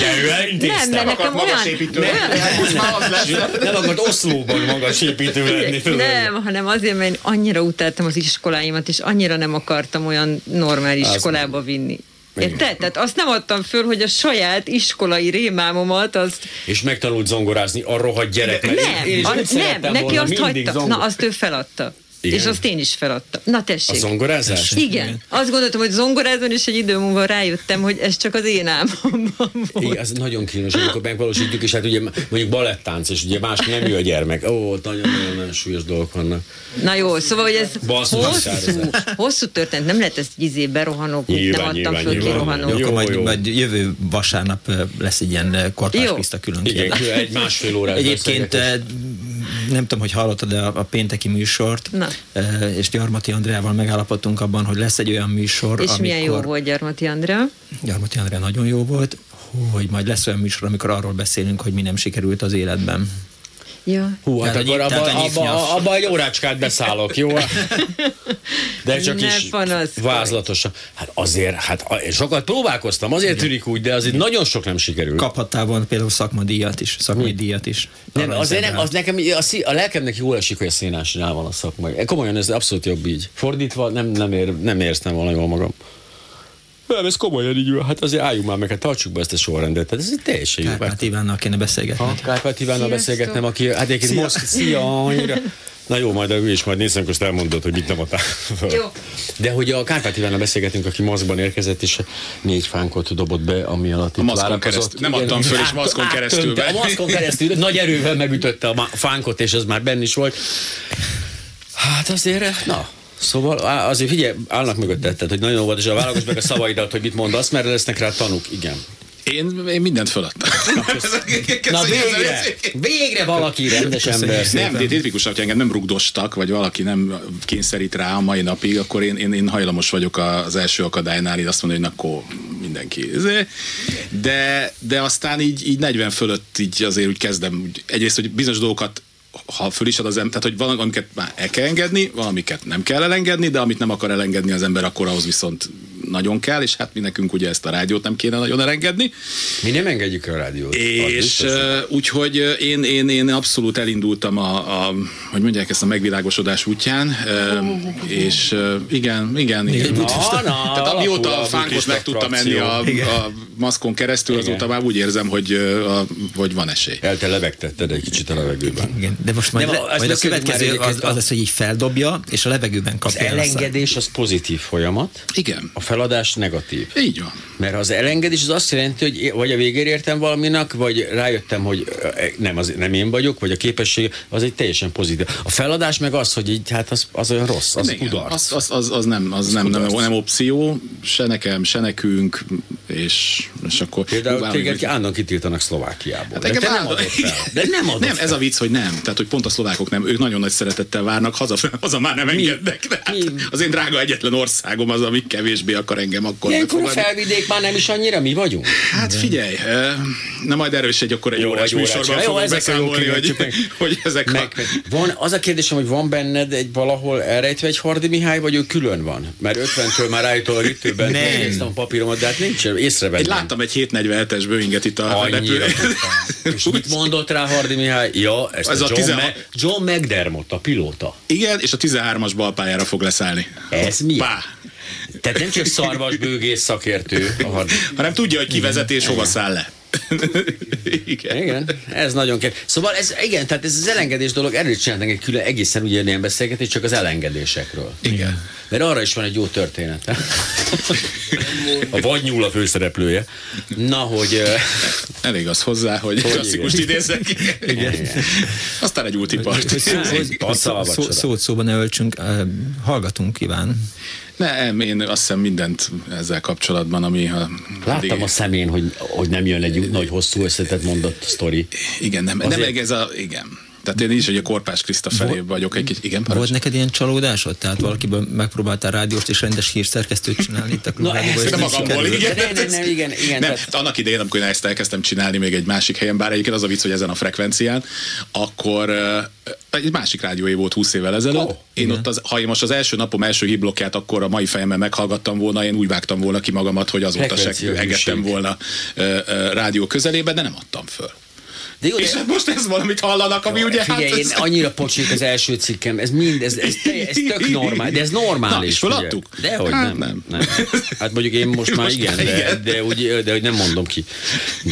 Speaker 4: De ő elintézte.
Speaker 34: Nem, de nekem olyan-
Speaker 4: Nem, nem akart Oszlóban magasépítő lenni.
Speaker 34: Nem, hanem azért, mert én annyira utáltam az iskoláimat, és annyira nem akartam olyan normál
Speaker 4: Az
Speaker 34: iskolába vinni. Érted? Tehát azt nem adtam föl, hogy a saját iskolai rémámomat azt
Speaker 4: És megtanult zongorázni a rohadt gyerek.
Speaker 34: nem,
Speaker 4: én- én
Speaker 34: a, nem, neki azt hagyta.
Speaker 4: zongor-
Speaker 34: Na, azt ő feladta.
Speaker 4: Igen?
Speaker 34: És azt én is feladtam. Na tessék.
Speaker 4: A zongorázás?
Speaker 34: Igen. Azt gondoltam, hogy zongorázon, és egy idő múlva rájöttem, hogy ez csak az én álmomban volt.
Speaker 4: Igen, ez nagyon kínos, amikor megvalósítjuk, és hát ugye mondjuk balettánc, és ugye más nem ő a gyermek. Ó, nagyon-nagyon súlyos dolgok vannak.
Speaker 34: Na jó, szóval, hogy ez
Speaker 4: Basszus,
Speaker 34: hosszú, hosszú történet, nem lehet ezt egy izé berohanok,
Speaker 4: Nyilván,
Speaker 34: nem adtam
Speaker 4: nyilván,
Speaker 34: föl
Speaker 4: nyilván.
Speaker 34: kirohanok.
Speaker 5: Jó, majd,
Speaker 4: jó.
Speaker 5: majd jövő vasárnap lesz egy ilyen ö, korpáspista külön
Speaker 4: Igen, egy másfél órás
Speaker 5: Egyébként nem tudom, hogy hallottad de a, a pénteki műsort,
Speaker 34: Na.
Speaker 5: Ö, és Gyarmati Andreával megállapodtunk abban, hogy lesz egy olyan műsor,
Speaker 34: És
Speaker 5: amikor...
Speaker 34: milyen jó volt Gyarmati Andrea.
Speaker 5: Gyarmati Andrea nagyon jó volt, hogy majd lesz olyan műsor, amikor arról beszélünk, hogy mi nem sikerült az életben.
Speaker 34: Ja.
Speaker 4: Hú, hát akkor
Speaker 5: tehát
Speaker 4: abba,
Speaker 5: a
Speaker 4: abba, egy órácskát beszállok, jó? De csak
Speaker 34: Ne
Speaker 4: is
Speaker 34: panaszkodj.
Speaker 4: vázlatosan. Hát azért, hát sokat próbálkoztam, azért tűnik úgy, de azért nagyon sok nem sikerült.
Speaker 5: Kaphattál volna például szakmadíjat is, szakmai díjat is.
Speaker 4: Nem, azért nem, az nekem, a, szí- a lelkemnek jól esik, hogy a szénásnál van a szakmai. Komolyan, ez abszolút jobb így. Fordítva nem, nem, ér, nem érztem volna jól magam. Nem, ez komolyan így. Hát azért álljunk már meg, hát tartsuk be ezt a sorrendet. Tehát ez egy teljesen jó.
Speaker 5: Kárpát Ivánnal kéne beszélgetni.
Speaker 4: Ha, Kárpát Ivánnal beszélgetnem, aki, hát egyébként
Speaker 5: Szia.
Speaker 4: most, szia, annyira. Na jó, majd ő is majd nézem, azt elmondod, hogy mit nem adtál.
Speaker 34: Jó.
Speaker 4: De hogy a Kárpát Ivánnal beszélgetünk, aki maszkban érkezett, és négy fánkot dobott be, ami alatt itt
Speaker 37: maszkon
Speaker 4: várakozott.
Speaker 37: keresztül. Nem adtam föl, és
Speaker 4: át-
Speaker 37: maszkon keresztül
Speaker 4: áttömte.
Speaker 37: be.
Speaker 4: A maszkon keresztül, nagy erővel megütötte a fánkot, és az már benne is volt. Hát azért, na, Szóval á, azért figyelj, állnak mögötted, tehát, hogy nagyon óvatos a válogass meg a szavaidat, hogy mit mondasz, mert lesznek rá tanúk, igen.
Speaker 37: Én, én mindent föladtam.
Speaker 4: Na végre, végre valaki rendes ember.
Speaker 37: Nem, de tipikusan, hogy engem nem rugdostak, vagy valaki nem kényszerít rá a mai napig, akkor én, én, én hajlamos vagyok az első akadálynál, így azt mondani, hogy na, akkor mindenki. De, de aztán így, így 40 fölött így azért úgy kezdem, úgy, egyrészt, hogy bizonyos dolgokat ha föl is ad az ember, tehát hogy valamiket már el kell engedni, valamiket nem kell elengedni, de amit nem akar elengedni az ember, akkor ahhoz viszont nagyon kell, és hát mi nekünk ugye ezt a rádiót nem kéne nagyon elengedni.
Speaker 4: Mi nem engedjük a rádiót. Az
Speaker 37: És úgyhogy én, én, én abszolút elindultam a, a, hogy mondják ezt a megvilágosodás útján, és igen, igen, igen.
Speaker 4: Na, na,
Speaker 37: Tehát amióta
Speaker 4: a
Speaker 37: fánkot meg tudtam menni a, a maszkon keresztül, azóta már úgy érzem, hogy, a, hogy van esély.
Speaker 4: El te levegtetted egy kicsit a levegőben.
Speaker 5: Igen, de most majd,
Speaker 4: Nem,
Speaker 5: le, majd a következő
Speaker 4: már
Speaker 5: az, az
Speaker 4: a-
Speaker 5: lesz, hogy így feldobja, és a levegőben
Speaker 4: Az
Speaker 5: kapja el a szá-
Speaker 4: elengedés az pozitív folyamat.
Speaker 37: Igen.
Speaker 4: A feladás negatív.
Speaker 37: Így van.
Speaker 4: Mert az elengedés az azt jelenti, hogy vagy a végére értem valaminak, vagy rájöttem, hogy nem, az, nem én vagyok, vagy a képesség, az egy teljesen pozitív. A feladás meg az, hogy így, hát az, az olyan rossz, az
Speaker 37: Igen,
Speaker 4: kudarc.
Speaker 37: Az, az, az, az, nem, az, az nem, nem, nem, opció, se nekem, se nekünk, és, és akkor...
Speaker 4: Például téged
Speaker 37: hogy-
Speaker 4: állandóan kitiltanak Szlovákiából.
Speaker 37: Hát
Speaker 4: de te nem adod fel. De nem adod
Speaker 37: nem,
Speaker 4: fel.
Speaker 37: ez a vicc, hogy nem. Tehát, hogy pont a szlovákok nem, ők nagyon nagy szeretettel várnak, haza, haza már nem engednek. De hát az én drága egyetlen országom az, ami kevésbé akar engem akkor
Speaker 4: Ilyenkor a felvidék már nem is annyira mi vagyunk.
Speaker 37: Hát figyelj, eh, na majd erről is egy akkor egy
Speaker 4: Jó,
Speaker 37: órás műsorban
Speaker 4: Jó,
Speaker 37: fogok
Speaker 4: ezek a
Speaker 37: beszámolni, hogy,
Speaker 4: meg-
Speaker 37: hogy ezek a...
Speaker 4: Meg, van, az a kérdésem, hogy van benned egy valahol elrejtve egy Hardi Mihály, vagy ő külön van? Mert 50-től már állítólag itt többen
Speaker 37: Nem.
Speaker 4: néztem a papíromat, de hát nincs észrevenni.
Speaker 37: Én láttam egy 747-es Boeinget itt a
Speaker 4: Annyira
Speaker 37: repülő.
Speaker 4: tudtam. És mit mondott rá Hardi Mihály? Ja, ezt
Speaker 37: Ez
Speaker 4: a
Speaker 37: a
Speaker 4: John,
Speaker 37: 16
Speaker 4: Ma- John McDermott, a pilóta.
Speaker 37: Igen, és a 13-as balpályára fog leszállni.
Speaker 4: Ez mi?
Speaker 37: Pá.
Speaker 4: Tehát nem csak szarvasbőgész szakértő.
Speaker 37: Hanem tudja, hogy ki vezet és hova száll le.
Speaker 4: Igen. igen, ez nagyon kell. Szóval ez, igen, tehát ez az elengedés dolog, erről is csináltunk egy külön egészen ugyanilyen beszélgetés, csak az elengedésekről.
Speaker 37: Igen.
Speaker 4: Mert arra is van egy jó története. A vadnyúl a főszereplője. Na, hogy...
Speaker 37: Elég az hozzá, hogy,
Speaker 4: Hogy
Speaker 37: klasszikust
Speaker 4: igen.
Speaker 37: idézek.
Speaker 5: Igen.
Speaker 37: Aztán egy
Speaker 5: szó- Szót szóba ne öltsünk, hallgatunk kíván.
Speaker 37: Nem, én azt hiszem mindent ezzel kapcsolatban, ami a...
Speaker 4: Láttam a szemén, hogy, hogy nem jön egy nagy hosszú összetett mondott sztori.
Speaker 37: Igen, nem, nem
Speaker 4: Azért-
Speaker 37: ez a... Igen. Tehát én is, hogy a Korpás Kriszta felé vagyok egy kicsit. Igen,
Speaker 5: Volt
Speaker 37: parancsolj.
Speaker 5: neked ilyen csalódásod? Tehát valakiből megpróbáltál rádióst és rendes hírszerkesztőt csinálni itt a klubrádióban? és
Speaker 37: de
Speaker 5: nem
Speaker 37: magamból, igen.
Speaker 4: Nem, nem, nem, igen, igen,
Speaker 37: Nem,
Speaker 4: tehát-
Speaker 37: annak idején, amikor én ezt elkezdtem csinálni még egy másik helyen, bár egyébként az a vicc, hogy ezen a frekvencián, akkor uh, egy másik rádióé volt 20 évvel ezelőtt. Oh, én ott, az, ha én most az első napom első hiblokkját akkor a mai fejemmel meghallgattam volna, én úgy vágtam volna ki magamat, hogy azóta se engedtem volna uh, uh, rádió közelébe, de nem adtam föl.
Speaker 4: De jó,
Speaker 37: És hát most ez valamit hallanak, ami ugye
Speaker 4: Figyelj,
Speaker 37: hát...
Speaker 4: én annyira pocsik az első cikkem, ez mind, ez, ez, te, ez tök normál, de ez normális.
Speaker 37: Na, és feladtuk?
Speaker 4: Dehogy
Speaker 37: Hát
Speaker 4: nem,
Speaker 37: nem.
Speaker 4: nem. Hát mondjuk én most már
Speaker 37: Most
Speaker 4: igen,
Speaker 37: már
Speaker 4: de,
Speaker 37: igen.
Speaker 4: de, úgy, de hogy nem mondom ki.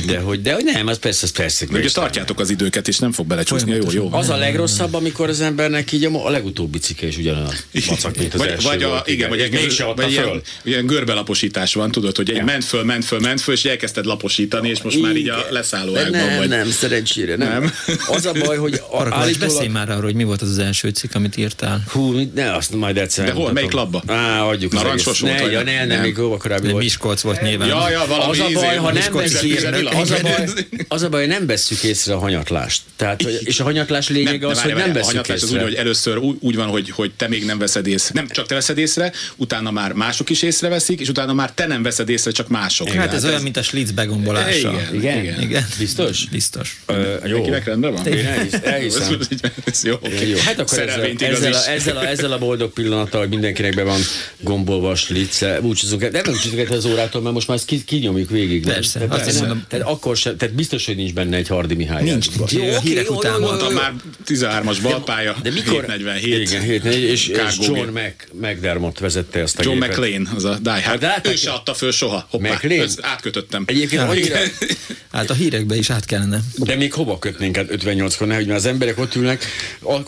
Speaker 4: De hogy, de hogy nem, az persze, az persze.
Speaker 37: Ugye tartjátok az időket, és nem fog belecsúszni, jó, jó.
Speaker 4: Az a legrosszabb, amikor az embernek így a, legutóbbi cikke is ugyanaz. Mint az
Speaker 37: vagy,
Speaker 4: első
Speaker 37: vagy a,
Speaker 4: volt,
Speaker 37: igen, vagy egy
Speaker 4: Mégse
Speaker 37: gör,
Speaker 4: adta
Speaker 37: vagy
Speaker 4: föl.
Speaker 37: ilyen, görbelaposítás van, tudod, hogy egy ment föl, ment föl, ment föl, és elkezdted laposítani, és most már így a
Speaker 4: Igen.
Speaker 37: leszálló
Speaker 4: De
Speaker 37: ágban
Speaker 4: nem,
Speaker 37: vagy.
Speaker 4: nem, szerencsére nem.
Speaker 37: Nem.
Speaker 4: Az a baj, hogy a,
Speaker 5: Arra beszélj
Speaker 4: állítólag...
Speaker 5: már arról, hogy mi volt az az első cikk, amit írtál.
Speaker 4: Hú, ne, azt majd egyszer
Speaker 37: De hol,
Speaker 4: mutatom.
Speaker 37: melyik labba?
Speaker 4: Á, adjuk az
Speaker 37: Narancsos
Speaker 4: egész.
Speaker 37: volt,
Speaker 4: Ne, ja,
Speaker 37: nem?
Speaker 4: ne, nem,
Speaker 37: Nem.
Speaker 4: még jóval korábbi volt.
Speaker 5: Miskolc volt nyilván.
Speaker 37: Ja, ja, valami
Speaker 4: az a baj, ha nem
Speaker 37: Zsebila.
Speaker 4: az a baj, az a baj, hogy nem vesszük észre a hanyatlást. Tehát, hogy- és a hanyatlás lényege az, hogy nem veszük
Speaker 37: hanyatlás az úgy,
Speaker 4: észre.
Speaker 37: hogy először úgy, van, hogy, hogy te még nem veszed észre. Nem csak te veszed észre, utána már mások is észreveszik, és utána már te nem veszed észre, csak mások.
Speaker 5: Hát ez olyan, mint a Slitz begombolása.
Speaker 37: Igen?
Speaker 4: igen.
Speaker 37: Igen.
Speaker 4: Biztos?
Speaker 5: Biztos.
Speaker 4: Ö, jó.
Speaker 37: Mindenkinek rendben van?
Speaker 4: Én elhisz- elhiszem.
Speaker 37: Ez jó.
Speaker 4: Jó, hát akkor ezzel, ezzel, a, ezzel, a, ezzel a boldog pillanattal, hogy mindenkinek be van gombolva a slitze, búcsúzunk el. De nem búcsúzunk el az órától, mert most már ezt ki, kinyomjuk végig. nem?
Speaker 5: Persze,
Speaker 4: Tehát,
Speaker 5: azt
Speaker 4: tehát,
Speaker 5: hiszem.
Speaker 4: nem, tehát, akkor sem, tehát biztos, hogy nincs benne egy Hardi Mihály.
Speaker 5: Nincs, nincs. A
Speaker 4: oké,
Speaker 5: hírek után
Speaker 4: jó, jó,
Speaker 37: Mondtam
Speaker 4: jó.
Speaker 37: már 13-as balpálya,
Speaker 4: De mikor?
Speaker 37: 747.
Speaker 4: Igen, 747, és, és John. Mac, McDermott vezette ezt a
Speaker 37: John
Speaker 4: gépet.
Speaker 37: McLean, az a Die
Speaker 4: Hát
Speaker 37: Hard.
Speaker 4: de látták-
Speaker 37: ő se adta föl soha. Hoppá,
Speaker 4: McLean?
Speaker 37: átkötöttem.
Speaker 4: Egyébként annyira,
Speaker 5: Hát a hírekbe is át kellene.
Speaker 4: De még hova kötnénk hát 58-kor, nehogy már az emberek ott ülnek,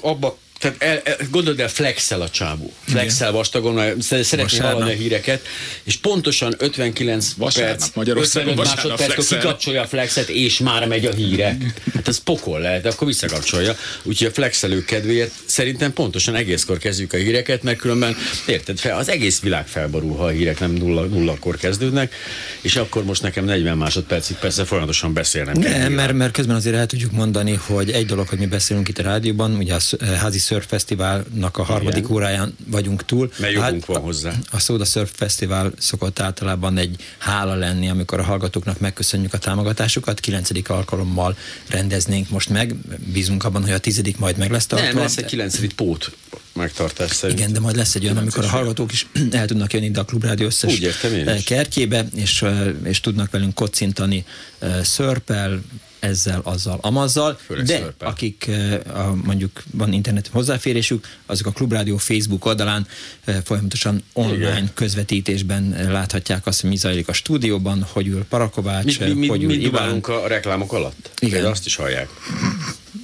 Speaker 4: abba tehát el, el, gondold el, flexel a csábú. Flexel vastagon, mert sze- szeretné
Speaker 5: Vasárnap.
Speaker 4: hallani a híreket, és pontosan 59
Speaker 37: Vasárnap,
Speaker 4: perc,
Speaker 37: Magyarországon
Speaker 4: 55
Speaker 37: vasárnap
Speaker 4: másodperckor
Speaker 37: flexel.
Speaker 4: kikapcsolja a flexet, és már megy a hírek. Hát ez pokol lehet, akkor visszakapcsolja. Úgyhogy a flexelők kedvéért szerintem pontosan egészkor kezdjük a híreket, mert különben, érted, fel, az egész világ felborul, ha a hírek nem nulla, nullakor kezdődnek, és akkor most nekem 40 másodpercig persze folyamatosan beszélnem kell.
Speaker 5: Nem, mert, mert közben azért el tudjuk mondani, hogy egy dolog, hogy mi beszélünk itt a rádióban, ugye a Házi Surf Fesztiválnak a harmadik
Speaker 4: Igen.
Speaker 5: óráján vagyunk túl.
Speaker 4: Mert jogunk van hozzá.
Speaker 5: A Soda Surf Fesztivál szokott általában egy hála lenni, amikor a hallgatóknak megköszönjük a támogatásukat. Kilencedik alkalommal rendeznénk most meg. Bízunk abban, hogy a tizedik majd meg lesz tartva.
Speaker 4: Nem, lesz egy 9. pót megtartás szerint.
Speaker 5: Igen, de majd lesz egy olyan, amikor a hallgatók is el tudnak jönni ide a Klubrádió összes
Speaker 4: Úgy értem én
Speaker 5: eh,
Speaker 4: is.
Speaker 5: kertjébe, és, eh, és tudnak velünk kocintani eh, szörpel, ezzel, azzal, amazzal,
Speaker 4: Főleg
Speaker 5: de
Speaker 4: szörppel.
Speaker 5: akik eh, a, mondjuk van internet hozzáférésük, azok a Klubrádió Facebook oldalán eh, folyamatosan online
Speaker 4: Igen.
Speaker 5: közvetítésben eh, láthatják azt, hogy mi zajlik a stúdióban, hogy ül Parakovács,
Speaker 4: Mi, mi, mi,
Speaker 5: hogy ül
Speaker 4: mi
Speaker 5: Iván,
Speaker 4: a reklámok alatt?
Speaker 5: Igen.
Speaker 4: Azt is hallják.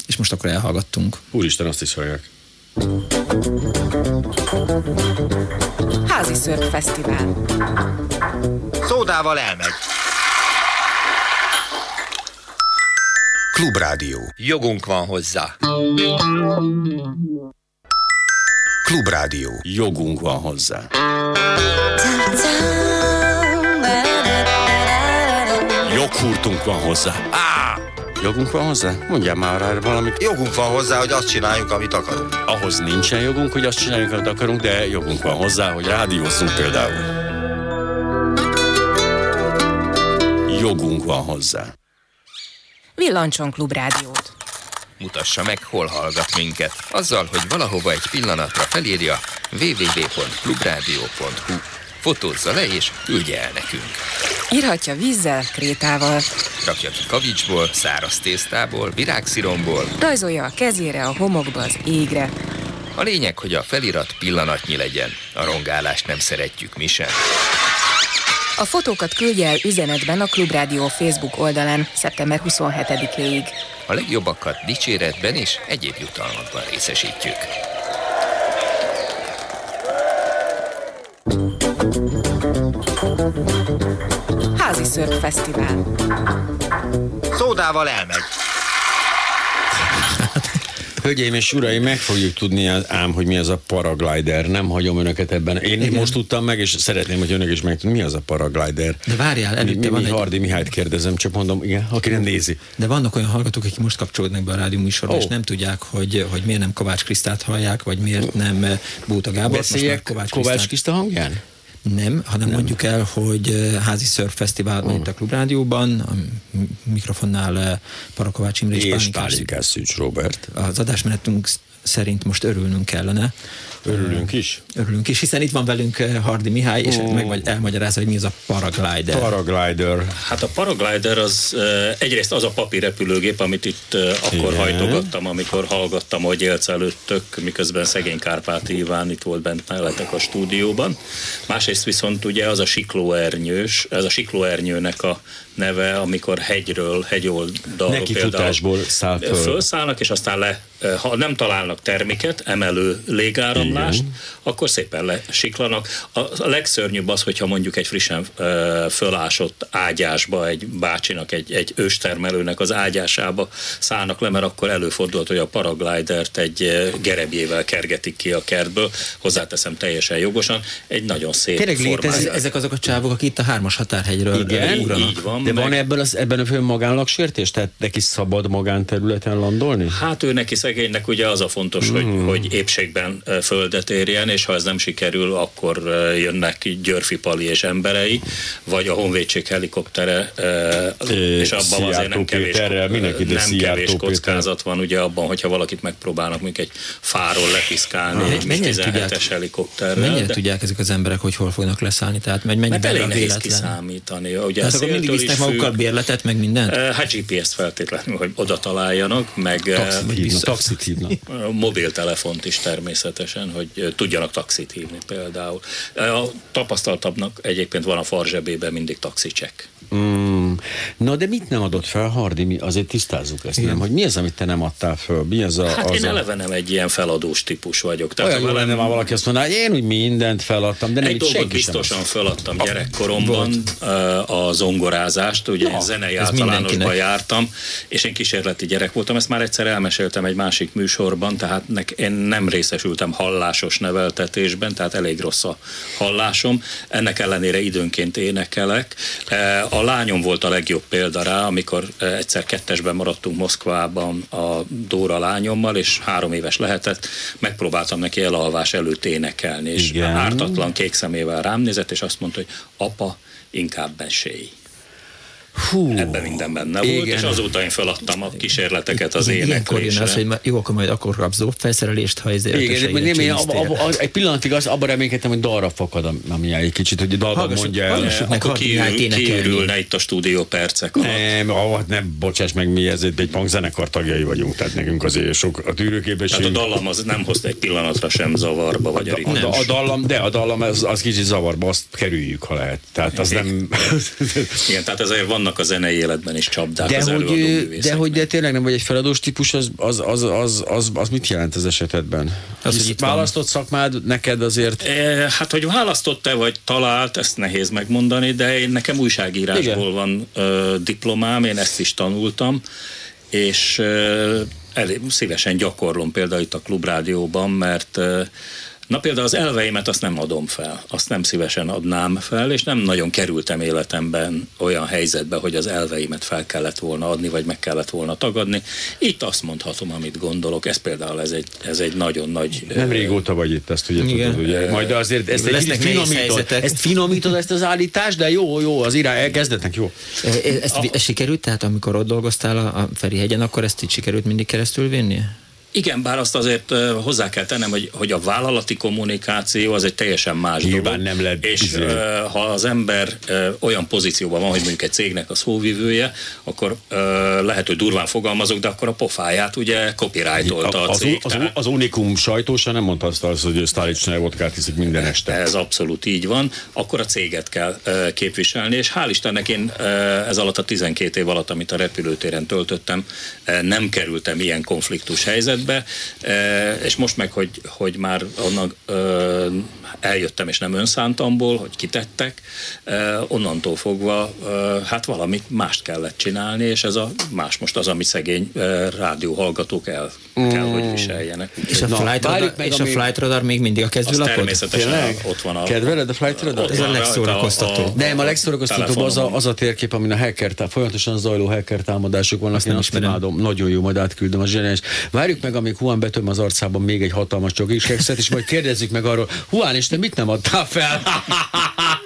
Speaker 5: és most akkor elhallgattunk.
Speaker 4: Úristen, azt is hallják.
Speaker 3: Házi Szörp Fesztivál.
Speaker 1: Szódával elmegy. Klubrádió.
Speaker 15: Jogunk van hozzá.
Speaker 1: Klubrádió.
Speaker 4: Jogunk van hozzá. Joghurtunk van hozzá. Á! Jogunk van hozzá? Mondjál már rá valamit.
Speaker 1: Jogunk van hozzá, hogy azt csináljuk, amit akarunk.
Speaker 4: Ahhoz nincsen jogunk, hogy azt csináljuk, amit akarunk, de jogunk van hozzá, hogy rádiózzunk például. Jogunk van hozzá.
Speaker 3: Villancson Klubrádiót.
Speaker 15: Mutassa meg, hol hallgat minket. Azzal, hogy valahova egy pillanatra felírja www.clubradio.hu Fotózza le és küldje el nekünk.
Speaker 3: Írhatja vízzel, krétával.
Speaker 15: Rakja ki kavicsból, száraz tésztából, virágsziromból.
Speaker 3: Rajzolja a kezére, a homokba, az égre.
Speaker 15: A lényeg, hogy a felirat pillanatnyi legyen. A rongálást nem szeretjük mi sem.
Speaker 3: A fotókat küldje el üzenetben a Klubrádió Facebook oldalán szeptember 27-ig.
Speaker 15: A legjobbakat dicséretben és egyéb jutalmakban részesítjük.
Speaker 3: Házi Szörp Fesztivál.
Speaker 1: Szódával elmegy.
Speaker 4: Hölgyeim és uraim, meg fogjuk tudni ám, hogy mi az a paraglider. Nem hagyom önöket ebben. Én Igen. most tudtam meg, és szeretném, hogy önök is megtudni, mi az a paraglider.
Speaker 5: De várjál, előtte
Speaker 4: mi, mi,
Speaker 5: van
Speaker 4: mi
Speaker 5: egy-
Speaker 4: Hardi Mihályt kérdezem, csak mondom, igen, aki nem nézi.
Speaker 5: De vannak olyan hallgatók, akik most kapcsolódnak be a rádió műsorba,
Speaker 4: Ó.
Speaker 5: és nem tudják, hogy, hogy miért nem Kovács Krisztát hallják, vagy miért nem Bóta Gábor.
Speaker 4: Beszéljek Kovács, Kovács Kriszta hangján?
Speaker 5: Nem, hanem nem. mondjuk el, hogy házi Surf Fesztivál van itt a Klubrádióban, a mikrofonnál Parakovács Imre és,
Speaker 4: És
Speaker 5: Pálinkás
Speaker 4: Szűcs Robert.
Speaker 5: Az adásmenetünk szerint most örülnünk kellene.
Speaker 4: Örülünk is?
Speaker 5: Örülünk is, hiszen itt van velünk eh, Hardi Mihály, és
Speaker 4: Ó.
Speaker 5: meg vagy elmagyarázza, hogy mi az a paraglider.
Speaker 4: Paraglider.
Speaker 38: Hát a paraglider az eh, egyrészt az a papírrepülőgép, amit itt eh, akkor
Speaker 4: Igen.
Speaker 38: hajtogattam, amikor hallgattam, hogy élsz előttök, miközben szegény Kárpáti Iván itt volt bent mellettek a stúdióban. Másrészt viszont ugye az a siklóernyős, ez a siklóernyőnek a neve, amikor hegyről, hegyoldalról
Speaker 4: Neki futásból száll föl.
Speaker 38: fölszállnak, és aztán le, ha nem találnak termiket, emelő légáramlást,
Speaker 4: Igen.
Speaker 38: akkor szépen lesiklanak. A, a legszörnyűbb az, hogyha mondjuk egy frissen ö, fölásott ágyásba, egy bácsinak, egy, egy őstermelőnek az ágyásába szállnak le, mert akkor előfordult, hogy a paraglidert egy gerebjével kergetik ki a kertből, hozzáteszem teljesen jogosan, egy nagyon szép
Speaker 5: Tényleg létezik, ezek azok a csávok, akik itt a hármas határhegyről
Speaker 4: Igen,
Speaker 5: ugranak.
Speaker 38: így van.
Speaker 4: De
Speaker 38: meg-
Speaker 4: van ebből az, ebben a fő magánlagsértés? Tehát neki szabad magánterületen landolni?
Speaker 38: Hát ő neki szegénynek ugye az a fontos,
Speaker 4: Mm.
Speaker 38: hogy, hogy épségben ö, földet érjen, és ha ez nem sikerül, akkor jönnek Györfi Pali és emberei, vagy a Honvédség helikoptere, és abban
Speaker 4: Szijjártó
Speaker 38: azért nem kevés,
Speaker 4: Péterrel, mindenki, de
Speaker 38: nem kevés
Speaker 4: Péter.
Speaker 38: kockázat van ugye abban, hogyha valakit megpróbálnak mondjuk egy fáról lepiszkálni,
Speaker 5: Ah.
Speaker 38: egy
Speaker 5: Mennyire
Speaker 38: 17-es
Speaker 5: tudják-
Speaker 38: helikopterrel.
Speaker 5: Mennyire
Speaker 38: de-
Speaker 5: tudják ezek az emberek, hogy hol fognak leszállni? Tehát megy
Speaker 38: mert
Speaker 5: mennyiben
Speaker 38: elég
Speaker 5: a
Speaker 38: nehéz kiszámítani. Ugye
Speaker 5: Hát
Speaker 38: a
Speaker 5: akkor mindig visznek
Speaker 38: is
Speaker 5: magukkal bérletet, meg mindent?
Speaker 38: Hát GPS-t feltétlenül, hogy oda találjanak, meg eh, vissza-
Speaker 4: taxit hívnak.
Speaker 38: Mobiltelefont is természetesen, hogy tudjanak taxit hívni például. A tapasztaltabbnak egyébként van a farzsebében mindig taxicsekk.
Speaker 4: Mm. Na de mit nem adott fel Hardi? Mi azért tisztázzuk ezt, nem? Hogy mi az, amit te nem adtál föl? Mi az a...
Speaker 38: Hát
Speaker 4: az
Speaker 38: én
Speaker 4: a...
Speaker 38: eleve nem egy ilyen feladós típus vagyok.
Speaker 4: Olyan jó lenne, már valaki azt mondaná, hogy én úgy mindent feladtam, de nem
Speaker 38: egy
Speaker 4: itt
Speaker 38: dolgot biztosan
Speaker 4: azt.
Speaker 38: föladtam gyerekkoromban, a zongorázást, ugye én zenei általánosban jártam, és én kísérleti gyerek voltam, ezt már egyszer elmeséltem egy másik műsorban, tehát nek, én nem részesültem hallásos neveltetésben, tehát elég rossz a hallásom, ennek ellenére időnként énekelek. Eh, A lányom volt a legjobb példa rá, amikor eh, egyszer kettesben maradtunk Moszkvában a Dóra lányommal, és három éves lehetett, megpróbáltam neki elalvás előtt énekelni, és
Speaker 4: Igen.
Speaker 38: ártatlan kék szemével rám nézett, és azt mondta, hogy apa, inkább mesélj.
Speaker 4: Hú,
Speaker 38: Ebben minden benne volt,
Speaker 5: Igen.
Speaker 38: és azóta én feladtam a kísérleteket az
Speaker 5: Ilyenkor jön az,
Speaker 38: éneklésre.
Speaker 5: hogy ma- jó, akkor majd akkor kapsz dobfelszerelést, ha ezért
Speaker 4: Igen, de nem, én abba, abba, abba, egy pillanatig az, abban reménykedtem, hogy dalra fakad, ami egy kicsit, hogy dalban mondja el.
Speaker 38: Akkor kiürülne itt a stúdió percek alatt.
Speaker 4: Nem, ah, nem, bocsáss meg, mi ez egy punkzenekar tagjai vagyunk, tehát nekünk azért sok a
Speaker 38: Tehát
Speaker 4: tűrőképesség.
Speaker 38: a dallam az nem hoz egy pillanatra sem zavarba, vagy a
Speaker 4: A, a, a dallam, de a dallam az, az kicsit zavarba, azt kerüljük, ha lehet. Tehát az nem...
Speaker 38: Igen, tehát ezért van vannak a zenei életben is csapdák
Speaker 4: De
Speaker 38: az
Speaker 4: hogy, de hogy de tényleg nem vagy egy feladós típus, az, az, az, az, az, az mit jelent az esetedben?
Speaker 38: Az, hogy itt van.
Speaker 4: választott szakmád neked azért...
Speaker 38: E, hát, hogy választott-e vagy talált, ezt nehéz megmondani, de én nekem újságírásból
Speaker 4: Igen.
Speaker 38: van ö, diplomám, én ezt is tanultam, és ö, elég szívesen gyakorlom például itt a klubrádióban, mert ö, Na például az elveimet azt nem adom fel, azt nem szívesen adnám fel, és nem nagyon kerültem életemben olyan helyzetbe, hogy az elveimet fel kellett volna adni, vagy meg kellett volna tagadni. Itt azt mondhatom, amit gondolok, ez például ez egy, ez egy nagyon nagy...
Speaker 4: Nem
Speaker 38: ö,
Speaker 4: régóta vagy itt, ezt ugye
Speaker 38: Igen.
Speaker 4: tudod, ugye? Majd azért ezt egy
Speaker 5: Lesznek nehéz
Speaker 4: finomítod,
Speaker 5: helyzetek.
Speaker 4: ezt finomítod, ezt az állítást, de jó, jó, az irány, elkezdetnek, jó.
Speaker 5: E- e- Ezt, ezt sikerült, tehát amikor ott dolgoztál a, a Ferihegyen, akkor ezt így sikerült mindig keresztül vinni?
Speaker 38: Igen, bár azt azért hozzá kell tennem, hogy, hogy a vállalati kommunikáció az egy teljesen más
Speaker 4: Nyilván
Speaker 38: dolog.
Speaker 4: nem lehet
Speaker 38: És uh, ha az ember olyan pozícióban van, hogy mondjuk egy cégnek a szóvivője, akkor lehet, hogy durván fogalmazok, de akkor a pofáját ugye copyrightolta a
Speaker 4: az,
Speaker 38: cég.
Speaker 4: az,
Speaker 38: tehát-
Speaker 4: az, Unikum sajtósa nem mondta azt, az, hogy Stalicsnál vodkát iszik minden este.
Speaker 38: Ez abszolút így van. Akkor a céget kell képviselni, és hál' Istennek én ez alatt a 12 év alatt, amit a repülőtéren töltöttem, nem kerültem ilyen konfliktus helyzetbe, uh, és most meg, hogy, hogy már onnan uh, eljöttem, és nem önszántamból, hogy kitettek, uh, onnantól fogva hát valamit mást kellett csinálni, és ez a más most az, ami szegény rádióhallgatók el kell, hogy viseljenek.
Speaker 5: És a,
Speaker 38: Na,
Speaker 5: flight, radar,
Speaker 38: meg,
Speaker 5: és a flight radar még mindig a kezdőlapod?
Speaker 38: természetesen ott van a...
Speaker 4: Kedveled a Flight Radar?
Speaker 5: Ez a
Speaker 38: van
Speaker 5: legszórakoztatóbb.
Speaker 38: a- a-
Speaker 4: Nem, a legszórakoztatóbb az a, az a térkép, amin a hacker, folyamatosan zajló hacker támadások vannak.
Speaker 5: Azt
Speaker 4: Én
Speaker 5: nem
Speaker 4: azt imádom. Nagyon jó, majd átküldöm a zseniális. Várjuk meg, amíg Juan betöm az arcában még egy hatalmas csokis kekszet, és majd kérdezzük meg arról, Juan, és te mit nem adtál fel?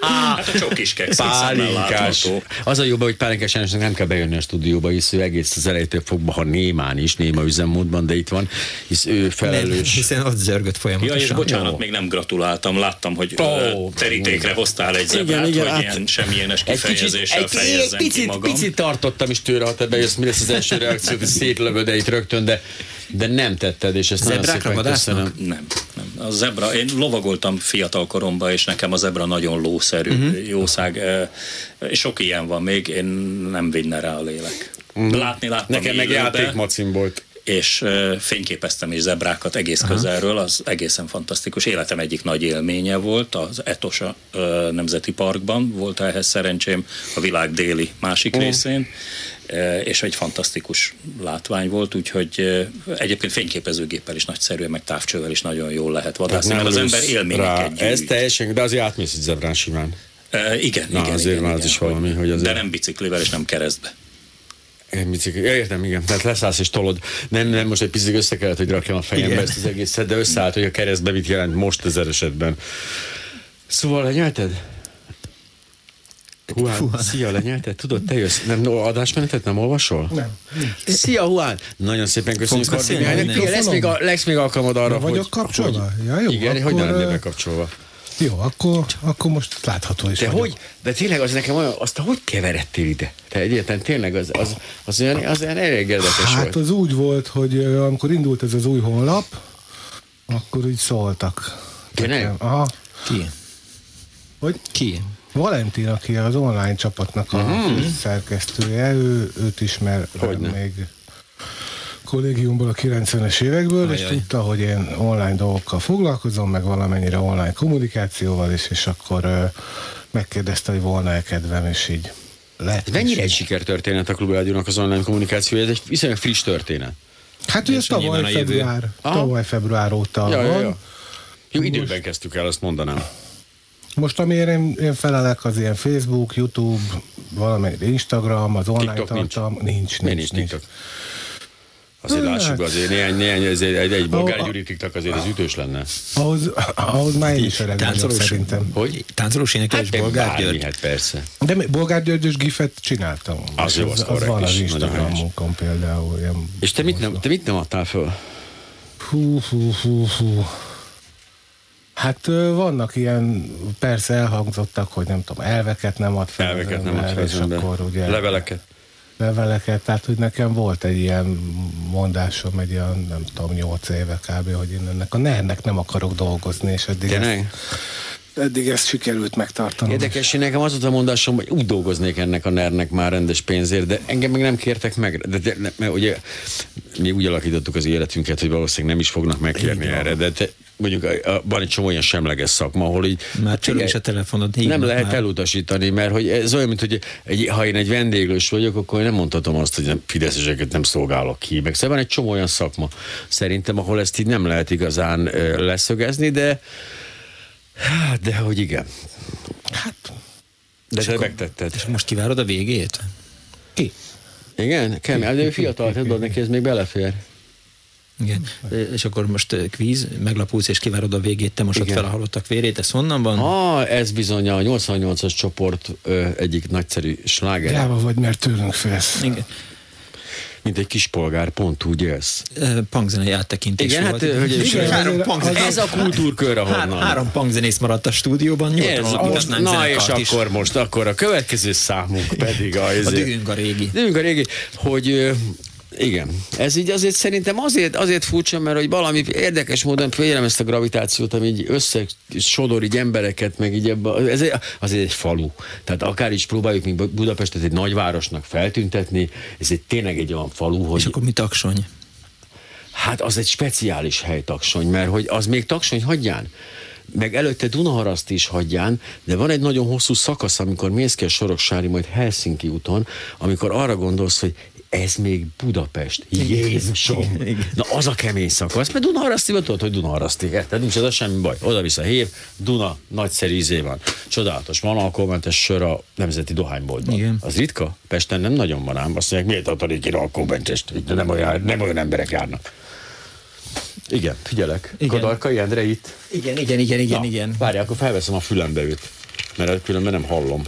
Speaker 38: Hát a csokis keks szemmel
Speaker 4: Pálinkás. Az a jobb, hogy Pálinkás Jánosnak nem kell bejönni a stúdióba, hisz ő egész az elejétől fogva, ha némán is, néma üzemmódban, de itt van, hisz ő
Speaker 5: Nem,
Speaker 4: felelős.
Speaker 5: hiszen ott zörgött
Speaker 38: Ja,
Speaker 5: folyamatosan.
Speaker 38: és bocsánat,
Speaker 4: Jó.
Speaker 38: még nem gratuláltam, láttam, hogy oh, terítékre hoztál egy zebrát,
Speaker 4: igen,
Speaker 38: hogy
Speaker 4: hát-
Speaker 38: ilyen semmilyenes
Speaker 4: Egy kicsit,
Speaker 38: kifejezéssel
Speaker 4: egy,
Speaker 38: ki
Speaker 4: picit,
Speaker 38: magam.
Speaker 4: picit tartottam is tőle, ha te bejössz, mi lesz az első reakció, hogy szétlövöd itt rögtön, de, de nem tetted, és ezt nagyon szépen
Speaker 5: vadásznak?
Speaker 4: köszönöm.
Speaker 38: Nem, nem. A zebra, én lovagoltam fiatal koromban, és nekem a zebra nagyon lószerű, uh-huh. jószág. és Sok ilyen van még, én nem vinne rá a lélek.
Speaker 4: Mhm.
Speaker 38: Látni láttam
Speaker 4: Nekem meg játékmacim volt.
Speaker 38: és fényképeztem is zebrákat egész Aha. közelről, az egészen fantasztikus. Életem egyik nagy élménye volt, az Etosa Nemzeti Parkban volt ehhez szerencsém a világ déli másik uh. részén, és egy fantasztikus látvány volt, úgyhogy uh, egyébként fényképezőgéppel is nagyszerű, meg távcsővel is nagyon jól lehet vadászni, mert az ember élményeket gyűjt.
Speaker 4: Ez teljesen, de azért átmész egy zebrán simán.
Speaker 38: Uh, igen,
Speaker 4: Na,
Speaker 38: igen,
Speaker 4: azért
Speaker 38: igen,
Speaker 4: már az
Speaker 38: igen,
Speaker 4: is valami, hogy azért-
Speaker 38: De nem biciklivel és nem keresztbe.
Speaker 4: Én bicikli, értem, igen. Tehát leszállsz és tolod. Nem, nem most egy picit össze kellett, hogy rakjam a fejembe
Speaker 5: Igen.
Speaker 4: ezt az egészet, de összeállt, hogy a keresztbe mit jelent most ezer esetben. Szóval lenyelted? Juan, szia, lenyelted? Tudod, te jössz. Nem, no, adásmenetet nem olvasol?
Speaker 39: Nem.
Speaker 4: Szia, Juan! Nagyon szépen köszönjük? Mihánynak.
Speaker 5: Nem.
Speaker 4: Lesz még, a, lesz még alkalmad arra,
Speaker 39: vagyok
Speaker 4: hogy...
Speaker 39: kapcsolva?
Speaker 4: Hogy,
Speaker 39: Ja, jó,
Speaker 4: igen, hogy
Speaker 39: akkor,
Speaker 4: nem lennél bekapcsolva.
Speaker 39: Jó, akkor, akkor most látható is
Speaker 4: De
Speaker 39: vagyok.
Speaker 4: hogy? De tényleg az nekem olyan, azt hogy keveredtél ide? Te egyáltalán tényleg az, az, az, olyan, az olyan elég érdekes
Speaker 39: Hát
Speaker 4: volt.
Speaker 39: az úgy volt, hogy amikor indult ez az új honlap, akkor így szóltak.
Speaker 4: Tényleg?
Speaker 39: Aha.
Speaker 5: Ki?
Speaker 39: Hogy?
Speaker 5: Ki?
Speaker 39: Valentin, aki az online csapatnak a
Speaker 4: Mhm.
Speaker 39: szerkesztője, ő, őt ismer
Speaker 4: Hogyne.
Speaker 39: még kollégiumból a 90-es évekből, és
Speaker 5: Ajaj.
Speaker 39: tudta, hogy én online dolgokkal foglalkozom, meg valamennyire online kommunikációval is, és akkor ö, megkérdezte, hogy volna-e kedvem, és így lett.
Speaker 4: Mennyire
Speaker 39: és
Speaker 4: egy sikertörténet a Klubrádiónak az online kommunikációja? Ez egy viszonylag friss történet.
Speaker 39: Hát ugye
Speaker 5: És
Speaker 39: tavaly február, tavaly február óta
Speaker 4: Ja, ja,
Speaker 39: van.
Speaker 4: ja. Jó, időben kezdtük el, azt mondanám.
Speaker 39: Most amiért én, én felelek az ilyen Facebook, YouTube, valamelyik Instagram, az online
Speaker 4: TikTok nincs.
Speaker 39: tartalom. Nincs,
Speaker 4: Miért
Speaker 39: nincs,
Speaker 4: nincs
Speaker 39: nincs.
Speaker 4: TikTok? Azért
Speaker 39: Hát-
Speaker 4: lássuk, azért néhány, néhány egy, egy, egy bolgár Gyuri TikTok azért az ütős lenne.
Speaker 39: Ahhoz, ahhoz már én is öreg vagyok szerintem.
Speaker 5: hogy? Táncolós énekelés
Speaker 4: te
Speaker 5: Bolgár
Speaker 4: bármi,
Speaker 5: György?
Speaker 4: Hát persze.
Speaker 39: De mi- Bolgár Györgyös gifet csináltam.
Speaker 4: Az jó, az
Speaker 39: az,
Speaker 4: korrekt
Speaker 39: van az. Instagramon például. Ilyen
Speaker 4: És te mit, nem, te mit nem adtál föl?
Speaker 39: Hú, hú, hú, hú. Hát vannak ilyen, persze elhangzottak, hogy nem tudom, elveket nem ad fel.
Speaker 4: Elveket nem ad fel
Speaker 39: és akkor ugye
Speaker 4: Leveleket.
Speaker 39: leveleket, tehát hogy nekem volt egy ilyen mondásom, egy ilyen, nem tudom, nyolc éve kb., hogy én ennek a ner nem akarok dolgozni, és eddig ezt,
Speaker 4: Tényleg?
Speaker 39: eddig ezt sikerült megtartanom.
Speaker 4: Érdekes, hogy nekem az volt a mondásom, hogy úgy dolgoznék ennek a nernek már rendes pénzért, de engem meg nem kértek meg. De, de, de mert ugye mi úgy alakítottuk az életünket, hogy valószínűleg nem is fognak megkérni
Speaker 5: van.
Speaker 4: erre, de te, mondjuk a, a, van egy csomó olyan semleges szakma, ahol így
Speaker 5: Már csörög is a telefonod.
Speaker 4: nem lehet
Speaker 5: már.
Speaker 4: elutasítani, mert hogy ez olyan, mint hogy egy, ha én egy vendéglős vagyok, akkor nem mondhatom azt, hogy nem, fideszeseket nem szolgálok ki. Meg szóval van egy csomó olyan szakma, szerintem, ahol ezt így nem lehet igazán ö, leszögezni, de hát, de hogy igen. Hát, de te megtetted.
Speaker 5: És most kivárod a végét?
Speaker 4: Ki? Igen? Kell, de ő fiatal, tudod, neki ez még belefér.
Speaker 5: Igen. És akkor most kvíz, meglapulsz és kivárod a végét, te mosod
Speaker 4: Igen.
Speaker 5: fel a halottak vérét, ez honnan van?
Speaker 4: Ah, ez bizony a 88-as csoport ö, egyik nagyszerű sláger.
Speaker 39: Gyáva vagy, mert tőlünk félsz.
Speaker 5: Igen.
Speaker 4: Mint egy kispolgár, pont úgy élsz.
Speaker 5: Punkzenei áttekintés
Speaker 4: Igen,
Speaker 5: volt.
Speaker 4: hát, hölgyeim és
Speaker 5: három punkzenész.
Speaker 4: ez a kultúrkör, ahonnan.
Speaker 5: Három, három punkzenész maradt a stúdióban,
Speaker 4: Ez,
Speaker 5: nyugodtan
Speaker 4: most,
Speaker 5: alapíthatnánk
Speaker 4: na és
Speaker 5: is.
Speaker 4: akkor most, akkor a következő számunk pedig a...
Speaker 5: A dühünk a régi.
Speaker 4: Dühünk a régi, hogy igen, ez így azért szerintem azért, azért furcsa, mert hogy valami érdekes módon figyelem ezt a gravitációt, ami így összesodor így embereket, meg így ebbe, ez egy- azért egy falu. Tehát akár is próbáljuk még Budapestet egy nagyvárosnak feltüntetni, ez egy tényleg egy olyan falu, hogy...
Speaker 5: És akkor mi taksony?
Speaker 4: Hát az egy speciális hely taksony, mert hogy az még taksony hagyján. Meg előtte Dunaharaszt is hagyján, de van egy nagyon hosszú szakasz, amikor mész ki a Soroksári, majd Helsinki úton, amikor arra gondolsz, hogy ez még Budapest. Jézusom! Na az a kemény szakasz, mert Dunaharaszti, tudod, hogy Dunaharaszti, érted? Nincs az a semmi baj. Oda-vissza hév, Duna, nagyszerű izé van. Csodálatos, van alkoholmentes sör a Nemzeti Dohányboltban.
Speaker 5: Igen.
Speaker 4: Az ritka? Pesten nem nagyon van ám. Azt mondják, miért adtanék én alkoholmentest? Nem olyan, nem olyan emberek járnak. Igen, figyelek.
Speaker 5: Igen.
Speaker 4: Kadarkai Endre itt.
Speaker 5: Igen, igen, igen, igen,
Speaker 4: Na,
Speaker 5: igen.
Speaker 4: Várj, akkor felveszem a fülembe őt, mert különben nem hallom.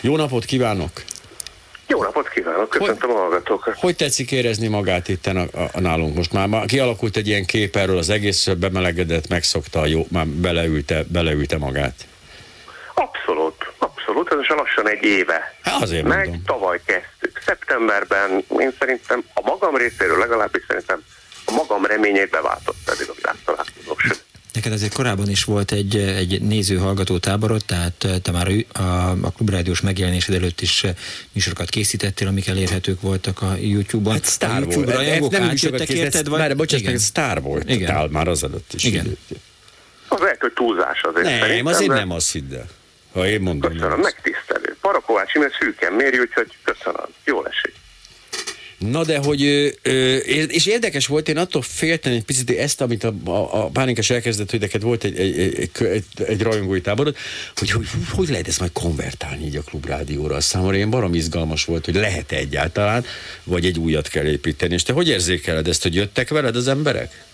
Speaker 4: Jó napot kívánok!
Speaker 40: Jó napot kívánok, köszöntöm a hallgatókat.
Speaker 4: Hogy tetszik érezni magát itt a, a, a nálunk most már? már? Kialakult egy ilyen kép erről az egész, bemelegedett, megszokta, jó, már beleülte, beleülte magát.
Speaker 40: Abszolút, abszolút, ez is lassan egy éve.
Speaker 4: Hát azért
Speaker 40: Meg
Speaker 4: mondom.
Speaker 40: tavaly kezdtük. Szeptemberben én szerintem a magam részéről legalábbis szerintem a magam reményét beváltott pedig a világtalálkozók. Sőt,
Speaker 5: Neked azért korábban is volt egy, egy néző-hallgató táborod, tehát eh, te már a, a, klubrádiós megjelenésed előtt is eh, műsorokat készítettél, amik elérhetők voltak a YouTube-on. Hát
Speaker 4: Sztár
Speaker 5: a YouTube
Speaker 4: volt.
Speaker 5: rajongók
Speaker 4: nem
Speaker 5: átjöttek érted?
Speaker 4: Vagy... Várj, bocsánat,
Speaker 5: Igen.
Speaker 4: meg sztár volt.
Speaker 5: Igen.
Speaker 4: Tál, már azelőtt is.
Speaker 5: Igen.
Speaker 40: Az lehet, hogy túlzás azért
Speaker 4: Nem,
Speaker 40: szerintem,
Speaker 4: azért nem azt hidd el. Ha én mondom,
Speaker 40: Köszönöm, megtisztelő. Parakovács ez szűken méri, úgyhogy köszönöm. Jól esik.
Speaker 4: Na de hogy, és érdekes volt, én attól féltem egy picit ezt, amit a, a, a Pálinkás elkezdett, hogy neked volt egy, egy, egy, egy, egy, rajongói táborod, hogy, hogy hogy lehet ezt majd konvertálni így a klubrádióra. A számomra ilyen barom izgalmas volt, hogy lehet egyáltalán, vagy egy újat kell építeni. És te hogy érzékeled ezt, hogy jöttek veled az emberek?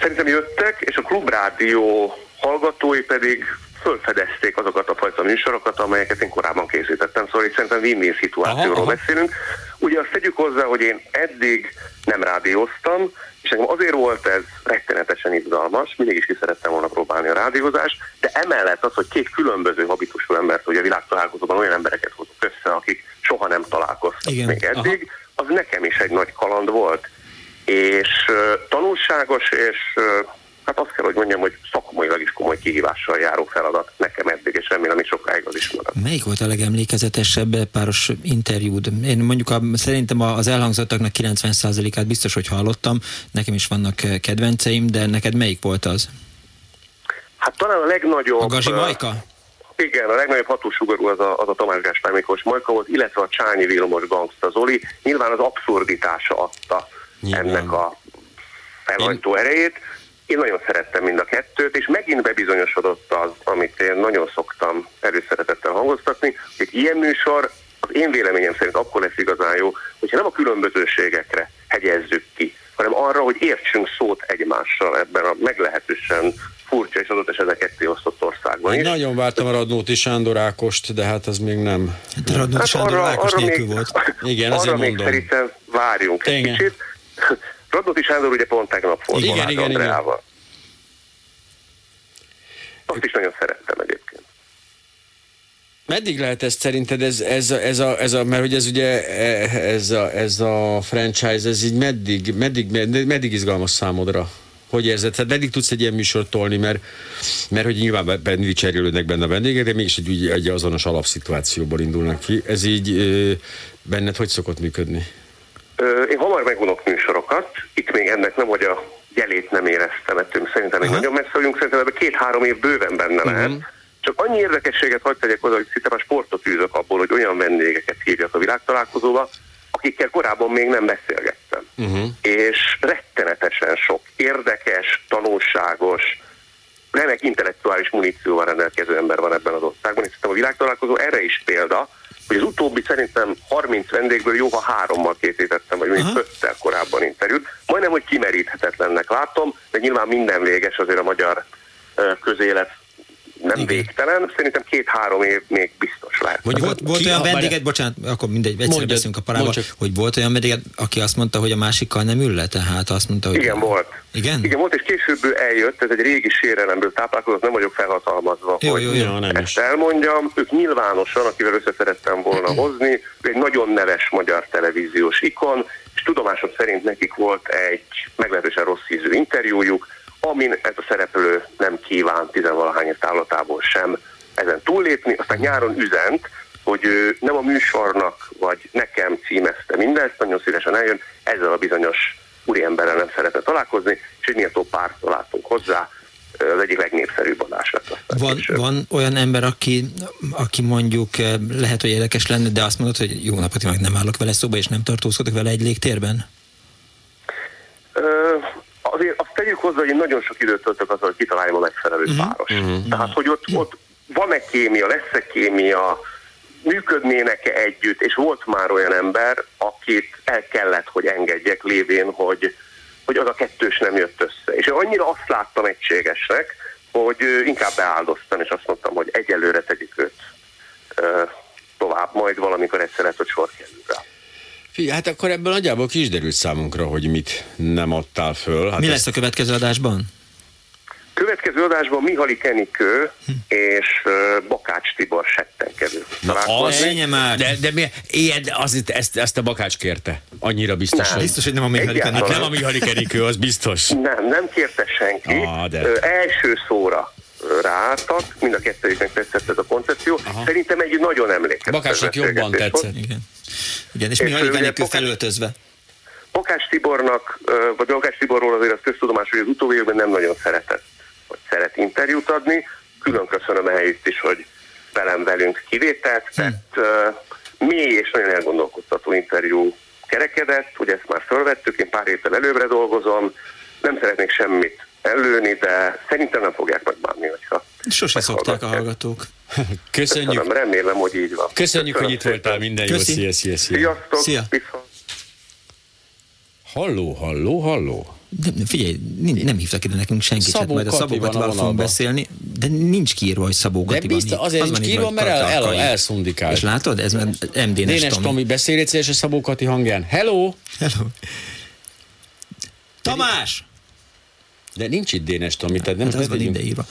Speaker 40: Szerintem jöttek, és a klubrádió hallgatói pedig fölfedezték azokat a fajta műsorokat, amelyeket én korábban készítettem. Szóval itt szerintem win-win szituációról
Speaker 4: Aha, aha.
Speaker 40: beszélünk. Ugye azt tegyük hozzá, hogy én eddig nem rádióztam, és nekem azért volt ez rettenetesen izgalmas, mindig is ki szerettem volna próbálni a rádiózást, de emellett az, hogy két különböző habitusú embert, hogy a világtalálkozóban olyan embereket hozok össze, akik soha nem találkoztak
Speaker 5: Igen,
Speaker 40: még eddig, az nekem is egy nagy kaland volt, és ö, tanulságos, és ö, hát azt kell, hogy mondjam, hogy szakmailag is komoly kihívással járó feladat nekem eddig, és remélem, hogy sokáig az is marad.
Speaker 5: Melyik volt a legemlékezetesebb páros interjúd? Én mondjuk a, szerintem az elhangzottaknak 90%-át biztos, hogy hallottam, nekem is vannak eh, kedvenceim, de neked melyik volt az?
Speaker 40: Hát talán a legnagyobb...
Speaker 5: A Gazi
Speaker 40: ö,
Speaker 5: Majka?
Speaker 40: Igen, a legnagyobb hatósugarú az a, az a Tamás Gáspár Miklós Majka volt, illetve a Csányi Vilmos Gangsta Zoli. Nyilván az abszurditása adta
Speaker 4: Nyilván.
Speaker 40: ennek a felhajtó erejét. Én nagyon szerettem mind a kettőt, és megint bebizonyosodott az, amit én nagyon szoktam előszeretettel hangoztatni, hogy egy ilyen műsor az én véleményem szerint akkor lesz igazán jó, hogyha nem a különbözőségekre hegyezzük ki, hanem arra, hogy értsünk szót egymással ebben a meglehetősen furcsa és adott esetben ketté osztott országban
Speaker 4: Én
Speaker 40: is.
Speaker 4: nagyon vártam a Radnóti Sándor Ákost, de hát az még nem.
Speaker 5: Hát Radnóti
Speaker 40: Hát
Speaker 5: Sándor
Speaker 40: arra-
Speaker 5: Ákos
Speaker 40: arra
Speaker 5: nélkül
Speaker 40: még-
Speaker 5: volt.
Speaker 4: Igen,
Speaker 40: Arra
Speaker 4: azért
Speaker 40: még
Speaker 4: mondom.
Speaker 40: szerintem várjunk egy
Speaker 4: Igen.
Speaker 40: kicsit. Radnóti Sándor ugye pont tegnap volt
Speaker 4: Igen,
Speaker 40: Balázs
Speaker 4: igen, igen.
Speaker 40: Andreával. Azt is nagyon szerettem egyébként.
Speaker 4: Meddig lehet ezt szerinted, ez, ez, a, ez, a, ez a, mert hogy ez ugye, e, ez a, ez a franchise, ez így meddig, meddig, meddig, meddig izgalmas számodra? Hogy érzed? Tehát meddig tudsz egy ilyen műsort tolni, mert, mert hogy nyilván mindig cserélődnek benne a vendégek, de mégis egy, egy azonos alapszituációból indulnak ki. Ez így benned hogy szokott működni?
Speaker 40: Én hamar megunok műsorokat, itt még ennek nem, hogy a jelét nem éreztem, ettől szerintem még nagyon messze vagyunk, szerintem ebben két-három év bőven benne lehet. Uh-huh. Csak annyi érdekességet hagyd tegyek oda, hogy szinte már sportot űzök abból, hogy olyan vendégeket hívjak a világtalálkozóba, akikkel korábban még nem beszélgettem. Uh-huh. És rettenetesen sok érdekes, tanulságos, remek intellektuális munícióval rendelkező ember van ebben az országban, és a világtalálkozó erre is példa, hogy az utóbbi szerintem 30 vendégből jó, ha hárommal készítettem, vagy még öttel korábban interjút. Majdnem, hogy kimeríthetetlennek látom, de nyilván minden véges azért a magyar közélet nem Igen. végtelen, szerintem két-három év még biztos lehet.
Speaker 5: Vagy volt, volt olyan vendéged, bocsánat, akkor mindegy, egyszer beszélünk a parával, hogy volt olyan vendéged, aki azt mondta, hogy a másikkal nem ül le, tehát azt mondta, hogy...
Speaker 40: Igen, volt.
Speaker 5: Igen?
Speaker 40: Igen, volt, és később eljött, ez egy régi sérelemből táplálkozott, nem vagyok felhatalmazva,
Speaker 5: jó,
Speaker 40: hogy
Speaker 5: jó, jó, nem
Speaker 40: ezt is. elmondjam. Ők nyilvánosan, akivel összeszerettem volna hozni, ő egy nagyon neves magyar televíziós ikon, és tudomásom szerint nekik volt egy meglehetősen rossz ízű interjújuk, amin ez a szereplő nem kíván tizenvalahány tállatából sem ezen túllépni, aztán nyáron üzent, hogy ő nem a műsornak, vagy nekem címezte mindezt, nagyon szívesen eljön, ezzel a bizonyos úriemberrel nem szeretne találkozni, és egy méltó párt találtunk hozzá, az egyik legnépszerűbb adás lett.
Speaker 5: Van, van olyan ember, aki, aki mondjuk eh, lehet, hogy érdekes lenne, de azt mondod, hogy jó napot, meg nem állok vele szóba, és nem tartózkodok vele egy légtérben?
Speaker 40: Azért azt tegyük hozzá, hogy én nagyon sok időt töltök azzal, hogy kitaláljam a megfelelő uh-huh. páros. Uh-huh. Tehát, hogy ott, ott van-e kémia, lesz-e kémia, működnének-e együtt, és volt már olyan ember, akit el kellett, hogy engedjek lévén, hogy, hogy az a kettős nem jött össze. És én annyira azt láttam egységesnek, hogy inkább beáldoztam, és azt mondtam, hogy egyelőre tegyük őt tovább, majd valamikor egyszer lehet, hogy sor kerül rá.
Speaker 4: Fí, hát akkor ebből nagyjából ki is derült számunkra, hogy mit nem adtál föl. Hát
Speaker 5: Mi lesz a következő adásban?
Speaker 40: Következő adásban Mihali Kenikő hm. és uh, Bakács Tibor settenkedő.
Speaker 4: Na az, már. De, de mi, ilyen, az, ezt, ezt a Bakács kérte. Annyira biztos.
Speaker 5: Nem. Biztos, hogy nem a Mihali Kenikő.
Speaker 4: Nem a Mihali Kenikő, az biztos.
Speaker 40: Nem, nem kérte senki. Ah, de. Ö, első szóra ráálltak, mind a kettőjüknek tetszett ez a koncepció. Aha. Szerintem egy nagyon emlékeztető.
Speaker 4: Bakásnak jobban tetszett.
Speaker 5: Igen. És, mi a Venikő felöltözve?
Speaker 40: Bakás Tibornak, vagy Bakás Tiborról azért az köztudomás, hogy az utóbbi évben nem nagyon szeretett, vagy szeret interjút adni. Külön köszönöm helyét is, hogy velem velünk kivételt, tehát uh, mély és nagyon elgondolkodtató interjú kerekedett, ugye ezt már fölvettük, én pár héttel előbbre dolgozom, nem szeretnék semmit előni, de szerintem nem fogják megbánni, hogyha
Speaker 5: Sose szokták a hallgatók.
Speaker 4: Köszönjük.
Speaker 40: Köszönöm, remélem, hogy így van.
Speaker 4: Köszönjük, Köszönöm hogy itt voltál, minden jó, szia, szia, szia.
Speaker 40: Sziasztok,
Speaker 5: Szia.
Speaker 4: Halló, halló, halló.
Speaker 5: De figyelj, nem hívtak ide nekünk senkit, Szabó majd a Szabó Katival fogunk beszélni, de nincs kiírva, hogy Szabó Kati
Speaker 4: De biztos, azért az nincs kiírva, mert el, el, elszundikál.
Speaker 5: És látod, ez MD Dénes,
Speaker 4: Dénes Tomi. Tomi beszél és a Szabó Kati hangján. Hello!
Speaker 5: Hello! Tamás!
Speaker 4: De nincs itt Dénes Tomi, tehát nem
Speaker 5: hát az van ideírva.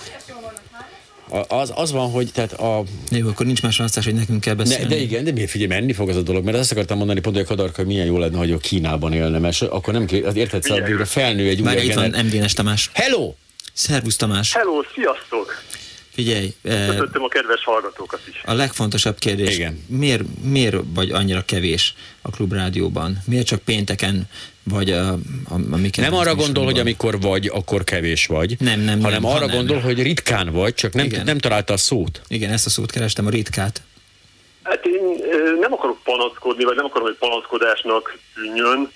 Speaker 4: Az, az van, hogy tehát a...
Speaker 5: Jó, akkor nincs más választás, hogy nekünk kell beszélni.
Speaker 4: Ne, de igen, de miért figyelj, menni fog az a dolog, mert azt akartam mondani pont, hogy a Kadarka milyen jó lenne, hogy a Kínában élne, mert akkor nem kell, az érted, szóval felnő egy új
Speaker 5: Már itt van MD-nes Tamás.
Speaker 4: Hello!
Speaker 5: Szervusz Tamás!
Speaker 41: Hello, sziasztok!
Speaker 5: Figyelj.
Speaker 41: Köszöntöm a kedves hallgatókat is.
Speaker 5: A legfontosabb kérdés, Igen. Miért, miért vagy annyira kevés a klubrádióban? Miért csak pénteken vagy a, a, a
Speaker 4: Nem arra gondol, van? hogy amikor vagy, akkor kevés vagy.
Speaker 5: Nem, nem,
Speaker 4: hanem
Speaker 5: nem,
Speaker 4: arra
Speaker 5: nem.
Speaker 4: gondol, hogy ritkán vagy, csak nem, Igen. nem találta a szót.
Speaker 5: Igen, ezt a szót kerestem, a ritkát.
Speaker 41: Hát én nem akarok panaszkodni, vagy nem akarom, hogy panaszkodásnak tűnjön,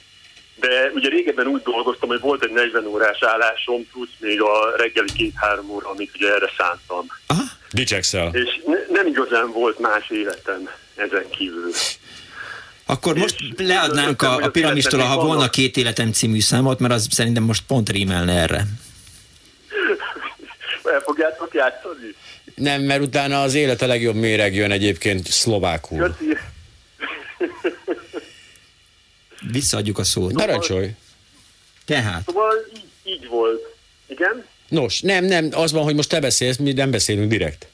Speaker 41: de ugye régebben úgy dolgoztam, hogy volt egy 40 órás állásom, plusz még a reggeli két-három óra, amit ugye erre szántam.
Speaker 5: Aha.
Speaker 4: Dicsekszel.
Speaker 41: És ne, nem igazán volt más életem ezen kívül.
Speaker 5: Akkor most leadnánk a, a piramistól, ha volna két életem című számot, mert az szerintem most pont rímelne erre.
Speaker 41: El fogjátok játszani?
Speaker 4: Nem, mert utána az élet a legjobb méreg jön egyébként szlovákul.
Speaker 41: Köszi.
Speaker 5: Visszaadjuk a szót.
Speaker 4: Parancsolj.
Speaker 5: Tehát.
Speaker 41: Szóval így, így volt. Igen?
Speaker 4: Nos, nem, nem, az van, hogy most te beszélsz, mi nem beszélünk direkt.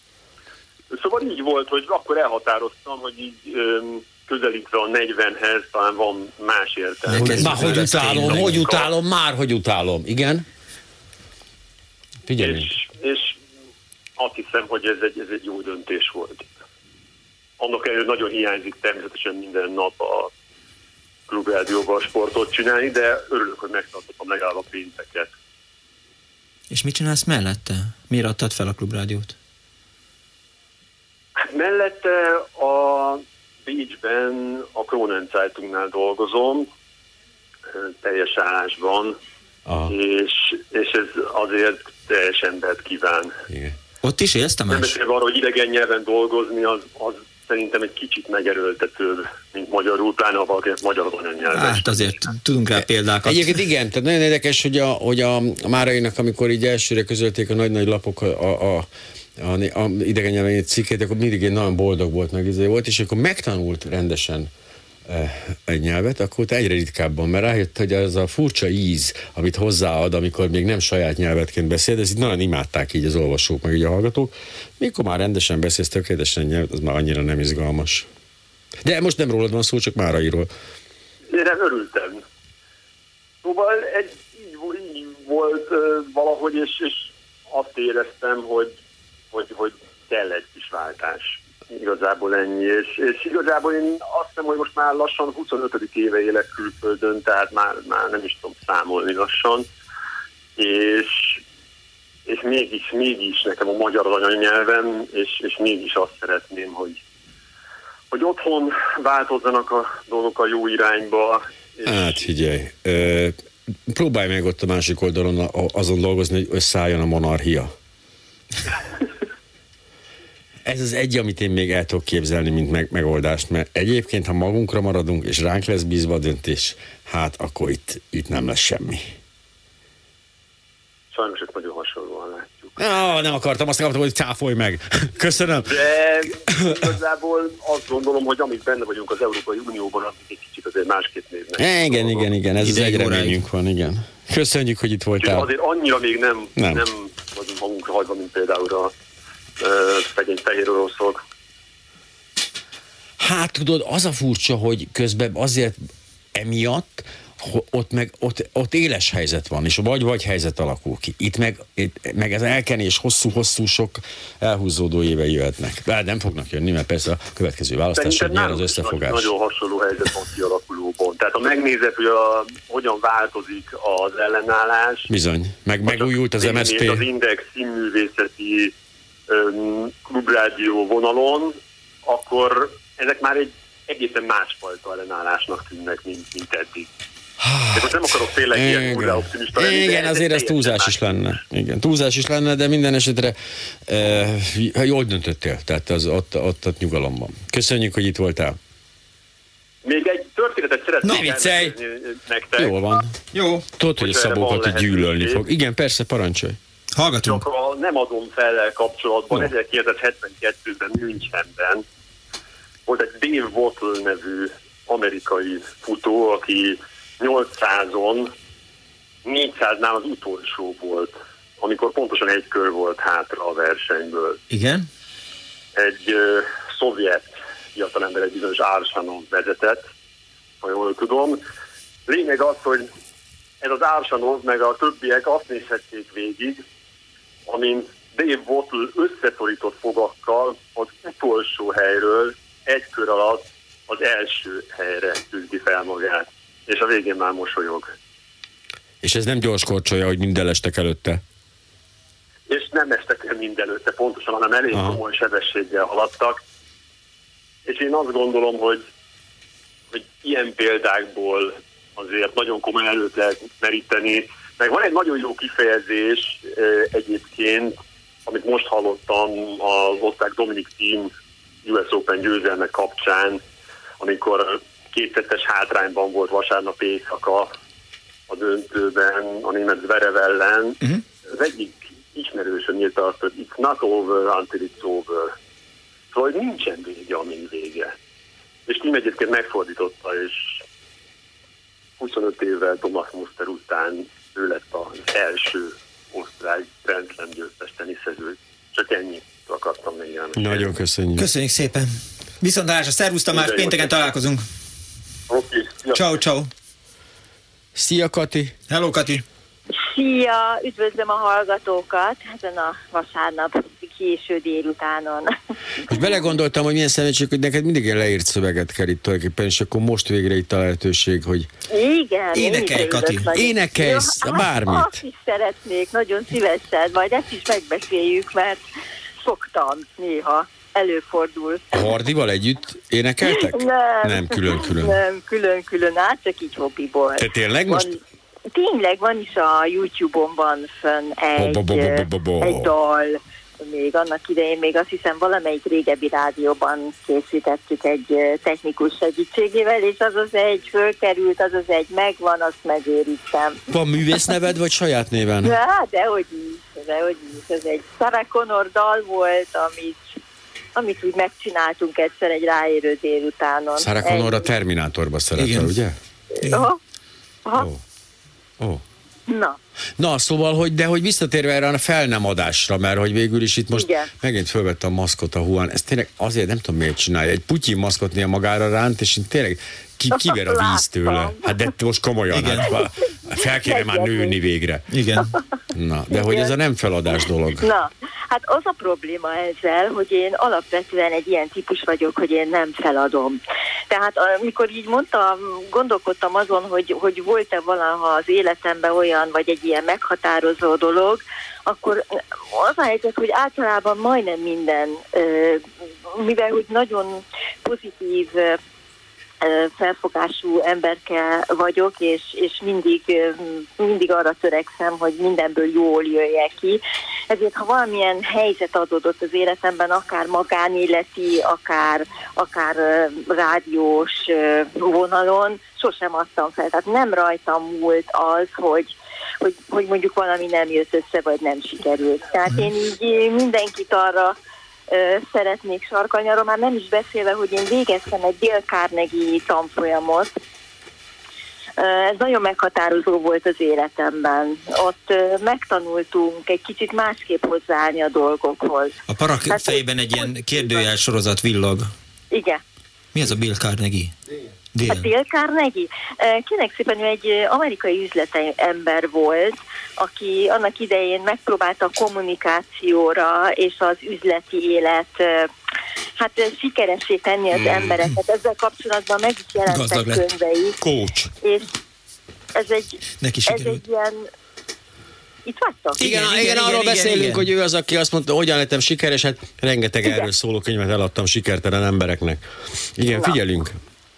Speaker 41: Szóval így volt, hogy akkor elhatároztam, hogy így öm, közelítve a 40-hez talán van más értelme.
Speaker 4: Már hogy utálom, hogy utálom, már hogy utálom, igen? Figyelj.
Speaker 41: És, és azt hiszem, hogy ez egy, ez egy jó döntés volt. Annak ellenére nagyon hiányzik természetesen minden nap a klubrádióban sportot csinálni, de örülök, hogy megtartottam legalább a pénteket.
Speaker 5: És mit csinálsz mellette? Miért adtad fel a klubrádiót?
Speaker 41: Mellette a Beachben a Kronen Zeitungnál dolgozom, teljes állásban,
Speaker 4: Aha.
Speaker 41: és, és ez azért teljes embert kíván.
Speaker 4: Igen.
Speaker 5: Ott is élsz,
Speaker 41: Nem
Speaker 5: Tamás?
Speaker 41: beszélve arról, hogy idegen nyelven dolgozni, az, az szerintem egy kicsit megerőltetőbb, mint magyarul, pláne ha valakinek magyar az anyanyelve.
Speaker 5: Hát azért tudunk rá példákat.
Speaker 4: Egyébként igen, tehát nagyon érdekes, hogy a, hogy a, a Márainak, amikor így elsőre közölték a nagy-nagy lapok a, a, a a, a idegen nyelven cikkét, akkor mindig egy nagyon boldog volt, meg izé volt, és akkor megtanult rendesen eh, egy nyelvet, akkor egyre ritkábban, mert rájött, hogy az a furcsa íz, amit hozzáad, amikor még nem saját nyelvetként beszél, ez így nagyon imádták így az olvasók, meg így a hallgatók. Mikor már rendesen beszélsz tökéletesen nyelvet, az már annyira nem izgalmas. De most nem rólad van szó, csak Márairól.
Speaker 41: Én nem örültem. Szóval egy, így, így volt ö, valahogy, és, és azt éreztem, hogy, hogy, hogy kell egy kis váltás. Igazából ennyi, és, és igazából én azt hiszem, hogy most már lassan 25. éve élek külföldön, tehát már, már nem is tudom számolni lassan, és, és mégis, mégis nekem a magyar az anyanyelvem, és, és mégis azt szeretném, hogy, hogy otthon változzanak a dolgok a jó irányba,
Speaker 4: Hát figyelj, ö, próbálj meg ott a másik oldalon azon dolgozni, hogy összeálljon a monarchia. Ez az egy, amit én még el tudok képzelni, mint meg, megoldást, mert egyébként, ha magunkra maradunk, és ránk lesz bízva a döntés, hát akkor itt, itt nem lesz semmi.
Speaker 41: sajnos ezt nagyon hasonlóan látjuk.
Speaker 4: Ah, nem akartam, azt akartam, hogy cáfolj meg. Köszönöm.
Speaker 41: De igazából azt gondolom, hogy amíg benne vagyunk az Európai Unióban, az egy kicsit azért másképp néznek.
Speaker 4: Igen, igen, igen, ez az egy reményünk van, igen. Köszönjük, hogy itt voltál.
Speaker 41: azért annyira még nem,
Speaker 4: Nem.
Speaker 41: nem. vagyunk magunkra hagyva, mint például a szegény fehér oroszok.
Speaker 4: Hát tudod, az a furcsa, hogy közben azért emiatt, ott meg ott, ott éles helyzet van, és vagy-vagy helyzet alakul ki. Itt meg, itt, meg ez elkenés hosszú-hosszú sok elhúzódó éve jöhetnek. Bár nem fognak jönni, mert persze a következő választáson
Speaker 41: Szerintem
Speaker 4: nyer az összefogás.
Speaker 41: Nagyon, hasonló helyzet van kialakulóban. Tehát ha megnézed, hogy a, hogyan változik az ellenállás,
Speaker 4: Bizony. Meg megújult az MSZP.
Speaker 41: Az Index színművészeti klubrádió vonalon, akkor ezek már egy egészen másfajta ellenállásnak tűnnek, mint, mint eddig. De most nem akarok tényleg ilyen
Speaker 4: Igen.
Speaker 41: hullá optimista lenni,
Speaker 4: Igen,
Speaker 41: ez
Speaker 4: azért ez túlzás
Speaker 41: más.
Speaker 4: is lenne. Igen, túlzás is lenne, de minden esetre e, jól döntöttél, tehát az, ott, ott, ott nyugalom van. Köszönjük, hogy itt voltál.
Speaker 41: Még egy történetet szeretnék elmesélni nektek.
Speaker 4: Jól van.
Speaker 5: Jó.
Speaker 4: Tudod, hogy a szabókat hogy gyűlölni fog. Igen, persze, parancsolj.
Speaker 5: Hallgatunk.
Speaker 41: Csak a nem adom fel kapcsolatban 1972-ben Münchenben volt egy Dave Wattle nevű amerikai futó, aki 800-on 400-nál az utolsó volt, amikor pontosan egy kör volt hátra a versenyből.
Speaker 5: Igen?
Speaker 41: Egy ö, szovjet fiatalember, egy bizonyos Ársanon vezetett, ha jól tudom. Lényeg az, hogy ez az Ársanov meg a többiek azt nézhették végig, amint Dave Wattle összeszorított fogakkal az utolsó helyről egy kör alatt az első helyre küzdi fel magát. És a végén már mosolyog.
Speaker 4: És ez nem gyors korcsolja, hogy minden estek előtte.
Speaker 41: És nem estek el mindenütte pontosan, hanem elég
Speaker 4: Aha.
Speaker 41: komoly sebességgel haladtak. És én azt gondolom, hogy, hogy ilyen példákból azért nagyon komoly előtt lehet meríteni. Meg van egy nagyon jó kifejezés egyébként, amit most hallottam az osztrák Dominik Thiem US Open győzelme kapcsán, amikor kétszeres hátrányban volt vasárnap éjszaka a döntőben a német Zverev ellen.
Speaker 5: Uh-huh.
Speaker 41: Az egyik ismerősöm írta azt, hogy it's not over until it's over. Szóval hogy nincsen vége, amíg vége. És Tim egyébként megfordította, és 25 évvel Thomas Muster után ő lett az első osztrák Grand Slam győztes teniszező. Csak ennyit akartam még elmesélni.
Speaker 4: Nagyon köszönjük.
Speaker 5: Köszönjük szépen. Viszontlátásra, szervusz Tamás,
Speaker 41: Minden jót.
Speaker 5: pénteken találkozunk.
Speaker 41: Oké,
Speaker 5: Ciao, ciao.
Speaker 4: Szia, Kati.
Speaker 5: Hello, Kati.
Speaker 42: Szia, üdvözlöm a hallgatókat ezen a vasárnap késő délutánon.
Speaker 4: Most belegondoltam, hogy milyen szerencség, hogy neked mindig egy leírt szöveget kell itt tulajdonképpen, és akkor most végre itt a lehetőség, hogy
Speaker 42: Igen.
Speaker 4: Énekelj,
Speaker 42: én
Speaker 4: Kati. Énekelj,
Speaker 42: hát
Speaker 4: bármit.
Speaker 42: Azt is szeretnék, nagyon szívesen, majd ezt is megbeszéljük, mert szoktam néha, előfordul.
Speaker 4: a Hardival együtt énekeltek?
Speaker 42: Nem.
Speaker 4: Nem, külön-külön.
Speaker 42: Nem, külön-külön, át csak így hobbiból.
Speaker 4: Te tényleg most?
Speaker 42: Van, tényleg van is a YouTube-on van fönn egy,
Speaker 4: Bo- bo- bo- bo- bo- bo.
Speaker 42: egy dal, még annak idején, még azt hiszem valamelyik régebbi rádióban készítettük egy technikus segítségével, és az az egy fölkerült, az az egy megvan, azt megőriztem.
Speaker 4: Van művész neved, vagy saját néven?
Speaker 42: Ja, dehogy is, dehogy is. Ez egy Sarah Connor dal volt, amit, amit úgy megcsináltunk egyszer egy ráérő délutánon.
Speaker 4: Sarah Connor a. Terminátorba szerepel, ugye?
Speaker 42: Aha. Aha.
Speaker 4: Ó.
Speaker 42: Na,
Speaker 4: Na, szóval, hogy, de hogy visszatérve erre a fel nem adásra, mert hogy végül is itt most
Speaker 42: Igen.
Speaker 4: megint fölvette a maszkot a Huan. Ez tényleg azért nem tudom miért csinálja. Egy Putyin maszkot néha magára ránt, és én tényleg ki, kiver a víz tőle. Hát de most komolyan,
Speaker 5: Igen.
Speaker 4: hát, fel kéne már nőni végre.
Speaker 5: Igen.
Speaker 4: Na, de hogy ez a nem feladás dolog.
Speaker 42: Na, hát az a probléma ezzel, hogy én alapvetően egy ilyen típus vagyok, hogy én nem feladom. Tehát amikor így mondtam, gondolkodtam azon, hogy, hogy volt-e valaha az életemben olyan, vagy egy ilyen meghatározó dolog, akkor az a helyzet, hogy általában majdnem minden, mivel hogy nagyon pozitív felfogású emberke vagyok, és, és mindig, mindig arra törekszem, hogy mindenből jól jöjjek ki. Ezért, ha valamilyen helyzet adódott az életemben, akár magánéleti, akár, akár rádiós vonalon, sosem adtam fel. Tehát nem rajtam múlt az, hogy, hogy, hogy mondjuk valami nem jött össze, vagy nem sikerült. Tehát én így mindenkit arra szeretnék sarkalni, arról már nem is beszélve, hogy én végeztem egy Dale Carnegie tanfolyamot, Ez nagyon meghatározó volt az életemben. Ott megtanultunk egy kicsit másképp hozzáállni a dolgokhoz.
Speaker 5: A parak
Speaker 42: Hát-
Speaker 5: fejében egy ilyen kérdőjel sorozat villog.
Speaker 42: Igen.
Speaker 5: Mi az a Bill Carnegie? Dél.
Speaker 42: A Dale Carnegie? Kérlek szépen, ő egy amerikai üzletember volt, aki annak idején megpróbálta a kommunikációra és az üzleti élet hát sikeresé tenni az embereket. Ezzel kapcsolatban meg is jelentek könyvei.
Speaker 4: Coach.
Speaker 42: És ez egy,
Speaker 5: Neki
Speaker 42: ez
Speaker 5: sikerült.
Speaker 42: egy ilyen... Itt vagytok?
Speaker 4: Igen, igen, igen, arról
Speaker 5: igen,
Speaker 4: beszélünk,
Speaker 5: igen.
Speaker 4: hogy ő az, aki azt mondta, hogyan lettem sikeres, hát rengeteg
Speaker 42: Igen.
Speaker 4: erről szóló könyvet eladtam sikertelen embereknek. Igen,
Speaker 42: Na.
Speaker 4: figyelünk.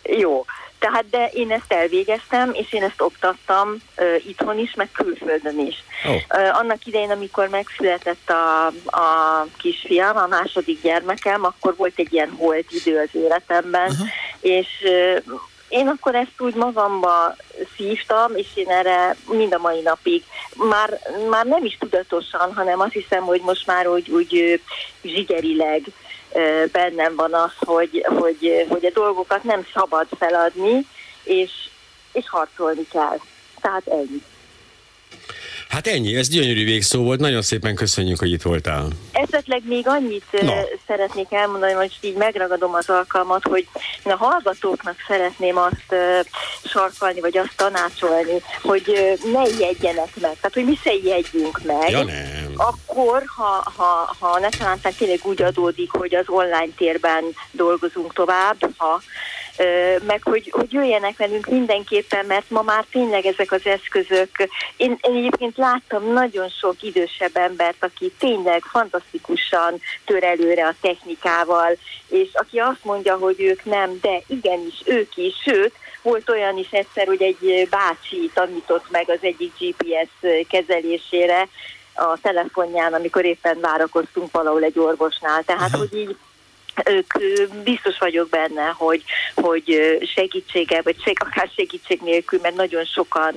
Speaker 42: Jó. Tehát, de én ezt elvégeztem, és én ezt oktattam uh, itthon is, meg külföldön is.
Speaker 4: Ó.
Speaker 42: Uh, annak idején, amikor megszületett a, a kisfiam, a második gyermekem, akkor volt egy ilyen holt idő az életemben, uh-huh. és uh, én akkor ezt úgy magamba szívtam, és én erre mind a mai napig már, már nem is tudatosan, hanem azt hiszem, hogy most már úgy, úgy zsigerileg ö, bennem van az, hogy, hogy, hogy a dolgokat nem szabad feladni, és, és harcolni kell. Tehát ennyi.
Speaker 4: Hát ennyi, ez gyönyörű végszó volt, nagyon szépen köszönjük, hogy itt voltál.
Speaker 42: Esetleg még annyit
Speaker 4: Na.
Speaker 42: szeretnék elmondani, hogy most így megragadom az alkalmat, hogy a hallgatóknak szeretném azt sarkalni, vagy azt tanácsolni, hogy ne ijedjenek meg. Tehát, hogy mi se ijedjünk meg.
Speaker 4: Ja, nem.
Speaker 42: Akkor, ha, ha, ha ne talán tényleg úgy adódik, hogy az online térben dolgozunk tovább, ha meg hogy, hogy jöjjenek velünk mindenképpen, mert ma már tényleg ezek az eszközök, én, én egyébként láttam nagyon sok idősebb embert, aki tényleg fantasztikusan tör előre a technikával, és aki azt mondja, hogy ők nem, de igenis, ők is, sőt, volt olyan is egyszer, hogy egy bácsi tanított meg az egyik GPS kezelésére a telefonján, amikor éppen várakoztunk valahol egy orvosnál. Tehát, hogy így ők biztos vagyok benne, hogy, hogy segítsége, vagy seg, akár segítség nélkül, mert nagyon sokan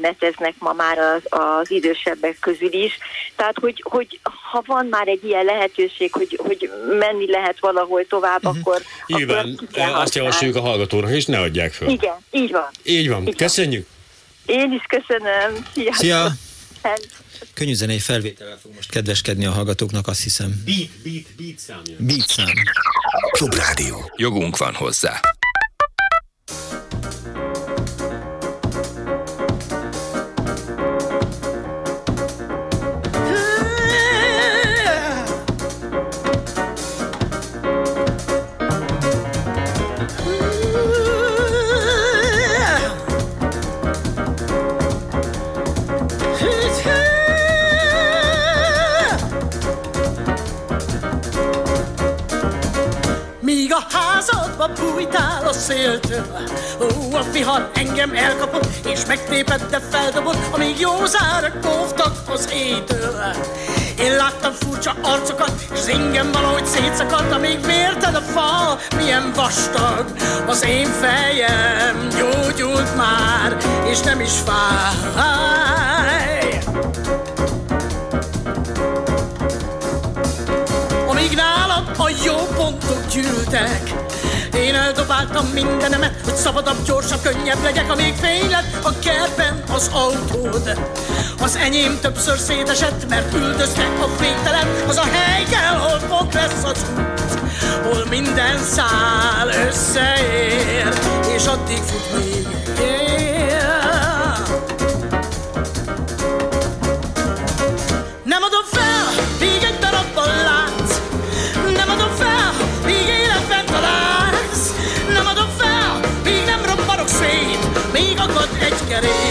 Speaker 42: neteznek ma már az, az idősebbek közül is. Tehát, hogy, hogy ha van már egy ilyen lehetőség, hogy, hogy menni lehet valahol tovább, uh-huh. akkor,
Speaker 4: Nyilván
Speaker 42: akkor
Speaker 4: azt javasoljuk a hallgatónak, és ne adják föl.
Speaker 42: Igen, így van.
Speaker 4: Így van,
Speaker 42: Így van.
Speaker 4: köszönjük.
Speaker 42: Én is köszönöm. Sziasztok.
Speaker 5: Szia!
Speaker 42: Hello.
Speaker 5: Könnyű zenei felvétellel fog most kedveskedni a hallgatóknak, azt hiszem.
Speaker 4: Beat, beat, beat számja.
Speaker 5: Beat szám.
Speaker 15: Klubrádió. Jogunk van hozzá.
Speaker 43: Házadba bújtál a széltől. Ó, a vihar engem elkapott, és megtépett, de feldobott, amíg józára kóvtak az éjtől. Én láttam furcsa arcokat, és az valahogy szétszakadt, amíg mérted a fal, milyen vastag az én fejem. Gyógyult már, és nem is fáj. Amíg nálam a jó pontok gyűltek, én eldobáltam mindenemet, hogy szabadabb, gyorsabb, könnyebb legyek, amíg fény lett a kertben az autód. Az enyém többször szétesett, mert üldözte a végtelen, az a hely kell, hol fog lesz az út, hol minden szál összeér, és addig fut még. Yeah. Akad egy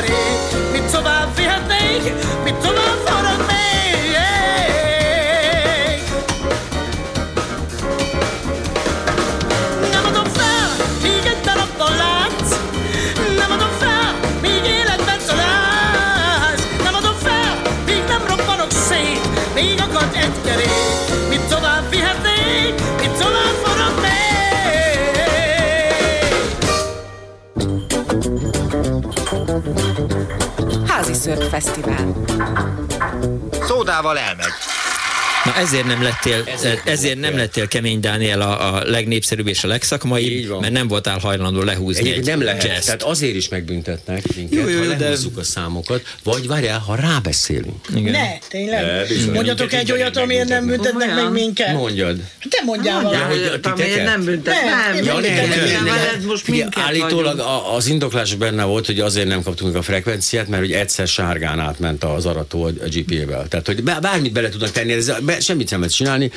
Speaker 43: akad egy kerék Mit tovább vihetnék,
Speaker 3: Fesztivál.
Speaker 25: Szódával elmegy.
Speaker 5: Na ezért nem lettél, ezért, ezért nem lettél kemény Dániel a, a legnépszerűbb és a legszakmaibb, mert nem voltál hajlandó lehúzni
Speaker 4: Egyébként
Speaker 5: egy
Speaker 4: nem lehet,
Speaker 5: jazz
Speaker 4: tehát azért is megbüntetnek minket,
Speaker 5: Jó, jó,
Speaker 4: ha
Speaker 5: jó, de-
Speaker 4: lehúzzuk a számokat, vagy várjál, ha rábeszélünk.
Speaker 39: Ne, tényleg?
Speaker 4: Ne, bizony.
Speaker 39: Mondjatok egy olyat, amiért nem büntetnek meg minket.
Speaker 4: Mondjad.
Speaker 39: Te mondjál
Speaker 4: Mondjál,
Speaker 39: valamit.
Speaker 4: hogy a titeket?
Speaker 39: nem büntet. Nem,
Speaker 4: nem,
Speaker 39: most minket
Speaker 4: Állítólag az indoklás benne volt, hogy azért nem kaptunk a frekvenciát, mert hogy egyszer sárgán átment az arató a GP-vel. Tehát, hogy bár- bármit bele tudnak tenni, ez, semmit nem lehet csinálni.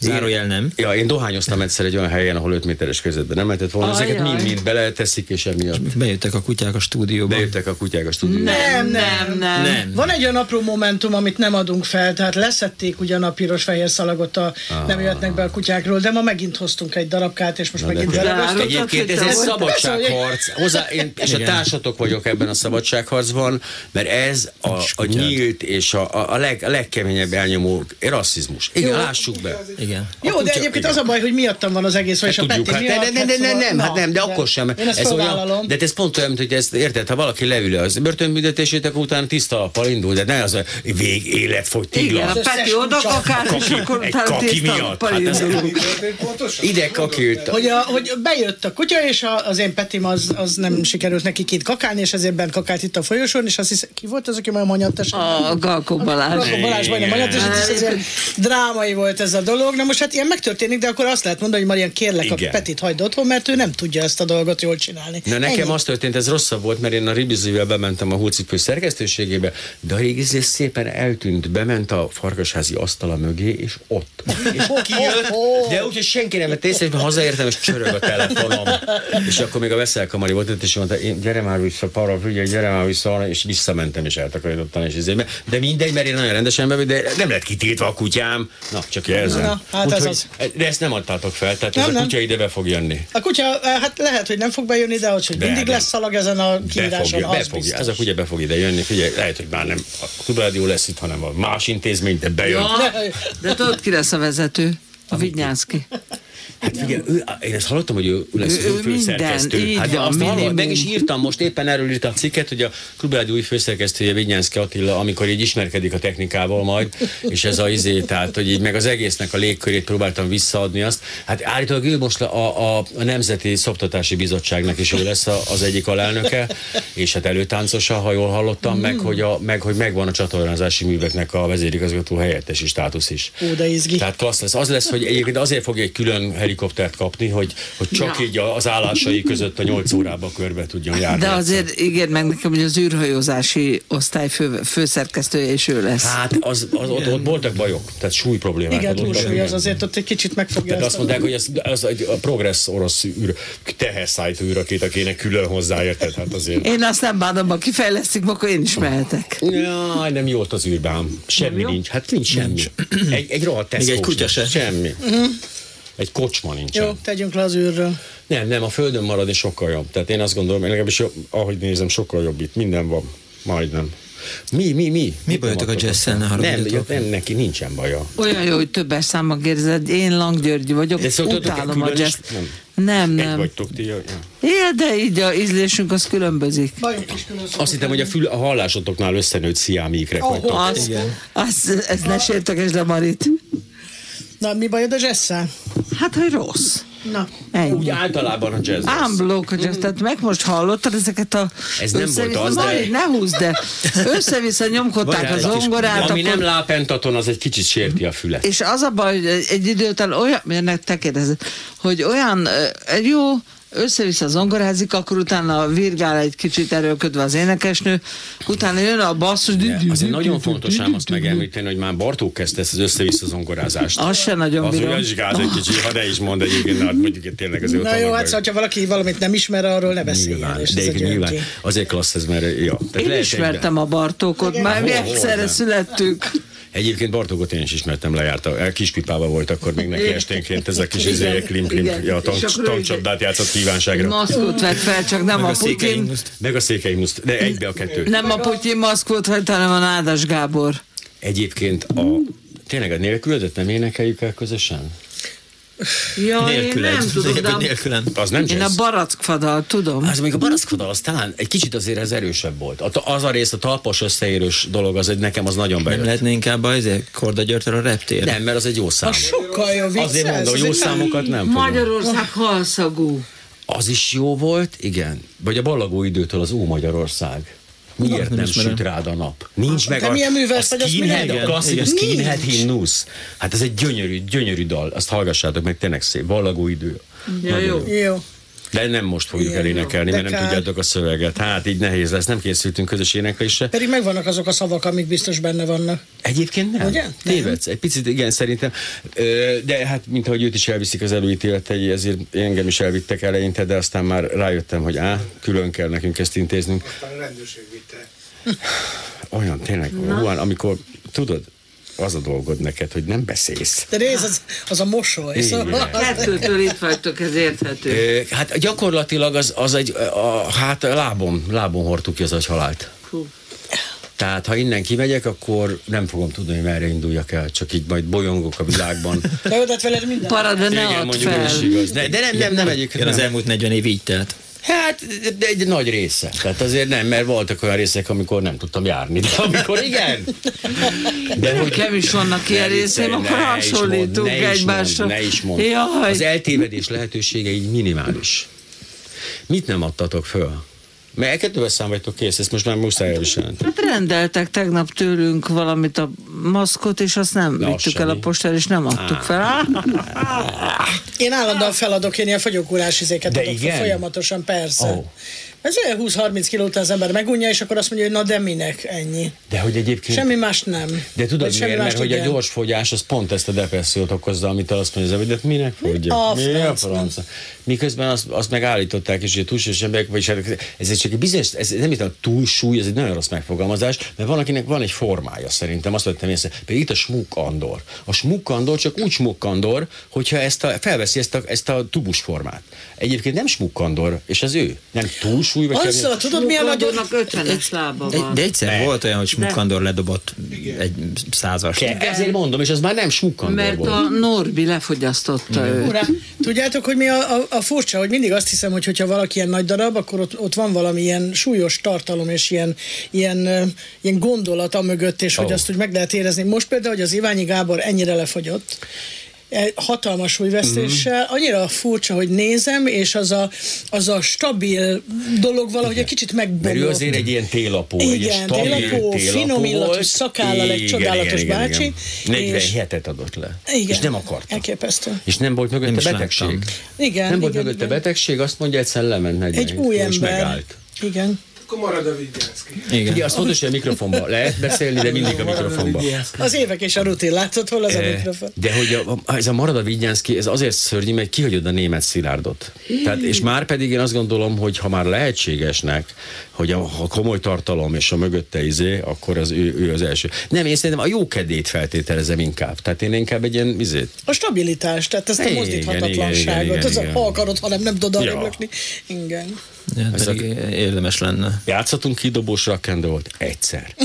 Speaker 5: Zárójel nem.
Speaker 4: Ja, én dohányoztam egyszer egy olyan helyen, ahol 5 méteres közöttben nem lehetett volna. Ezeket
Speaker 5: Ajaj.
Speaker 4: mind-mind beleteszik, és emiatt.
Speaker 5: Bejöttek a kutyák a stúdióba.
Speaker 4: Bejöttek a kutyák a stúdióba.
Speaker 39: Nem, nem, nem,
Speaker 5: Nem.
Speaker 39: Van egy olyan apró momentum, amit nem adunk fel, tehát leszették ugyan a piros-fehér szalagot, a,
Speaker 4: Ah.
Speaker 39: nem jöhetnek be a kutyákról, de ma megint hoztunk egy darabkát, és most
Speaker 4: Na,
Speaker 39: megint beleragasztottak.
Speaker 4: Egyébként ez egy szabadságharc. Hozzá, én, és a
Speaker 39: Igen.
Speaker 4: társatok vagyok ebben a szabadságharcban, mert ez a, a nyílt és a, a, a, leg, a legkeményebb elnyomó rasszizmus. Igen,
Speaker 39: Jó.
Speaker 4: lássuk be.
Speaker 5: Igen.
Speaker 39: Jó, de egyébként az a baj, hogy miattam van az egész, vagy a
Speaker 4: Tudjuk,
Speaker 39: Peti
Speaker 4: hát
Speaker 39: miatt.
Speaker 4: ne, ne, ne, ne, nem, hát nem, de akkor sem.
Speaker 39: Én ezt
Speaker 4: ez olyan, de ez pont olyan, hogy ezt érted, ha valaki leül az börtönbüntetését, akkor utána tiszta alappal indul, de ne az a vég életfogytiglan.
Speaker 44: Igen, a Peti oda kakál, és
Speaker 4: Kaki-
Speaker 44: akkor utána tiszta
Speaker 4: miatt.
Speaker 44: alappal
Speaker 4: Hát
Speaker 44: indulunk.
Speaker 4: Ide kakilt.
Speaker 39: Hogy, a, hogy bejött a kutya, és a, az én Petim az, az nem sikerült neki két kakálni, és ezért bent kakált itt a folyosón, és azt hiszem, ki volt az, aki majd manyatt
Speaker 44: A Galkó Balázs.
Speaker 39: Galkó Balázs majdnem manyatt, és ez azért drámai volt ez a dolog. Na most hát ilyen megtörténik, de akkor azt lehet mondani, hogy Marian kérlek a
Speaker 4: Igen.
Speaker 39: Petit hagyd otthon, mert ő nem tudja ezt a dolgot jól csinálni.
Speaker 4: Na nekem
Speaker 39: Ennyi.
Speaker 4: az történt, ez rosszabb volt, mert én a Ribizivel bementem a Hulcipő szerkesztőségébe, de a Ribizi szépen eltűnt, bement a farkasházi asztala mögé, és ott. És kijött, de úgy, hogy senki nem vett észre, és hazaértem, és csörög a telefonom. És akkor még a veszelkamari volt és mondta, én, gyere már vissza, para, figyelj, gyere már vissza, és visszamentem, és eltakarítottam, és ezért. De mindegy, mert én nagyon rendesen bevő, de nem lett kitiltva a kutyám. Na, csak jelzem.
Speaker 39: Na, hát ez az.
Speaker 4: De ezt nem adtátok fel, tehát
Speaker 39: Nem,
Speaker 4: ez a
Speaker 39: nem.
Speaker 4: kutya ide be fog jönni.
Speaker 39: A kutya, eh, hát lehet, hogy nem fog bejönni, de hogy,
Speaker 4: De,
Speaker 39: mindig
Speaker 4: de.
Speaker 39: lesz szalag ezen a
Speaker 4: Be
Speaker 39: kiíráson,
Speaker 4: fogja,
Speaker 39: az
Speaker 4: be fogja,
Speaker 39: biztos.
Speaker 4: ez a kutya be fog ide jönni, figyelj, lehet, hogy már nem a klubrádió lesz itt, hanem a más intézmény, de bejön.
Speaker 44: Ja, de tudod, ki lesz a vezető? A Vignyánszki.
Speaker 4: Hát figyelj, ő, én ezt hallottam, hogy ő lesz az
Speaker 44: Ő-
Speaker 4: új
Speaker 44: ő minden,
Speaker 4: főszerkesztő.
Speaker 44: így
Speaker 4: Hát de
Speaker 44: van,
Speaker 4: azt hallom, meg is írtam most, éppen erről írtam a cikket, hogy a Klubrádió új főszerkesztője Vinyánszki Attila, amikor így ismerkedik a technikával majd, és ez a izé, tehát, hogy így meg az egésznek a légkörét próbáltam visszaadni azt. Hát állítólag ő most a, a, a Nemzeti Szoptatási Bizottságnak is ő lesz a, az egyik alelnöke, és hát előtáncosa, ha jól hallottam, meg, hogy a, meg hogy megvan a csatornázási műveknek a vezérigazgató helyettesi státusz is.
Speaker 43: Ó, de izgi.
Speaker 4: Tehát klassz lesz. Az lesz, hogy egyébként azért fogja egy külön helikoptert kapni, hogy, hogy csak
Speaker 44: Ja.
Speaker 4: így az állásai között a 8 órába körbe tudjon járni.
Speaker 44: De azért ígérd meg nekem, hogy az űrhajózási osztály fő, főszerkesztője is ő lesz.
Speaker 4: Hát az, az ott, ott voltak bajok, tehát súly problémák.
Speaker 43: Igen,
Speaker 4: adottak,
Speaker 43: túlsúly az azért ott egy kicsit megfogja.
Speaker 4: Tehát azt mondták, hogy ez, ez egy a progressz orosz űr, teherszállító űrakéta kéne külön hozzáérted, hát azért.
Speaker 44: Én azt nem bánom, ha kifejlesztik, akkor én is mehetek.
Speaker 4: Jaj, nem jó ott az űrben. Semmi nincs. Hát nincs semmi. Egy, egy rohadt
Speaker 5: Még egy kutya se.
Speaker 4: Semmi.
Speaker 43: Mhm.
Speaker 4: Egy kocsma nincsen.
Speaker 43: Jó, tegyünk le az űrről.
Speaker 4: Nem, nem, a Földön maradni sokkal jobb. Tehát én azt gondolom, én legalábbis jobb, ahogy nézem, sokkal jobb itt. Minden van. Majdnem. Mi, mi, mi?
Speaker 5: Mi bajotok a jazz-szel, ne
Speaker 4: Nem, nem, neki nincsen baja.
Speaker 44: Olyan jó, hogy többes számmal kérdezed. Én Lang Györgyi vagyok,
Speaker 4: De
Speaker 44: utálom a jazz.
Speaker 4: Nem.
Speaker 44: Nem,
Speaker 4: Egy vagytok ti. Ja.
Speaker 44: Ja, de így a ízlésünk az különbözik.
Speaker 4: Azt hittem, hogy a, fül, a hallásotoknál összenőtt sziámikrek
Speaker 43: Oh,
Speaker 4: vagytok.
Speaker 44: Az, az, ez ne sérteges le Marit.
Speaker 43: Na, mi bajod a jazz
Speaker 44: Hát, hogy rossz.
Speaker 43: Na.
Speaker 44: Ennyi.
Speaker 4: Úgy általában a jazz.
Speaker 44: Ámblók, hogy ezt, tehát meg most hallottad ezeket a...
Speaker 4: Ez nem volt az, de-
Speaker 44: Mari, ne húzd, de össze-vissza nyomkodták a
Speaker 4: Várjál,
Speaker 44: zongorát,
Speaker 4: Ami nem
Speaker 44: akkor...
Speaker 4: lápentaton, az egy kicsit sérti a fület.
Speaker 44: És az a baj, hogy egy idő után olyan, mert te kérdezed, hogy olyan, egy jó, össze-vissza zongorázik, akkor utána virgál egy kicsit erőlködve az énekesnő, utána jön a basszus.
Speaker 4: Azért nagyon fontos ám azt megemlíteni, hogy már Bartók kezdte ezt az össze-vissza zongorázást.
Speaker 44: Az se nagyon
Speaker 4: Az, hogy
Speaker 44: bírom.
Speaker 4: az gáz egy kicsit, ha de is mond egyébként, hát mondjuk tényleg azért
Speaker 43: Na jó, hát szóval, ha valaki valamit nem ismer, arról ne beszéljen.
Speaker 4: De
Speaker 43: egy
Speaker 4: nyilván azért klassz ez, mert ja.
Speaker 44: Én ismertem a Bartókot, már mi egyszerre
Speaker 4: nem. Egyébként Bartókot én is ismertem, lejárta. Kispipába volt akkor még neki esténként ez a kis
Speaker 44: Igen,
Speaker 4: izé, klim, klim, ja, tank, tankcsapdát játszott kívánságra.
Speaker 44: Maszkot vett fel, csak nem
Speaker 4: Meg
Speaker 44: a Putyin.
Speaker 4: Meg a székely muszt, de egybe a kettő.
Speaker 44: Nem a Putyin maszkot vett, hanem a Nádas Gábor.
Speaker 4: Egyébként a, tényleg a nélkülödet nem énekeljük el közösen?
Speaker 44: Ja, én nem tudom, de a-.
Speaker 4: Az nem
Speaker 44: Én a
Speaker 4: jazz?
Speaker 44: barackfadal tudom.
Speaker 4: Az még a barackfodal, az talán egy kicsit azért ez erősebb volt. A, az a rész, a talpas összeérős dolog, az egy, nekem az nagyon
Speaker 5: Nem
Speaker 4: bejött.
Speaker 5: lehetne inkább az Korda Györgytől a reptér?
Speaker 4: Nem, mert az egy jó szám.
Speaker 43: Az sokkal jó vicc.
Speaker 4: Azért mondom, jó számokat nem fogom.
Speaker 44: Magyarország halszagú.
Speaker 4: Az is jó volt, igen. Vagy a ballagó időtől az Ó Magyarország. Miért
Speaker 5: nem
Speaker 4: nem, süt rád a nap? Nincs meg
Speaker 43: Te
Speaker 4: a,
Speaker 43: milyen
Speaker 4: a skinhead, a klasszikus skinhead himnusz. Hát ez egy gyönyörű, gyönyörű dal. Azt hallgassátok meg, tényleg szép. Ballagó idő.
Speaker 44: Ja, jó.
Speaker 43: Jó.
Speaker 4: De nem most fogjuk
Speaker 43: Igen,
Speaker 4: elénekelni, mert nem
Speaker 43: kár.
Speaker 4: tudjátok a szöveget. Hát így nehéz lesz, nem készültünk közös éneklésre.
Speaker 43: Pedig megvannak azok a szavak, amik biztos benne vannak.
Speaker 4: Egyébként nem.
Speaker 43: Ugye?
Speaker 4: Tévedsz. Egy picit igen, szerintem. De hát, mint ahogy őt is elviszik az előítéletei, ezért engem is elvittek eleinte, de aztán már rájöttem, hogy á, külön kell nekünk ezt intéznünk.
Speaker 39: Aztán a rendőrség vitte.
Speaker 4: Olyan tényleg, olyan, amikor tudod, az a dolgod neked, hogy nem beszélsz.
Speaker 43: De nézd, az, az a mosoly.
Speaker 4: Igen.
Speaker 43: Szóval,
Speaker 44: Kettőtől itt vagytok, ez érthető.
Speaker 4: Hát gyakorlatilag az, az egy, a, hát lábon, lábon hordtuk ki az agyhalált.
Speaker 44: Hú.
Speaker 4: Tehát ha innen kimegyek, akkor nem fogom tudni, hogy merre induljak el, csak így majd bolyongok a világban.
Speaker 43: de hát veled minden.
Speaker 44: Parad, de ne
Speaker 4: Igen,
Speaker 44: add fel.
Speaker 4: is igaz. De, de nem, nem, nem egyébként.
Speaker 5: Igen, az
Speaker 4: nem.
Speaker 5: elmúlt 40 év így telt.
Speaker 4: Hát, de egy nagy része. Tehát azért nem, mert voltak olyan részek, amikor nem tudtam járni, de amikor igen. De
Speaker 44: Nekem is vannak ilyen részeim, akkor
Speaker 4: ne
Speaker 44: hasonlítunk
Speaker 4: ne
Speaker 44: egymásra.
Speaker 4: Ne is mondd. Az eltévedés lehetősége így minimális. Mit nem adtatok föl? Mert kettővel szám vagytok kész, ezt most már muszáj elviselni.
Speaker 44: Hát rendeltek tegnap tőlünk valamit a maszkot, és azt nem
Speaker 4: Na,
Speaker 44: vittük el a postára, és nem adtuk fel.
Speaker 43: Én állandóan feladok, én ilyen fogyókúrás izéket
Speaker 4: De
Speaker 43: adok fel
Speaker 4: igen?
Speaker 43: folyamatosan, persze.
Speaker 4: Ó.
Speaker 43: Ez olyan 20-30 kiló után az ember megunja, és akkor azt mondja, hogy na de minek ennyi.
Speaker 4: De hogy egyébként...
Speaker 43: Semmi más nem.
Speaker 4: De tudod miért? Mert
Speaker 43: mást
Speaker 4: hogy a gyors fogyás az pont ezt a depressziót okozza, amit azt mondja, hogy de hát minek fogyja?
Speaker 43: a
Speaker 4: Mi a franc? Miközben azt, azt megállították, és hogy a túlsúlyos emberek, vagyis hát ez egy csak egy bizonyos, ez nem itt a túlsúly, ez egy nagyon rossz megfogalmazás, mert van, akinek van egy formája szerintem, azt vettem észre. Például itt a smukkandor. A smukkandor csak úgy smukkandor, hogyha ezt a, felveszi ezt a, ezt a tubus formát. Egyébként nem smukkandor, és az ő. Nem túlsúly, súlyba kell...
Speaker 43: Azzal tudod, milyen nagy...
Speaker 44: Smukandornak 50-es lába
Speaker 5: De,
Speaker 44: van.
Speaker 5: de egyszer volt olyan, hogy Smukandor ledobott egy százas.
Speaker 4: Ezért mondom, és az már nem smukkandor
Speaker 44: Mert
Speaker 4: volt.
Speaker 44: a Norbi lefogyasztotta őt.
Speaker 43: Urám, tudjátok, hogy mi a, a, a furcsa, hogy mindig azt hiszem, hogy hogyha valaki ilyen nagy darab, akkor ott, ott van valami ilyen súlyos tartalom és ilyen, ilyen, ilyen gondolat a mögött, és hogy
Speaker 4: Ó.
Speaker 43: azt úgy meg lehet érezni. Most például, hogy az Iványi Gábor ennyire lefogyott, hatalmas súlyvesztéssel, annyira furcsa, hogy nézem, és az a, az a stabil dolog valahogy egy kicsit megbomlott.
Speaker 4: Mert ő azért egy ilyen télapó, egy
Speaker 43: Igen,
Speaker 4: stabil
Speaker 43: télapó, finom illatú szakállal, egy
Speaker 4: Igen,
Speaker 43: csodálatos
Speaker 4: igen, igen,
Speaker 43: bácsi,
Speaker 4: igen.
Speaker 43: és-
Speaker 4: 47-et adott le.
Speaker 43: Igen.
Speaker 4: És nem akarta.
Speaker 43: Elképesztő.
Speaker 4: És nem volt mögötte
Speaker 5: Nem
Speaker 4: betegség.
Speaker 43: Igen,
Speaker 4: nem volt
Speaker 43: igen,
Speaker 4: mögötte
Speaker 43: igen.
Speaker 4: betegség, azt mondja, egyszer lement 40
Speaker 43: Egy új
Speaker 4: és
Speaker 43: ember.
Speaker 4: megállt.
Speaker 43: Igen.
Speaker 39: Akkor marad a Vigyánszki.
Speaker 4: Igen. Ugye azt fontos, hogy a mikrofonba lehet beszélni, de mindig a mikrofonba.
Speaker 43: Az évek és a rutin, látod, hol az a
Speaker 4: Eh,
Speaker 43: mikrofon?
Speaker 4: De hogy a, ez a marad a Vigyánszki, ez azért szörnyű, mert kihagyod a német szilárdot. Tehát, és már pedig én azt gondolom, hogy ha már lehetségesnek, hogy a, a komoly tartalom és a mögötte izé, akkor az ő, ő az első. Nem, én szerintem a jó kedét feltételezem inkább. Tehát én inkább egy ilyen izét.
Speaker 43: A stabilitás, tehát ezt a
Speaker 4: Igen,
Speaker 43: mozdíthatatlanságot,
Speaker 4: igen, igen,
Speaker 43: az a
Speaker 4: igen.
Speaker 43: ha akarod, hanem nem tudod
Speaker 4: Ja.
Speaker 43: Igen.
Speaker 5: Ja,
Speaker 4: Ez
Speaker 5: pedig érdemes lenne.
Speaker 4: Játszhatunk kidobós rakkendolt egyszer.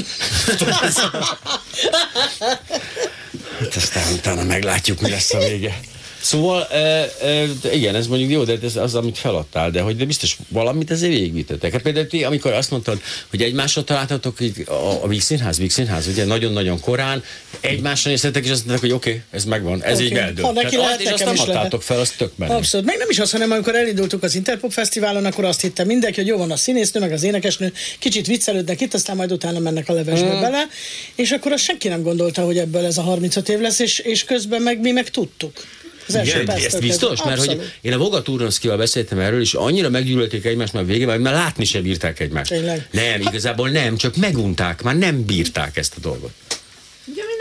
Speaker 4: Hát aztán utána meglátjuk, mi lesz a vége. Szóval, e, e, igen, ez mondjuk jó, de ez az, amit feladtál, de hogy de biztos valamit ezért végigvittetek. Hát például ti, amikor azt mondtad, hogy egymásra találtatok így a, a Víg Színház, Víg Színház, ugye nagyon-nagyon korán, egymásra néztetek, és azt mondták, hogy oké, okay, ez megvan, ez
Speaker 43: Oké.
Speaker 4: így eldőlt.
Speaker 43: Ha neki lehet,
Speaker 4: és azt nem adtátok fel, az tök menő.
Speaker 43: Abszolút. Meg nem is az, hanem amikor elindultuk az Interpop Fesztiválon, akkor azt hitte mindenki, hogy jó van a színésznő, meg az énekesnő, kicsit viccelődnek itt, aztán majd utána mennek a levesbe
Speaker 4: Mm.
Speaker 43: bele, és akkor azt senki nem gondolta, hogy ebből ez a 35 év lesz, és, és közben meg mi meg tudtuk. Az első
Speaker 4: Igen, ezt biztos, mert hogy
Speaker 43: Abszolút.
Speaker 4: én a Voga Turnovszkival beszéltem erről, és annyira meggyűlölték egymást már végén, hogy már látni sem bírták egymást.
Speaker 43: Tényleg?
Speaker 4: Nem, igazából nem, csak megunták, már nem bírták ezt a dolgot.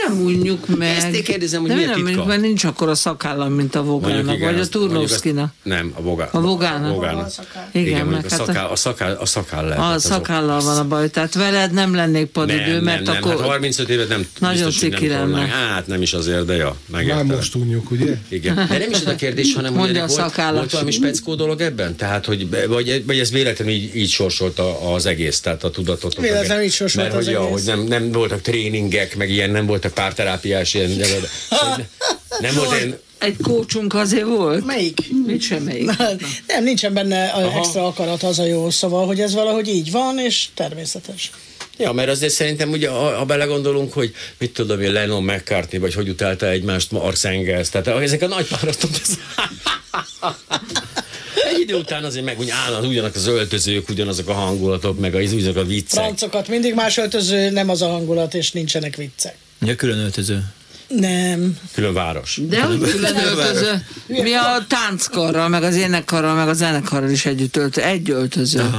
Speaker 44: Nem unjuk meg.
Speaker 4: Ezt én kérdezem, hogy
Speaker 44: De mi
Speaker 4: mi a
Speaker 44: nem
Speaker 4: titka?
Speaker 44: mert nincs akkor a szakállam, mint a Vogának, vagy a Turnovszkinak.
Speaker 4: Nem, a Vogá.
Speaker 44: A Vogának.
Speaker 4: Vogának.
Speaker 44: Igen,
Speaker 4: Igen,
Speaker 44: meg
Speaker 4: a
Speaker 44: hát a-
Speaker 4: szakáll, a szakáll, a szakáll lehet.
Speaker 44: A szakállal van a baj, tehát veled nem lennék padidő,
Speaker 4: nem,
Speaker 44: mert
Speaker 4: nem,
Speaker 44: akkor...
Speaker 4: nem, hát 35 évet nem
Speaker 44: Nagyon
Speaker 4: hogy
Speaker 44: ciki lenne.
Speaker 4: Hát nem is azért, de ja,
Speaker 39: Már
Speaker 4: megértem.
Speaker 39: most unjuk, ugye?
Speaker 4: Igen. De nem is ez a kérdés, hanem hogy
Speaker 44: Mondja
Speaker 4: ennek
Speaker 44: a
Speaker 4: volt, volt valami speckó dolog ebben? Tehát, hogy, vagy, vagy ez véletlenül így, így sorsolt a- az egész, tehát a tudatot.
Speaker 43: Véletlenül így sorsolt
Speaker 4: Mert
Speaker 43: az
Speaker 4: hogy, ja, hogy nem, nem, voltak tréningek, meg ilyen, nem voltak párterápiás ilyen, hogy nem volt ilyen,
Speaker 44: Egy kócsunk azért volt?
Speaker 43: Melyik?
Speaker 44: Mit sem melyik.
Speaker 43: Nem, nincsen benne a
Speaker 4: Aha.
Speaker 43: extra akarat, az a jó, szóval, hogy ez valahogy így van, és természetes.
Speaker 4: Ja, mert azért szerintem, ugye, ha, ha belegondolunk, hogy mit tudom én, Lennon McCartney, vagy hogy utálta egymást Marx Engels, tehát ezek a nagy páratok, ez... Egy idő után azért meg úgy állnak ugyanak az öltözők, ugyanazok a hangulatok, meg a, ugyanazok a viccek.
Speaker 43: Francokat mindig más öltöző, nem az a hangulat, és nincsenek viccek.
Speaker 5: Ja, külön öltöző.
Speaker 43: Nem.
Speaker 4: Külön város.
Speaker 44: De hogy külön öltöző. Mi a tánckarral, meg az énekkarral, meg a zenekarral is együtt öltöző. Egy öltöző.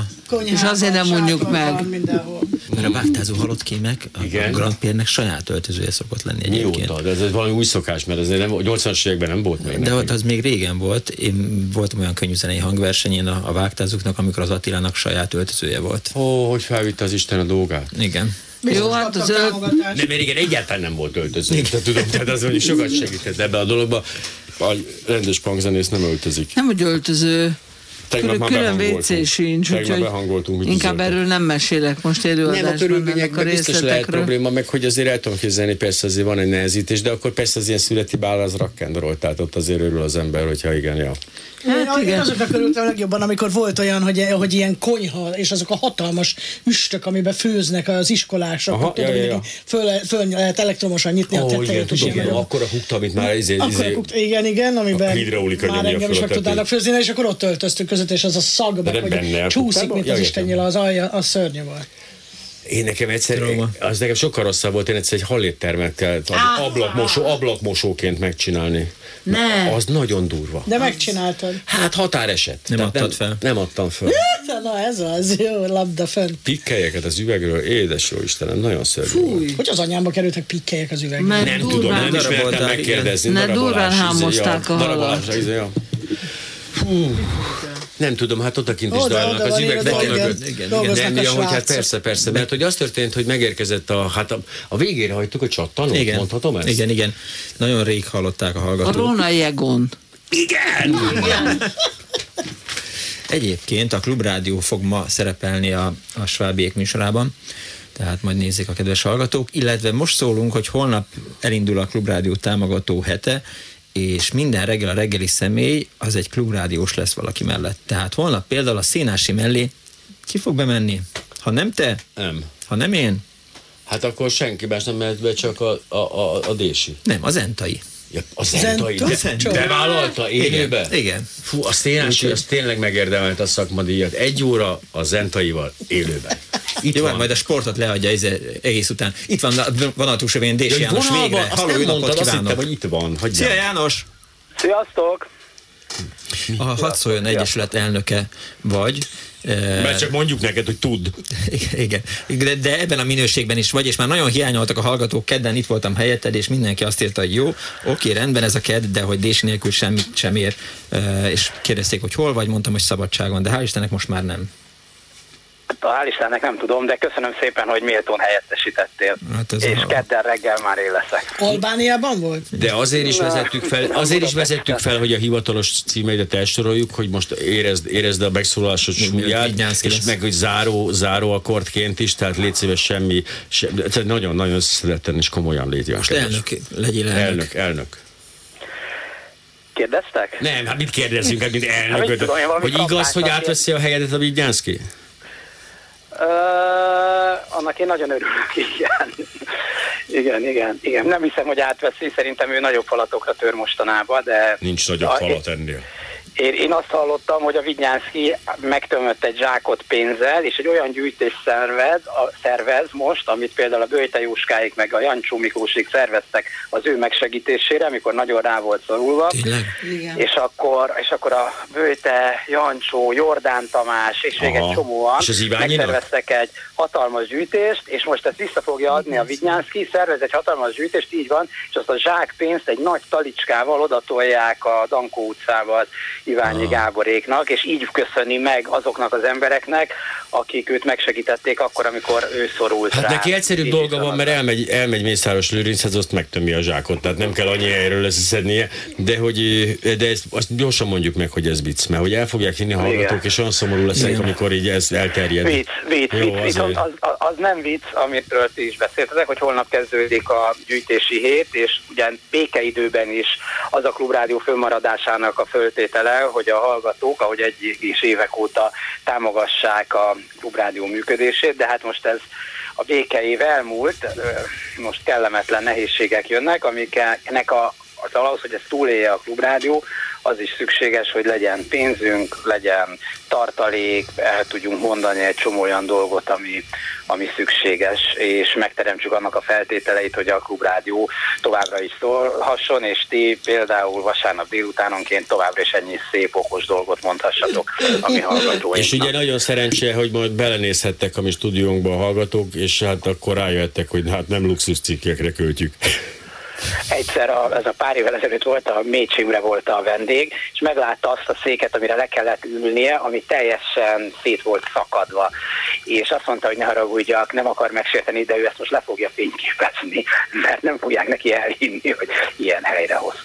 Speaker 44: És azért nem mondjuk meg.
Speaker 43: Mindenhol.
Speaker 5: Mert a vágtázó halott kémek, a, a Grand Pierre-nek saját öltözője szokott lenni egyébként.
Speaker 4: Mióta? De ez valami új szokás, mert ez nem, 80-as években nem volt még.
Speaker 5: De ott az még régen volt. Én voltam olyan könnyűzenei hangversenyén a, a vágtázóknak, amikor az Attilának saját öltözője volt.
Speaker 4: Ó, hogy felvitte az Isten a dolgát.
Speaker 5: Igen.
Speaker 44: Jó, hát az ölt...
Speaker 4: Nem, mert igen, egyáltalán nem volt öltöző. Tehát tudom, tehát az mondjuk sokat segített ebbe a dologba. A rendes punkzenész nem öltözik.
Speaker 44: Nem, hogy öltöző.
Speaker 4: Tegnap
Speaker 44: Külön,
Speaker 4: már
Speaker 44: külön
Speaker 4: behangoltunk.
Speaker 44: WC sincs,
Speaker 4: Tegnap
Speaker 44: úgyhogy
Speaker 4: behangoltunk,
Speaker 44: inkább erről nem mesélek most
Speaker 4: Nem, a
Speaker 44: élőadásban
Speaker 4: körülmények,
Speaker 44: ennek a
Speaker 4: meg biztos lehet probléma, meg hogy azért el tudom képzelni, persze azért van egy nehezítés, de akkor persze az ilyen születi bál az rock'n'roll, tehát ott azért örül az ember, hogyha igen, ja.
Speaker 43: Hát igen. Én azoknak örültem a legjobban, amikor volt olyan, hogy, hogy ilyen konyha, és azok a hatalmas üstök, amiben főznek az iskolások,
Speaker 4: Aha,
Speaker 43: tudod,
Speaker 4: ja, ja.
Speaker 43: Föl, föl lehet elektromosan nyitni a
Speaker 4: Ó, igen,
Speaker 43: tetejét, és
Speaker 4: tudom, tudom,
Speaker 43: nagyon-
Speaker 4: akkor a hukta, amit már izé,
Speaker 43: Akkor
Speaker 4: izé,
Speaker 43: a- igen, igen, amiben
Speaker 4: A hidraulika
Speaker 43: már engem is
Speaker 4: a
Speaker 43: meg tudnának főzni, és akkor ott öltöztük között, és az a szag, meg,
Speaker 4: nem
Speaker 43: hogy
Speaker 4: benne a
Speaker 43: csúszik, mint az istennyila az alja, az szörnyű volt.
Speaker 4: Én nekem egyszer, az nekem sokkal rosszabb volt, én egyszer egy haléttermet kellett
Speaker 43: Á!
Speaker 4: ablakmosó, ablakmosóként megcsinálni.
Speaker 43: Ne.
Speaker 4: Az nagyon durva.
Speaker 43: De megcsináltad.
Speaker 4: Hát határeset.
Speaker 5: Nem
Speaker 4: Tehát
Speaker 5: adtad fel?
Speaker 4: Nem adtam fel.
Speaker 43: Na ez az, jó, labda fönn.
Speaker 4: Pikkelyeket az üvegről, édes jó Istenem, nagyon szörnyű. volt.
Speaker 43: Hogy az anyámba kerültek pikkelyek az üvegbe?
Speaker 44: Mert
Speaker 4: Nem
Speaker 44: durván-
Speaker 4: tudom, nem ismertem
Speaker 5: Darabolták,
Speaker 4: megkérdezni.
Speaker 44: Ne
Speaker 4: darabolás,
Speaker 44: durván
Speaker 4: izé,
Speaker 44: hámozták a
Speaker 4: darabolás,
Speaker 44: halat.
Speaker 4: izé, ja. Fú. Nem tudom, hát ott kint is dajlanak az
Speaker 43: írva, igen.
Speaker 4: mögött.
Speaker 43: Igen, Dolgoznak
Speaker 4: Nem,
Speaker 43: a
Speaker 4: ja, hogy hát persze, persze, mert hogy az történt, hogy megérkezett a, hát a, a végére hagytuk a csattanót,
Speaker 5: Igen.
Speaker 4: mondhatom ezt?
Speaker 5: Igen, igen. Nagyon rég hallották a
Speaker 44: A
Speaker 5: hallgatók.
Speaker 44: Rona Jegon.
Speaker 4: Igen!
Speaker 44: Igen.
Speaker 5: Egyébként a Klubrádió fog ma szerepelni a, a Svábiek műsorában, tehát majd nézzék a kedves hallgatók, illetve most szólunk, hogy holnap elindul a Klubrádió támogató hete, és minden reggel a reggeli személy az egy klubrádiós lesz valaki mellett. Tehát holnap például a színási mellé ki fog bemenni? Ha nem te?
Speaker 4: Nem.
Speaker 5: Ha nem én?
Speaker 4: Hát akkor senki más nem mehet be, csak a, a, a, a Dési.
Speaker 5: Nem, az Entai.
Speaker 4: Ja, az Entai, de, de vállalta élőbe?
Speaker 5: Igen, igen.
Speaker 4: Fú, a Szénási,
Speaker 5: Úgyhogy-
Speaker 4: az tényleg megérdemelt a szakmadíjat. Egy óra a Zentaival élőben.
Speaker 5: Itt Jó, van. majd a sportot leadja izé- egész után. Itt van a vonatúsövén Dési
Speaker 4: Ja,
Speaker 5: János végre. Halló, jó napot
Speaker 4: azt
Speaker 5: kívánok.
Speaker 4: hittem, hogy itt van. Hagyjál.
Speaker 5: Szia János!
Speaker 45: Sziasztok!
Speaker 5: A Hadd szóljon Egyesület elnöke vagy.
Speaker 4: Mert csak mondjuk neked, hogy tudd.
Speaker 5: Igen, de, de ebben a minőségben is vagy, és már nagyon hiányoltak a hallgatók, kedden itt voltam helyetted, és mindenki azt írta, hogy jó, oké, rendben ez a kedd, de hogy Dési nélkül semmit sem ér, és kérdezték, hogy hol vagy, mondtam, hogy szabadságon, de hál' Istennek most már nem.
Speaker 45: Hál' Istennek nem tudom, de köszönöm szépen, hogy méltón helyettesítettél.
Speaker 5: Hát ez
Speaker 45: és
Speaker 5: a-
Speaker 45: kedden reggel már én leszek.
Speaker 43: Albániában volt?
Speaker 4: De azért is vezettük fel, azért is vezettük fel, hogy a hivatalos címeidet elsoroljuk, hogy most érezd, érezd a megszólalásod súlyát, és
Speaker 5: lesz.
Speaker 4: meg hogy záró, záró akkordként is, tehát légy szíves semmi, sem, tehát nagyon-nagyon szeretten és komolyan légy
Speaker 5: Most elnök, legyél elnök.
Speaker 4: Elnök, elnök.
Speaker 45: Kérdeztek?
Speaker 4: Nem, hát mit kérdezzünk, hát mint
Speaker 45: Hát mit
Speaker 4: elnök.
Speaker 45: tudom én, valami
Speaker 4: Hogy igaz, hogy átveszi a helyedet a Vignyánszki?
Speaker 45: Ö, annak én nagyon örülök, igen. igen, igen, igen. Nem hiszem, hogy átveszi, szerintem ő nagyobb falatokra tör mostanában, de
Speaker 4: Nincs nagyobb
Speaker 45: A-
Speaker 4: falat ennél.
Speaker 45: Én, én azt hallottam, hogy a Vignyánszki megtömött egy zsákot pénzzel, és egy olyan gyűjtés szervez, a, szervez most, amit például a Böjte Jóskáik meg a Jancsó Miklósik szerveztek az ő megsegítésére, amikor nagyon rá volt szorulva.
Speaker 44: Igen.
Speaker 45: És akkor, és akkor a Böjte, Jancsó, Jordán Tamás, és még
Speaker 4: Aha.
Speaker 45: egy csomóan
Speaker 4: És
Speaker 45: megszerveztek egy hatalmas gyűjtést, és most ezt vissza fogja adni a Vignyánszki, szervez egy hatalmas gyűjtést, így van, és azt a zsákpénzt egy nagy talicskával odatolják a Dankó utcával Iványi
Speaker 4: Ah.
Speaker 45: Gáboréknak, és így köszöni meg azoknak az embereknek, akik őt megsegítették akkor, amikor ő szorult
Speaker 4: Hát
Speaker 45: rá.
Speaker 4: neki egyszerű
Speaker 45: Így
Speaker 4: dolga van, mert elmegy, elmegy Mészáros Lőrinchez, azt megtömi a zsákot, tehát nem kell annyi helyről összeszednie, de hogy de ezt, azt gyorsan mondjuk meg, hogy ez vicc, mert hogy el fogják hinni a hallgatók,
Speaker 45: Igen.
Speaker 4: és olyan szomorú leszek,
Speaker 45: Igen.
Speaker 4: amikor így ez elterjed.
Speaker 45: Vicc, vicc,
Speaker 4: Jó,
Speaker 45: vicc, vicc. Az, az, az nem vicc, amiről ti is beszéltetek, hogy holnap kezdődik a gyűjtési hét, és ugye békeidőben is az a klubrádió fönnmaradásának a föltétele, hogy a hallgatók, ahogy egy is évek óta támogassák a klubrádió működését, de hát most ez a békeév elmúlt, most kellemetlen nehézségek jönnek, amiknek a, az ahhoz, hogy ezt túlélje a klubrádió, az is szükséges, hogy legyen pénzünk, legyen tartalék, el tudjunk mondani egy csomó olyan dolgot, ami, ami szükséges, és megteremtsük annak a feltételeit, hogy a klubrádió továbbra is szólhasson, és ti például vasárnap délutánonként továbbra is ennyi szép, okos dolgot mondhassatok a mi hallgatóinknak.
Speaker 4: És ugye nagyon szerencse, hogy majd belenézhettek a mi stúdiónkba a hallgatók, és hát akkor rájöttek, hogy hát nem luxus cikkekre költjük.
Speaker 45: Egyszer a, ez a pár évvel ezelőtt volt, a Mécsimre volt a vendég, és meglátta azt a széket, amire le kellett ülnie, ami teljesen szét volt szakadva. És azt mondta, hogy ne haragudjak, nem akar megsérteni, de ő ezt most le fogja fényképezni, mert nem fogják neki elhinni, hogy ilyen helyre hoz.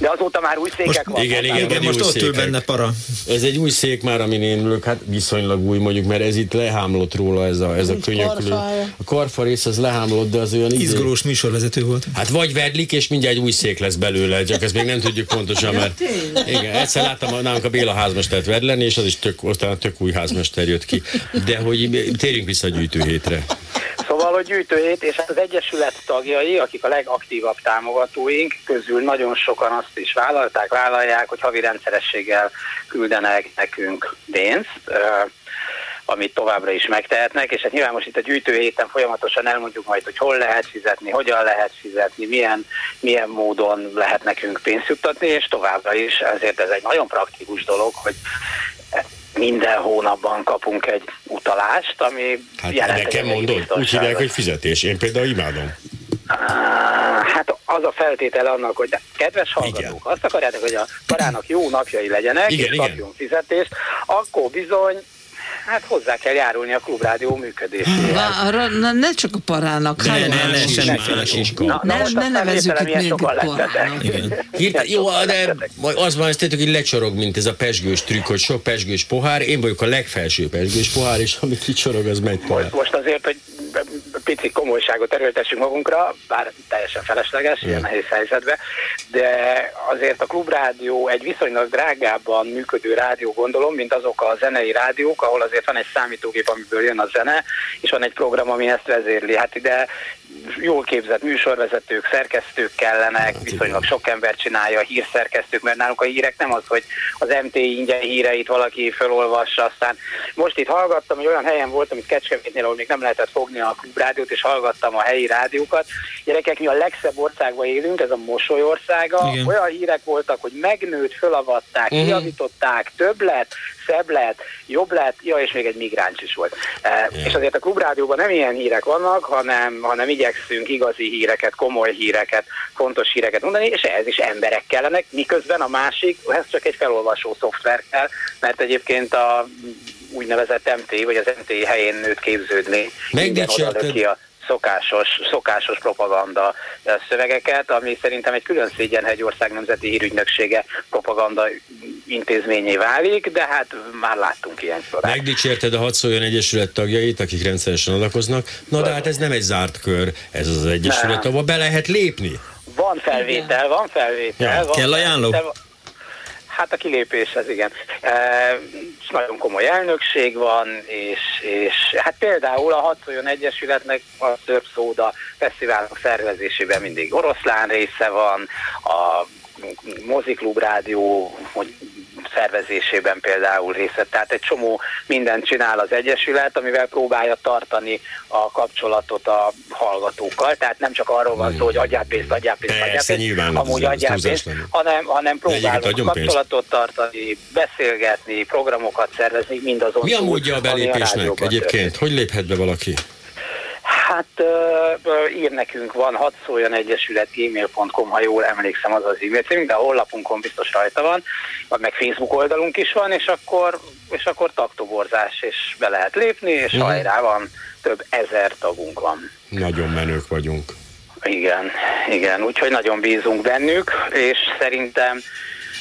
Speaker 45: De azóta már új székek vannak.
Speaker 4: igen, igen,
Speaker 45: Tehát-
Speaker 4: van új székek.
Speaker 5: para.
Speaker 4: Ez egy új szék már, amin én ülök, hát viszonylag új mondjuk, mert ez itt lehámlott róla, ez a, ez a
Speaker 5: karfája.
Speaker 4: A karfa rész az lehámlott, de az olyan
Speaker 5: Izgulós műsorvezető volt.
Speaker 4: Hát vagy vedlik, és mindjárt egy új szék lesz belőle, csak ezt még nem tudjuk pontosan, mert igen, egyszer láttam a- nálunk a Béla házmestert vedleni, és az is tök, aztán tök új házmester jött ki. De hogy térjünk vissza a gyűjtőhétre.
Speaker 45: Szóval, hogy gyűjtőhét, és az Egyesület tagjai, akik a legaktívabb támogatóink, közül nagyon sokan azt is vállalták, vállalják, hogy havi rendszerességgel küldenek nekünk pénzt, amit továbbra is megtehetnek, és hát nyilván most itt a gyűjtőhéten folyamatosan elmondjuk majd, hogy hol lehet fizetni, hogyan lehet fizetni, milyen, milyen módon lehet nekünk pénzt juttatni, és továbbra is, ezért ez egy nagyon praktikus dolog, hogy minden hónapban kapunk egy utalást, ami
Speaker 4: Hát
Speaker 45: jelent
Speaker 4: nekem mondod, úgy hívják, hogy fizetés. Én például imádom.
Speaker 45: Hát az a feltétele annak, hogy kedves hallgatók, azt akarjátok, hogy a parának jó napjai legyenek,
Speaker 4: Igen,
Speaker 45: és
Speaker 4: igen.
Speaker 45: fizetést, akkor bizony hát hozzá kell járulni a klubrádió működéséhez.
Speaker 44: Na, arra, na, ne csak a parának.
Speaker 5: Ne, ne, ne, semmiféle sinka.
Speaker 45: Na, na
Speaker 44: Ne, ne nevezzük itt
Speaker 45: sokan lettetek.
Speaker 44: parának.
Speaker 5: Igen.
Speaker 4: Hirte, jó, de majd az van, ezt hogy lecsorog, mint ez a pesgős trükk, hogy sok pesgős pohár, én vagyok a legfelső pesgős pohár, és amit kicsorog, az megy tovább.
Speaker 45: Most azért, hogy pici komolyságot erőltessünk magunkra, bár teljesen felesleges, ilyen nehéz helyzetbe, de azért a klubrádió egy viszonylag drágábban működő rádió, gondolom, mint azok a zenei rádiók, ahol azért van egy számítógép, amiből jön a zene, és van egy program, ami ezt vezérli. Hát ide jól képzett műsorvezetők, szerkesztők kellenek, viszonylag sok ember csinálja, hírszerkesztők, mert nálunk a hírek nem az, hogy az MTI ingyen híreit valaki felolvassa, aztán most itt hallgattam, hogy olyan helyen voltam, itt Kecskemétnél, ahol még nem lehetett fogni a klubrádiót, és hallgattam a helyi rádiókat. Gyerekek, mi a legszebb országban élünk, ez a mosoly országa.
Speaker 5: Igen.
Speaker 45: Olyan hírek voltak, hogy megnőtt, fölavatták,
Speaker 5: Mhm.
Speaker 45: kijavították, több lett, szebb lett, jobb lett, ja, és még egy migráns is volt. E, és azért a klubrádióban nem ilyen hírek vannak, hanem, hanem igyekszünk igazi híreket, komoly híreket, fontos híreket mondani, és ehhez is emberek kellenek, miközben a másik, ez csak egy felolvasó szoftver kell, mert egyébként a úgynevezett MT, vagy az MT helyén nőtt képződni, minden
Speaker 4: Megdicsérted-
Speaker 45: ki a szokásos, szokásos propaganda eh, szövegeket, ami szerintem egy külön szégyen Hegyország Nemzeti Hírügynöksége propaganda intézményé válik, de hát már láttunk ilyen sorát.
Speaker 4: Megdicsérted a Hadd Szóljon Egyesület tagjait, akik rendszeresen adakoznak. Na de hát ez nem egy zárt kör, ez az Egyesület, ahol be lehet lépni.
Speaker 45: Van felvétel, van felvétel.
Speaker 4: Ja,
Speaker 45: van
Speaker 4: kell ajánló?
Speaker 45: felvétel. Hát a kilépéshez, igen. E, nagyon komoly elnökség van, és, és hát például a Szóljon Egyesületnek a Törp Szóda Fesztiválok szervezésében mindig oroszlán része van, a moziklub rádió hogy szervezésében például részt. Tehát egy csomó mindent csinál az Egyesület, amivel próbálja tartani a kapcsolatot a hallgatókkal. Tehát nem csak arról van szó, hogy adjál pénzt, adjál pénzt, adjál
Speaker 4: Persze,
Speaker 45: pénzt,
Speaker 4: nyilván,
Speaker 45: amúgy
Speaker 4: túlzás
Speaker 45: pénzt, hanem, hanem próbálunk
Speaker 4: pénzt.
Speaker 45: kapcsolatot tartani, beszélgetni, programokat szervezni, mindazon
Speaker 4: Mi a módja a belépésnek egyébként? Hogy léphet be valaki?
Speaker 45: Hát ö, ír nekünk, van hadd szóljon egyesület gmail.com, ha jól emlékszem, az az e-mail címünk, de a honlapunkon biztos rajta van, vagy meg Facebook oldalunk is van, és akkor, és akkor taktoborzás, és be lehet lépni, és
Speaker 4: Mhm.
Speaker 45: hajrá van, több ezer tagunk van.
Speaker 4: Nagyon menők vagyunk.
Speaker 45: Igen, igen, úgyhogy nagyon bízunk bennük, és szerintem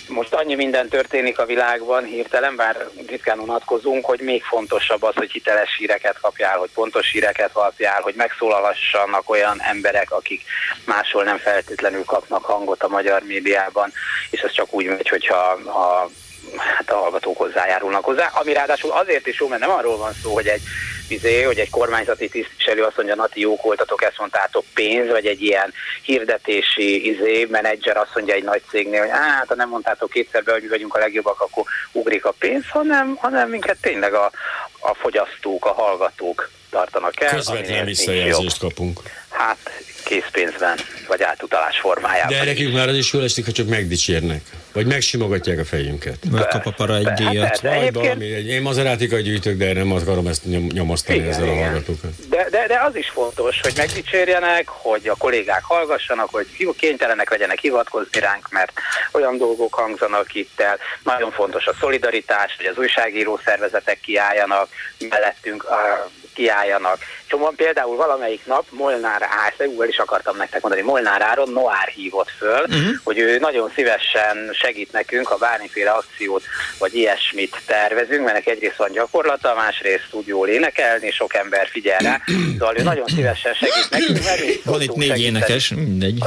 Speaker 45: most annyi minden történik a világban hirtelen, bár ritkán unatkozunk, hogy még fontosabb az, hogy hiteles híreket kapjál, hogy pontos híreket kapjál, hogy megszólalhassanak olyan emberek, akik máshol nem feltétlenül kapnak hangot a magyar médiában, és ez csak úgy megy, hogyha ha hát a hallgatók hozzájárulnak hozzá, ami ráadásul azért is jó, mert nem arról van szó, hogy egy izé, hogy egy kormányzati tisztviselő azt mondja, Nati, jók voltatok, ezt mondtátok pénz, vagy egy ilyen hirdetési izé, menedzser azt mondja egy nagy cégnél, hogy hát, ha nem mondtátok kétszer be, hogy mi vagyunk a legjobbak, akkor ugrik a pénz, hanem, hanem minket tényleg a, a fogyasztók, a hallgatók tartanak el.
Speaker 4: Közvetlen visszajelzést kapunk.
Speaker 45: Hát készpénzben, vagy átutalás formájában.
Speaker 4: De nekünk már az is jól esik, ha csak megdicsérnek. Vagy megsimogatják a fejünket.
Speaker 5: Vagy kap a para egy díjat.
Speaker 4: Vagy valami, én mazerátikat gyűjtök, de nem akarom ezt nyom, nyomasztani
Speaker 45: Igen,
Speaker 4: ezzel a
Speaker 45: igen.
Speaker 4: hallgatókat.
Speaker 45: De, de, de az is fontos, hogy megdicsérjenek, hogy a kollégák hallgassanak, hogy kénytelenek legyenek hivatkozni ránk, mert olyan dolgok hangzanak itt el. Nagyon fontos a szolidaritás, hogy az újságíró szervezetek kiálljanak, mellettünk a, kiálljanak. Csomóan például valamelyik nap Molnár Áron, is akartam nektek mondani, Molnár Áron Noár hívott föl,
Speaker 5: Mhm.
Speaker 45: hogy ő nagyon szívesen segít nekünk, ha bármiféle akciót vagy ilyesmit tervezünk, mert neki egyrészt van gyakorlata, másrészt tud jól énekelni, sok ember figyel rá, szóval ő nagyon szívesen segít nekünk, mert mi
Speaker 5: Van itt négy
Speaker 45: segíteni.
Speaker 5: énekes, mindegy.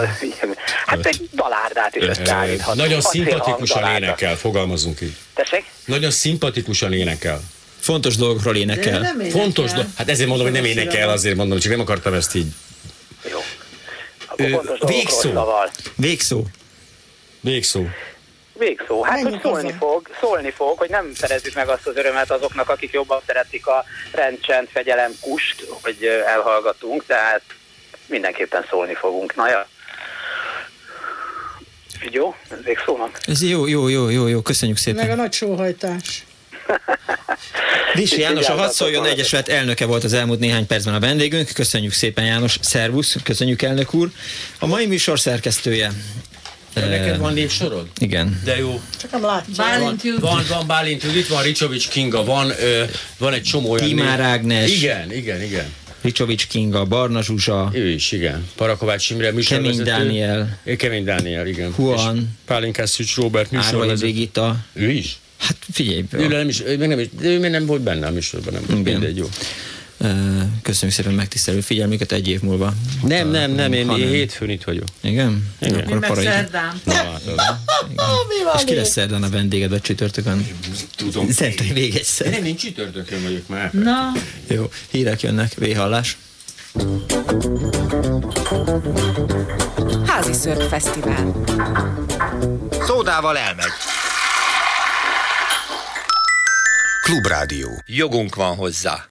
Speaker 45: Hát egy dalárdát is összeállíthatunk.
Speaker 4: Nagyon szimpatikusan énekel, fogalmazunk így.
Speaker 45: Tessék?
Speaker 4: Nagyon szimpatikusan énekel.
Speaker 5: Fontos dolgokról énekel.
Speaker 44: De nem énekel.
Speaker 4: Fontos, do- hát ezért mondom, hogy nem énekel, azért mondom, csak nem akartam ezt így.
Speaker 45: Akkor
Speaker 4: Ö, végszó.
Speaker 5: Végszó.
Speaker 4: Végszó.
Speaker 45: Végszó. Hát, hogy
Speaker 43: Menjünk
Speaker 45: szólni
Speaker 43: haza.
Speaker 45: fog, szólni fog, hogy nem szerezzük meg azt az örömet azoknak, akik jobban szeretik a rendcsend, fegyelem, kust, hogy elhallgatunk, tehát mindenképpen szólni fogunk. Na ja. Jó, ez végszónak.
Speaker 5: Ez jó, jó, jó, jó, jó, köszönjük
Speaker 43: Meg a
Speaker 5: szépen.
Speaker 43: nagy sóhajtás.
Speaker 5: Visi János, a Hadd szóljon. Egyesület elnöke volt az elmúlt néhány percben a vendégünk. Köszönjük szépen János, szervusz, köszönjük elnök úr. A mai műsor szerkesztője
Speaker 4: Neked van névsorod?
Speaker 5: Igen.
Speaker 4: De jó.
Speaker 43: Csak nem látja.
Speaker 21: Bálint
Speaker 4: Van, van, van Bálint Judit, van Ricsovics Kinga, van, ö, van egy csomó olyan
Speaker 5: Timár. Ágnes.
Speaker 4: Igen, igen, igen.
Speaker 5: Ricsovics Kinga, Barna Zsuzsa,
Speaker 4: Ő is, igen. Parakovács Imre,
Speaker 5: Kemény
Speaker 4: műsorvezető.
Speaker 5: Dániel,
Speaker 4: É, Kemény Dániel, igen.
Speaker 5: Juan.
Speaker 4: Pálinkás Szűcs Robert
Speaker 5: Árvai
Speaker 4: műsorvezető.
Speaker 5: Brigitta.
Speaker 4: Ő is?
Speaker 5: Hát figyelj,
Speaker 4: Ő nem is, ő még nem is, ő még nem volt benne a műsorban, nem volt. Mindegy, jó.
Speaker 5: Köszönjük szépen megtisztelő figyelmüket egy év múlva.
Speaker 4: Nem, nem, nem, én,
Speaker 5: Ha
Speaker 4: én hétfőn itt vagyok.
Speaker 5: Igen?
Speaker 4: Igen.
Speaker 5: Akkor
Speaker 44: Meg
Speaker 5: parai.
Speaker 44: szerdán.
Speaker 4: Na, hát,
Speaker 5: És ki lesz szerdán a vendéged, vagy csütörtökön?
Speaker 4: Tudom.
Speaker 5: Szerintem még egyszer.
Speaker 4: Nem, én csütörtökön vagyok már.
Speaker 44: Na,
Speaker 5: Jó, hírek jönnek, véhallás.
Speaker 3: Házi Szörp Fesztivál.
Speaker 1: Szódával elmegy.
Speaker 15: Klubrádió. Jogunk van hozzá.